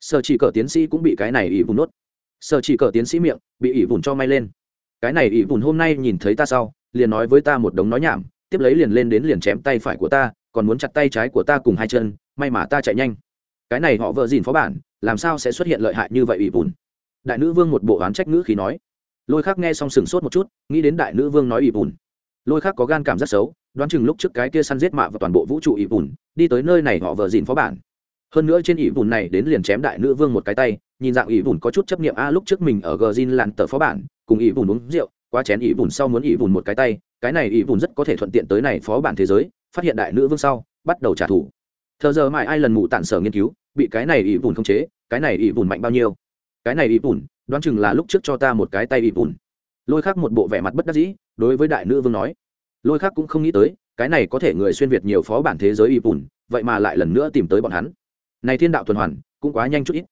Speaker 1: Sở chỉ cờ tiến sĩ cũng bị cái này ỷ bùn nuốt. Sở chỉ cờ tiến sĩ miệng, bị ỷ bùn cho may lên. Cái này ỷ bùn hôm nay nhìn thấy ta sau, liền nói với ta một đống nói nhảm, tiếp lấy liền lên đến liền chém tay phải của ta, còn muốn chặt tay trái của ta cùng hai chân, may mà ta chạy nhanh. Cái này họ vợ dìn phó bản, làm sao sẽ xuất hiện lợi hại như vậy ỷ vùn? Đại nữ vương một bộ oán trách ngữ khí nói. Lôi khác nghe xong sừng sốt một chút, nghĩ đến đại nữ vương nói ỷ vùn lôi khác có gan cảm rất xấu, đoán chừng lúc trước cái kia săn giết mạ và toàn bộ vũ trụ ỷ bùn đi tới nơi này họ vợ dìn phó bản. Hơn nữa trên ỷ bùn này đến liền chém đại nữ vương một cái tay, nhìn dạng ỷ bùn có chút chấp nghiệm a, lúc trước mình ở gờ zin lặn tờ phó bản, cùng ỷ bùn uống rượu, quá chén ỷ bùn sau muốn ỷ bùn một cái tay, cái này ỷ bùn rất có thể thuận tiện tới này phó bản thế giới, phát hiện đại nữ vương sau, bắt đầu trả thù. Thờ giờ mãi ai lần mụ tản sở nghiên cứu, bị cái này ỷ bùn không chế, cái này ỷ bùn mạnh bao nhiêu? Cái này ỷ bùn đoán chừng là lúc trước cho ta một cái tay ỷ bùn lôi khác một bộ vẻ mặt bất đắc dĩ đối với đại nữ vương nói, lôi khác cũng không nghĩ tới, cái này có thể người xuyên việt nhiều phó bản thế giới y bùn, vậy mà lại lần nữa tìm tới bọn hắn. Này thiên đạo tuần hoàn, cũng quá nhanh chút ít.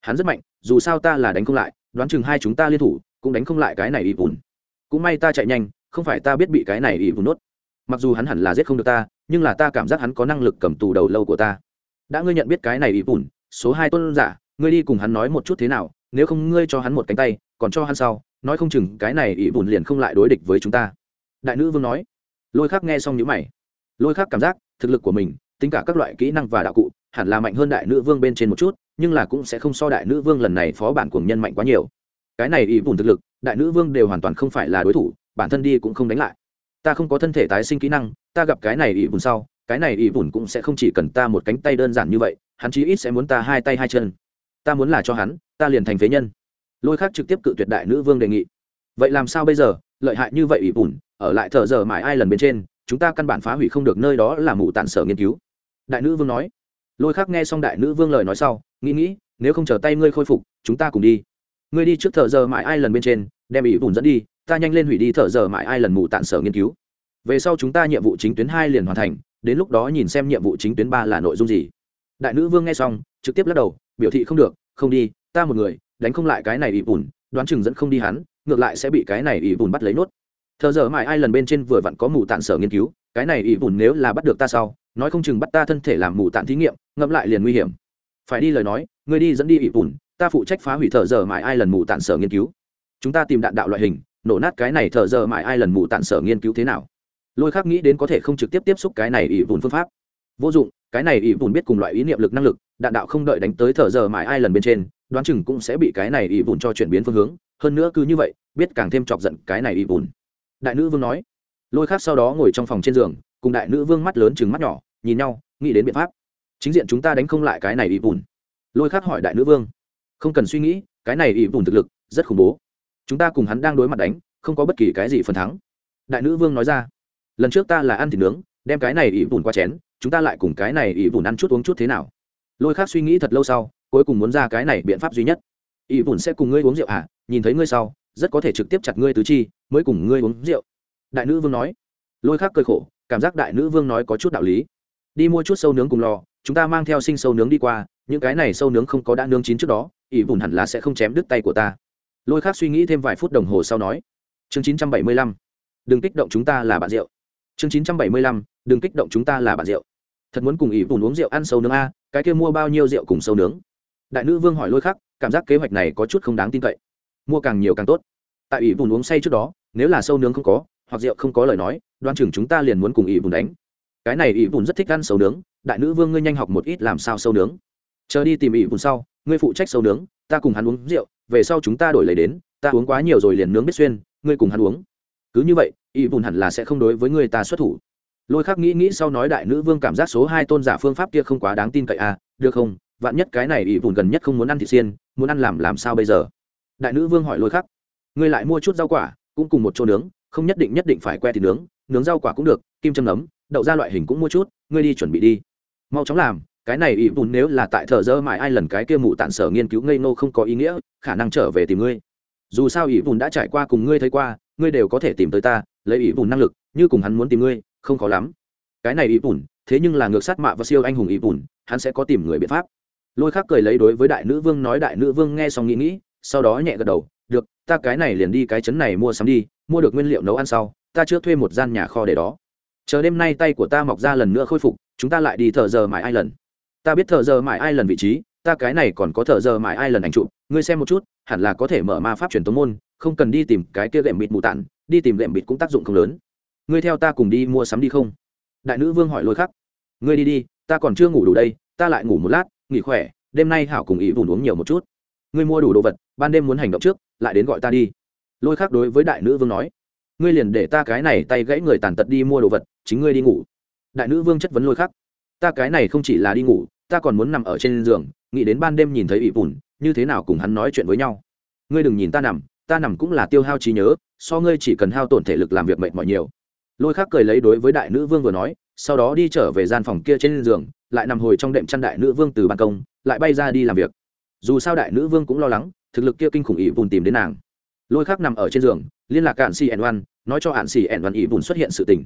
Speaker 1: Hắn rất mạnh, dù sao ta là đánh không lại, đoán chừng hai chúng ta liên thủ, cũng đánh không lại cái này y bùn. Cũng may ta chạy nhanh, không phải ta biết bị cái này y bùn nốt mặc dù hắn hẳn là giết không được ta, nhưng là ta cảm giác hắn có năng lực cầm tù đầu lâu của ta. Đã ngươi nhận biết cái này y bùn, số hai tôn giả, ngươi đi cùng hắn nói một chút thế nào, nếu không ngươi cho hắn một cánh tay, còn cho hắn sau nói không chừng cái này ỷ bùn liền không lại đối địch với chúng ta. Đại nữ vương nói. Lôi khác nghe xong nhữ mày. Lôi khác cảm giác thực lực của mình, tính cả các loại kỹ năng và đạo cụ, hẳn là mạnh hơn đại nữ vương bên trên một chút, nhưng là cũng sẽ không so đại nữ vương lần này phó bản cuồng nhân mạnh quá nhiều. Cái này ỷ bùn thực lực, đại nữ vương đều hoàn toàn không phải là đối thủ, bản thân đi cũng không đánh lại. Ta không có thân thể tái sinh kỹ năng, ta gặp cái này ỷ bùn sau, cái này ỷ bùn cũng sẽ không chỉ cần ta một cánh tay đơn giản như vậy, hắn chí ít sẽ muốn ta hai tay hai chân. Ta muốn là cho hắn, ta liền thành phế nhân lôi khác trực tiếp cự tuyệt đại nữ vương đề nghị. Vậy làm sao bây giờ? Lợi hại như vậy ủy bùn, ở lại thợ giờ mãi ai lần bên trên, chúng ta căn bản phá hủy không được nơi đó là mù tản sở nghiên cứu. Đại nữ vương nói. Lôi khác nghe xong đại nữ vương lời nói sau, nghĩ nghĩ, nếu không chờ tay ngươi khôi phục, chúng ta cùng đi. Ngươi đi trước thợ giờ mãi ai lần bên trên, đem ủy bùn dẫn đi, ta nhanh lên hủy đi thợ giờ mãi ai lần mù tản sở nghiên cứu. Về sau chúng ta nhiệm vụ chính tuyến hai liền hoàn thành, đến lúc đó nhìn xem nhiệm vụ chính tuyến ba là nội dung gì. Đại nữ vương nghe xong, trực tiếp lắc đầu, biểu thị không được, không đi, ta một người đánh không lại cái này ỷ bùn, đoán chừng dẫn không đi hắn, ngược lại sẽ bị cái này ỷ bùn bắt lấy nốt. Thờ giờ mãi ai lần bên trên vừa vặn có mù tạn sở nghiên cứu, cái này ỷ bùn nếu là bắt được ta sau, nói không chừng bắt ta thân thể làm mù tạn thí nghiệm, ngẫm lại liền nguy hiểm. Phải đi lời nói người đi dẫn đi ỷ bùn, ta phụ trách phá hủy thờ giờ mãi ai lần mù tạn sở nghiên cứu. Chúng ta tìm đạn đạo loại hình, nổ nát cái này thờ giờ mãi ai lần mù tạn sở nghiên cứu thế nào? Lôi khác nghĩ đến có thể không trực tiếp tiếp xúc cái này ỷ bùn phương pháp. Vô dụng, cái này ỷ bùn biết cùng loại ý niệm lực năng lực, đạn đạo không đợi đánh tới thờ giờ mãi ai lần bên trên đoán chừng cũng sẽ bị cái này ỷ bùn cho chuyển biến phương hướng. Hơn nữa cứ như vậy, biết càng thêm chọc giận cái này ỷ bùn đại nữ vương nói. Lôi khác sau đó ngồi trong phòng trên giường, cùng đại nữ vương mắt lớn chừng mắt nhỏ, nhìn nhau, nghĩ đến biện pháp. Chính diện chúng ta đánh không lại cái này ỷ bùn lôi khác hỏi đại nữ vương. Không cần suy nghĩ, cái này ỷ bùn thực lực, rất khủng bố. Chúng ta cùng hắn đang đối mặt đánh, không có bất kỳ cái gì phần thắng. Đại nữ vương nói ra. Lần trước ta là ăn thịt nướng, đem cái này ỷ bùn qua chén, chúng ta lại cùng cái này ỷ bùn ăn chút uống chút thế nào? Lôi khác suy nghĩ thật lâu sau cuối cùng muốn ra cái này biện pháp duy nhất. Y bùn sẽ cùng ngươi uống rượu à? Nhìn thấy ngươi sau, rất có thể trực tiếp chặt ngươi tứ chi, mới cùng ngươi uống rượu. Đại nữ vương nói. Lôi khác cơi khổ, cảm giác đại nữ vương nói có chút đạo lý. Đi mua chút sâu nướng cùng lò, chúng ta mang theo sinh sâu nướng đi qua, những cái này sâu nướng không có đã nướng chín trước đó ỷ bùn hẳn là sẽ không chém đứt tay của ta. Lôi khác suy nghĩ thêm vài phút đồng hồ sau nói. Chương chín trăm bảy mươi lăm. Đừng kích động chúng ta là bạn rượu. Chương chín trăm bảy mươi lăm. Đừng kích động chúng ta là bạn rượu. Thật muốn cùng ỷ bùn uống rượu ăn sâu nướng a, cái kia mua bao nhiêu rượu cùng sâu nướng? Đại nữ vương hỏi lôi khắc, cảm giác kế hoạch này có chút không đáng tin cậy. Mua càng nhiều càng tốt. Tại ỷ bùn uống say trước đó, nếu là sâu nướng không có, hoặc rượu không có lời nói, đoan chừng chúng ta liền muốn cùng ỷ bùn đánh. Cái này ỷ bùn rất thích ăn sâu nướng, đại nữ vương ngươi nhanh học một ít làm sao sâu nướng. Chờ đi tìm ỷ bùn sau, ngươi phụ trách sâu nướng, ta cùng hắn uống rượu, về sau chúng ta đổi lấy đến, ta uống quá nhiều rồi liền nướng biết xuyên, ngươi cùng hắn uống. Cứ như vậy, ỷ bùn hẳn là sẽ không đối với người ta xuất thủ. Lôi khắc nghĩ nghĩ sau nói đại nữ vương cảm giác số hai tôn giả phương pháp kia không quá đáng tin cậy à được không? Vạn nhất cái này ỷ bùn gần nhất không muốn ăn thịt xiên, muốn ăn làm làm sao bây giờ? Đại nữ vương hỏi lôi khắc. Ngươi lại mua chút rau quả, cũng cùng một chỗ nướng, không nhất định nhất định phải que thịt nướng nướng rau quả cũng được, kim châm nấm, đậu ra loại hình cũng mua chút, ngươi đi chuẩn bị đi. Mau chóng làm, cái này ỷ bùn nếu là tại thợ dơ mãi ai lần cái kia mụ tản sở nghiên cứu ngây ngô không có ý nghĩa, khả năng trở về tìm ngươi. Dù sao ỷ bùn đã trải qua cùng ngươi thấy qua, ngươi đều có thể tìm tới ta, lấy ỷ bùn năng lực, như cùng hắn muốn tìm ngươi, không khó lắm. Cái này ỷ bùn thế nhưng là ngược sát mạ và siêu anh hùng ỷ bùn hắn sẽ có tìm người biện pháp lôi khác cười lấy đối với đại nữ vương nói đại nữ vương nghe xong nghĩ nghĩ, sau đó nhẹ gật đầu, được, ta cái này liền đi cái chấn này mua sắm đi, mua được nguyên liệu nấu ăn sau, ta chưa thuê một gian nhà kho để đó. Chờ đêm nay tay của ta mọc ra lần nữa khôi phục, chúng ta lại đi thợ giờ mãi ai lần. Ta biết thợ giờ mãi ai lần vị trí, ta cái này còn có thợ giờ mãi ai lần ảnh chụp, ngươi xem một chút, hẳn là có thể mở ma pháp truyền tống môn, không cần đi tìm cái kia gệm bịt mù tản đi tìm gệm bịt cũng tác dụng không lớn. Ngươi theo ta cùng đi mua sắm đi không? Đại nữ vương hỏi lôi khắc. Ngươi đi đi, ta còn chưa ngủ đủ đây, ta lại ngủ một lát nghỉ khỏe, đêm nay hảo cùng ý vùn uống nhiều một chút. Ngươi mua đủ đồ vật, ban đêm muốn hành động trước, lại đến gọi ta đi. Lôi khắc đối với đại nữ vương nói. Ngươi liền để ta cái này tay gãy người tàn tật đi mua đồ vật, chính ngươi đi ngủ. Đại nữ vương chất vấn lôi khắc. Ta cái này không chỉ là đi ngủ, ta còn muốn nằm ở trên giường, nghĩ đến ban đêm nhìn thấy ỵ vùn, như thế nào cùng hắn nói chuyện với nhau. Ngươi đừng nhìn ta nằm ta nằm cũng là tiêu hao trí nhớ, so ngươi chỉ cần hao tổn thể lực làm việc mệt mỏi nhiều. Lôi khắc cười lấy đối với đại nữ vương vừa nói, sau đó đi trở về gian phòng kia trên giường lại nằm hồi trong đệm chăn đại nữ vương từ ban công, lại bay ra đi làm việc. Dù sao đại nữ vương cũng lo lắng, thực lực kia kinh khủng ỷ vùn tìm đến nàng. Lôi khắc nằm ở trên giường, liên lạc cạn xì ẻn oan, nói cho hạn xì ẻn oan ỷ vùn xuất hiện sự tình.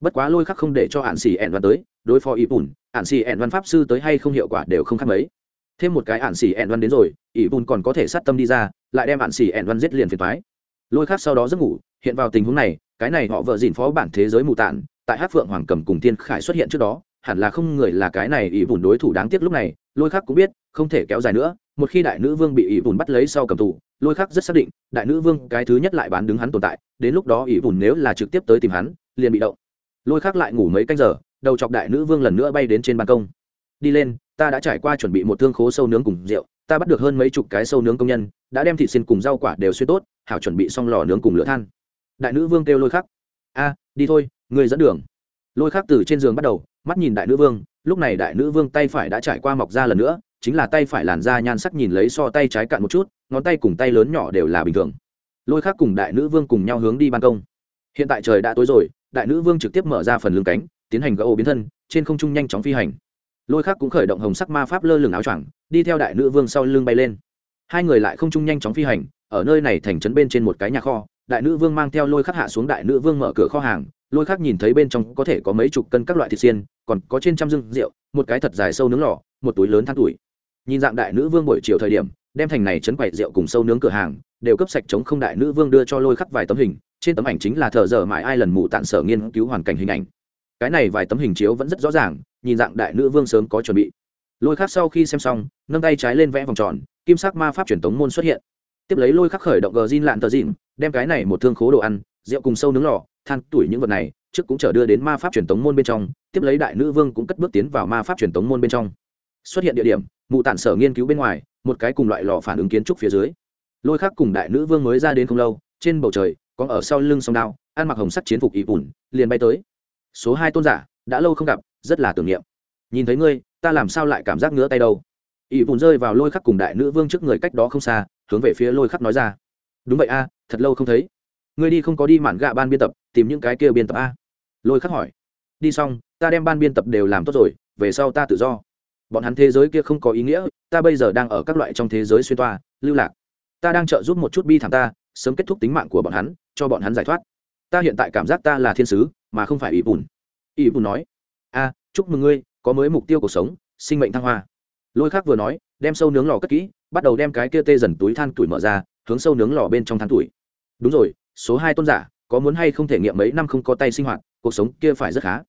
Speaker 1: Bất quá lôi khắc không để cho hạn xì ẻn oan tới, đối phó ỷ vùn hạn xì ẻn oan pháp sư tới hay không hiệu quả đều không khác mấy. Thêm một cái hạn xì ẻn oan đến rồi, ỷ vùn còn có thể sát tâm đi ra, lại đem hạn xì ẻn oan giết liền phiền thoái lôi khắc sau đó giấc ngủ, hiện vào tình huống này, cái này họ vợ dìn phó bản thế giới mù tản tại hát phượng hoàng cầm cùng tiên khải xuất hiện trước đó hẳn là không người là cái này ỷ vùn đối thủ đáng tiếc lúc này, lôi khắc cũng biết, không thể kéo dài nữa, một khi đại nữ vương bị ỷ vùn bắt lấy sau cầm tù, lôi khắc rất xác định, đại nữ vương cái thứ nhất lại bán đứng hắn tồn tại, đến lúc đó ỷ vùn nếu là trực tiếp tới tìm hắn, liền bị động. Lôi khắc lại ngủ mấy canh giờ, đầu chọc đại nữ vương lần nữa bay đến trên ban công. Đi lên, ta đã trải qua chuẩn bị một thương khố sâu nướng cùng rượu, ta bắt được hơn mấy chục cái sâu nướng công nhân, đã đem thịt xin cùng rau quả đều xuyên tốt, hảo chuẩn bị xong lò nướng cùng lửa than. Đại nữ vương kêu lôi khắc, a, đi thôi người dẫn đường lôi khắc từ trên giường bắt đầu, mắt nhìn đại nữ vương, lúc này đại nữ vương tay phải đã trải qua mọc ra lần nữa, chính là tay phải làn da nhan sắc nhìn lấy so tay trái cạn một chút, ngón tay cùng tay lớn nhỏ đều là bình thường. Lôi khắc cùng đại nữ vương cùng nhau hướng đi ban công. Hiện tại trời đã tối rồi, đại nữ vương trực tiếp mở ra phần lưng cánh, tiến hành gỡ ô biến thân, trên không trung nhanh chóng phi hành. Lôi khắc cũng khởi động hồng sắc ma pháp lơ lửng áo choàng, đi theo đại nữ vương sau lưng bay lên. Hai người lại không trung nhanh chóng phi hành, ở nơi này thành trấn bên trên một cái nhà kho đại nữ vương mang theo lôi khắc hạ xuống đại nữ vương mở cửa kho hàng, lôi khắc nhìn thấy bên trong có thể có mấy chục cân các loại thịt xiên, còn có trên trăm dương rượu, một cái thật dài sâu nướng lò, một túi lớn than tuổi. Nhìn dạng đại nữ vương buổi chiều thời điểm, đem thành này chấn quậy rượu cùng sâu nướng cửa hàng, đều cấp sạch chống không đại nữ vương đưa cho lôi khắc vài tấm hình, trên tấm ảnh chính là thợ dở mãi ai lần mù tạn sở nghiên cứu hoàn cảnh hình ảnh. Cái này vài tấm hình chiếu vẫn rất rõ ràng, nhìn dạng đại nữ vương sớm có chuẩn bị. Lôi khắc sau khi xem xong, nâng tay trái lên vẽ vòng tròn, kim sắc ma pháp truyền tống môn xuất hiện. Tiếp lấy lôi khắc khởi động gờ zin lạn tờ dìn đem cái này một thương khố đồ ăn, rượu cùng sâu nướng lò, than tuổi những vật này, trước cũng trở đưa đến ma pháp truyền tống môn bên trong, tiếp lấy đại nữ vương cũng cất bước tiến vào ma pháp truyền tống môn bên trong. Xuất hiện địa điểm, mụ tản sở nghiên cứu bên ngoài, một cái cùng loại lò phản ứng kiến trúc phía dưới. Lôi khắc cùng đại nữ vương mới ra đến không lâu, trên bầu trời, có ở sau lưng sông đao, ăn mặc hồng sắt chiến phục ỵ ủn, liền bay tới. Số hai tôn giả, đã lâu không gặp, rất là tưởng niệm. Nhìn thấy ngươi, ta làm sao lại cảm giác ngứa tay đâu? Ỵ bùn rơi vào lôi khắc cùng đại nữ vương trước người cách đó không xa, hướng về phía lôi khắc nói ra đúng vậy a, thật lâu không thấy. Ngươi đi không có đi mạn gạ ban biên tập, tìm những cái kia biên tập a. Lôi khắc hỏi. Đi xong, ta đem ban biên tập đều làm tốt rồi, về sau ta tự do. Bọn hắn thế giới kia không có ý nghĩa, ta bây giờ đang ở các loại trong thế giới xuyên toa, lưu lạc. Ta đang trợ giúp một chút bi thảm ta, sớm kết thúc tính mạng của bọn hắn, cho bọn hắn giải thoát. Ta hiện tại cảm giác ta là thiên sứ, mà không phải ỷ bùn. Ỷ bùn nói. A, chúc mừng ngươi, có mới mục tiêu cuộc sống, sinh mệnh thăng hoa. Lôi khác vừa nói, đem sâu nướng lò cất kỹ, bắt đầu đem cái kia tê dần túi than tuổi mở ra hướng sâu nướng lò bên trong than tuổi. Đúng rồi, số hai tôn giả, có muốn hay không thể nghiệm mấy năm không có tay sinh hoạt, cuộc sống kia phải rất khá.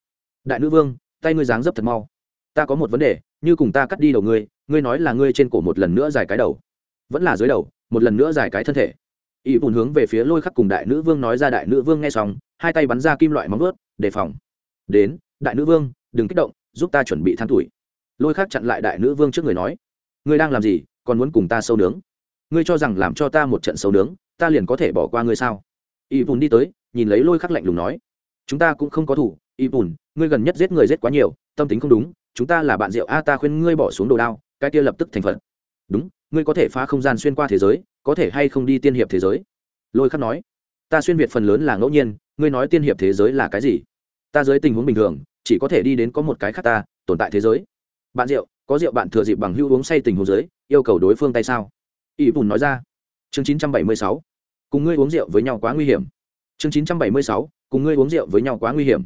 Speaker 1: Đại nữ vương, tay ngươi dáng dấp thật mau. Ta có một vấn đề, như cùng ta cắt đi đầu ngươi ngươi nói là ngươi trên cổ một lần nữa dài cái đầu. Vẫn là dưới đầu, một lần nữa dài cái thân thể. Y bùn hướng về phía lôi khắc cùng đại nữ vương nói ra, đại nữ vương nghe xong, hai tay bắn ra kim loại móng ướt đề phòng. Đến, đại nữ vương, đừng kích động, giúp ta chuẩn bị than tuổi. Lôi khắc chặn lại đại nữ vương trước người nói, ngươi đang làm gì, còn muốn cùng ta sâu nướng? Ngươi cho rằng làm cho ta một trận xấu nướng, ta liền có thể bỏ qua ngươi sao? Y bùn đi tới, nhìn lấy lôi khắc lạnh lùng nói, chúng ta cũng không có thủ, y bùn, ngươi gần nhất giết người giết quá nhiều, tâm tính không đúng, chúng ta là bạn rượu, a, ta khuyên ngươi bỏ xuống đồ đao, cái kia lập tức thành phật. Đúng, ngươi có thể phá không gian xuyên qua thế giới, có thể hay không đi tiên hiệp thế giới? Lôi khắc nói, ta xuyên việt phần lớn là ngẫu nhiên, ngươi nói tiên hiệp thế giới là cái gì? Ta dưới tình huống bình thường, chỉ có thể đi đến có một cái khác ta, tồn tại thế giới. Bạn rượu, có rượu bạn thừa dịp bằng hưu uống say tình huống giới, yêu cầu đối phương tay sao? Ỷ bùn nói ra. Chương chín trăm bảy mươi sáu. Cùng ngươi uống rượu với nhau quá nguy hiểm. Chương chín trăm bảy mươi sáu. Cùng ngươi uống rượu với nhau quá nguy hiểm.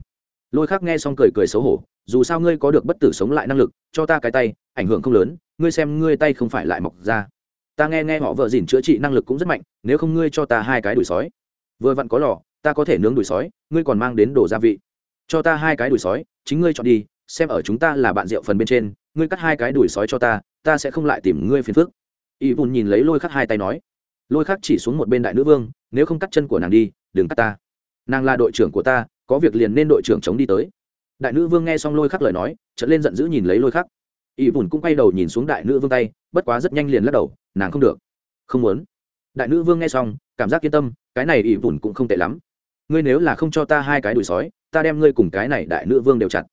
Speaker 1: Lôi khác nghe xong cười cười xấu hổ, dù sao ngươi có được bất tử sống lại năng lực, cho ta cái tay, ảnh hưởng không lớn, ngươi xem ngươi tay không phải lại mọc ra. Ta nghe nghe họ vợ dìn chữa trị năng lực cũng rất mạnh, nếu không ngươi cho ta hai cái đùi sói. Vừa vặn có lò, ta có thể nướng đùi sói, ngươi còn mang đến đồ gia vị. Cho ta hai cái đùi sói, chính ngươi chọn đi, xem ở chúng ta là bạn rượu phần bên trên, ngươi cắt hai cái đùi sói cho ta ta sẽ không lại tìm ngươi phiền phức y bùn nhìn lấy lôi khắc hai tay nói, lôi khắc chỉ xuống một bên đại nữ vương, nếu không cắt chân của nàng đi, đừng cắt ta. Nàng là đội trưởng của ta, có việc liền nên đội trưởng chống đi tới. Đại nữ vương nghe xong lôi khắc lời nói trận lên giận dữ nhìn lấy lôi khắc. Y bùn cũng quay đầu nhìn xuống đại nữ vương tay, bất quá rất nhanh liền lắc đầu, nàng không được. Không muốn. Đại nữ vương nghe xong, cảm giác yên tâm, cái này Y bùn cũng không tệ lắm. Ngươi nếu là không cho ta hai cái đùi sói, ta đem ngươi cùng cái này đại nữ vương đều chặt.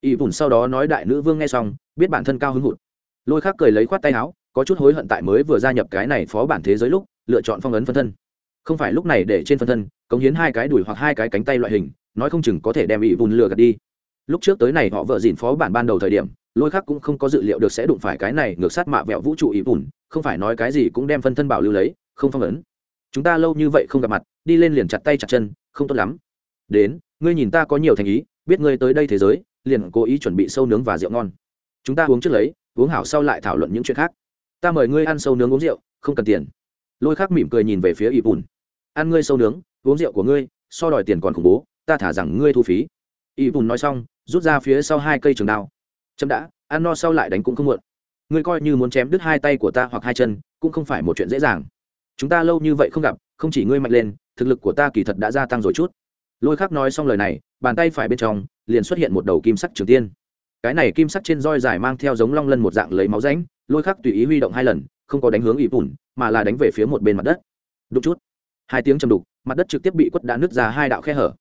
Speaker 1: Y bùn sau đó nói đại nữ vương nghe xong, biết bản thân cao hứng hụt. Lôi khắc cười lấy khoát tay áo có chút hối hận tại mới vừa gia nhập cái này phó bản thế giới lúc, lựa chọn phong ấn phân thân. Không phải lúc này để trên phân thân, cống hiến hai cái đùi hoặc hai cái cánh tay loại hình, nói không chừng có thể đem ỵ bùn lừa gạt đi. Lúc trước tới này họ vợ dìn phó bản ban đầu thời điểm, lôi khác cũng không có dự liệu được sẽ đụng phải cái này ngược sát mạ vẹo vũ trụ ỵ bùn không phải nói cái gì cũng đem phân thân bảo lưu lấy, không phong ấn. Chúng ta lâu như vậy không gặp mặt, đi lên liền chặt tay chặt chân, không tốt lắm. Đến, ngươi nhìn ta có nhiều thành ý, biết ngươi tới đây thế giới, liền cố ý chuẩn bị sâu nướng và rượu ngon. Chúng ta uống trước lấy, uống hảo sau lại thảo luận những chuyện khác ta mời ngươi ăn sâu nướng uống rượu, không cần tiền. Lôi khắc mỉm cười nhìn về phía ý bùn. Ăn ngươi sâu nướng, uống rượu của ngươi, so đòi tiền còn khủng bố, ta thả rằng ngươi thu phí. Ý bùn nói xong, rút ra phía sau hai cây trường đao. Chậm đã, ăn no sau lại đánh cũng không muộn. Ngươi coi như muốn chém đứt hai tay của ta hoặc hai chân, cũng không phải một chuyện dễ dàng. Chúng ta lâu như vậy không gặp, không chỉ ngươi mạnh lên, thực lực của ta kỳ thật đã gia tăng rồi chút. Lôi khắc nói xong lời này, bàn tay phải bên trong, liền xuất hiện một đầu kim sắc trường tiên. Cái này kim sắc trên roi dài mang theo giống long lân một dạng lấy máu ránh lôi khắc tùy ý huy động hai lần, không có đánh hướng ỵ bùn mà là đánh về phía một bên mặt đất. Đục chút. Hai tiếng chầm đục, mặt đất trực tiếp bị quất đã nứt ra hai đạo khe hở.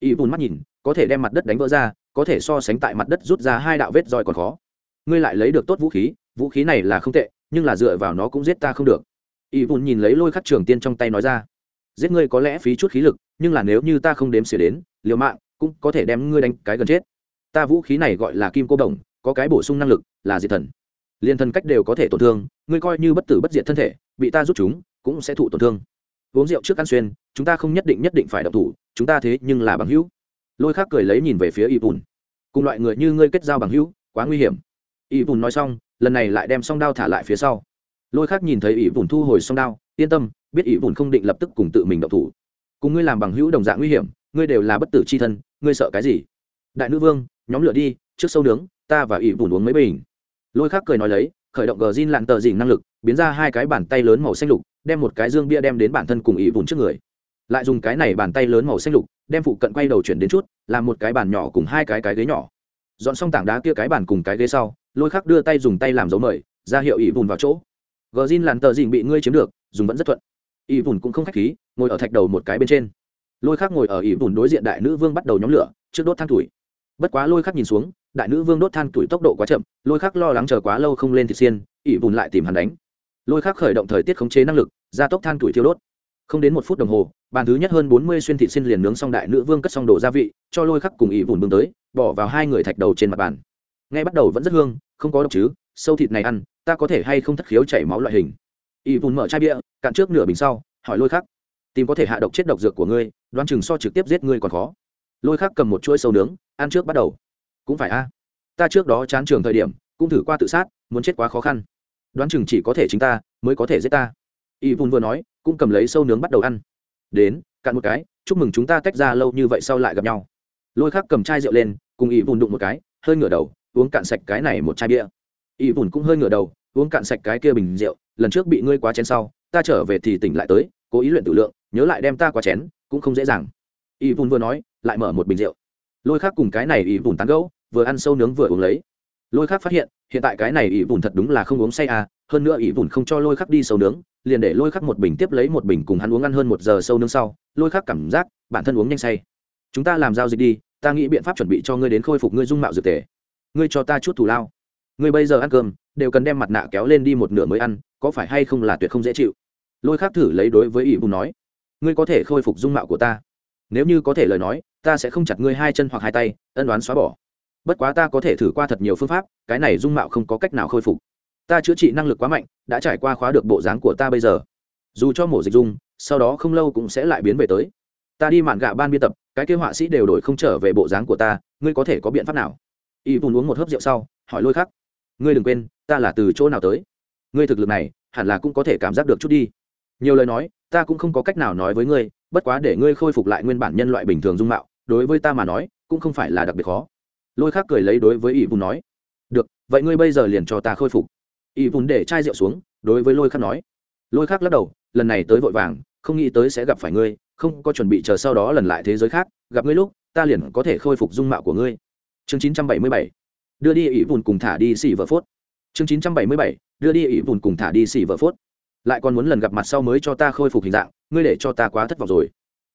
Speaker 1: Ỵ bùn mắt nhìn, có thể đem mặt đất đánh vỡ ra, có thể so sánh tại mặt đất rút ra hai đạo vết roi còn khó. Ngươi lại lấy được tốt vũ khí vũ khí này là không tệ, nhưng là dựa vào nó cũng giết ta không được. Ỷ bùn nhìn lấy lôi khắc trường tiên trong tay nói ra. Giết ngươi có lẽ phí chút khí lực, nhưng là nếu như ta không đếm xỉa đến, liều mạng, cũng có thể đem ngươi đánh cái gần chết. Ta vũ khí này gọi là kim cô đồng, có cái bổ sung năng lực là diệt thần liên thân cách đều có thể tổn thương, ngươi coi như bất tử bất diệt thân thể, bị ta rút chúng, cũng sẽ thụ tổn thương. Uống rượu trước ăn xuyên, chúng ta không nhất định nhất định phải độc thủ, chúng ta thế nhưng là bằng hữu. Lôi khác cười lấy nhìn về phía y bùn. Cùng loại người như ngươi kết giao bằng hữu, quá nguy hiểm. Y bùn nói xong, lần này lại đem song đao thả lại phía sau. Lôi khác nhìn thấy y bùn thu hồi song đao, yên tâm, biết y bùn không định lập tức cùng tự mình động thủ. Cùng ngươi làm bằng hữu đồng dạng nguy hiểm, ngươi đều là bất tử c h i thân, ngươi sợ cái gì? Đại nữ vương, nhóm lửa đi, trước sâu nướng, ta và y bùn uống mấy bình lôi khác cười nói lấy, khởi động gờ zin lặn tờ dình năng lực, biến ra hai cái bàn tay lớn màu xanh lục, đem một cái dương bia đem đến bản thân cùng ý vùn trước người. Lại dùng cái này bàn tay lớn màu xanh lục, đem phụ cận quay đầu chuyển đến chút, làm một cái bàn nhỏ cùng hai cái cái ghế nhỏ. Dọn xong tảng đá kia cái bàn cùng cái ghế sau, lôi khắc đưa tay dùng tay làm dấu mời, ra hiệu ỷ vùn vào chỗ. Gờ zin làn tờ dỉn bị ngươi chiếm được, dùng vẫn rất thuận. Ỷ vùn cũng không k h á c h khí, ngồi ở thạch đầu một cái bên trên. Lôi khắc ngồi ở ỷ vùn đối diện đại nữ vương bắt đầu nhóm lửa, trước đốt than tuổi. Bất quá lôi khắc nhìn xuống đại nữ vương đốt than tuổi tốc độ quá chậm, lôi khắc lo lắng chờ quá lâu không lên thịt xiên ỉ vùn lại tìm hắn đánh. Lôi khắc khởi động thời tiết khống chế năng lực, gia tốc than tuổi thiêu đốt. Không đến một phút đồng hồ, bàn thứ nhất hơn bốn mươi xuyên thịt xiên liền nướng xong đại nữ vương cất xong đồ gia vị, cho lôi khắc cùng ỉ vùn bưng tới, bỏ vào hai người thạch đầu trên mặt bàn. Ngay bắt đầu vẫn rất hương, không có độc chứ, sâu thịt này ăn, ta có thể hay không thất khiếu chảy máu loại hình? Ỉ vùn mở chai bia, cạn trước nửa bình sau, hỏi lôi khắc. Tìm có thể hạ độc chết độc dược của ngươi, đoán chừng so trực tiếp giết ngươi còn khó. Lôi khắc cầm một chuỗi sâu nướng, ăn trước bắt đầu cũng phải a. Ta trước đó chán trường thời điểm, cũng thử qua tự sát, muốn chết quá khó khăn. Đoán chừng chỉ có thể chính ta, mới có thể giết ta. Y vun vừa nói, cũng cầm lấy sâu nướng bắt đầu ăn. Đến, cạn một cái, chúc mừng chúng ta tách ra lâu như vậy sau lại gặp nhau. Lôi khắc cầm chai rượu lên, cùng y vun đụng một cái, hơi ngửa đầu, uống cạn sạch cái này một chai bia. Y vun cũng hơi ngửa đầu, uống cạn sạch cái kia bình rượu, lần trước bị ngươi quá chén sau, ta trở về thì tỉnh lại tới, cố ý luyện tự lượng, nhớ lại đem ta quá chén, cũng không dễ dàng. Y vun vừa nói, lại mở một bình rượu lôi khắc cùng cái này y Bùn tán gẫu, vừa ăn sâu nướng vừa uống lấy. Lôi khắc phát hiện hiện tại cái này ỷ Bùn thật đúng là không uống say à hơn nữa ỷ Bùn không cho lôi khắc đi sâu nướng, liền để lôi khắc một bình tiếp lấy một bình cùng hắn uống ăn hơn một giờ sâu nướng sau, lôi khắc cảm giác bản thân uống nhanh say. Chúng ta làm giao dịch đi, ta nghĩ biện pháp chuẩn bị cho ngươi đến khôi phục ngươi dung mạo dược tề. Ngươi cho ta chút thù lao. Ngươi bây giờ ăn cơm, đều cần đem mặt nạ kéo lên đi một nửa mới ăn, có phải hay không là tuyệt không dễ chịu? Lôi khắc thử lấy đối với ỷ Bùn nói. Ngươi có thể khôi phục dung mạo của ta nếu như có thể lời nói, ta sẽ không chặt ngươi hai chân hoặc hai tay, ân đoán xóa bỏ. Bất quá ta có thể thử qua thật nhiều phương pháp, cái này dung mạo không có cách nào khôi phục. Ta chữa trị năng lực quá mạnh, đã trải qua khóa được bộ dáng của ta bây giờ. Dù cho mổ dịch dung, sau đó không lâu cũng sẽ lại biến về tới. Ta đi mạn gạ ban biên tập, cái kế họa sĩ đều đổi không trở về bộ dáng của ta, ngươi có thể có biện pháp nào? Y bùn uống một hớp rượu sau, hỏi lôi khắc. Ngươi đừng quên, ta là từ chỗ nào tới? Ngươi thực lực này, hẳn là cũng có thể cảm giác được chút đi. Nhiều lời nói, ta cũng không có cách nào nói với ngươi bất quá để ngươi khôi phục lại nguyên bản nhân loại bình thường dung mạo, đối với ta mà nói, cũng không phải là đặc biệt khó. Lôi khác cười lấy đối với ỷ Vun nói, được, vậy ngươi bây giờ liền cho ta khôi phục. Ỷ Vun để chai rượu xuống, đối với lôi khác nói. Lôi khác lắc đầu, lần này tới vội vàng, không nghĩ tới sẽ gặp phải ngươi, không có chuẩn bị chờ sau đó lần lại thế giới khác, gặp ngươi lúc, ta liền có thể khôi phục dung mạo của ngươi. Chương 977 đưa đi ỷ Vun cùng thả đi xỉ vợ phốt. Chương 977 đưa đi ỷ Vun cùng thả đi xỉ vợ phốt. Lại còn muốn lần gặp mặt sau mới cho ta khôi phục hình dạng ngươi để cho ta quá thất vọng rồi.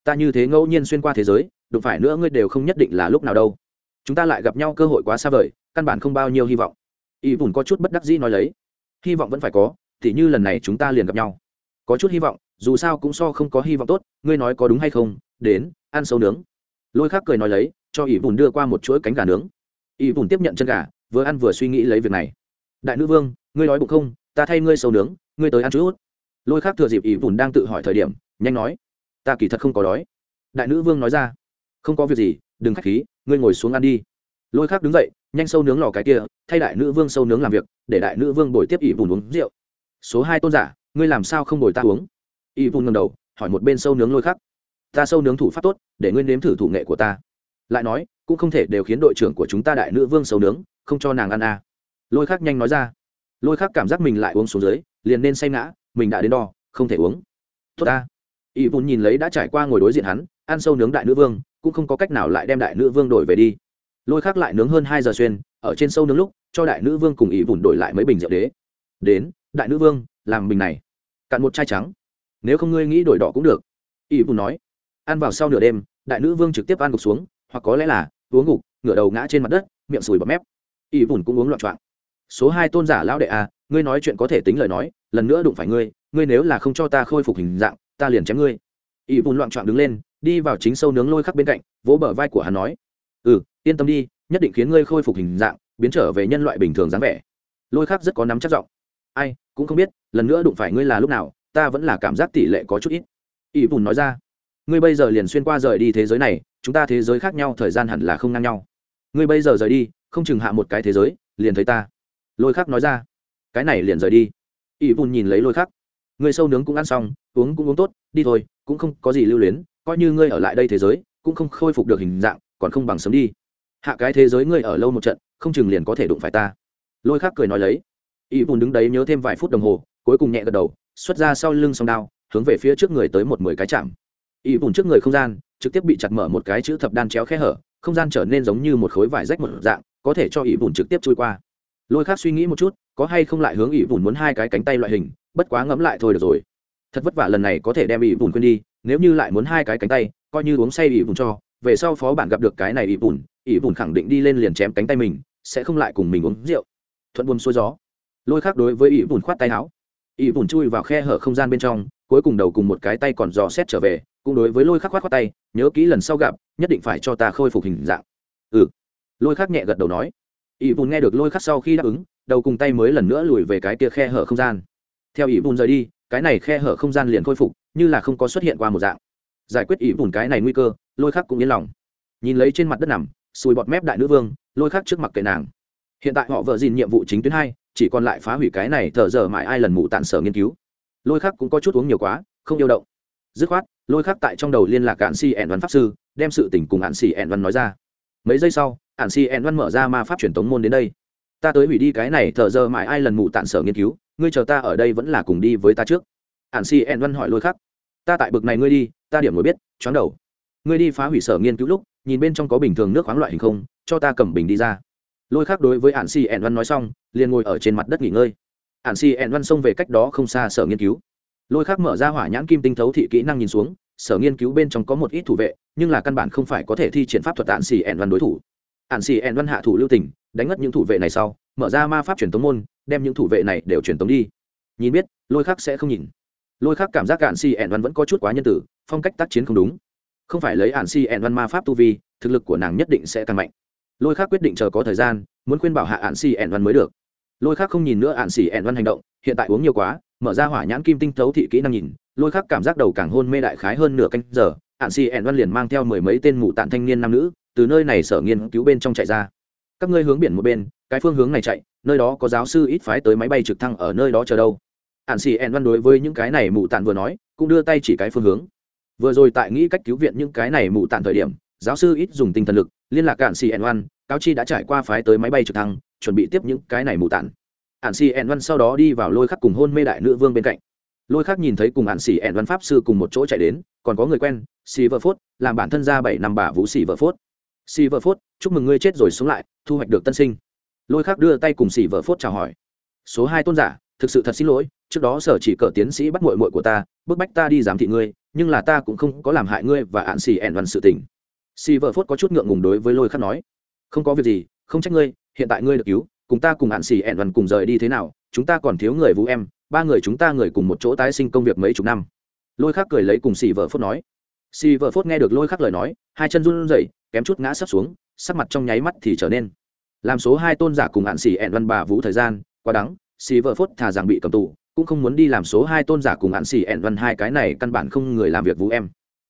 Speaker 1: Ta như thế ngẫu nhiên xuyên qua thế giới, đụng phải nữa ngươi đều không nhất định là lúc nào đâu. Chúng ta lại gặp nhau cơ hội quá xa vời, căn bản không bao nhiêu hy vọng. Y bùn có chút bất đắc dĩ nói lấy. Hy vọng vẫn phải có, thì như lần này chúng ta liền gặp nhau. Có chút hy vọng, dù sao cũng so không có hy vọng tốt, ngươi nói có đúng hay không, đến, ăn sâu nướng. Lôi khác cười nói lấy, cho ỷ bùn đưa qua một chuỗi cánh gà nướng. Ỷ bùn tiếp nhận chân gà, vừa ăn vừa suy nghĩ lấy việc này. Đại nữ vương, ngươi nói bụng không? Ta thay ngươi sâu nướng, ngươi tới ăn chút lôi khác thừa dịp ỷ vùn đang tự hỏi thời điểm nhanh nói ta kỳ thật không có đói. Đại nữ vương nói ra không có việc gì đừng k h á c h khí ngươi ngồi xuống ăn đi. Lôi khác đứng dậy nhanh sâu nướng lò cái kia thay đại nữ vương sâu nướng làm việc để đại nữ vương bồi tiếp ỷ vùn uống rượu. Số hai tôn giả ngươi làm sao không bồi ta uống? Ỷ vùn ngầm đầu hỏi một bên sâu nướng lôi khác, ta sâu nướng thủ pháp tốt để ngươi nếm thử thủ nghệ của ta. Lại nói cũng không thể đều khiến đội trưởng của chúng ta đại nữ vương sâu nướng không cho nàng ăn à. lôi khác nhanh nói ra. Lôi khác cảm giác mình lại uống xuống dưới liền nên say ngã mình đã đến đo không thể uống. Tốt ta. Y vun nhìn lấy đã trải qua ngồi đối diện hắn ăn sâu nướng đại nữ vương cũng không có cách nào lại đem đại nữ vương đổi về đi. Lôi khác lại nướng hơn hai giờ xuyên ở trên sâu nướng lúc cho đại nữ vương cùng ý vun đổi lại mấy bình rượu đế. Đến đại nữ vương làm bình này. Cạn một chai trắng. Nếu không ngươi nghĩ đổi đỏ cũng được. Ý vun nói. Ăn vào sau nửa đêm đại nữ vương trực tiếp ăn gục xuống hoặc có lẽ là uống ngục ngửa đầu ngã trên mặt đất miệng sùi bọt mép. Ý vun cũng uống loạn trọn số hai tôn giả lão đệ a à, ngươi nói chuyện có thể tính lời nói, lần nữa đụng phải ngươi ngươi nếu là không cho ta khôi phục hình dạng, ta liền chém ngươi. Ý vùn loạn trọn đứng lên, đi vào chính sâu nướng lôi khắc bên cạnh, vỗ bờ vai của hắn nói ừ yên tâm đi, nhất định khiến ngươi khôi phục hình dạng, biến trở về nhân loại bình thường dáng vẻ. Lôi khắc rất có nắm chắc giọng, ai, cũng không biết, lần nữa đụng phải ngươi là lúc nào, ta vẫn là cảm giác tỷ lệ có chút ít. Ỷ Vun nói ra, ngươi bây giờ liền xuyên qua rời đi thế giới này, chúng ta thế giới khác nhau thời gian hẳn là không ngang nhau. Ngươi bây giờ rời đi, không chừng hạ một cái thế giới, liền thấy ta. Lôi khắc nói ra cái này liền rời đi. Ỷ bùn nhìn lấy lôi khắc. Người sâu nướng cũng ăn xong, uống cũng uống tốt, đi thôi, cũng không có gì lưu luyến, coi như ngươi ở lại đây thế giới, cũng không khôi phục được hình dạng, còn không bằng sớm đi. Hạ cái thế giới ngươi ở lâu một trận, không chừng liền có thể đụng phải ta. Lôi khắc cười nói lấy. Ỷ bùn đứng đấy nhớ thêm vài phút đồng hồ, cuối cùng nhẹ gật đầu, xuất ra sau lưng song đao, hướng về phía trước người tới một mười cái chạm. Ỷ bùn trước người không gian, trực tiếp bị chặt mở một cái chữ thập đan chéo khe hở, không gian trở nên giống như một khối vải rách một dạng, có thể cho ỷ bùn trực tiếp trôi qua. Lôi khác suy nghĩ một chút có hay không lại hướng ỷ bùn muốn hai cái cánh tay loại hình, bất quá ngẫm lại thôi được rồi. Thật vất vả lần này có thể đem ỷ bùn quên đi, nếu như lại muốn hai cái cánh tay, coi như uống say ỷ bùn cho, về sau phó bản gặp được cái này ỷ bùn ỷ bùn khẳng định đi lên liền chém cánh tay mình, sẽ không lại cùng mình uống rượu. Thuận buồn xuôi gió. Lôi khác đối với ỷ bùn khoát tay áo. Ỷ bùn chui vào khe hở không gian bên trong, cuối cùng đầu cùng một cái tay còn dò xét trở về, cũng đối với lôi khắc khoát khoát tay, nhớ kỹ lần sau gặp, nhất định phải cho ta khôi phục hình dạng. Ừ. Lôi khắc nhẹ gật đầu nói. Ỷ bùn nghe được lôi khắc sau khi đáp ứng đầu cùng tay mới lần nữa lùi về cái kia khe hở không gian. Theo ỷ bùn rời đi, cái này khe hở không gian liền khôi phục, như là không có xuất hiện qua một dạng. Giải quyết ỷ bùn cái này nguy cơ, lôi khắc cũng yên lòng. Nhìn lấy trên mặt đất nằm, sùi bọt mép đại nữ vương, lôi khắc trước mặt kệ nàng. Hiện tại họ vợ dìn nhiệm vụ chính tuyến hai, chỉ còn lại phá hủy cái này thở giờ mãi ai lần mụ tạn sở nghiên cứu. Lôi khắc cũng có chút uống nhiều quá, không yêu động. Dứt khoát, lôi khắc tại trong đầu liên lạc ạn si ẻn văn pháp sư, đem sự tình cùng ạn si ẻn văn nói ra. Mấy giây sau ạn si ẻn văn mở ra ma pháp truyền tống môn đến đây ta tới hủy đi cái này thợ giờ mãi ai lần mụ tản sở nghiên cứu, ngươi chờ ta ở đây vẫn là cùng đi với ta trước. Ạn si en văn hỏi lôi khắc. Ta tại bực này ngươi đi, ta điểm mới biết chóng đầu. Ngươi đi phá hủy sở nghiên cứu lúc, nhìn bên trong có bình thường nước khoáng loại hình không, cho ta cầm bình đi ra. Lôi khắc đối với ạn si en văn nói xong, liền ngồi ở trên mặt đất nghỉ ngơi. Ạn si en văn xông về cách đó không xa sở nghiên cứu. Lôi khắc mở ra hỏa nhãn kim tinh thấu thị kỹ năng nhìn xuống, sở nghiên cứu bên trong có một ít thủ vệ, nhưng là căn bản không phải có thể thi triển pháp thuật ạn xì ẻn văn đối thủ. Ạn xì ẻn văn hạ thủ lưu tình đánh ngất những thủ vệ này sau, mở ra ma pháp truyền tống môn, đem những thủ vệ này đều truyền tống đi. Nhìn biết, lôi khác sẽ không nhìn. Lôi khác cảm giác cạn si ẻn văn vẫn có chút quá nhân tử, phong cách tác chiến không đúng. Không phải lấy ạn si ẻn văn ma pháp tu vi, thực lực của nàng nhất định sẽ càng mạnh. Lôi khác quyết định chờ có thời gian, muốn khuyên bảo hạ ạn si ẻn văn mới được. Lôi khác không nhìn nữa ạn si ẻn văn hành động, hiện tại uống nhiều quá, mở ra hỏa nhãn kim tinh thấu thị kỹ năng nhìn, lôi khắc cảm giác đầu càng hôn mê đại khái hơn nửa canh giờ ạn si ẹn văn liền mang theo mười mấy tên mụ tạn thanh niên nam nữ, từ nơi này sở nghiên cứu bên trong chạy ra các ngươi hướng biển một bên, cái phương hướng này chạy, nơi đó có giáo sư ít phái tới máy bay trực thăng ở nơi đó chờ đâu. Hạn sĩ ẹn văn đối với những cái này mụ tạn vừa nói, cũng đưa tay chỉ cái phương hướng. Vừa rồi tại nghĩ cách cứu viện những cái này mụ tạn thời điểm, giáo sư ít dùng tinh thần lực, liên lạc cạn sĩ ẹn văn cao chi đã trải qua phái tới máy bay trực thăng, chuẩn bị tiếp những cái này mụ tạn. Ạn xì ẹn văn sau đó đi vào lôi khắc cùng hôn mê đại nữ vương bên cạnh. Lôi khắc nhìn thấy cùng ạn xì ẹn văn pháp sư cùng một chỗ chạy đến, còn có người quen xì vợ phốt, làm bản thân ra bảy năm bà vũ xì vợ phốt. Xì vợ phốt, chúc mừng ngươi chết rồi sống lại thu hoạch được tân sinh. Lôi khắc đưa tay cùng xỉ vợ phốt chào hỏi. Số hai tôn giả, thực sự thật xin lỗi, trước đó sở chỉ cờ tiến sĩ bắt mội mội của ta, bức bách ta đi giám thị ngươi, nhưng là ta cũng không có làm hại ngươi và ạn xỉ ẹn văn sự tình. Xỉ vợ phốt có chút ngượng ngùng đối với lôi khắc nói. Không có việc gì, không trách ngươi, hiện tại ngươi được cứu, cùng ta cùng ạn xỉ ẹn văn cùng rời đi thế nào, chúng ta còn thiếu người vũ em, ba người chúng ta người cùng một chỗ tái sinh công việc mấy chục năm. Lôi khắc cười lấy cùng xỉ vợ phốt nói. Xỉ vợ phốt nghe được lôi khắc lời nói, hai chân run rẩy kém chút ngã sấp xuống, sắc mặt trong nháy mắt thì trở nên. Làm số hai tôn giả cùng hạn xì ẹn văn bà vũ thời gian, quá đắng, xì vợ phốt thà rằng bị cầm tù, cũng không muốn đi làm số hai tôn giả cùng hạn xì ẹn văn hai cái này căn bản không người làm việc vũ em.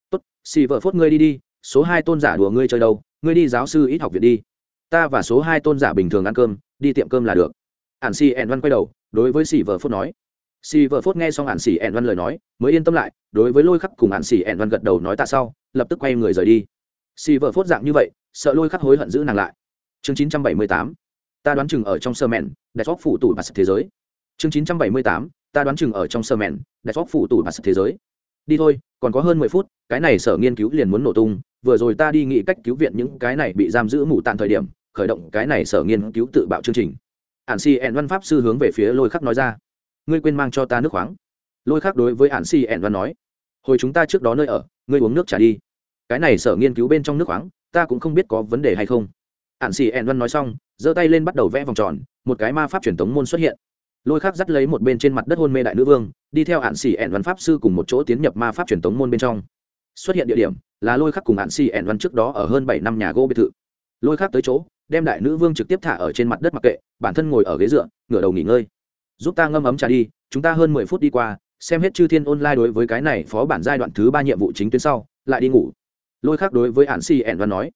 Speaker 1: Tốt, xì vợ phốt ngươi đi đi, số hai tôn giả đùa ngươi chơi đâu, ngươi đi giáo sư ít học viện đi. Ta và số hai tôn giả bình thường ăn cơm, đi tiệm cơm là được. Ạn xì ẹn văn quay đầu, đối với xì vợ phốt nói. Xì vợ phốt nghe xong ạn xì ẹn văn lời nói, mới yên tâm lại, đối với lôi khắc cùng ạn xì ẹn văn gật đầu nói tạ sau, lập tức quay người rời đi xì vợ phốt dạng như vậy, sợ lôi khắc hối hận giữ nàng lại. Chương chín trăm bảy mươi tám, ta đoán chừng ở trong sơ mẹn đại xóp phụ tủ bà thế giới. Chương chín trăm bảy mươi tám, ta đoán chừng ở trong sơ mẹn đại xóp phụ tủ bà thế giới. Đi thôi, còn có hơn mười phút, cái này sở nghiên cứu liền muốn nổ tung. Vừa rồi ta đi nghĩ cách cứu viện những cái này bị giam giữ mù tàn thời điểm, khởi động cái này sở nghiên cứu tự bạo chương trình. Ản si ẹn văn pháp sư hướng về phía lôi khắc nói ra. Ngươi quên mang cho ta nước khoáng. Lôi khắc đối với ản si ẹn văn nói. Hồi chúng ta trước đó nơi ở, ngươi uống nước trả đi cái này sở nghiên cứu bên trong nước khoáng, ta cũng không biết có vấn đề hay không. Ản Sĩ ẹn văn nói xong, giơ tay lên bắt đầu vẽ vòng tròn, một cái ma pháp truyền thống môn xuất hiện. Lôi khắc dắt lấy một bên trên mặt đất hôn mê đại nữ vương, đi theo ạn Sĩ ẹn văn pháp sư cùng một chỗ tiến nhập ma pháp truyền thống môn bên trong. Xuất hiện địa điểm là lôi khắc cùng ạn Sĩ ẹn văn trước đó ở hơn bảy năm nhà gỗ biệt thự. Lôi khắc tới chỗ, đem đại nữ vương trực tiếp thả ở trên mặt đất mặc kệ, bản thân ngồi ở ghế dựa, ngửa đầu nghỉ ngơi. Giúp ta ngâm ấm trà đi, chúng ta hơn mười phút đi qua, xem hết chư thiên online đối với cái này phó bản giai đoạn thứ ba nhiệm vụ chính tuyến sau, lại đi ngủ lôi khắc đối với ạn xì ẻn văn nói,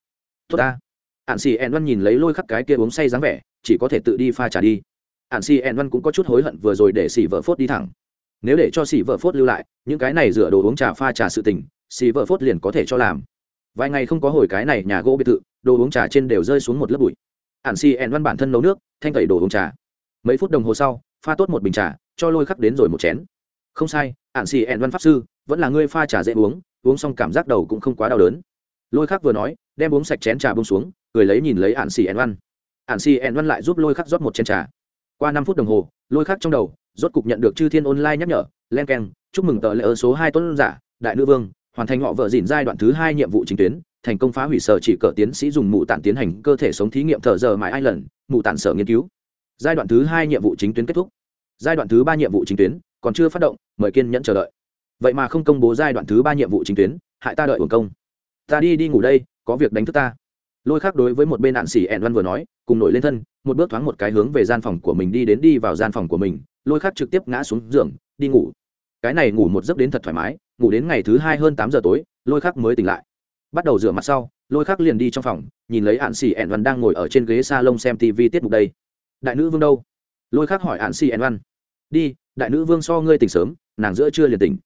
Speaker 1: tốt ta. Ạn xì ẻn văn nhìn lấy lôi khắc cái kia uống say dáng vẻ, chỉ có thể tự đi pha trà đi. Ạn xì ẹn văn cũng có chút hối hận vừa rồi để xỉ vợ phốt đi thẳng. Nếu để cho xỉ vợ phốt lưu lại, những cái này rửa đồ uống trà pha trà sự tình xỉ vợ phốt liền có thể cho làm. Vài ngày không có hồi cái này nhà gỗ biệt thự, đồ uống trà trên đều rơi xuống một lớp bụi. Ạn xì ẹn văn bản thân nấu nước, thanh tẩy đồ uống trà. Mấy phút đồng hồ sau, pha tốt một bình trà, cho lôi khắc đến rồi một chén. Không sai, ạn xì ẹn văn pháp sư, vẫn là ngươi pha trà dễ uống uống xong cảm giác đầu cũng không quá đau đớn. Lôi khắc vừa nói, đem uống sạch chén trà bông xuống, cười lấy nhìn lấy ạn xì ẹn văn. Ạn xì ẹn văn lại giúp lôi khắc rót một chén trà. Qua năm phút đồng hồ, lôi khắc trong đầu, rốt cục nhận được chư thiên online nhắc nhở, len k e n chúc mừng tờ lễ ở số hai tuấn giả, đại nữ vương, hoàn thành họ vợ dìn giai đoạn thứ hai nhiệm vụ chính tuyến, thành công phá hủy sở chỉ cỡ tiến sĩ dùng mụ tản tiến hành cơ thể sống thí nghiệm thợ giờ mãi ai lần mụ tản sở nghiên cứu. Giai đoạn thứ hai nhiệm vụ chính tuyến kết thúc. Giai đoạn thứ ba nhiệm vụ chính tuyến còn chưa phát động, mời kiên nhẫn chờ đợi vậy mà không công bố giai đoạn thứ ba nhiệm vụ chính tuyến, hại ta đợi hưởng công. Ta đi đi ngủ đây, có việc đánh thức ta. Lôi khác đối với một bên nạn xỉ ẹn văn vừa nói, cùng nổi lên thân, một bước thoáng một cái hướng về gian phòng của mình đi đến đi vào gian phòng của mình. Lôi khác trực tiếp ngã xuống giường, đi ngủ. Cái này ngủ một giấc đến thật thoải mái, ngủ đến ngày thứ hai hơn tám giờ tối, lôi khác mới tỉnh lại. Bắt đầu rửa mặt sau, lôi khác liền đi trong phòng, nhìn lấy hạn xỉ ẹn văn đang ngồi ở trên ghế s a lông xem tv tiết mục đây. Đại nữ vương đâu? Lôi khác hỏi hạn xỉ ẹn văn. Đi, đại nữ vương so ngươi tỉnh sớm, nàng giữa chưa liền tỉnh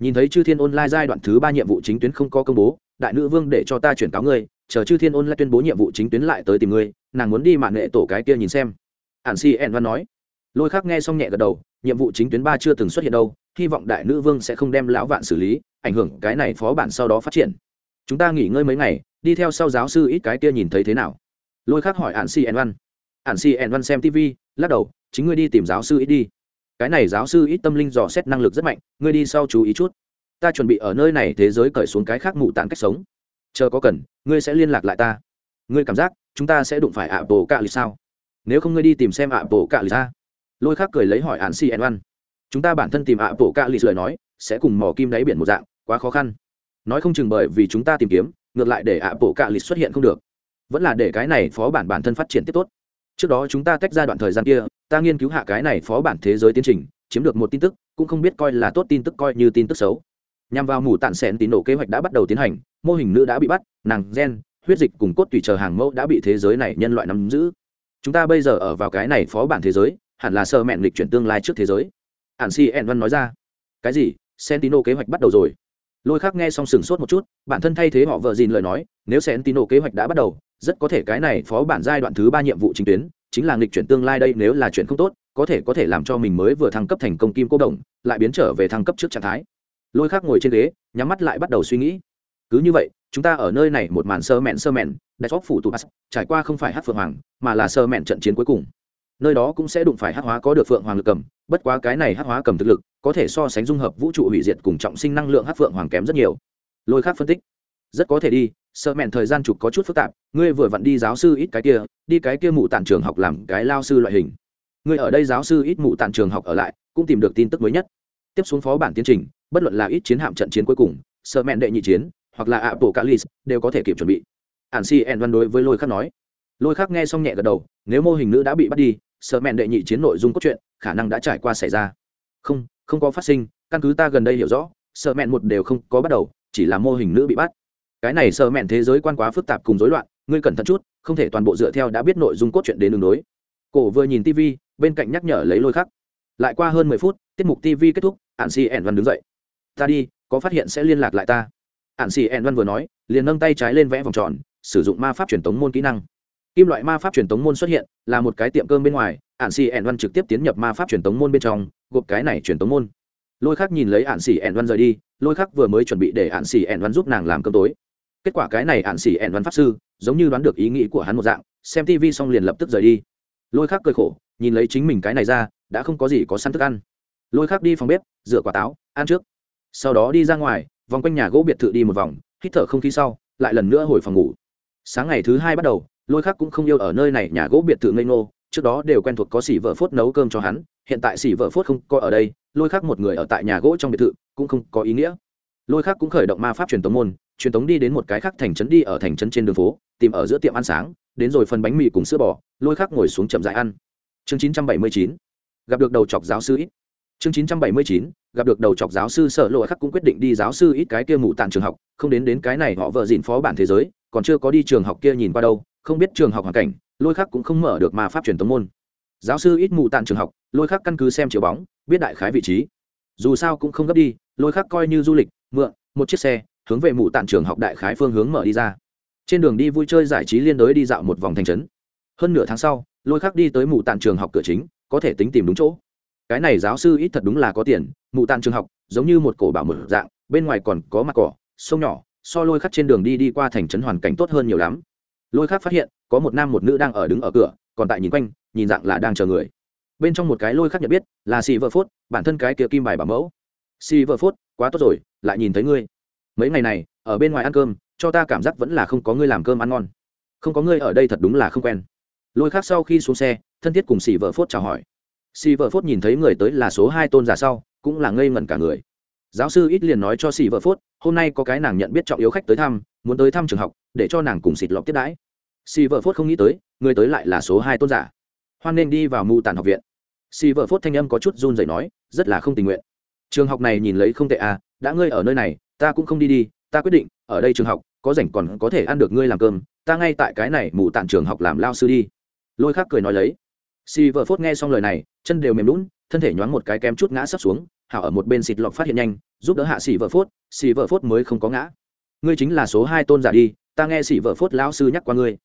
Speaker 1: nhìn thấy chư thiên online giai đoạn thứ ba nhiệm vụ chính tuyến không có công bố, đại nữ vương để cho ta chuyển cáo ngươi, chờ chư thiên online tuyên bố nhiệm vụ chính tuyến lại tới tìm ngươi, nàng muốn đi mạng nghệ tổ cái kia nhìn xem. Ạn si en văn nói. Lôi khác nghe xong nhẹ gật đầu, nhiệm vụ chính tuyến ba chưa từng xuất hiện đâu, hy vọng đại nữ vương sẽ không đem lão vạn xử lý, ảnh hưởng cái này phó bản sau đó phát triển. Chúng ta nghỉ ngơi mấy ngày, đi theo sau giáo sư ít cái kia nhìn thấy thế nào? Lôi khác hỏi ạn si en văn. Ạn si en văn xem tv lắc đầu, chính ngươi đi tìm giáo sư ít đi cái này giáo sư ít tâm linh dò xét năng lực rất mạnh, ngươi đi sau chú ý chút. Ta chuẩn bị ở nơi này thế giới cởi xuống cái khác mụ tàn cách sống. Chờ có cần, ngươi sẽ liên lạc lại ta. Ngươi cảm giác, chúng ta sẽ đụng phải ạ bồ cạ lịch sao? Nếu không ngươi đi tìm xem ạ bồ cạ lịch ra. Lôi khác cười lấy hỏi hạn si en văn chúng ta bản thân tìm ạ bồ cạ lịch lời nói, sẽ cùng mỏ kim đáy biển một dạng, quá khó khăn. Nói không chừng bởi vì chúng ta tìm kiếm, ngược lại để ạ bổ cạ lịch xuất hiện không được. Vẫn là để cái này phó bản bản thân phát triển tiếp tốt. Trước đó chúng ta tách ra đoạn thời gian kia ta nghiên cứu hạ cái này phó bản thế giới tiến trình, chiếm được một tin tức, cũng không biết coi là tốt tin tức coi như tin tức xấu. Nhằm vào mù tản xẻn tín nổ kế hoạch đã bắt đầu tiến hành, mô hình nữ đã bị bắt, nàng gen, huyết dịch cùng cốt tùy chờ hàng mẫu đã bị thế giới này nhân loại nắm giữ. Chúng ta bây giờ ở vào cái này phó bản thế giới, hẳn là sơ mẹn lịch chuyển tương lai trước thế giới. Ản si ẹn văn nói ra. Cái gì? Sentino kế hoạch bắt đầu rồi. Lôi khác nghe xong sừng sốt một chút, bản thân thay thế họ vợ dìn lời nói, nếu sentino kế hoạch đã bắt đầu, rất có thể cái này phó bản giai đoạn thứ ba nhiệm vụ chính tuyến chính là nghịch chuyển tương lai đây nếu là chuyện không tốt, có thể có thể làm cho mình mới vừa thăng cấp thành công kim cô đồng, lại biến trở về thăng cấp trước trạng thái. Lôi khác ngồi trên ghế, nhắm mắt lại bắt đầu suy nghĩ. Cứ như vậy, chúng ta ở nơi này một màn sơ mẹn sơ mẹn, đại chóp phủ tụ trải qua không phải hát phượng hoàng, mà là sơ mẹn trận chiến cuối cùng. Nơi đó cũng sẽ đụng phải hát hóa có được phượng hoàng lực cầm, bất quá cái này hát hóa cầm thực lực, có thể so sánh dung hợp vũ trụ hủy diệt cùng trọng sinh năng lượng hát phượng hoàng kém rất nhiều. Lôi khác phân tích. Rất có thể đi Sợ mẹn thời gian chụp có chút phức tạp, ngươi vừa vặn đi giáo sư ít cái kia, đi cái kia mụ tản trường học làm cái lao sư loại hình. Ngươi ở đây giáo sư ít mụ tản trường học ở lại, cũng tìm được tin tức mới nhất. Tiếp xuống phó bản tiến trình, bất luận là ít chiến hạm trận chiến cuối cùng, sợ mẹn đệ nhị chiến, hoặc là ạ bộ calis đều có thể kịp chuẩn bị. Ản si en văn đối với lôi khắc nói. Lôi khắc nghe xong nhẹ gật đầu, nếu mô hình nữ đã bị bắt đi, sợ mẹn đệ nhị chiến nội dung cốt truyện, khả năng đã trải qua xảy ra. Không không có phát sinh, căn cứ ta gần đây hiểu rõ, sợ mẹn một đều không có bắt đầu, chỉ là mô hình nữ bị bắt cái này sợ mẹn thế giới quan quá phức tạp cùng rối loạn, ngươi cẩn thận chút, không thể toàn bộ dựa theo đã biết nội dung cốt truyện đến đường đối cổ vừa nhìn tv bên cạnh nhắc nhở lấy lôi khắc. Lại qua hơn mười phút, tiết mục tv kết thúc ạn xì ẻn văn đứng dậy. Ta đi, có phát hiện sẽ liên lạc lại ta. Ạn xì ẻn văn vừa nói, liền nâng tay trái lên vẽ vòng tròn, sử dụng ma pháp truyền tống môn kỹ năng. Kim loại ma pháp truyền tống môn xuất hiện, là một cái tiệm cơm bên ngoài ạn xì ẻn văn trực tiếp tiến nhập ma pháp truyền tống môn bên trong, gộp cái này truyền tống môn. Lôi khắc nhìn lấy ạn xì ẻn văn rời đi, lôi khắc vừa mới chuẩn bị để ạn xì ẻn văn giúp nàng làm cơm tối kết quả cái này ạn xỉ ẻn văn pháp sư, giống như đoán được ý nghĩ của hắn một dạng, xem tv xong liền lập tức rời đi. Lôi khắc cười khổ, nhìn lấy chính mình cái này ra, đã không có gì có săn thức ăn. Lôi khắc đi phòng bếp, rửa quả táo, ăn trước. Sau đó đi ra ngoài, vòng quanh nhà gỗ biệt thự đi một vòng, hít thở không khí sau, lại lần nữa hồi phòng ngủ. Sáng ngày thứ hai bắt đầu, lôi khắc cũng không yêu ở nơi này nhà gỗ biệt thự ngây ngô, trước đó đều quen thuộc có xỉ vợ phốt nấu cơm cho hắn, hiện tại xỉ vợ phốt không có ở đây, lôi khắc một người ở tại nhà gỗ trong biệt thự, cũng không có ý nghĩa lôi khác cũng khởi động ma pháp truyền tống môn, truyền tống đi đến một cái khác thành trấn đi ở thành trấn trên đường phố, tìm ở giữa tiệm ăn sáng, đến rồi phần bánh mì cùng sữa bò, lôi khác ngồi xuống chậm dại ăn. Chương chín trăm bảy mươi chín, gặp được đầu chọc giáo sư ít. Chương chín trăm bảy mươi chín, gặp được đầu chọc giáo sư sợ lội khắc cũng quyết định đi giáo sư ít cái kia mù tàn trường học, không đến đến cái này họ vợ dịn phó bản thế giới, còn chưa có đi trường học kia nhìn qua đâu, không biết trường học hoàn cảnh, lôi khắc cũng không mở được ma pháp truyền tống môn. Giáo sư ít mù tàn trường học, lôi khắc căn cứ xem chiều bóng, biết đại khái vị trí. Dù sao cũng không gấp đi, lôi khắc coi như du lịch mượn, một chiếc xe, hướng về mù tàn trường học đại khái phương hướng mở đi ra. Trên đường đi vui chơi giải trí liên đối đi dạo một vòng thành trấn. Hơn nửa tháng sau, lôi khắc đi tới mù tàn trường học cửa chính, có thể tính tìm đúng chỗ. Cái này giáo sư ít thật đúng là có tiền mù tàn trường học, giống như một cổ bảo mở dạng, bên ngoài còn có mặt cỏ, sông nhỏ, so lôi khắc trên đường đi đi qua thành trấn hoàn cảnh tốt hơn nhiều lắm. Lôi khắc phát hiện, có một nam một nữ đang ở đứng ở cửa, còn tại nhìn quanh, nhìn dạng là đang chờ người. Bên trong một cái lôi khắc nhận biết, là xì vợ phốt bản thân cái kia kim bài bảo mẫu. Xì vợ phốt quá tốt rồi, lại nhìn thấy ngươi. Mấy ngày này, ở bên ngoài ăn cơm, cho ta cảm giác vẫn là không có ngươi làm cơm ăn ngon. Không có ngươi ở đây thật đúng là không quen. Lôi khác sau khi xuống xe, thân thiết cùng xì vợ phốt chào hỏi. Xì vợ phốt nhìn thấy người tới là số hai tôn giả sau, cũng là ngây ngẩn cả người. Giáo sư ít liền nói cho xì vợ phốt, hôm nay có cái nàng nhận biết trọng yếu khách tới thăm, muốn tới thăm trường học, để cho nàng cùng xịt lọc tiếp đãi. Xì vợ phốt không nghĩ tới, người tới lại là số hai tôn giả. Hoan nên đi vào mù tản học viện. Xì vợ phốt thanh âm có chút run rẩy nói, rất là không tình nguyện trường học này nhìn lấy không tệ à đã ngươi ở nơi này, ta cũng không đi đi, ta quyết định, ở đây trường học, có rảnh còn có thể ăn được ngươi làm cơm, ta ngay tại cái này mù tạm trường học làm lao sư đi. Lôi khắc cười nói lấy. Xì vợ phốt nghe xong lời này, chân đều mềm lún thân thể nhoáng một cái kém chút ngã sắp xuống, hảo ở một bên xịt lọc phát hiện nhanh, giúp đỡ hạ xì vợ phốt xì vợ phốt mới không có ngã. Ngươi chính là số hai tôn giả đi, ta nghe xì vợ phốt lao sư nhắc qua ngươi.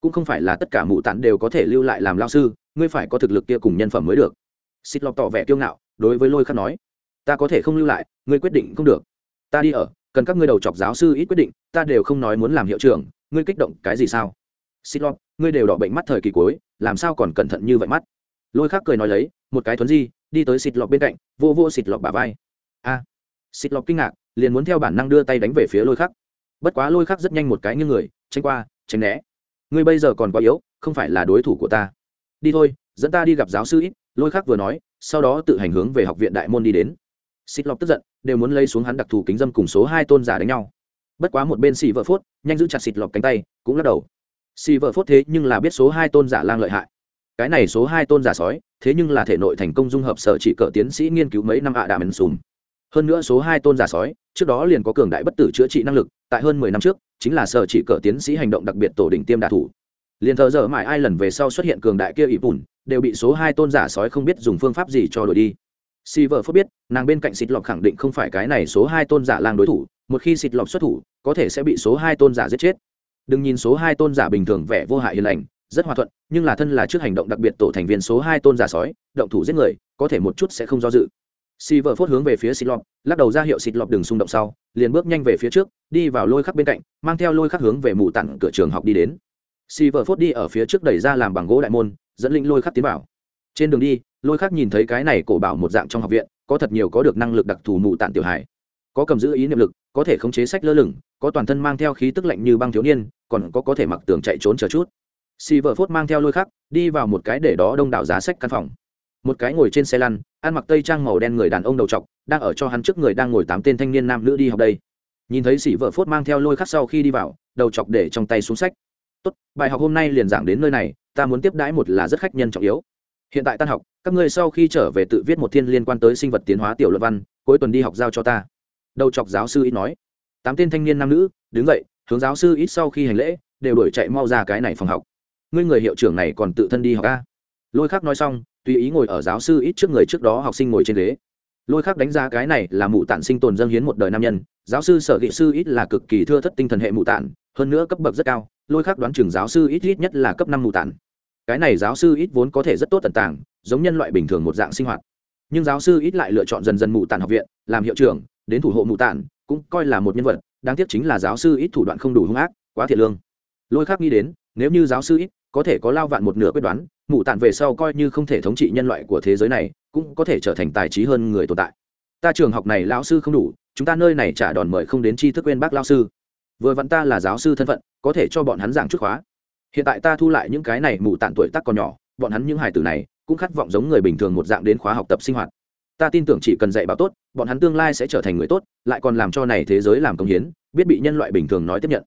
Speaker 1: Cũng không phải là tất cả mụ tản đều có thể lưu lại làm lao sư, ngươi phải có thực lực kia cùng nhân phẩm mới được. Xịt lọc tỏ vẻ kiêu ngạo, đối với lôi khắc nói ta có thể không lưu lại, ngươi quyết định không được. Ta đi ở, cần các ngươi đầu chọc giáo sư ít quyết định, ta đều không nói muốn làm hiệu trưởng, ngươi kích động cái gì sao? Xin lỗi ngươi đều đỏ bệnh mắt thời kỳ cuối, làm sao còn cẩn thận như vậy mắt? Lôi khắc cười nói lấy, một cái thuấn di, đi tới xịt lọc bên cạnh, vô vô xịt lọc bà vai. A. Xịt lọc kinh ngạc, liền muốn theo bản năng đưa tay đánh về phía lôi khắc. Bất quá lôi khắc rất nhanh một cái như người, tránh qua, tránh né. Ngươi bây giờ còn quá yếu, không phải là đối thủ của ta. Đi thôi, dẫn ta đi gặp giáo sư ít, lôi khắc vừa nói, sau đó tự hành hướng về học viện đại môn đi đến xịt lọc tức giận, đều muốn lấy xuống hắn đặc thù kính dâm cùng số hai tôn giả đánh nhau. Bất quá một bên xì vợ phốt, nhanh giữ chặt xịt lọc cánh tay, cũng lắc đầu. Xì vợ phốt thế nhưng là biết số hai tôn giả lang lợi hại. Cái này số hai tôn giả sói, thế nhưng là thể nội thành công dung hợp sở chỉ cỡ tiến sĩ nghiên cứu mấy năm ạ đà mần sùm. Hơn nữa số hai tôn giả sói, trước đó liền có cường đại bất tử chữa trị năng lực, tại hơn mười năm trước, chính là sở chỉ cỡ tiến sĩ hành động đặc biệt tổ đỉnh tiêm đạ thủ. Liền thờ giờ mãi ai lần về sau xuất hiện cường đại kia ỷ bùn, đều bị số hai tôn giả sói không biết dùng phương pháp gì cho đổi đi si vợ phốt biết, nàng bên cạnh xịt lọc khẳng định không phải cái này số hai tôn giả lang đối thủ, một khi xịt lọc xuất thủ, có thể sẽ bị số hai tôn giả giết chết. Đừng nhìn số hai tôn giả bình thường vẻ vô hại hiền lành, rất hòa thuận, nhưng là thân là trước hành động đặc biệt tổ thành viên số hai tôn giả sói, động thủ giết người, có thể một chút sẽ không do dự. Si vợ phốt hướng về phía xịt lọc lắc đầu ra hiệu xịt lọc đừng xung động sau, liền bước nhanh về phía trước, đi vào lôi khắc bên cạnh, mang theo lôi khắc hướng về mù tặng cửa trường học đi đến. Si vợ phốt đi ở phía trước đẩy ra làm bằng gỗ đại môn, dẫn linh lôi khắc tiến vào trên đường đi, lôi khác nhìn thấy cái này cổ bảo một dạng trong học viện, có thật nhiều có được năng lực đặc thù mụ tạng tiểu hải có cầm giữ ý niệm lực, có thể khống chế sách lơ lửng, có toàn thân mang theo khí tức lạnh như băng thiếu niên, còn có có thể mặc tường chạy trốn chờ chút. Si vợ phốt mang theo lôi khắc, đi vào một cái để đó đông đảo giá sách căn phòng. Một cái ngồi trên xe lăn, ăn mặc tây trang màu đen người đàn ông đầu t đang ở cho hắn trước người đang ngồi tám tên thanh niên nam nữ đi học đây. Nhìn thấy sĩ vợ phốt mang theo lôi khắc sau khi đi vào, đầu chọc để trong tay xuống sách. Tốt, bài học hôm nay liền giảng đến nơi này, ta muốn tiếp đãi một là rất khách nhân trọng yếu hiện tại tan học, các ngươi sau khi trở về tự viết một thiên liên quan tới sinh vật tiến hóa tiểu luận văn, cuối tuần đi học giao cho ta. Đầu chọc giáo sư ít nói. Tám tên thanh niên nam nữ, đứng dậy, hướng giáo sư ít sau khi hành lễ, đều đổi chạy mau ra cái này phòng học. Ngươi người hiệu trưởng này còn tự thân đi học ca lôi khắc nói xong, tùy ý ngồi ở giáo sư ít trước người trước đó học sinh ngồi trên ghế. Lôi khắc đánh giá cái này là mụ tản sinh tồn dân hiến một đời nam nhân, giáo sư sở nghị sư ít là cực kỳ thưa thất tinh thần hệ mụ tản, hơn nữa cấp bậc rất cao. Lôi khắc đoán chừng giáo sư ít ít nhất là cấp năm mụ tản cái này giáo sư ít vốn có thể rất tốt tận tàng, giống nhân loại bình thường một dạng sinh hoạt. Nhưng giáo sư ít lại lựa chọn dần dần mụ tàn học viện, làm hiệu trưởng, đến thủ hộ mụ tàn cũng coi là một nhân vật, đáng tiếc chính là giáo sư ít thủ đoạn không đủ hung ác, quá thiệt lương. Lôi khác nghĩ đến, nếu như giáo sư ít có thể có lao vạn một nửa quyết đoán mụ tàn về sau coi như không thể thống trị nhân loại của thế giới này, cũng có thể trở thành tài trí hơn người tồn tại. Ta trường học này lão sư không đủ, chúng ta nơi này trả đòn mời không đến tri thức quên bác lao sư. Vừa vặn ta là giáo sư thân phận, có thể cho bọn hắn giảng chút khóa hiện tại ta thu lại những cái này mụ tạn tuổi tác còn nhỏ, bọn hắn những hài tử này cũng khát vọng giống người bình thường một dạng đến khóa học tập sinh hoạt. Ta tin tưởng chỉ cần dạy bảo tốt, bọn hắn tương lai sẽ trở thành người tốt, lại còn làm cho này thế giới làm công hiến, biết bị nhân loại bình thường nói tiếp nhận.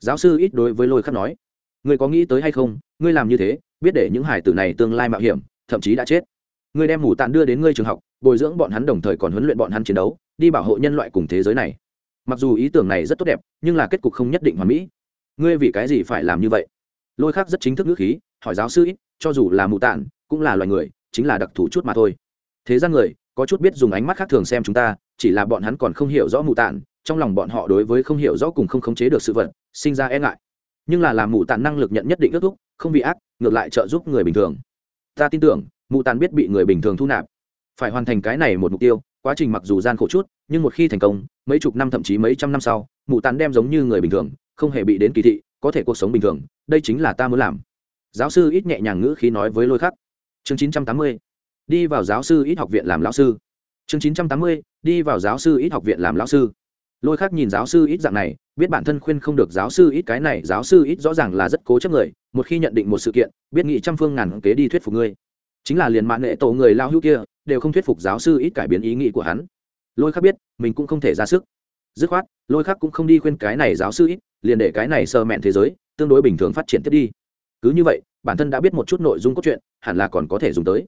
Speaker 1: Giáo sư ít đối với lôi khắc nói, ngươi có nghĩ tới hay không, ngươi làm như thế, biết để những hải tử này tương lai mạo hiểm, thậm chí đã chết. Ngươi đem mù tàn đưa đến ngươi trường học, bồi dưỡng bọn hắn đồng thời còn huấn luyện bọn hắn chiến đấu, đi bảo hộ nhân loại cùng thế giới này. Mặc dù ý tưởng này rất tốt đẹp, nhưng là kết cục không nhất định hoàn mỹ. Ngươi vì cái gì phải làm như vậy? Lôi khác rất chính thức ngữ khí, hỏi giáo sư ít, cho dù là mù tạn, cũng là loài người, chính là đặc thù chút mà thôi. Thế gian người, có chút biết dùng ánh mắt khác thường xem chúng ta, chỉ là bọn hắn còn không hiểu rõ mù tản trong lòng bọn họ đối với không hiểu rõ cùng không khống chế được sự vật, sinh ra e ngại. Nhưng là làm mù tản năng lực nhận nhất định ước thúc, không bị ác, ngược lại trợ giúp người bình thường. Ta tin tưởng, mù tản biết bị người bình thường thu nạp. Phải hoàn thành cái này một mục tiêu, quá trình mặc dù gian khổ chút, nhưng một khi thành công, mấy chục năm thậm chí mấy trăm năm sau, mù tản đem giống như người bình thường, không hề bị đến kỳ thị có thể cuộc sống bình thường, đây chính là ta muốn làm. Giáo sư ít nhẹ nhàng ngữ khí nói với lôi khắc. Chương chín trăm tám mươi, đi vào giáo sư ít học viện làm lão sư. Chương chín trăm tám mươi, đi vào giáo sư ít học viện làm lão sư. Lôi khắc nhìn giáo sư ít dạng này, biết bản thân khuyên không được giáo sư ít cái này, giáo sư ít rõ ràng là rất cố chấp người, một khi nhận định một sự kiện, biết nghị trăm phương ngàn kế đi thuyết phục ngươi. Chính là liền mạng nghệ tổ người lao hữu kia, đều không thuyết phục giáo sư ít cải biến ý nghĩ của hắn. Lôi khắc biết, mình cũng không thể ra sức. Dứt khoát, lôi khắc cũng không đi khuyên cái này giáo sư ít liền để cái này sơ mẹn thế giới tương đối bình thường phát triển tiếp đi. Cứ như vậy, bản thân đã biết một chút nội dung cốt truyện, hẳn là còn có thể dùng tới.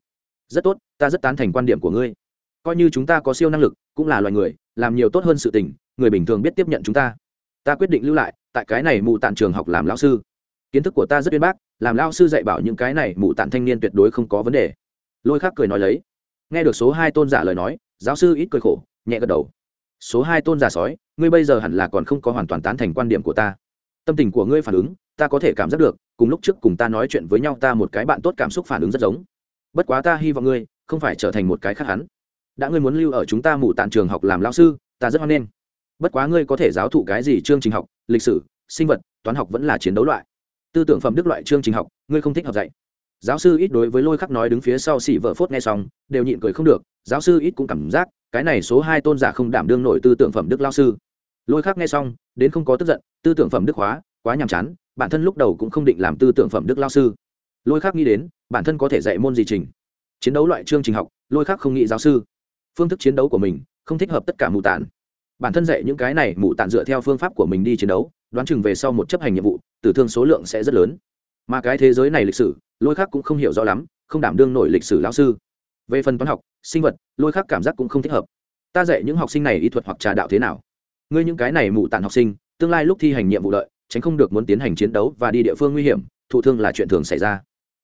Speaker 1: Rất tốt, ta rất tán thành quan điểm của ngươi. Coi như chúng ta có siêu năng lực, cũng là loài người, làm nhiều tốt hơn sự tình, người bình thường biết tiếp nhận chúng ta. Ta quyết định lưu lại, tại cái này mù tạn trường học làm lão sư. Kiến thức của ta rất uyên bác, làm lao sư dạy bảo những cái này mù tạn thanh niên tuyệt đối không có vấn đề. Lôi khác cười nói lấy. Nghe được số hai tôn giả lời nói, giáo sư ít cười khổ, nhẹ gật đầu số hai tôn giả sói, ngươi bây giờ hẳn là còn không có hoàn toàn tán thành quan điểm của ta. Tâm tình của ngươi phản ứng, ta có thể cảm giác được, cùng lúc trước cùng ta nói chuyện với nhau ta một cái bạn tốt cảm xúc phản ứng rất giống. Bất quá ta hy vọng ngươi, không phải trở thành một cái khác hắn. Đã ngươi muốn lưu ở chúng ta mù tạn trường học làm lao sư, ta rất hoan nghênh. Bất quá ngươi có thể giáo thụ cái gì chương trình học, lịch sử, sinh vật, toán học vẫn là chiến đấu loại. Tư tưởng phẩm đức loại chương trình học, ngươi không thích học dạy. Giáo sư ít đối với lôi khắc nói đứng phía sau xỉ vợ phốt nghe xong, đều nhịn cười không được, giáo sư ít cũng cảm giác cái này số hai tôn giả không đảm đương nổi tư tưởng phẩm đức lao sư. Lôi khác nghe xong, đến không có tức giận, tư tưởng phẩm đức hóa, quá nhàm chán, bản thân lúc đầu cũng không định làm tư tưởng phẩm đức lao sư. Lôi khác nghĩ đến, bản thân có thể dạy môn gì trình. Chiến đấu loại chương trình học, lôi khác không nghĩ giáo sư. Phương thức chiến đấu của mình, không thích hợp tất cả mù tản. Bản thân dạy những cái này mù tản dựa theo phương pháp của mình đi chiến đấu, đoán chừng về sau một chấp hành nhiệm vụ, tử thương số lượng sẽ rất lớn. Mà cái thế giới này lịch sử, lôi khác cũng không hiểu rõ lắm, không đảm đương nổi lịch sử lao sư. Về phần toán học sinh vật lôi khác cảm giác cũng không thích hợp. Ta dạy những học sinh này y thuật hoặc trà đạo thế nào? Ngươi những cái này mù tàn học sinh tương lai lúc thi hành nhiệm vụ lợi, tránh không được muốn tiến hành chiến đấu và đi địa phương nguy hiểm thụ thương là chuyện thường xảy ra.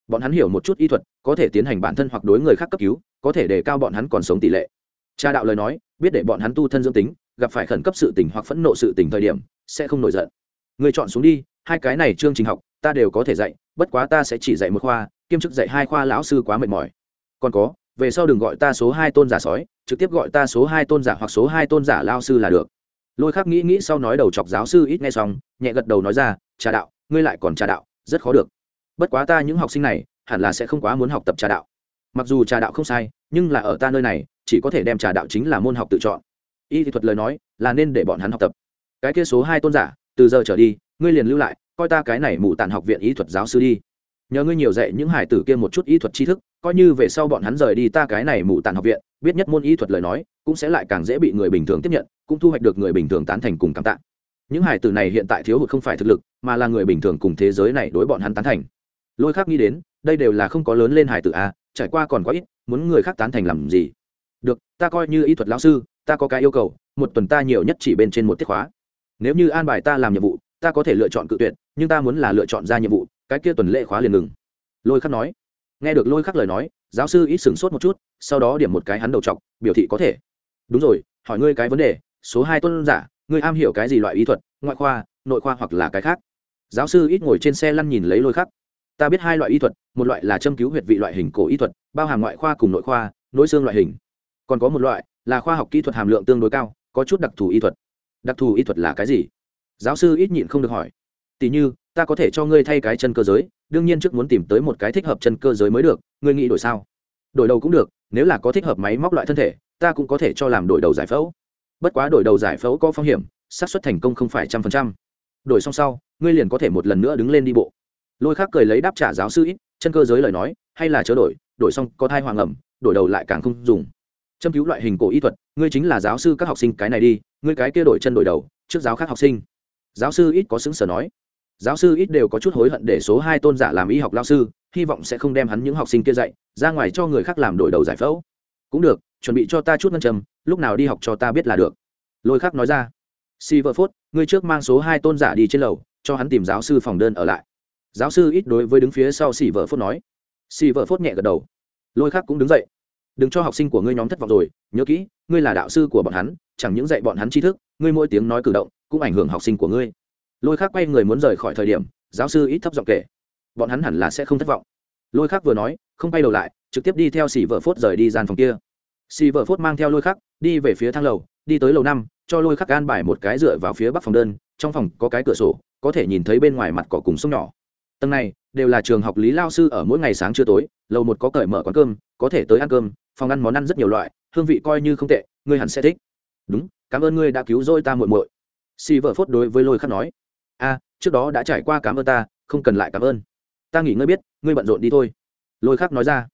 Speaker 1: Bọn hắn hiểu một chút y thuật có thể tiến hành bản thân hoặc đối người khác cấp cứu có thể đề cao bọn hắn còn sống tỷ lệ. Cha đạo lời nói biết để bọn hắn tu thân dương tính gặp phải khẩn cấp sự tình hoặc phẫn nộ sự tình thời điểm sẽ không nổi giận. Người chọn xuống đi hai cái này chương trình học ta đều có thể dạy bất quá ta sẽ chỉ dạy một khoa kiêm chức dạy hai khoa lão sư quá mệt mỏi. Còn có về sau đừng gọi ta số hai tôn giả sói, trực tiếp gọi ta số hai tôn giả hoặc số hai tôn giả lao sư là được. Lôi khắc nghĩ nghĩ sau nói đầu chọc giáo sư ít nghe xong, nhẹ gật đầu nói ra, trà đạo, ngươi lại còn trà đạo, rất khó được. Bất quá ta những học sinh này, hẳn là sẽ không quá muốn học tập trà đạo. Mặc dù trà đạo không sai, nhưng là ở ta nơi này, chỉ có thể đem trà đạo chính là môn học tự chọn. Y thì thuật lời nói, là nên để bọn hắn học tập. Cái kia số hai tôn giả, từ giờ trở đi, ngươi liền lưu lại, coi ta cái này mù tàn học viện y thuật giáo sư đi. Nhờ ngươi nhiều dạy những hải tử kia một chút y thuật tri thức coi như về sau bọn hắn rời đi ta cái này mù tàn học viện, biết nhất môn y thuật lời nói, cũng sẽ lại càng dễ bị người bình thường tiếp nhận, cũng thu hoạch được người bình thường tán thành cùng cảm tạ. Những hải tử này hiện tại thiếu hụt không phải thực lực, mà là người bình thường cùng thế giới này đối bọn hắn tán thành. Lôi khác nghĩ đến, đây đều là không có lớn lên hải tử a trải qua còn quá ít, muốn người khác tán thành làm gì? Được, ta coi như y thuật lão sư, ta có cái yêu cầu, một tuần ta nhiều nhất chỉ bên trên một tiết khóa. Nếu như an bài ta làm nhiệm vụ, ta có thể lựa chọn cự tuyệt, nhưng ta muốn là lựa chọn ra nhiệm vụ, cái kia tuần lễ khóa liền ngừng. Lôi khắc nói nghe được lôi khắc lời nói, giáo sư ít sửng sốt một chút, sau đó điểm một cái hắn đầu chọc, biểu thị có thể. Đúng rồi, hỏi ngươi cái vấn đề, số hai tuân giả, ngươi am hiểu cái gì loại y thuật, ngoại khoa, nội khoa hoặc là cái khác? Giáo sư ít ngồi trên xe lăn nhìn lấy lôi khắc. Ta biết hai loại y thuật, một loại là châm cứu huyệt vị loại hình cổ y thuật, bao hàm ngoại khoa cùng nội khoa, nối xương loại hình. Còn có một loại là khoa học kỹ thuật hàm lượng tương đối cao, có chút đặc thù y thuật. Đặc thù y thuật là cái gì? Giáo sư ít nhịn không được hỏi. Tỉ như, ta có thể cho ngươi thay cái chân cơ giới đương nhiên trước muốn tìm tới một cái thích hợp chân cơ giới mới được, ngươi nghĩ đổi sao? Đổi đầu cũng được, nếu là có thích hợp máy móc loại thân thể, ta cũng có thể cho làm đổi đầu giải phẫu. Bất quá đổi đầu giải phẫu có phong hiểm, xác suất thành công không phải trăm phần trăm. Đổi xong sau, ngươi liền có thể một lần nữa đứng lên đi bộ. Lôi khác cười lấy đáp trả giáo sư ít, chân cơ giới lời nói, hay là chớ đổi đổi xong có thai hoàng ẩm, đổi đầu lại càng không dùng. Châm cứu loại hình cổ y thuật, ngươi chính là giáo sư các học sinh cái này đi, ngươi cái kia đổi chân đổi đầu, trước giáo khác học sinh. Giáo sư ít có xứng sở nói giáo sư ít đều có chút hối hận để số hai tôn giả làm y học lao sư, hy vọng sẽ không đem hắn những học sinh kia dạy, ra ngoài cho người khác làm đổi đầu giải phẫu. Cũng được, chuẩn bị cho ta chút ngân trầm lúc nào đi học cho ta biết là được. Lôi khắc nói ra. Si vợ phốt ngươi trước mang số hai tôn giả đi trên lầu, cho hắn tìm giáo sư phòng đơn ở lại. Giáo sư ít đối với đứng phía sau xỉ vợ phốt nói. Xì vợ phốt nhẹ gật đầu. Lôi khắc cũng đứng dậy. Đừng cho học sinh của ngươi nhóm thất vọng rồi, nhớ kỹ, ngươi là đạo sư của bọn hắn, chẳng những dạy bọn hắn tri thức, ngươi mỗi tiếng nói cử động cũng ảnh hưởng học sinh của ngươi lôi khác quay người muốn rời khỏi thời điểm, giáo sư ít thấp giọng kể. Bọn hắn hẳn là sẽ không thất vọng. Lôi khác vừa nói, không quay đầu lại, trực tiếp đi theo xì vợ phốt rời đi gian phòng kia. Xì vợ phốt mang theo lôi khắc đi về phía thang lầu, đi tới lầu năm, cho lôi khắc gan bài một cái dựa vào phía bắc phòng đơn, trong phòng có cái cửa sổ, có thể nhìn thấy bên ngoài mặt cỏ cùng sông nhỏ. Tầng này, đều là trường học lý lao sư ở mỗi ngày sáng trưa tối, lầu một có cởi mở quán cơm, có thể tới ăn cơm, phòng ăn món ăn rất nhiều loại, hương vị coi như không tệ, ngươi hẳn sẽ thích. Đúng, cảm ơn ngươi đã cứu rỗi ta muội muội. Xì vợ phốt đối với lôi khắc nói a, trước đó đã trải qua cảm ơn ta, không cần lại cảm ơn. Ta nghỉ ngơi biết, ngươi bận rộn đi thôi. Lôi khắc nói ra.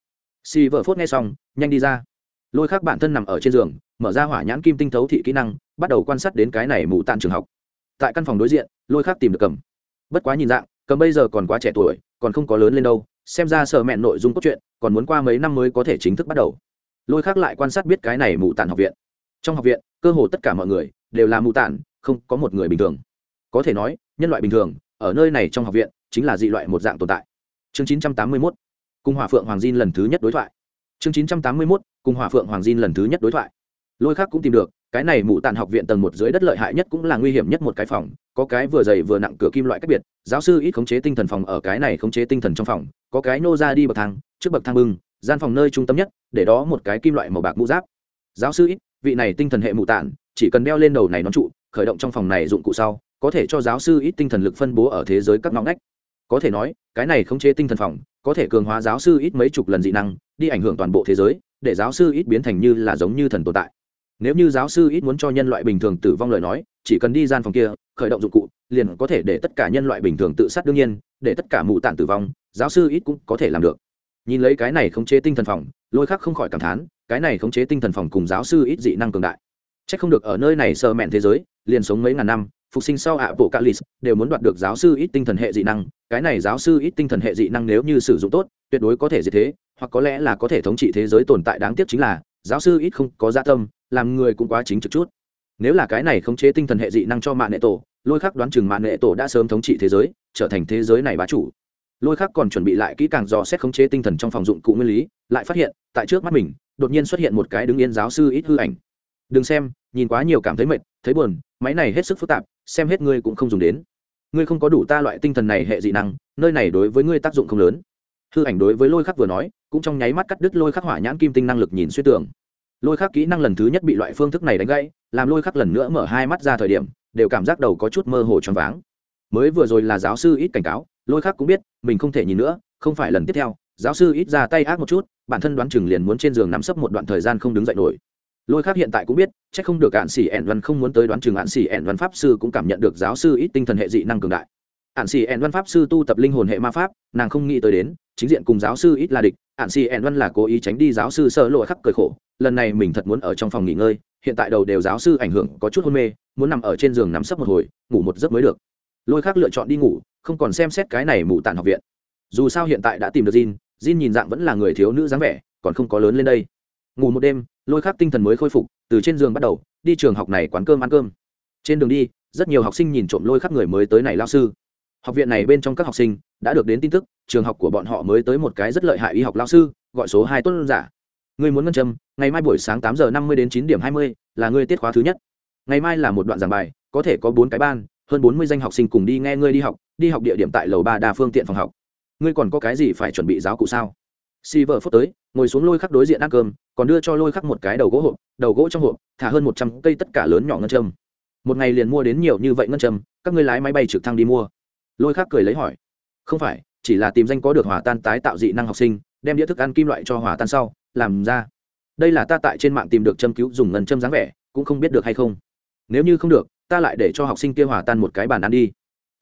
Speaker 1: Xì vợ phốt nghe xong, nhanh đi ra. Lôi khắc bản thân nằm ở trên giường, mở ra hỏa nhãn kim tinh thấu thị kỹ năng, bắt đầu quan sát đến cái này mù tàn trường học. Tại căn phòng đối diện, lôi khắc tìm được cầm. Bất quá nhìn dạng, cầm bây giờ còn quá trẻ tuổi, còn không có lớn lên đâu, xem ra sợ mẹn nội dung cốt truyện, còn muốn qua mấy năm mới có thể chính thức bắt đầu. Lôi khắc lại quan sát biết cái này mù tàn học viện. Trong học viện, cơ hồ tất cả mọi người đều là mù tàn không có một người bình thường có thể nói, nhân loại bình thường, ở nơi này trong học viện, chính là dị loại một dạng tồn tại. Chương 981 cùng hỏa phượng hoàng diên lần thứ nhất đối thoại. Chương 981 cùng hỏa phượng hoàng diên lần thứ nhất đối thoại. Lôi khác cũng tìm được, cái này mụ tàn học viện tầng một dưới đất lợi hại nhất cũng là nguy hiểm nhất một cái phòng, có cái vừa dày vừa nặng cửa kim loại cách biệt, giáo sư ít khống chế tinh thần phòng ở cái này khống chế tinh thần trong phòng, có cái nô ra đi bậc thang, trước bậc thang bưng, gian phòng nơi trung tâm nhất, để đó một cái kim loại màu bạc mũ giáp. Giáo sư ít, vị này tinh thần hệ mụ tàn, chỉ cần đeo lên đầu này nón trụ, khởi động trong phòng này dụng cụ sau có thể cho giáo sư ít tinh thần lực phân bố ở thế giới các ngõ ngách. Có thể nói, cái này khống chế tinh thần phòng, có thể cường hóa giáo sư ít mấy chục lần dị năng, đi ảnh hưởng toàn bộ thế giới, để giáo sư ít biến thành như là giống như thần tồn tại. Nếu như giáo sư ít muốn cho nhân loại bình thường tử vong lời nói, chỉ cần đi gian phòng kia, khởi động dụng cụ, liền có thể để tất cả nhân loại bình thường tự sát đương nhiên, để tất cả mù tản tử vong, giáo sư ít cũng có thể làm được. Nhìn lấy cái này khống chế tinh thần phòng, lôi khắc không khỏi cảm thán, cái này khống chế tinh thần phòng cùng giáo sư ít dị năng cường đại. C h ắ c không được ở nơi này sơ mẹn thế giới, liền sống mấy ngàn năm phục sinh sau ạ bộ calis đều muốn đoạt được giáo sư ít tinh thần hệ dị năng. Cái này giáo sư ít tinh thần hệ dị năng nếu như sử dụng tốt, tuyệt đối có thể diệt thế, hoặc có lẽ là có thể thống trị thế giới tồn tại đáng tiếc chính là, giáo sư ít không có gia tâm, làm người cũng quá chính trực chút. Nếu là cái này khống chế tinh thần hệ dị năng cho mạng nệ tổ, lôi khắc đoán chừng mạng nệ tổ đã sớm thống trị thế giới, trở thành thế giới này bá chủ. Lôi khắc còn chuẩn bị lại kỹ càng dò xét khống chế tinh thần trong phòng dụng cụ nguyên lý, lại phát hiện, tại trước mắt mình, đột nhiên xuất hiện một cái đứng yên giáo sư ít hư ảnh. Đừng xem, nhìn quá nhiều cảm thấy mệt, thấy buồn, máy này hết sức phức tạp xem hết ngươi cũng không dùng đến. Ngươi không có đủ ta loại tinh thần này hệ dị năng, nơi này đối với ngươi tác dụng không lớn. Hư ảnh đối với lôi khắc vừa nói, cũng trong nháy mắt cắt đứt lôi khắc hỏa nhãn kim tinh năng lực nhìn xuyên tường lôi khắc kỹ năng lần thứ nhất bị loại phương thức này đánh gãy, làm lôi khắc lần nữa mở hai mắt ra thời điểm, đều cảm giác đầu có chút mơ hồ choáng váng. Mới vừa rồi là giáo sư ít cảnh cáo, lôi khắc cũng biết, mình không thể nhìn nữa, không phải lần tiếp theo, giáo sư ít ra tay ác một chút, bản thân đoán chừng liền muốn trên giường nắm sấp một đoạn thời gian không đứng dậy nổi lôi khác hiện tại cũng biết c h ắ c không được ạn xỉ ẻn văn không muốn tới đoán chừng ạn xỉ ẻn văn pháp sư cũng cảm nhận được giáo sư ít tinh thần hệ dị năng cường đại. Ạn xỉ ẻn văn pháp sư tu tập linh hồn hệ ma pháp nàng không nghĩ tới đến chính diện cùng giáo sư ít là địch ạn xỉ ẻn văn là cố ý tránh đi giáo sư sợ lội khắc cười khổ lần này mình thật muốn ở trong phòng nghỉ ngơi hiện tại đầu đều giáo sư ảnh hưởng có chút hôn mê muốn nằm ở trên giường nắm sấp một hồi ngủ một giấc mới được. Lôi khác lựa chọn đi ngủ không còn xem xét cái này mù tàn học viện. Dù sao hiện tại đã tìm được Jin, Jin nhìn dạng vẫn là người thiếu nữ dáng vẻ còn không có lớn lên đây. Ngủ một đêm lôi khắc tinh thần mới khôi phục, từ trên giường bắt đầu, đi trường học này quán cơm ăn cơm. Trên đường đi, rất nhiều học sinh nhìn trộm lôi khắc người mới tới này lao sư. Học viện này bên trong các học sinh đã được đến tin tức, trường học của bọn họ mới tới một cái rất lợi hại y học lao sư, gọi số hai tuấn giả. Người muốn ngân châm, ngày mai buổi sáng tám giờ năm mươi đến chín điểm hai mươi, là ngươi tiết khóa thứ nhất. Ngày mai là một đoạn giảng bài, có thể có bốn cái ban, hơn bốn mươi danh học sinh cùng đi nghe ngươi đi học đi học địa điểm tại lầu ba đa phương tiện phòng học. Ngươi còn có cái gì phải chuẩn bị giáo cụ sao? Si vợ phút tới, ngồi xuống lôi khắc đối diện ăn cơm, còn đưa cho lôi khắc một cái đầu gỗ hộp, đầu gỗ trong hộp, thả hơn một trăm cây tất cả lớn nhỏ ngân châm. Một ngày liền mua đến nhiều như vậy ngân châm, các ngươi lái máy bay trực thăng đi mua. Lôi khắc cười lấy hỏi. Không phải, chỉ là tìm danh có được hỏa tan tái tạo dị năng học sinh, đem đĩa thức ăn kim loại cho hỏa tan sau, làm ra. Đây là ta tại trên mạng tìm được châm cứu dùng ngân châm dáng vẻ, cũng không biết được hay không. Nếu như không được, ta lại để cho học sinh kia hỏa tan một cái bàn ăn đi.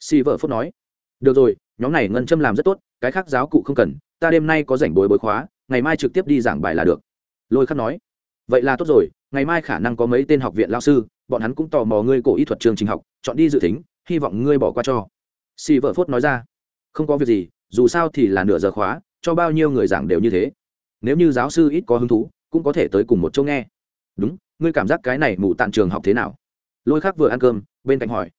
Speaker 1: Si vợ phúc nói. Được rồi, nhóm này ngân châm làm rất tốt, cái khác giáo cụ không cần ta đêm nay có rảnh bồi bối khóa, ngày mai trực tiếp đi giảng bài là được. Lôi khắc nói, vậy là tốt rồi, ngày mai khả năng có mấy tên học viện lao sư, bọn hắn cũng tò mò ngươi cổ y thuật trường trình học, chọn đi dự tính, hy vọng ngươi bỏ qua cho. Si vợ phốt nói ra, không có việc gì, dù sao thì là nửa giờ khóa, cho bao nhiêu người giảng đều như thế. Nếu như giáo sư ít có hứng thú, cũng có thể tới cùng một chỗ nghe. Đúng, ngươi cảm giác cái này mù tạm trường học thế nào? Lôi khác vừa ăn cơm, bên cạnh hỏi,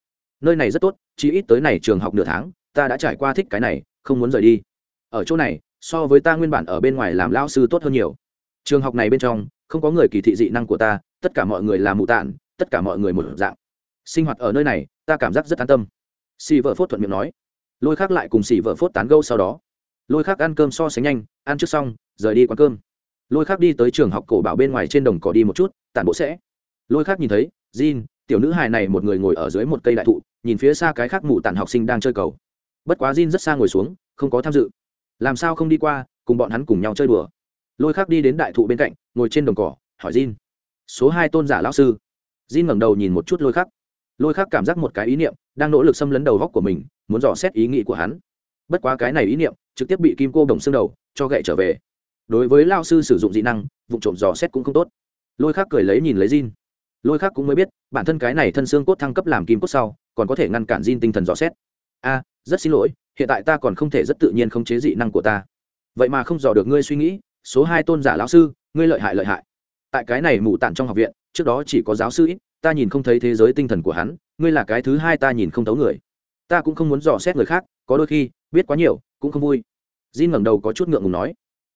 Speaker 1: nơi này rất tốt, chỉ ít tới này trường học nửa tháng, ta đã trải qua thích cái này, không muốn rời đi. Ở chỗ này so với ta nguyên bản ở bên ngoài làm lao sư tốt hơn nhiều. Trường học này bên trong không có người kỳ thị dị năng của ta tất cả mọi người là mù tản tất cả mọi người một dạng. Sinh hoạt ở nơi này ta cảm giác rất an tâm. Xì vợ phốt thuận miệng nói. Lôi khác lại cùng xì vợ phốt tán gâu sau đó. Lôi khác ăn cơm so sánh nhanh ăn trước xong rời đi quán cơm. Lôi khác đi tới trường học cổ bảo bên ngoài trên đồng cỏ đi một chút tản bộ sẽ. Lôi khác nhìn thấy Jin, tiểu nữ hài này một người ngồi ở dưới một cây đại thụ nhìn phía xa cái khác mù tản học sinh đang chơi cầu. Bất quá Jin rất xa ngồi xuống không có tham dự làm sao không đi qua, cùng bọn hắn cùng nhau chơi đùa. Lôi khắc đi đến đại thụ bên cạnh, ngồi trên đồng cỏ, hỏi Jin. số hai tôn giả lão sư. Jin ngẩng đầu nhìn một chút lôi khắc. Lôi khắc cảm giác một cái ý niệm, đang nỗ lực xâm lấn đầu góc của mình, muốn dò xét ý nghĩ của hắn. Bất quá cái này ý niệm, trực tiếp bị kim cô đồng xương đầu, cho gậy trở về. Đối với lao sư sử dụng dị năng, vụ trộm dò xét cũng không tốt. Lôi khắc cười lấy nhìn lấy Jin. lôi khắc cũng mới biết, bản thân cái này thân xương cốt thăng cấp làm kim cốt sau, còn có thể ngăn cản Jin tinh thần dò xét a, rất xin lỗi, hiện tại ta còn không thể rất tự nhiên khống chế dị năng của ta. Vậy mà không dò được ngươi suy nghĩ, số hai tôn giả lão sư, ngươi lợi hại lợi hại. Tại cái này mù tản trong học viện, trước đó chỉ có giáo sư ít, ta nhìn không thấy thế giới tinh thần của hắn, ngươi là cái thứ hai ta nhìn không thấu người. Ta cũng không muốn dò xét người khác, có đôi khi, biết quá nhiều, cũng không vui. Jin ngẩng đầu có chút ngượng ngùng nói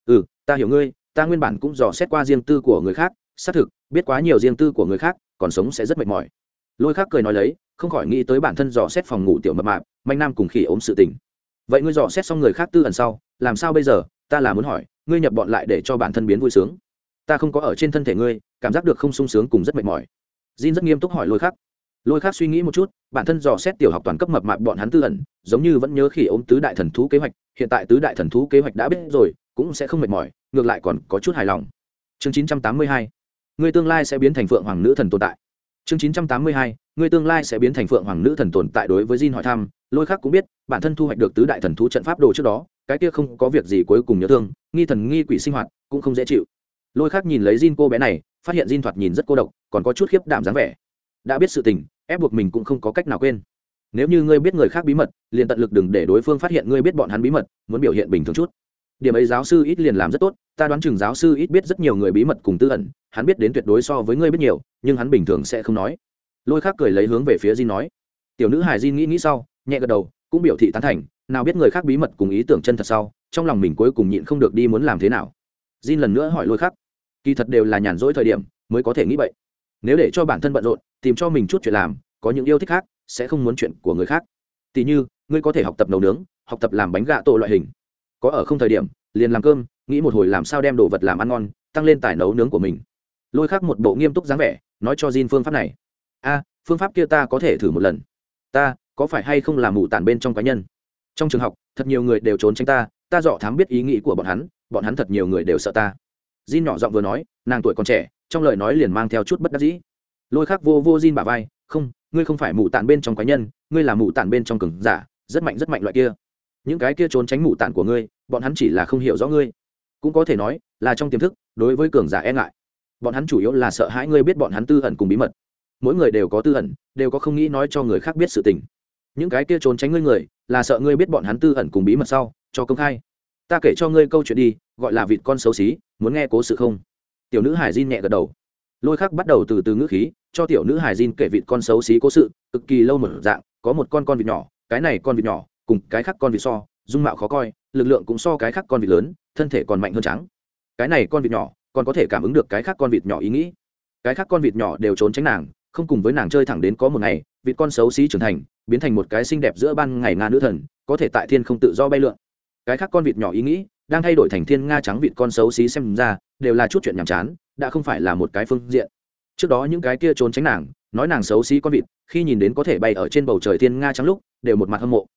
Speaker 1: ừ ta hiểu ngươi, ta nguyên bản cũng dò xét qua riêng tư của người khác, xác thực, biết quá nhiều riêng tư của người khác, còn sống sẽ rất mệt mỏi lôi khác cười nói lấy, không khỏi nghĩ tới bản thân dò xét phòng ngủ tiểu mập mạp manh nam cùng khỉ ốm sự tình. Vậy ngươi dò xét xong người khác tư ẩn sau, làm sao bây giờ? Ta là muốn hỏi, ngươi nhập bọn lại để cho bản thân biến vui sướng. Ta không có ở trên thân thể ngươi, cảm giác được không sung sướng cùng rất mệt mỏi. Jin rất nghiêm túc hỏi lôi khác. lôi khác suy nghĩ một chút, bản thân dò xét tiểu học toàn cấp mập mạp bọn hắn tư ẩn, giống như vẫn nhớ khỉ ốm tứ đại thần thú kế hoạch, hiện tại tứ đại thần thú kế hoạch đã biết rồi, cũng sẽ không mệt mỏi, ngược lại còn có chút hài lòng. Chương 982 ngươi tương lai sẽ biến thành phượng hoàng nữ thần tồn tại chương 982 người tương lai sẽ biến thành phượng hoàng nữ thần tồn tại đối với Jin hỏi thăm. Lôi khắc cũng biết, bản thân thu hoạch được tứ đại thần thú trận pháp đồ trước đó, cái kia không có việc gì cuối cùng nhớ thương, nghi thần nghi quỷ sinh hoạt cũng không dễ chịu. Lôi khắc nhìn lấy Jin cô bé này, phát hiện Jin thoạt nhìn rất cô độc, còn có chút khiếp đảm dáng vẻ. Đã biết sự tình, ép buộc mình cũng không có cách nào quên. Nếu như ngươi biết người khác bí mật, liền tận lực đừng để đối phương phát hiện ngươi biết bọn hắn bí mật, muốn biểu hiện bình thường chút điểm ấy giáo sư ít liền làm rất tốt, ta đoán chừng giáo sư ít biết rất nhiều người bí mật cùng tư ẩn, hắn biết đến tuyệt đối so với ngươi biết nhiều, nhưng hắn bình thường sẽ không nói. Lôi khác cười lấy hướng về phía di nói. Tiểu nữ hải di nghĩ nghĩ sau, nhẹ gật đầu, cũng biểu thị tán thành, nào biết người khác bí mật cùng ý tưởng chân thật sau, trong lòng mình cuối cùng nhịn không được đi muốn làm thế nào. Jin lần nữa hỏi lôi khắc, kỳ thật đều là nhàn rỗi thời điểm, mới có thể nghĩ vậy. Nếu để cho bản thân bận rộn, tìm cho mình chút chuyện làm, có những yêu thích khác, sẽ không muốn chuyện của người khác. Tỉ như, ngươi có thể học tập nấu nướng, học tập làm bánh gạ tổ loại hình có ở không thời điểm, liền làm cơm, nghĩ một hồi làm sao đem đồ vật làm ăn ngon, tăng lên tài nấu nướng của mình. Lôi khắc một bộ nghiêm túc dáng vẻ, nói cho Jin phương pháp này. A, phương pháp kia ta có thể thử một lần. Ta, có phải hay không làm mù tản bên trong cá nhân? Trong trường học, thật nhiều người đều trốn tránh ta ta dọ thám biết ý nghĩ của bọn hắn bọn hắn thật nhiều người đều sợ ta. Jin nhỏ giọng vừa nói, nàng tuổi còn trẻ, trong lời nói liền mang theo chút bất đắc dĩ. Lôi khắc vô vô Jin bả vai, không, ngươi không phải mù tản bên trong cá nhân, ngươi là mù tản bên trong cừng giả, rất mạnh rất mạnh loại kia những cái kia trốn tránh mụ tản của ngươi, bọn hắn chỉ là không hiểu rõ ngươi. Cũng có thể nói là trong tiềm thức, đối với cường giả e ngại. Bọn hắn chủ yếu là sợ hãi ngươi biết bọn hắn tư ẩn cùng bí mật. Mỗi người đều có tư ẩn đều có không nghĩ nói cho người khác biết sự tình. Những cái kia trốn tránh ngươi người, là sợ ngươi biết bọn hắn tư ẩn cùng bí mật sau, cho công khai. Ta kể cho ngươi câu chuyện đi, gọi là vịt con xấu xí, muốn nghe cố sự không? Tiểu nữ hải diên nhẹ gật đầu. Lôi khắc bắt đầu từ từ ngữ khí, cho tiểu nữ hải diên kể vịt con xấu xí cố sự, cực kỳ lâu một dạng, có một con con vịt nhỏ, cái này con vịt nhỏ cùng cái khác con vịt so, dung mạo khó coi, lực lượng cũng so cái khác con vịt lớn, thân thể còn mạnh hơn trắng. Cái này con vịt nhỏ, còn có thể cảm ứng được cái khác con vịt nhỏ ý nghĩ. Cái khác con vịt nhỏ đều trốn tránh nàng, không cùng với nàng chơi thẳng đến có một ngày, vịt con xấu xí trưởng thành, biến thành một cái xinh đẹp giữa ban ngày nga nữ thần, có thể tại thiên không tự do bay lượn. Cái khác con vịt nhỏ ý nghĩ, đang thay đổi thành thiên nga trắng vịt con xấu xí xem ra, đều là chút chuyện nhàm chán, đã không phải là một cái phương diện. Trước đó những cái kia trốn tránh nàng, nói nàng xấu xí con vịt, khi nhìn đến có thể bay ở trên bầu trời thiên nga trắng lúc, đều một mặt hâm mộ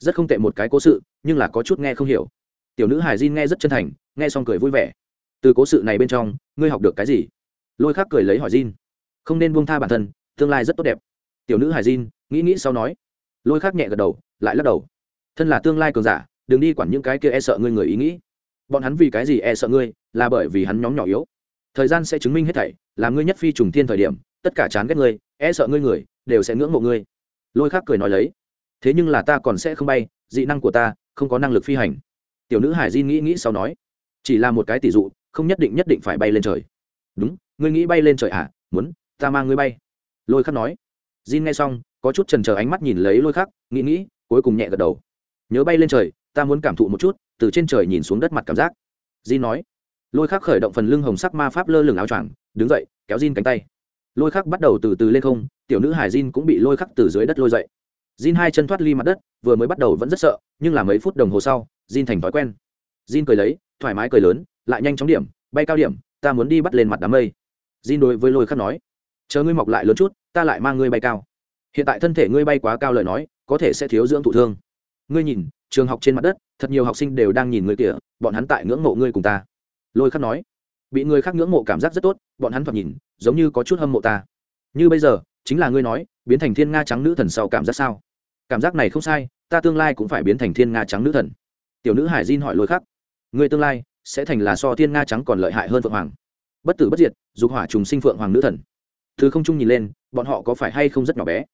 Speaker 1: rất không tệ một cái cố sự, nhưng là có chút nghe không hiểu. Tiểu nữ hải diên nghe rất chân thành, nghe xong cười vui vẻ. Từ cố sự này bên trong, ngươi học được cái gì? Lôi khắc cười lấy hỏi diên không nên buông tha bản thân, tương lai rất tốt đẹp. Tiểu nữ hải diên nghĩ nghĩ sau nói. Lôi khắc nhẹ gật đầu, lại lắc đầu. Thân là tương lai cường giả, đừng đi quản những cái kia e sợ ngươi người ý nghĩ. Bọn hắn vì cái gì e sợ ngươi, là bởi vì hắn nhóm nhỏ yếu. Thời gian sẽ chứng minh hết thảy, làm ngươi nhất phi trùng thiên thời điểm, tất cả chán ghét ngươi e sợ ngươi người, đều sẽ ngưỡng mộ ngươi. Lôi khắc cười nói lấy thế nhưng là ta còn sẽ không bay, dị năng của ta không có năng lực phi hành. Tiểu nữ hải di nghĩ nghĩ sau nói, chỉ là một cái tỷ dụ, không nhất định nhất định phải bay lên trời. Đúng, ngươi nghĩ bay lên trời à? Muốn, ta mang ngươi bay. Lôi khắc nói. Jin nghe xong, có chút trần trờ ánh mắt nhìn lấy lôi khắc, nghĩ nghĩ, cuối cùng nhẹ gật đầu. Nhớ bay lên trời, ta muốn cảm thụ một chút, từ trên trời nhìn xuống đất mặt cảm giác. Jin nói. Lôi khắc khởi động phần lưng hồng sắc ma pháp lơ lửng áo choàng, đứng dậy, kéo jin cánh tay. Lôi khắc bắt đầu từ từ lên không, tiểu nữ hải jin cũng bị lôi khắc từ dưới đất lôi dậy jin hai chân thoát ly mặt đất, vừa mới bắt đầu vẫn rất sợ, nhưng là mấy phút đồng hồ sau, jin thành thói quen. Jin cười lấy, thoải mái cười lớn, lại nhanh chóng điểm, bay cao điểm, ta muốn đi bắt lên mặt đám mây. Jin đối với lôi khắc nói, chờ ngươi mọc lại lớn chút, ta lại mang ngươi bay cao. Hiện tại thân thể ngươi bay quá cao lời nói, có thể sẽ thiếu dưỡng thụ thương. Ngươi nhìn, trường học trên mặt đất, thật nhiều học sinh đều đang nhìn ngươi kìa, bọn hắn tại ngưỡng mộ ngươi cùng ta. Lôi khắc nói, bị người khác ngưỡng mộ cảm giác rất tốt, bọn hắn thoạt nhìn, giống như có chút hâm mộ ta. Như bây giờ, chính là ngươi nói, biến thành thiên nga trắng nữ thần sau cảm giác sao? Cảm giác này không sai, ta tương lai cũng phải biến thành thiên nga trắng nữ thần. Tiểu nữ hải diên hỏi lôi khắc. Ngươi tương lai sẽ thành là so thiên nga trắng còn lợi hại hơn phượng hoàng. Bất tử bất diệt, dục hỏa trùng sinh phượng hoàng nữ thần. Thứ không trung nhìn lên, bọn họ có phải hay không rất nhỏ bé?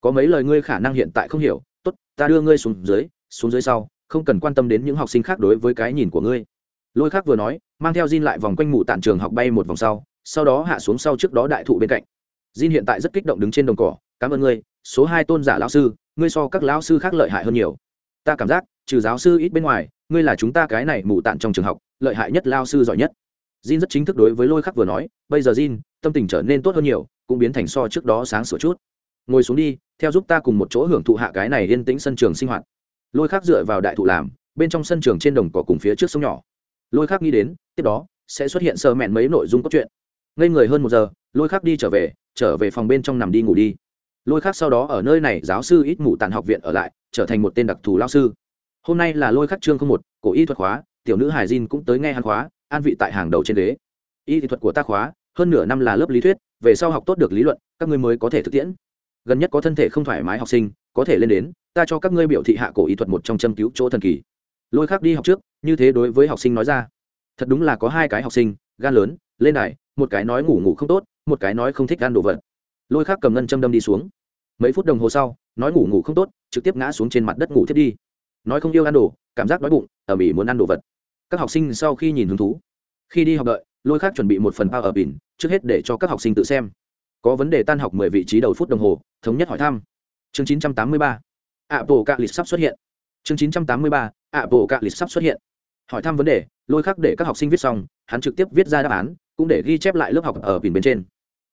Speaker 1: Có mấy lời ngươi khả năng hiện tại không hiểu. Tốt, ta đưa ngươi xuống dưới xuống dưới sau, không cần quan tâm đến những học sinh khác đối với cái nhìn của ngươi. Lôi khác vừa nói, mang theo Jin lại vòng quanh mụ tản trường học bay một vòng sau sau đó hạ xuống sau trước đó đại thụ bên cạnh. Jin hiện tại rất kích động đứng trên đồng cỏ, cảm ơn ngươi, số hai tôn giả lão sư ngươi so các lão sư khác lợi hại hơn nhiều. Ta cảm giác, trừ giáo sư ít bên ngoài, ngươi là chúng ta cái này mù tạn trong trường học, lợi hại nhất lao sư giỏi nhất. Jin rất chính thức đối với lôi khắc vừa nói, bây giờ Jin, tâm tình trở nên tốt hơn nhiều, cũng biến thành so trước đó sáng sủa chút. Ngồi xuống đi, theo giúp ta cùng một chỗ hưởng thụ hạ cái này yên tĩnh sân trường sinh hoạt. Lôi khắc dựa vào đại thụ làm, bên trong sân trường trên đồng cỏ cùng phía trước sông nhỏ. Lôi khắc nghĩ đến, tiếp đó, sẽ xuất hiện sơ mẹn mấy nội dung cốt truyện. Ngây người hơn một giờ, lôi khắc đi trở về trở về phòng bên trong nằm đi ngủ đi lôi khắc sau đó ở nơi này giáo sư ít mù tàn học viện ở lại, trở thành một tên đặc thù lao sư. Hôm nay là lôi khắc chương không một, cổ y thuật khóa, tiểu nữ hải diên cũng tới nghe hắn khóa, an vị tại hàng đầu trên đế y thuật của ta khóa, hơn nửa năm là lớp lý thuyết, về sau học tốt được lý luận, các ngươi mới có thể thực tiễn. Gần nhất có thân thể không thoải mái học sinh, có thể lên đến, ta cho các ngươi biểu thị hạ cổ y thuật một trong châm cứu chỗ thần kỳ. Lôi khác đi học trước, như thế đối với học sinh nói ra. Thật đúng là có hai cái học sinh, gan lớn, lên đài, một cái nói ngủ ngủ không tốt, một cái nói không thích gan đồ vật. Lôi khác cầm ngân châm đâm đi xuống mấy phút đồng hồ sau, nói ngủ ngủ không tốt, trực tiếp ngã xuống trên mặt đất ngủ thiết đi. Nói không yêu ăn đồ, cảm giác đói bụng ở mỹ muốn ăn đồ vật. Các học sinh sau khi nhìn hứng thú, khi đi học đợi, lôi khác chuẩn bị một phần bao ở bỉn trước hết để cho các học sinh tự xem. Có vấn đề tan học mười vị trí đầu phút đồng hồ, thống nhất hỏi thăm. Chương chín trăm tám mươi ba ạ bộ cạ lịch sắp xuất hiện. Chương chín trăm tám mươi ba ạ bộ cạ lịch sắp xuất hiện. Hỏi thăm vấn đề, lôi khác để các học sinh viết xong, hắn trực tiếp viết ra đáp án, cũng để ghi chép lại lớp học ở bình bên trên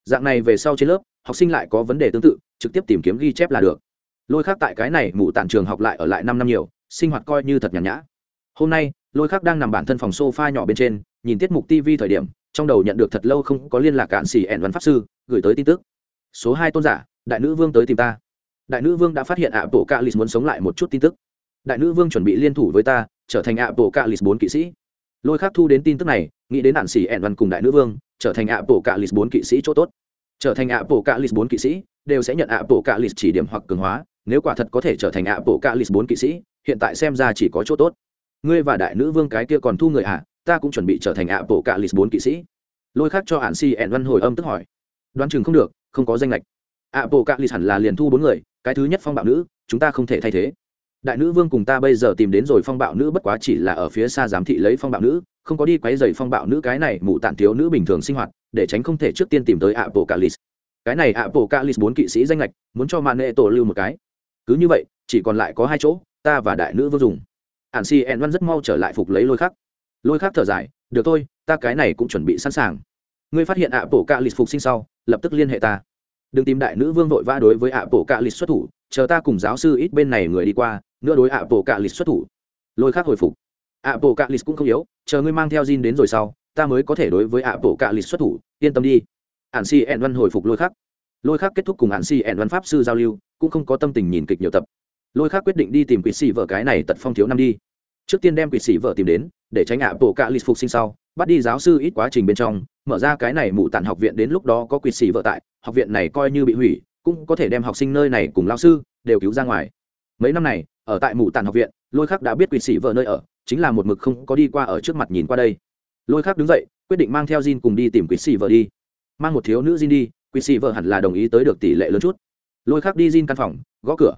Speaker 1: dạng này về sau trên lớp, học sinh lại có vấn đề tương tự, trực tiếp tìm kiếm ghi chép là được. Lôi khắc tại cái này mụ tản trường học lại ở lại năm năm nhiều, sinh hoạt coi như thật nhàn nhã. Hôm nay, lôi khắc đang nằm bản thân phòng sofa nhỏ bên trên, nhìn tiết mục tv thời điểm, trong đầu nhận được thật lâu không có liên lạc cạn xỉ ẹn văn pháp sư, gửi tới tin tức. Số hai tôn giả, đại nữ vương tới tìm ta. Đại nữ vương đã phát hiện ạ bộ cạ lì muốn sống lại một chút tin tức. Đại nữ vương chuẩn bị liên thủ với ta, trở thành ạ bộ cạ lì bốn kỵ sĩ. Lôi khác thu đến tin tức này, nghĩ đến nạn xỉ ẹn văn cùng đại nữ vương trở thành ạ bộ cạ lì bốn kỵ sĩ chỗ tốt. Trở thành ạ bộ cạ lì bốn kỵ sĩ, đều sẽ nhận ạ bộ cạ lì chỉ điểm hoặc cường hóa. Nếu quả thật có thể trở thành ạ bộ cạ lì bốn kỵ sĩ, hiện tại xem ra chỉ có chỗ tốt. Ngươi và đại nữ vương cái kia còn thu người ạ ta cũng chuẩn bị trở thành ạ bộ cạ lì bốn kỵ sĩ. Lôi khác cho hạn si ẻn văn hồi âm tức hỏi. Đoán chừng không được, không có danh lệch. Ạ bộ cạ lì hẳn là liền thu bốn người, cái thứ nhất phong bạo nữ, chúng ta không thể thay thế đại nữ vương cùng ta bây giờ tìm đến rồi phong bạo nữ bất quá chỉ là ở phía xa giám thị lấy phong bạo nữ, không có đi quấy dày phong bạo nữ cái này mụ tản thiếu nữ bình thường sinh hoạt, để tránh không thể trước tiên tìm tới apocalypse. Cái này apocalypse bốn kỵ sĩ danh lệch muốn cho màn nệ tổ lưu một cái. Cứ như vậy, chỉ còn lại có hai chỗ, ta và đại nữ vương dùng. Ản si ẹn văn rất mau trở lại phục lấy lôi khắc. Lôi khắc thở dài, được thôi, ta cái này cũng chuẩn bị sẵn sàng. Ngươi phát hiện ạ bộ cạ lịch phục sinh sau, lập tức liên hệ ta. Đừng tìm đại nữ vương vội vã đối với ạ bộ cạ lịch xuất thủ, chờ ta cùng giáo sư ít bên này người đi qua nữa đối ạ bộ cạ lịch xuất thủ. Lôi khác hồi phục. Ạ bộ cạ lịch cũng không yếu, chờ ngươi mang theo Jin đến rồi sau, ta mới có thể đối với ạ bộ cạ lịch xuất thủ. Yên tâm đi. Ạn si ẹn văn hồi phục lôi khắc lôi khắc kết thúc cùng ạn si ẹn văn pháp sư giao lưu, cũng không có tâm tình nhìn kịch nhiều tập. Lôi khắc quyết định đi tìm quỷ sĩ vợ cái này tật phong thiếu năm đi. Trước tiên đem quỷ sĩ vợ tìm đến, để tránh ạ bộ cạ lịch phục sinh sau, bắt đi giáo sư ít quá trình bên trong, mở ra cái này mụ tản học viện đến lúc đó có quỷ sĩ vợ tại, học viện này coi như bị hủy, cũng có thể đem học sinh nơi này cùng lao sư đều cứu ra ngoài. Mấy năm này ở tại mù tản học viện, lôi khắc đã biết quỷ sĩ vợ nơi ở, chính là một mực không có đi qua ở trước mặt nhìn qua đây. Lôi khắc đứng dậy, quyết định mang theo Jin cùng đi tìm quỷ sĩ vợ đi. Mang một thiếu nữ Jin đi, quỷ sĩ vợ hẳn là đồng ý tới được tỷ lệ lớn chút. Lôi khắc đi Jin căn phòng, gõ cửa.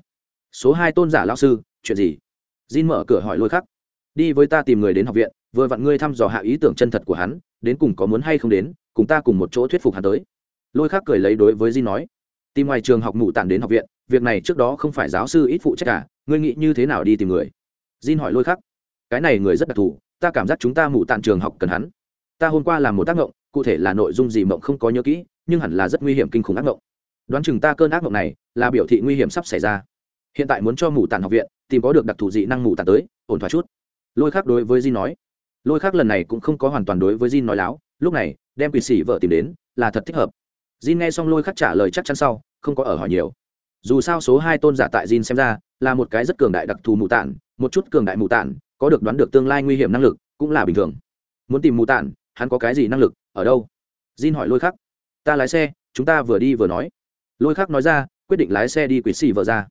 Speaker 1: Số hai tôn giả lao sư, chuyện gì? Jin mở cửa hỏi lôi khắc. Đi với ta tìm người đến học viện, vừa vặn ngươi thăm dò hạ ý tưởng chân thật của hắn, đến cùng có muốn hay không đến, cùng ta cùng một chỗ thuyết phục hắn tới. Lôi khắc cười lấy đối với jin nói. Tìm ngoài trường học mụ tản đến học viện việc này trước đó không phải giáo sư ít phụ trách cả, ngươi nghĩ như thế nào đi tìm người? Jin hỏi lôi khắc. Cái này người rất đặc thù, ta cảm giác chúng ta mụ tàn trường học cần hắn. Ta hôm qua làm một tác ngộng, cụ thể là nội dung gì mộng không có nhớ kỹ, nhưng hẳn là rất nguy hiểm kinh khủng ác ngộng. Đoán chừng ta cơn ác ngộng này là biểu thị nguy hiểm sắp xảy ra. Hiện tại muốn cho mù tàn học viện tìm có được đặc thù dị năng mù tàn tới, ổn thỏa chút. Lôi khác đối với di nói. Lôi khác lần này cũng không có hoàn toàn đối với Jin nói láo, lúc này, đem quỷ sĩ vợ tìm đến, là thật thích hợp. Jin nghe xong lôi khắc trả lời chắc chắn sau, không có ở hỏi nhiều dù sao số hai tôn giả tại Jin xem ra, là một cái rất cường đại đặc thù mù tản một chút cường đại mù tản có được đoán được tương lai nguy hiểm năng lực, cũng là bình thường. Muốn tìm mù tản hắn có cái gì năng lực, ở đâu? Jin hỏi lôi khắc. Ta lái xe, chúng ta vừa đi vừa nói. Lôi khắc nói ra, quyết định lái xe đi quỷ xì vợ ra.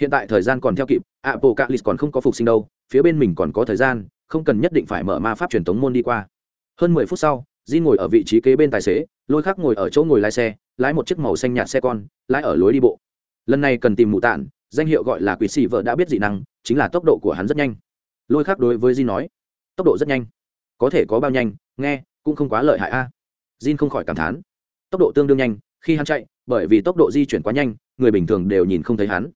Speaker 1: Hiện tại thời gian còn theo kịp apple calis còn không có phục sinh đâu, phía bên mình còn có thời gian, không cần nhất định phải mở ma pháp truyền thống môn đi qua. Hơn mười phút sau, Jin ngồi ở vị trí kế bên tài xế, lôi khắc ngồi ở chỗ ngồi lái xe, lái một chiếc màu xanh nhạt xe con, lái ở lối đi bộ lần này cần tìm mụ tản danh hiệu gọi là quỷ xì vợ đã biết dị năng, chính là tốc độ của hắn rất nhanh. Lôi khắc đối với di nói, tốc độ rất nhanh, có thể có bao nhanh, nghe, cũng không quá lợi hại a. À. Jin không khỏi cảm thán, tốc độ tương đương nhanh, khi hắn chạy, bởi vì tốc độ di chuyển quá nhanh, người bình thường đều nhìn không thấy hắn.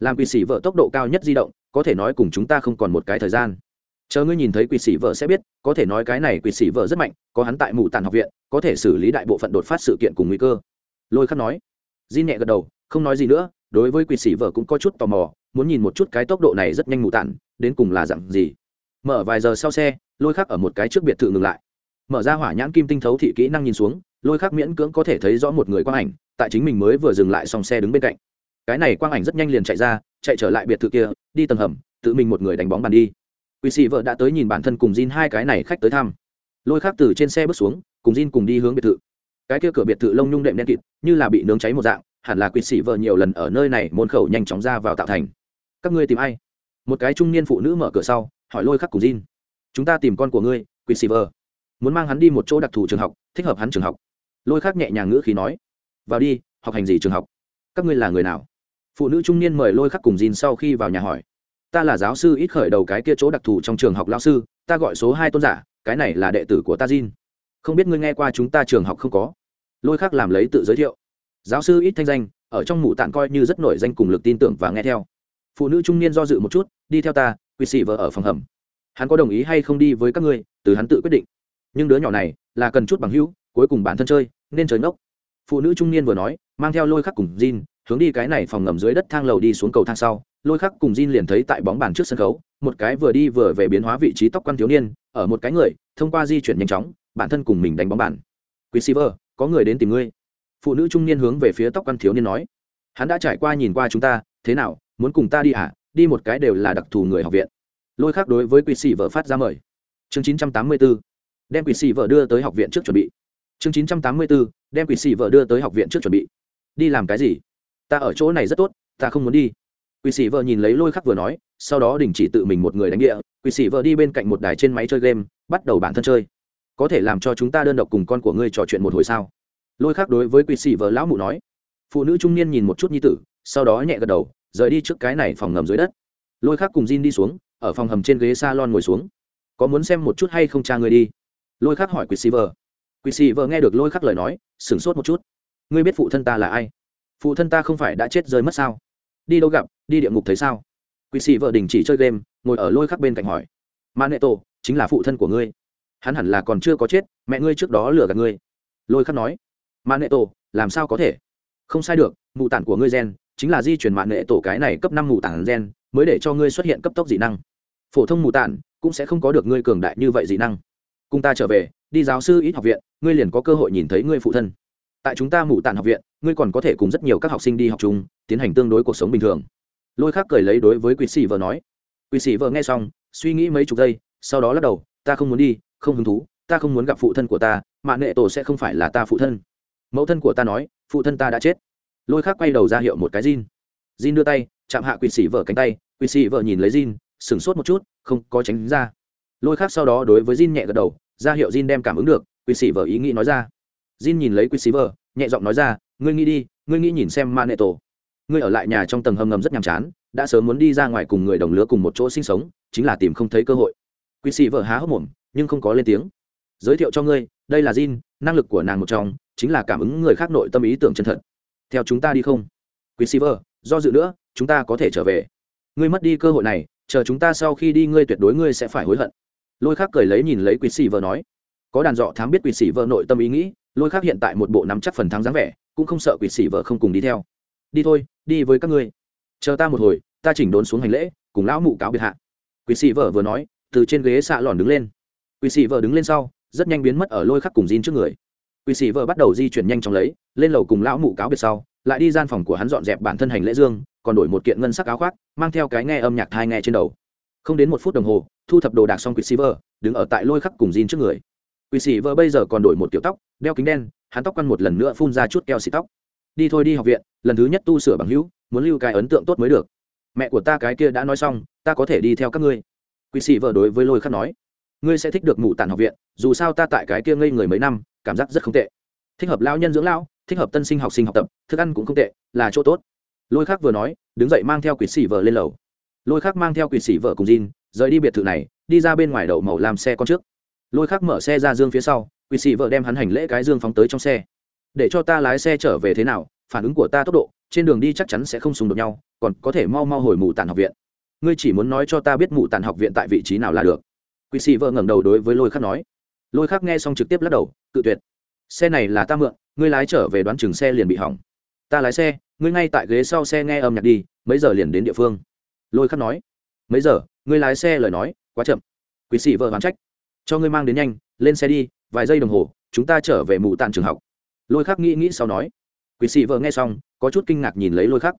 Speaker 1: Làm quỷ sĩ vợ tốc độ cao nhất di động, có thể nói cùng chúng ta không còn một cái thời gian. Chờ ngươi nhìn thấy quỷ sĩ vợ sẽ biết, có thể nói cái này quỷ sĩ vợ rất mạnh, có hắn tại mù tàn học viện, có thể xử lý đại bộ phận đột phát sự kiện cùng nguy cơ. Lôi khắc nói. Di nhẹ gật đầu không nói gì nữa đối với quỷ sĩ vợ cũng có chút tò mò muốn nhìn một chút cái tốc độ này rất nhanh mù tản, đến cùng là dặn gì. Mở vài giờ sau xe lôi khắc ở một cái trước biệt thự ngừng lại. Mở ra hỏa nhãn kim tinh thấu thị kỹ năng nhìn xuống lôi khắc miễn cưỡng có thể thấy rõ một người quang ảnh tại chính mình mới vừa dừng lại xong xe đứng bên cạnh. Cái này quang ảnh rất nhanh liền chạy ra chạy trở lại biệt thự kia đi tầng hầm tự mình một người đánh bóng bàn đi. Quỷ sĩ vợ đã tới nhìn bản thân cùng Jin hai cái này khách tới thăm. Lôi khắc từ trên xe bước xuống cùng Jin cùng đi hướng biệt thự. Cái kia cửa biệt thự lông nhung đệm đen kịt như là bị nướng cháy một dạng hẳn là quỷ sĩ vợ nhiều lần ở nơi này môn khẩu nhanh chóng ra vào tạo thành. Các ngươi tìm ai? Một cái trung niên phụ nữ mở cửa sau, hỏi lôi khắc cùng Jin. Chúng ta tìm con của ngươi, quỷ sĩ vợ. Muốn mang hắn đi một chỗ đặc thù trường học, thích hợp hắn trường học. Lôi khắc nhẹ nhàng ngữ khí nói. Vào đi, học hành gì trường học? Các ngươi là người nào? Phụ nữ trung niên mời lôi khắc cùng Jin sau khi vào nhà hỏi. Ta là giáo sư ít khởi đầu cái kia chỗ đặc thù trong trường học lao sư, ta gọi số hai tôn giả, cái này là đệ tử của ta Jin. Không biết ngươi nghe qua chúng ta trường học không có? Lôi khắc làm lấy tự giới thiệu giáo sư ít thanh danh ở trong mụ tạng coi như rất nổi danh cùng lực tin tưởng và nghe theo. Phụ nữ trung niên do dự một chút đi theo ta quỳ xị vợ ở phòng hầm. Hắn có đồng ý hay không đi với các ngươi từ hắn tự quyết định. Nhưng đứa nhỏ này là cần chút bằng hữu cuối cùng bản thân chơi nên trời ngốc. Phụ nữ trung niên vừa nói mang theo lôi khắc cùng Jin hướng đi cái này phòng ngầm dưới đất thang lầu đi xuống cầu thang sau. Lôi khắc cùng Jin liền thấy tại bóng bàn trước sân khấu một cái vừa đi vừa về biến hóa vị trí tóc quan thiếu niên ở một cái người thông qua di chuyển nhanh chóng bản thân cùng mình đánh bóng bàn. Quý Silver, có người đến tìm ngươi phụ nữ trung niên hướng về phía tóc ăn thiếu niên nói, hắn đã trải qua nhìn qua chúng ta, thế nào, muốn cùng ta đi à? Đi một cái đều là đặc thù người học viện. Lôi khắc đối với quỷ sĩ vợ phát ra mời. Chương 984 đem quỷ sĩ vợ đưa tới học viện trước chuẩn bị. Chương 984 đem quỷ sĩ vợ đưa tới học viện trước chuẩn bị. Đi làm cái gì? Ta ở chỗ này rất tốt, ta không muốn đi. Quỷ sĩ vợ nhìn lấy lôi khắc vừa nói, sau đó đình chỉ tự mình một người đánh địa. Quỷ sĩ vợ đi bên cạnh một đài trên máy chơi game, bắt đầu bản thân chơi. Có thể làm cho chúng ta đơn độc cùng con của ngươi trò chuyện một hồi sao? Lôi khắc đối với quỷ sĩ vợ lão mụ nói. Phụ nữ trung niên nhìn một chút nhi tử, sau đó nhẹ gật đầu, rời đi trước cái này phòng ngầm dưới đất. Lôi khắc cùng Jin đi xuống, ở phòng hầm trên ghế salon ngồi xuống. Có muốn xem một chút hay không cha người đi? Lôi khắc hỏi quỷ sĩ vợ. Quỷ sĩ vợ nghe được lôi khắc lời nói, sửng sốt một chút. Ngươi biết phụ thân ta là ai? Phụ thân ta không phải đã chết rơi mất sao? Đi đâu gặp, đi địa ngục thấy sao? Quỷ sĩ vợ đình chỉ chơi game, ngồi ở lôi khắc bên cạnh hỏi. Ma nệ tổ, chính là phụ thân của ngươi. Hắn hẳn là còn chưa có chết, mẹ ngươi trước đó lừa gạt ngươi. Lôi khắc nói ma nệ tổ, làm sao có thể? Không sai được, mù tản của ngươi gen, chính là di chuyển mạng nệ tổ cái này cấp năm mù tản gen, mới để cho ngươi xuất hiện cấp tốc dị năng. Phổ thông mù tản cũng sẽ không có được ngươi cường đại như vậy dị năng. Cùng ta trở về, đi giáo sư ít học viện, ngươi liền có cơ hội nhìn thấy ngươi phụ thân. Tại chúng ta mù tản học viện, ngươi còn có thể cùng rất nhiều các học sinh đi học chung, tiến hành tương đối cuộc sống bình thường. Lôi khác cười lấy đối với quỷ sĩ vợ nói. Quỷ sĩ vợ nghe xong, suy nghĩ mấy chục giây, sau đó lắc đầu, ta không muốn đi, không hứng thú, ta không muốn gặp phụ thân của ta mạng nghệ tổ sẽ không phải là ta phụ thân mẫu thân của ta nói phụ thân ta đã chết. Lôi khác quay đầu ra hiệu một cái jean jean đưa tay chạm hạ quỷ sĩ vợ cánh tay. Quỷ sĩ vợ nhìn lấy jean sửng sốt một chút không có tránh ra. Lôi khác sau đó đối với jean nhẹ gật đầu ra hiệu jean đem cảm ứng được quỷ sĩ vợ ý nghĩ nói ra. Jean nhìn lấy quỷ sĩ vợ nhẹ giọng nói ra ngươi nghĩ đi ngươi nghĩ nhìn xem ma nệ tổ. Ngươi ở lại nhà trong tầng hầm ngầm rất nhàm chán đã sớm muốn đi ra ngoài cùng người đồng lứa cùng một chỗ sinh sống chính là tìm không thấy cơ hội. Quy sĩ vợ há hốc mồm nhưng không có lên tiếng. Giới thiệu cho ngươi đây là Jin, năng lực của nàng một trong chính là cảm ứng người khác nội tâm ý tưởng chân thật. Theo chúng ta đi không? Quy sĩ vợ do dự nữa, chúng ta có thể trở về. Ngươi mất đi cơ hội này, chờ chúng ta sau khi đi ngươi tuyệt đối ngươi sẽ phải hối hận. Lôi khác cười lấy nhìn lấy quỷ xì vợ nói. Có đàn dọ thám biết quỷ xì vợ nội tâm ý nghĩ, lôi khác hiện tại một bộ nắm chắc phần thắng dáng vẻ, cũng không sợ quỷ xì vợ không cùng đi theo. Đi thôi, đi với các ngươi. Chờ ta một hồi, ta chỉnh đốn xuống hành lễ, cùng lão mụ cáo biệt hạ. Quỷ xì vợ vừa nói, từ trên ghế xạ lòn đứng lên. Quỷ xì vợ đứng lên sau, rất nhanh biến mất ở lôi khắc cùng Jin trước người quỷ Sĩ vợ bắt đầu di chuyển nhanh chóng lấy, lên lầu cùng lão mụ cáo biệt sau, lại đi gian phòng của hắn dọn dẹp bản thân hành lễ dương, còn đổi một kiện ngân sắc áo khoác, mang theo cái nghe âm nhạc thai nghe trên đầu. Không đến một phút đồng hồ, thu thập đồ đạc xong quỷ Sĩ vợ, đứng ở tại lôi khắc cùng Jin trước người. Quỷ Sĩ vợ bây giờ còn đổi một kiểu tóc, đeo kính đen, hắn tóc quăn một lần nữa phun ra chút keo xì tóc. Đi thôi đi học viện, lần thứ nhất tu sửa bằng hữu, muốn lưu cái ấn tượng tốt mới được. Mẹ của ta cái kia đã nói xong, ta có thể đi theo các ngươi. Quỷ sĩ vợ đối với lôi khắc nói ngươi sẽ thích được mụ tản học viện, dù sao ta tại cái kia ngây người mấy năm, cảm giác rất không tệ. Thích hợp lao nhân dưỡng lão, thích hợp tân sinh học sinh học tập, thức ăn cũng không tệ, là chỗ tốt. Lôi khắc vừa nói, đứng dậy mang theo quỷ xỉ vợ lên lầu. Lôi khắc mang theo quỷ xỉ vợ cùng Jin, rời đi biệt thự này, đi ra bên ngoài đậu màu làm xe con trước. Lôi khắc mở xe ra dương phía sau, quỷ xỉ vợ đem hắn hành lễ cái dương phóng tới trong xe. Để cho ta lái xe trở về thế nào, phản ứng của ta tốc độ, trên đường đi chắc chắn sẽ không xung đột nhau, còn có thể mau mau hồi mù tàn học viện. Ngươi chỉ muốn nói cho ta biết mù tàn học viện tại vị trí nào là được quỷ sĩ vợ ngẩng đầu đối với lôi khắc nói. Lôi khắc nghe xong trực tiếp lắc đầu, cự tuyệt. Xe này là ta mượn, ngươi lái trở về đoán chừng xe liền bị hỏng. Ta lái xe, ngươi ngay tại ghế sau xe nghe âm nhạc đi, mấy giờ liền đến địa phương? Lôi khắc nói. Mấy giờ? Ngươi lái xe lời nói, quá chậm. Quỷ sĩ vợ hoán trách. Cho ngươi mang đến nhanh, lên xe đi, vài giây đồng hồ, chúng ta trở về mù tàn trường học. Lôi khắc nghĩ nghĩ sau nói. Quỷ sĩ vợ nghe xong, có chút kinh ngạc nhìn lấy lôi khắc.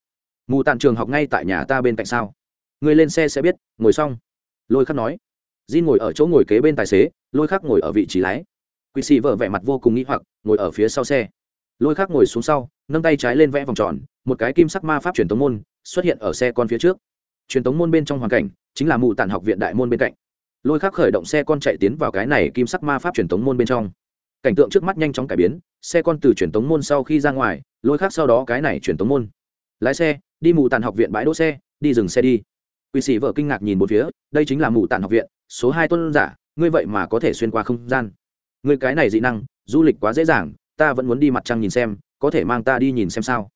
Speaker 1: Mù tàn trường học ngay tại nhà ta bên cạnh sao? Ngươi lên xe sẽ biết, ngồi xong. Lôi khắc nói. Jin ngồi ở chỗ ngồi kế bên tài xế, lôi khắc ngồi ở vị trí lái. Quỷ sĩ vợ vẻ mặt vô cùng nghi hoặc, ngồi ở phía sau xe. Lôi khắc ngồi xuống sau, nâng tay trái lên vẽ vòng tròn, một cái kim sắc ma pháp truyền tống môn xuất hiện ở xe con phía trước. Truyền tống môn bên trong hoàn cảnh chính là mù tản học viện đại môn bên cạnh. Lôi khắc khởi động xe con chạy tiến vào cái này kim sắc ma pháp truyền tống môn bên trong. Cảnh tượng trước mắt nhanh chóng cải biến, xe con từ truyền tống môn sau khi ra ngoài, lôi Khắc sau đó cái này truyền tống môn. Lái xe, đi mù tản học viện bãi đỗ xe, đi dừng xe đi quỷ sĩ vợ kinh ngạc nhìn một phía, đây chính là mù tàn học viện, số hai tôn giả, ngươi vậy mà có thể xuyên qua không gian. Ngươi cái này dị năng, du lịch quá dễ dàng, ta vẫn muốn đi mặt trăng nhìn xem, có thể mang ta đi nhìn xem sao?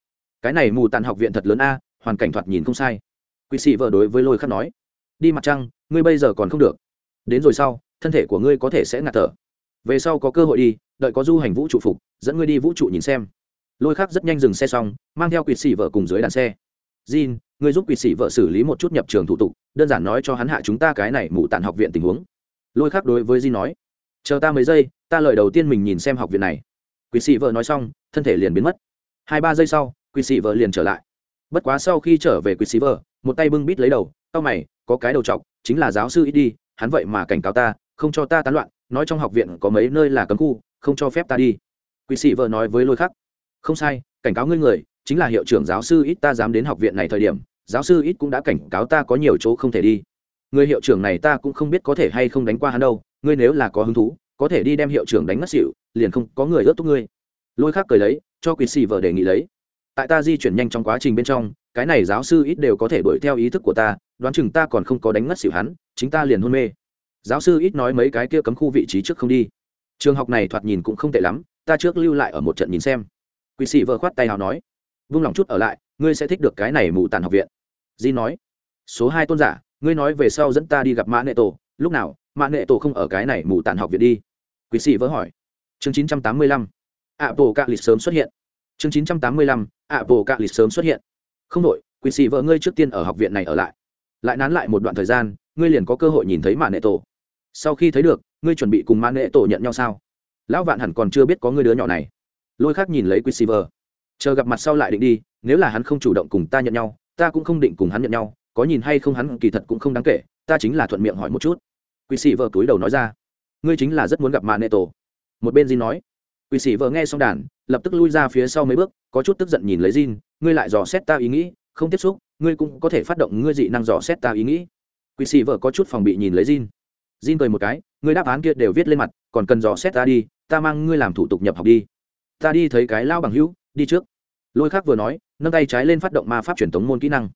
Speaker 1: Cái này mù tàn học viện thật lớn a, hoàn cảnh thoạt nhìn không sai. Quỷ sĩ vợ đối với lôi khắc nói, đi mặt trăng, ngươi bây giờ còn không được. Đến rồi sau, thân thể của ngươi có thể sẽ ngạt thở. Về sau có cơ hội đi, đợi có du hành vũ trụ phục, dẫn ngươi đi vũ trụ nhìn xem. Lôi khác rất nhanh dừng xe xong, mang theo quỵt xỉ vợ cùng dưới đàn xe jin ngươi giúp quỷ sĩ vợ xử lý một chút nhập trường thủ tục đơn giản nói cho hắn hạ chúng ta cái này mụ tản học viện tình huống. Lôi Khắc đối với jin nói chờ ta mấy giây ta lời đầu tiên mình nhìn xem học viện này. Quỷ sĩ vợ nói xong thân thể liền biến mất. Hai ba giây sau quỷ sĩ vợ liền trở lại. Bất quá sau khi trở về quỷ sĩ vợ một tay bưng bít lấy đầu tao mày có cái đầu trọc, chính là giáo sư ít đi hắn vậy mà cảnh cáo ta không cho ta tán loạn nói trong học viện có mấy nơi là cấm khu không cho phép ta đi. Quỷ sĩ vợ nói với lôi khắc không sai cảnh cáo ngươi người chính là hiệu trưởng giáo sư ít ta dám đến học viện này thời điểm, giáo sư ít cũng đã cảnh cáo ta có nhiều chỗ không thể đi. Người hiệu trưởng này ta cũng không biết có thể hay không đánh qua hắn đâu, ngươi nếu là có hứng thú, có thể đi đem hiệu trưởng đánh ngất xỉu, liền không có người ớt thúc ngươi. Lôi khác cười lấy, cho quỳ xì vợ đề nghị lấy. Tại ta di chuyển nhanh trong quá trình bên trong, cái này giáo sư ít đều có thể đuổi theo ý thức của ta, đoán chừng ta còn không có đánh ngất xỉu hắn, chính ta liền hôn mê. Giáo sư ít nói mấy cái kia cấm khu vị trí trước không đi. Trường học này thoạt nhìn cũng không tệ lắm, ta trước lưu lại ở một trận nhìn xem. Quỳ sĩ vợ khoát tay hào nói vung lòng chút ở lại, ngươi sẽ thích được cái này mù tàn học viện. Di nói, số hai tôn giả, ngươi nói về sau dẫn ta đi gặp mã nệ tổ, lúc nào, mã nệ tổ không ở cái này mù tàn học viện đi? Quý sĩ vỡ hỏi. Chương chín trăm tám mươi lăm ạ bộ cạ lịch sớm xuất hiện. Chương chín trăm tám mươi lăm ạ bộ cạ lịch sớm xuất hiện. Không đội quý sĩ vỡ ngươi trước tiên ở học viện này ở lại. Lại nán lại một đoạn thời gian, ngươi liền có cơ hội nhìn thấy mã nệ tổ. Sau khi thấy được, ngươi chuẩn bị cùng mã nệ tổ nhận nhau sao? Lão vạn hẳn còn chưa biết có ngươi đứa nhỏ này. Lôi khác nhìn lấy quy sĩ vỡ chờ gặp mặt sau lại định đi nếu là hắn không chủ động cùng ta nhận nhau ta cũng không định cùng hắn nhận nhau có nhìn hay không hắn kỳ thật cũng không đáng kể ta chính là thuận miệng hỏi một chút. Quicksilver cúi đầu nói ra. Ngươi chính là rất muốn gặp mạ nệ tổ một bên Jin nói. Quỷ sĩ vợ nghe xong đàn lập tức lui ra phía sau mấy bước có chút tức giận nhìn lấy Jin ngươi lại dò xét ta ý nghĩ không tiếp xúc ngươi cũng có thể phát động ngươi dị năng dò xét ta ý nghĩ. Quỷ sĩ vợ có chút phòng bị nhìn lấy Jin. Jin cười một cái, ngươi đáp án kia đều viết lên mặt, còn cần dò xét ta đi, ta mang ngươi làm thủ tục nhập học đi. Ta đi thấy cái lao bằng hữu, đi trước. Lôi Khắc vừa nói, nâng tay trái lên phát động ma pháp truyền tống môn kỹ năng.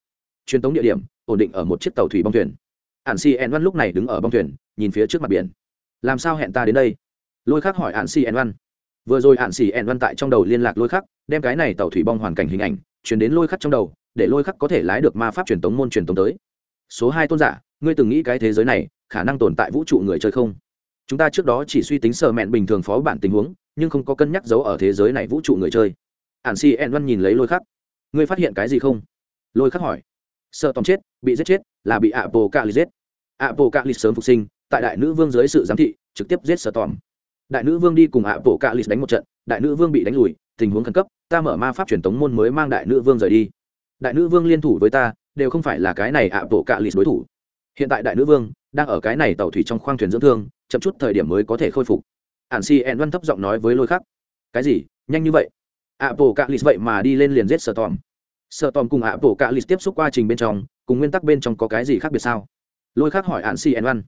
Speaker 1: Truyền tống địa điểm, ổn định ở một chiếc tàu thủy bong thuyền. ạn Si En Văn lúc này đứng ở bong thuyền, nhìn phía trước mặt biển. Làm sao hẹn ta đến đây? Lôi Khắc hỏi ạn Si En Văn. Vừa rồi ạn Si En Văn tại trong đầu liên lạc Lôi Khắc, đem cái này tàu thủy bong hoàn cảnh hình ảnh truyền đến Lôi Khắc trong đầu, để Lôi Khắc có thể lái được ma pháp truyền tống môn truyền tống tới. Số hai tôn giả, ngươi từng nghĩ cái thế giới này khả năng tồn tại vũ trụ người chơi không chúng ta trước đó chỉ suy tính sờ mẹn bình thường phó bản tình huống nhưng không có cân nhắc giấu ở thế giới này vũ trụ người chơi ản si en văn nhìn lấy lôi khắc. Ngươi phát hiện cái gì không? Lôi khắc hỏi. Sợ tòng chết, bị giết chết, là bị ạ bồ cạ lì giết. Ạ bồ cạ lì sớm phục sinh, tại đại nữ vương dưới sự giám thị, trực tiếp giết sợ tòm. Đại nữ vương đi cùng ạ bồ cạ lì đánh một trận, đại nữ vương bị đánh lùi, tình huống khẩn cấp, ta mở ma pháp truyền tống môn mới mang đại nữ vương rời đi. Đại nữ vương liên thủ với ta, đều không phải là cái này ạ bồ cạ lì đối thủ. Hiện tại đại nữ vương đang ở cái này tàu thủy trong khoang thuyền dưỡng thương, chậm chút thời điểm mới có thể khôi phục. Ản si ẹn văn thấp giọng nói với lôi khắc. Cái gì? Nhanh như vậy? Ạ bồ cạ lì vậy mà đi lên liền giết sở tòm Sở tòm cùng ạ bồ cạ lì tiếp xúc quá trình bên trong, cùng nguyên tắc bên trong có cái gì khác biệt sao? Lôi khác hỏi ản si ẹn văn.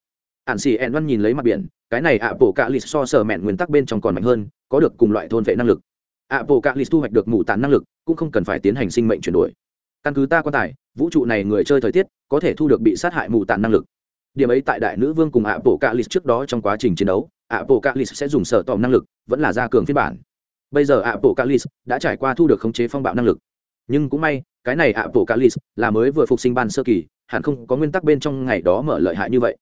Speaker 1: Ản si ẹn văn nhìn lấy mặt biển, cái này ạ bồ cạ lì so sở mẹn nguyên tắc bên trong còn mạnh hơn, có được cùng loại thôn vệ năng lực. Ạ bồ cạ lì thu hoạch được mù tàn năng lực, cũng không cần phải tiến hành sinh mệnh chuyển đổi. Căn cứ ta quan tài, vũ trụ này người chơi thời tiết, có thể thu được bị sát hại mù tàn năng lực. Điểm ấy tại đại nữ vương cùng ạ bộ cạ lịch trước đó trong quá trình chiến đấu ạ bộ cạ lịch sẽ dùng sở tòm năng lực, vẫn là gia cường phiên bản bây giờ ạ bộ cạ đã trải qua thu được khống chế phong bạo năng lực. Nhưng cũng may, cái này ạ bộ cạ là mới vừa phục sinh ban sơ kỳ, hẳn không có nguyên tắc bên trong ngày đó mở lợi hại như vậy.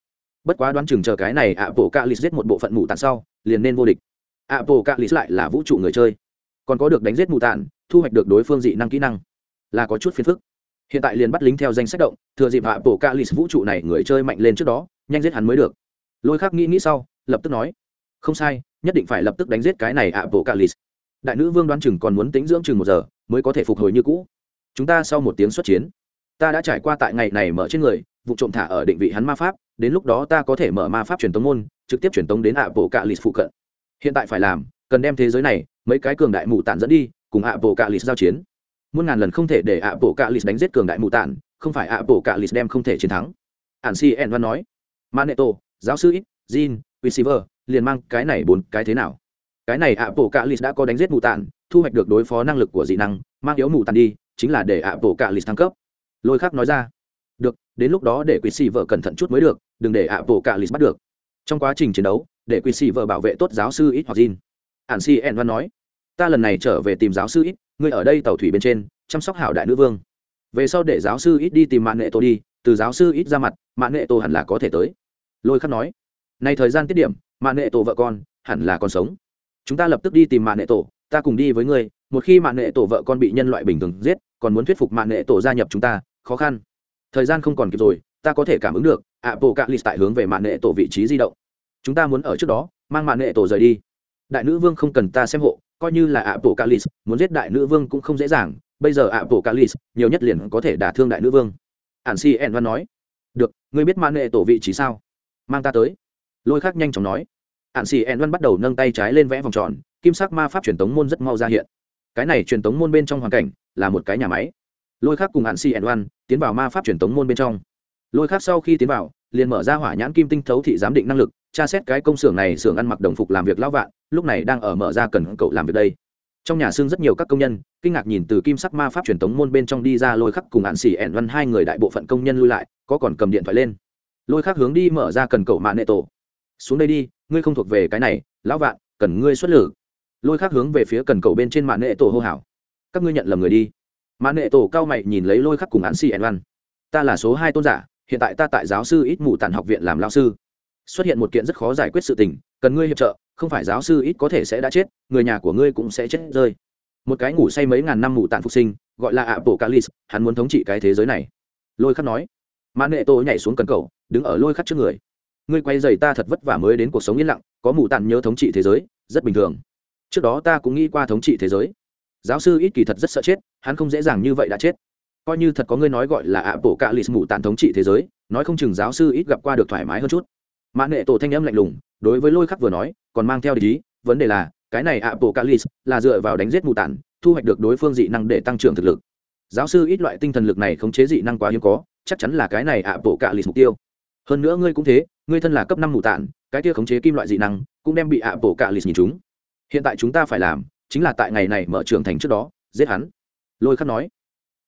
Speaker 1: Bất quá đoán chừng chờ cái này ạ bộ cạ giết một bộ phận mù tàn sau, liền nên vô địch. Ạ bộ cạ lại là vũ trụ người chơi. Còn có được đánh giết mù tàn, thu hoạch được đối phương dị năng kỹ năng, là có chút phiền phức. Hiện tại liền bắt lính theo danh sách động, thừa dịp hạ bộ ca vũ trụ này người chơi mạnh lên trước đó, nhanh giết hắn mới được. Lôi khắc nghĩ nghĩ sau, lập tức nói, không sai, nhất định phải lập tức đánh giết cái này hạ bộ ca đại nữ vương đoán chừng còn muốn tính dưỡng chừng một giờ, mới có thể phục hồi như cũ. Chúng ta sau một tiếng xuất chiến, ta đã trải qua tại ngày này mở trên người, vụ trộm thả ở định vị hắn ma pháp, đến lúc đó ta có thể mở ma pháp truyền tống môn, trực tiếp truyền tống đến hạ bộ cạ lì phụ cận. Hiện tại phải làm, cần đem thế giới này, mấy cái cường đại mù tản dẫn đi, cùng hạ bộ cạ lì giao chiến. Muôn ngàn lần không thể để ạ bộ cạ lì đánh giết cường đại mù tản không phải ạ bộ cạ lì đem không thể chiến thắng. Ản si en văn nói, maneto, giáo sư ít jean receiver liền mang cái này bốn cái thế nào? Cái này ạ bộ cạ lì đã có đánh giết mù tàn thu hoạch được đối phó năng lực của dị năng, mang yếu mù tàn đi, chính là để ạ bộ cạ lì thăng cấp. Lôi khắc nói ra. Được, đến lúc đó để quỷ xì vợ cẩn thận chút mới được, đừng để ạ bộ cạ lì bắt được. Trong quá trình chiến đấu, để quỷ xì vợ bảo vệ tốt giáo sư ít hoặc gin ản si en văn nói, ta lần này trở về tìm giáo sư ít ngươi ở đây tàu thủy bên trên, chăm sóc hảo đại nữ vương. Về sau để giáo sư ít đi tìm mạng nghệ tổ đi, từ giáo sư ít ra mặt mạng nghệ tổ hẳn là có thể tới. Lôi khắc nói, nay thời gian tiết điểm mạng nghệ tổ vợ con hẳn là còn sống chúng ta lập tức đi tìm mạng nệ tổ, ta cùng đi với ngươi, một khi mạng nệ tổ vợ con bị nhân loại bình thường giết, còn muốn thuyết phục mạng nệ tổ gia nhập chúng ta, khó khăn. Thời gian không còn kịp rồi, ta có thể cảm ứng được ạ bộ cạ lì tại hướng về mạng nệ tổ vị trí di động. Chúng ta muốn ở trước đó, mang mạng nệ tổ rời đi. Đại nữ vương không cần ta xem hộ, coi như là ạ bộ calis muốn giết đại nữ vương cũng không dễ dàng. Bây giờ ạ bộ calis nhiều nhất liền có thể đả thương đại nữ vương. Ản si en văn nói. Được, ngươi biết mạng nệ tổ vị trí sao? Mang ta tới. Lôi khác nhanh chóng nói hạn xì ẹn văn bắt đầu nâng tay trái lên vẽ vòng tròn, kim sắc ma pháp truyền tống môn rất mau ra hiện. Cái này truyền tống môn bên trong hoàn cảnh là một cái nhà máy. Lôi khác cùng hạn xì ẹn văn tiến vào ma pháp truyền tống môn bên trong. Lôi khác sau khi tiến vào, liền mở ra hỏa nhãn kim tinh thấu thị giám định năng lực, tra xét cái công xưởng này xưởng ăn mặc đồng phục làm việc lão vạn, lúc này đang ở mở ra cần cậu làm việc đây. Trong nhà xương rất nhiều các công nhân, kinh ngạc nhìn từ kim sắc ma pháp truyền thống môn bên trong đi ra lôi khắc cùng hạn xỉ ẻn văn hai người đại bộ phận công nhân lui lại, có còn cầm điện thoại lên. Lôi khắc hướng đi mở ra cần cậu mạng nệ tổ xuống đây đi, ngươi không thuộc về cái này, lão vạn, cần ngươi xuất lử. Lôi khắc hướng về phía cần cầu bên trên mạng nệ tổ hô hào. Các ngươi nhận lầm người đi. Mạng nệ tổ cao mày nhìn lấy lôi khắc cùng án xì ẩn văn. Ta là số hai tôn giả, hiện tại ta tại giáo sư ít mù tàn học viện làm lao sư. Xuất hiện một kiện rất khó giải quyết sự tình, cần ngươi hiệp trợ, không phải giáo sư ít có thể sẽ đã chết, người nhà của ngươi cũng sẽ chết rơi. Một cái ngủ say mấy ngàn năm mù tàn phục sinh, gọi là ạ bộ calis hắn muốn thống trị cái thế giới này. Lôi khắc nói. Mã nệ tô nhảy xuống cần cầu, đứng ở lôi khắc trước người ngươi quay dày ta thật vất vả mới đến cuộc sống yên lặng, có mù tàn nhớ thống trị thế giới, rất bình thường. Trước đó ta cũng nghĩ qua thống trị thế giới. Giáo sư ít kỳ thật rất sợ chết, hắn không dễ dàng như vậy đã chết. Coi như thật có ngươi nói gọi là ạ bộ cạ lì mù tàn thống trị thế giới, nói không chừng giáo sư ít gặp qua được thoải mái hơn chút. Mã nghệ tổ thanh âm lạnh lùng, đối với lôi khắc vừa nói, còn mang theo ý, vấn đề là, cái này ạ bộ cạ lì là dựa vào đánh giết mù tàn thu hoạch được đối phương dị năng để tăng trưởng thực lực. Giáo sư ít loại tinh thần lực này khống chế dị năng quá hiếm có, chắc chắn là cái này ạ bộ cạ lì mục tiêu hơn nữa ngươi cũng thế ngươi thân là cấp năm mù tản, cái kia khống chế kim loại dị năng cũng đem bị ạ bổ cạ lịch nhìn chúng. Hiện tại chúng ta phải làm chính là tại ngày này mở trường thành trước đó giết hắn. Lôi khắc nói.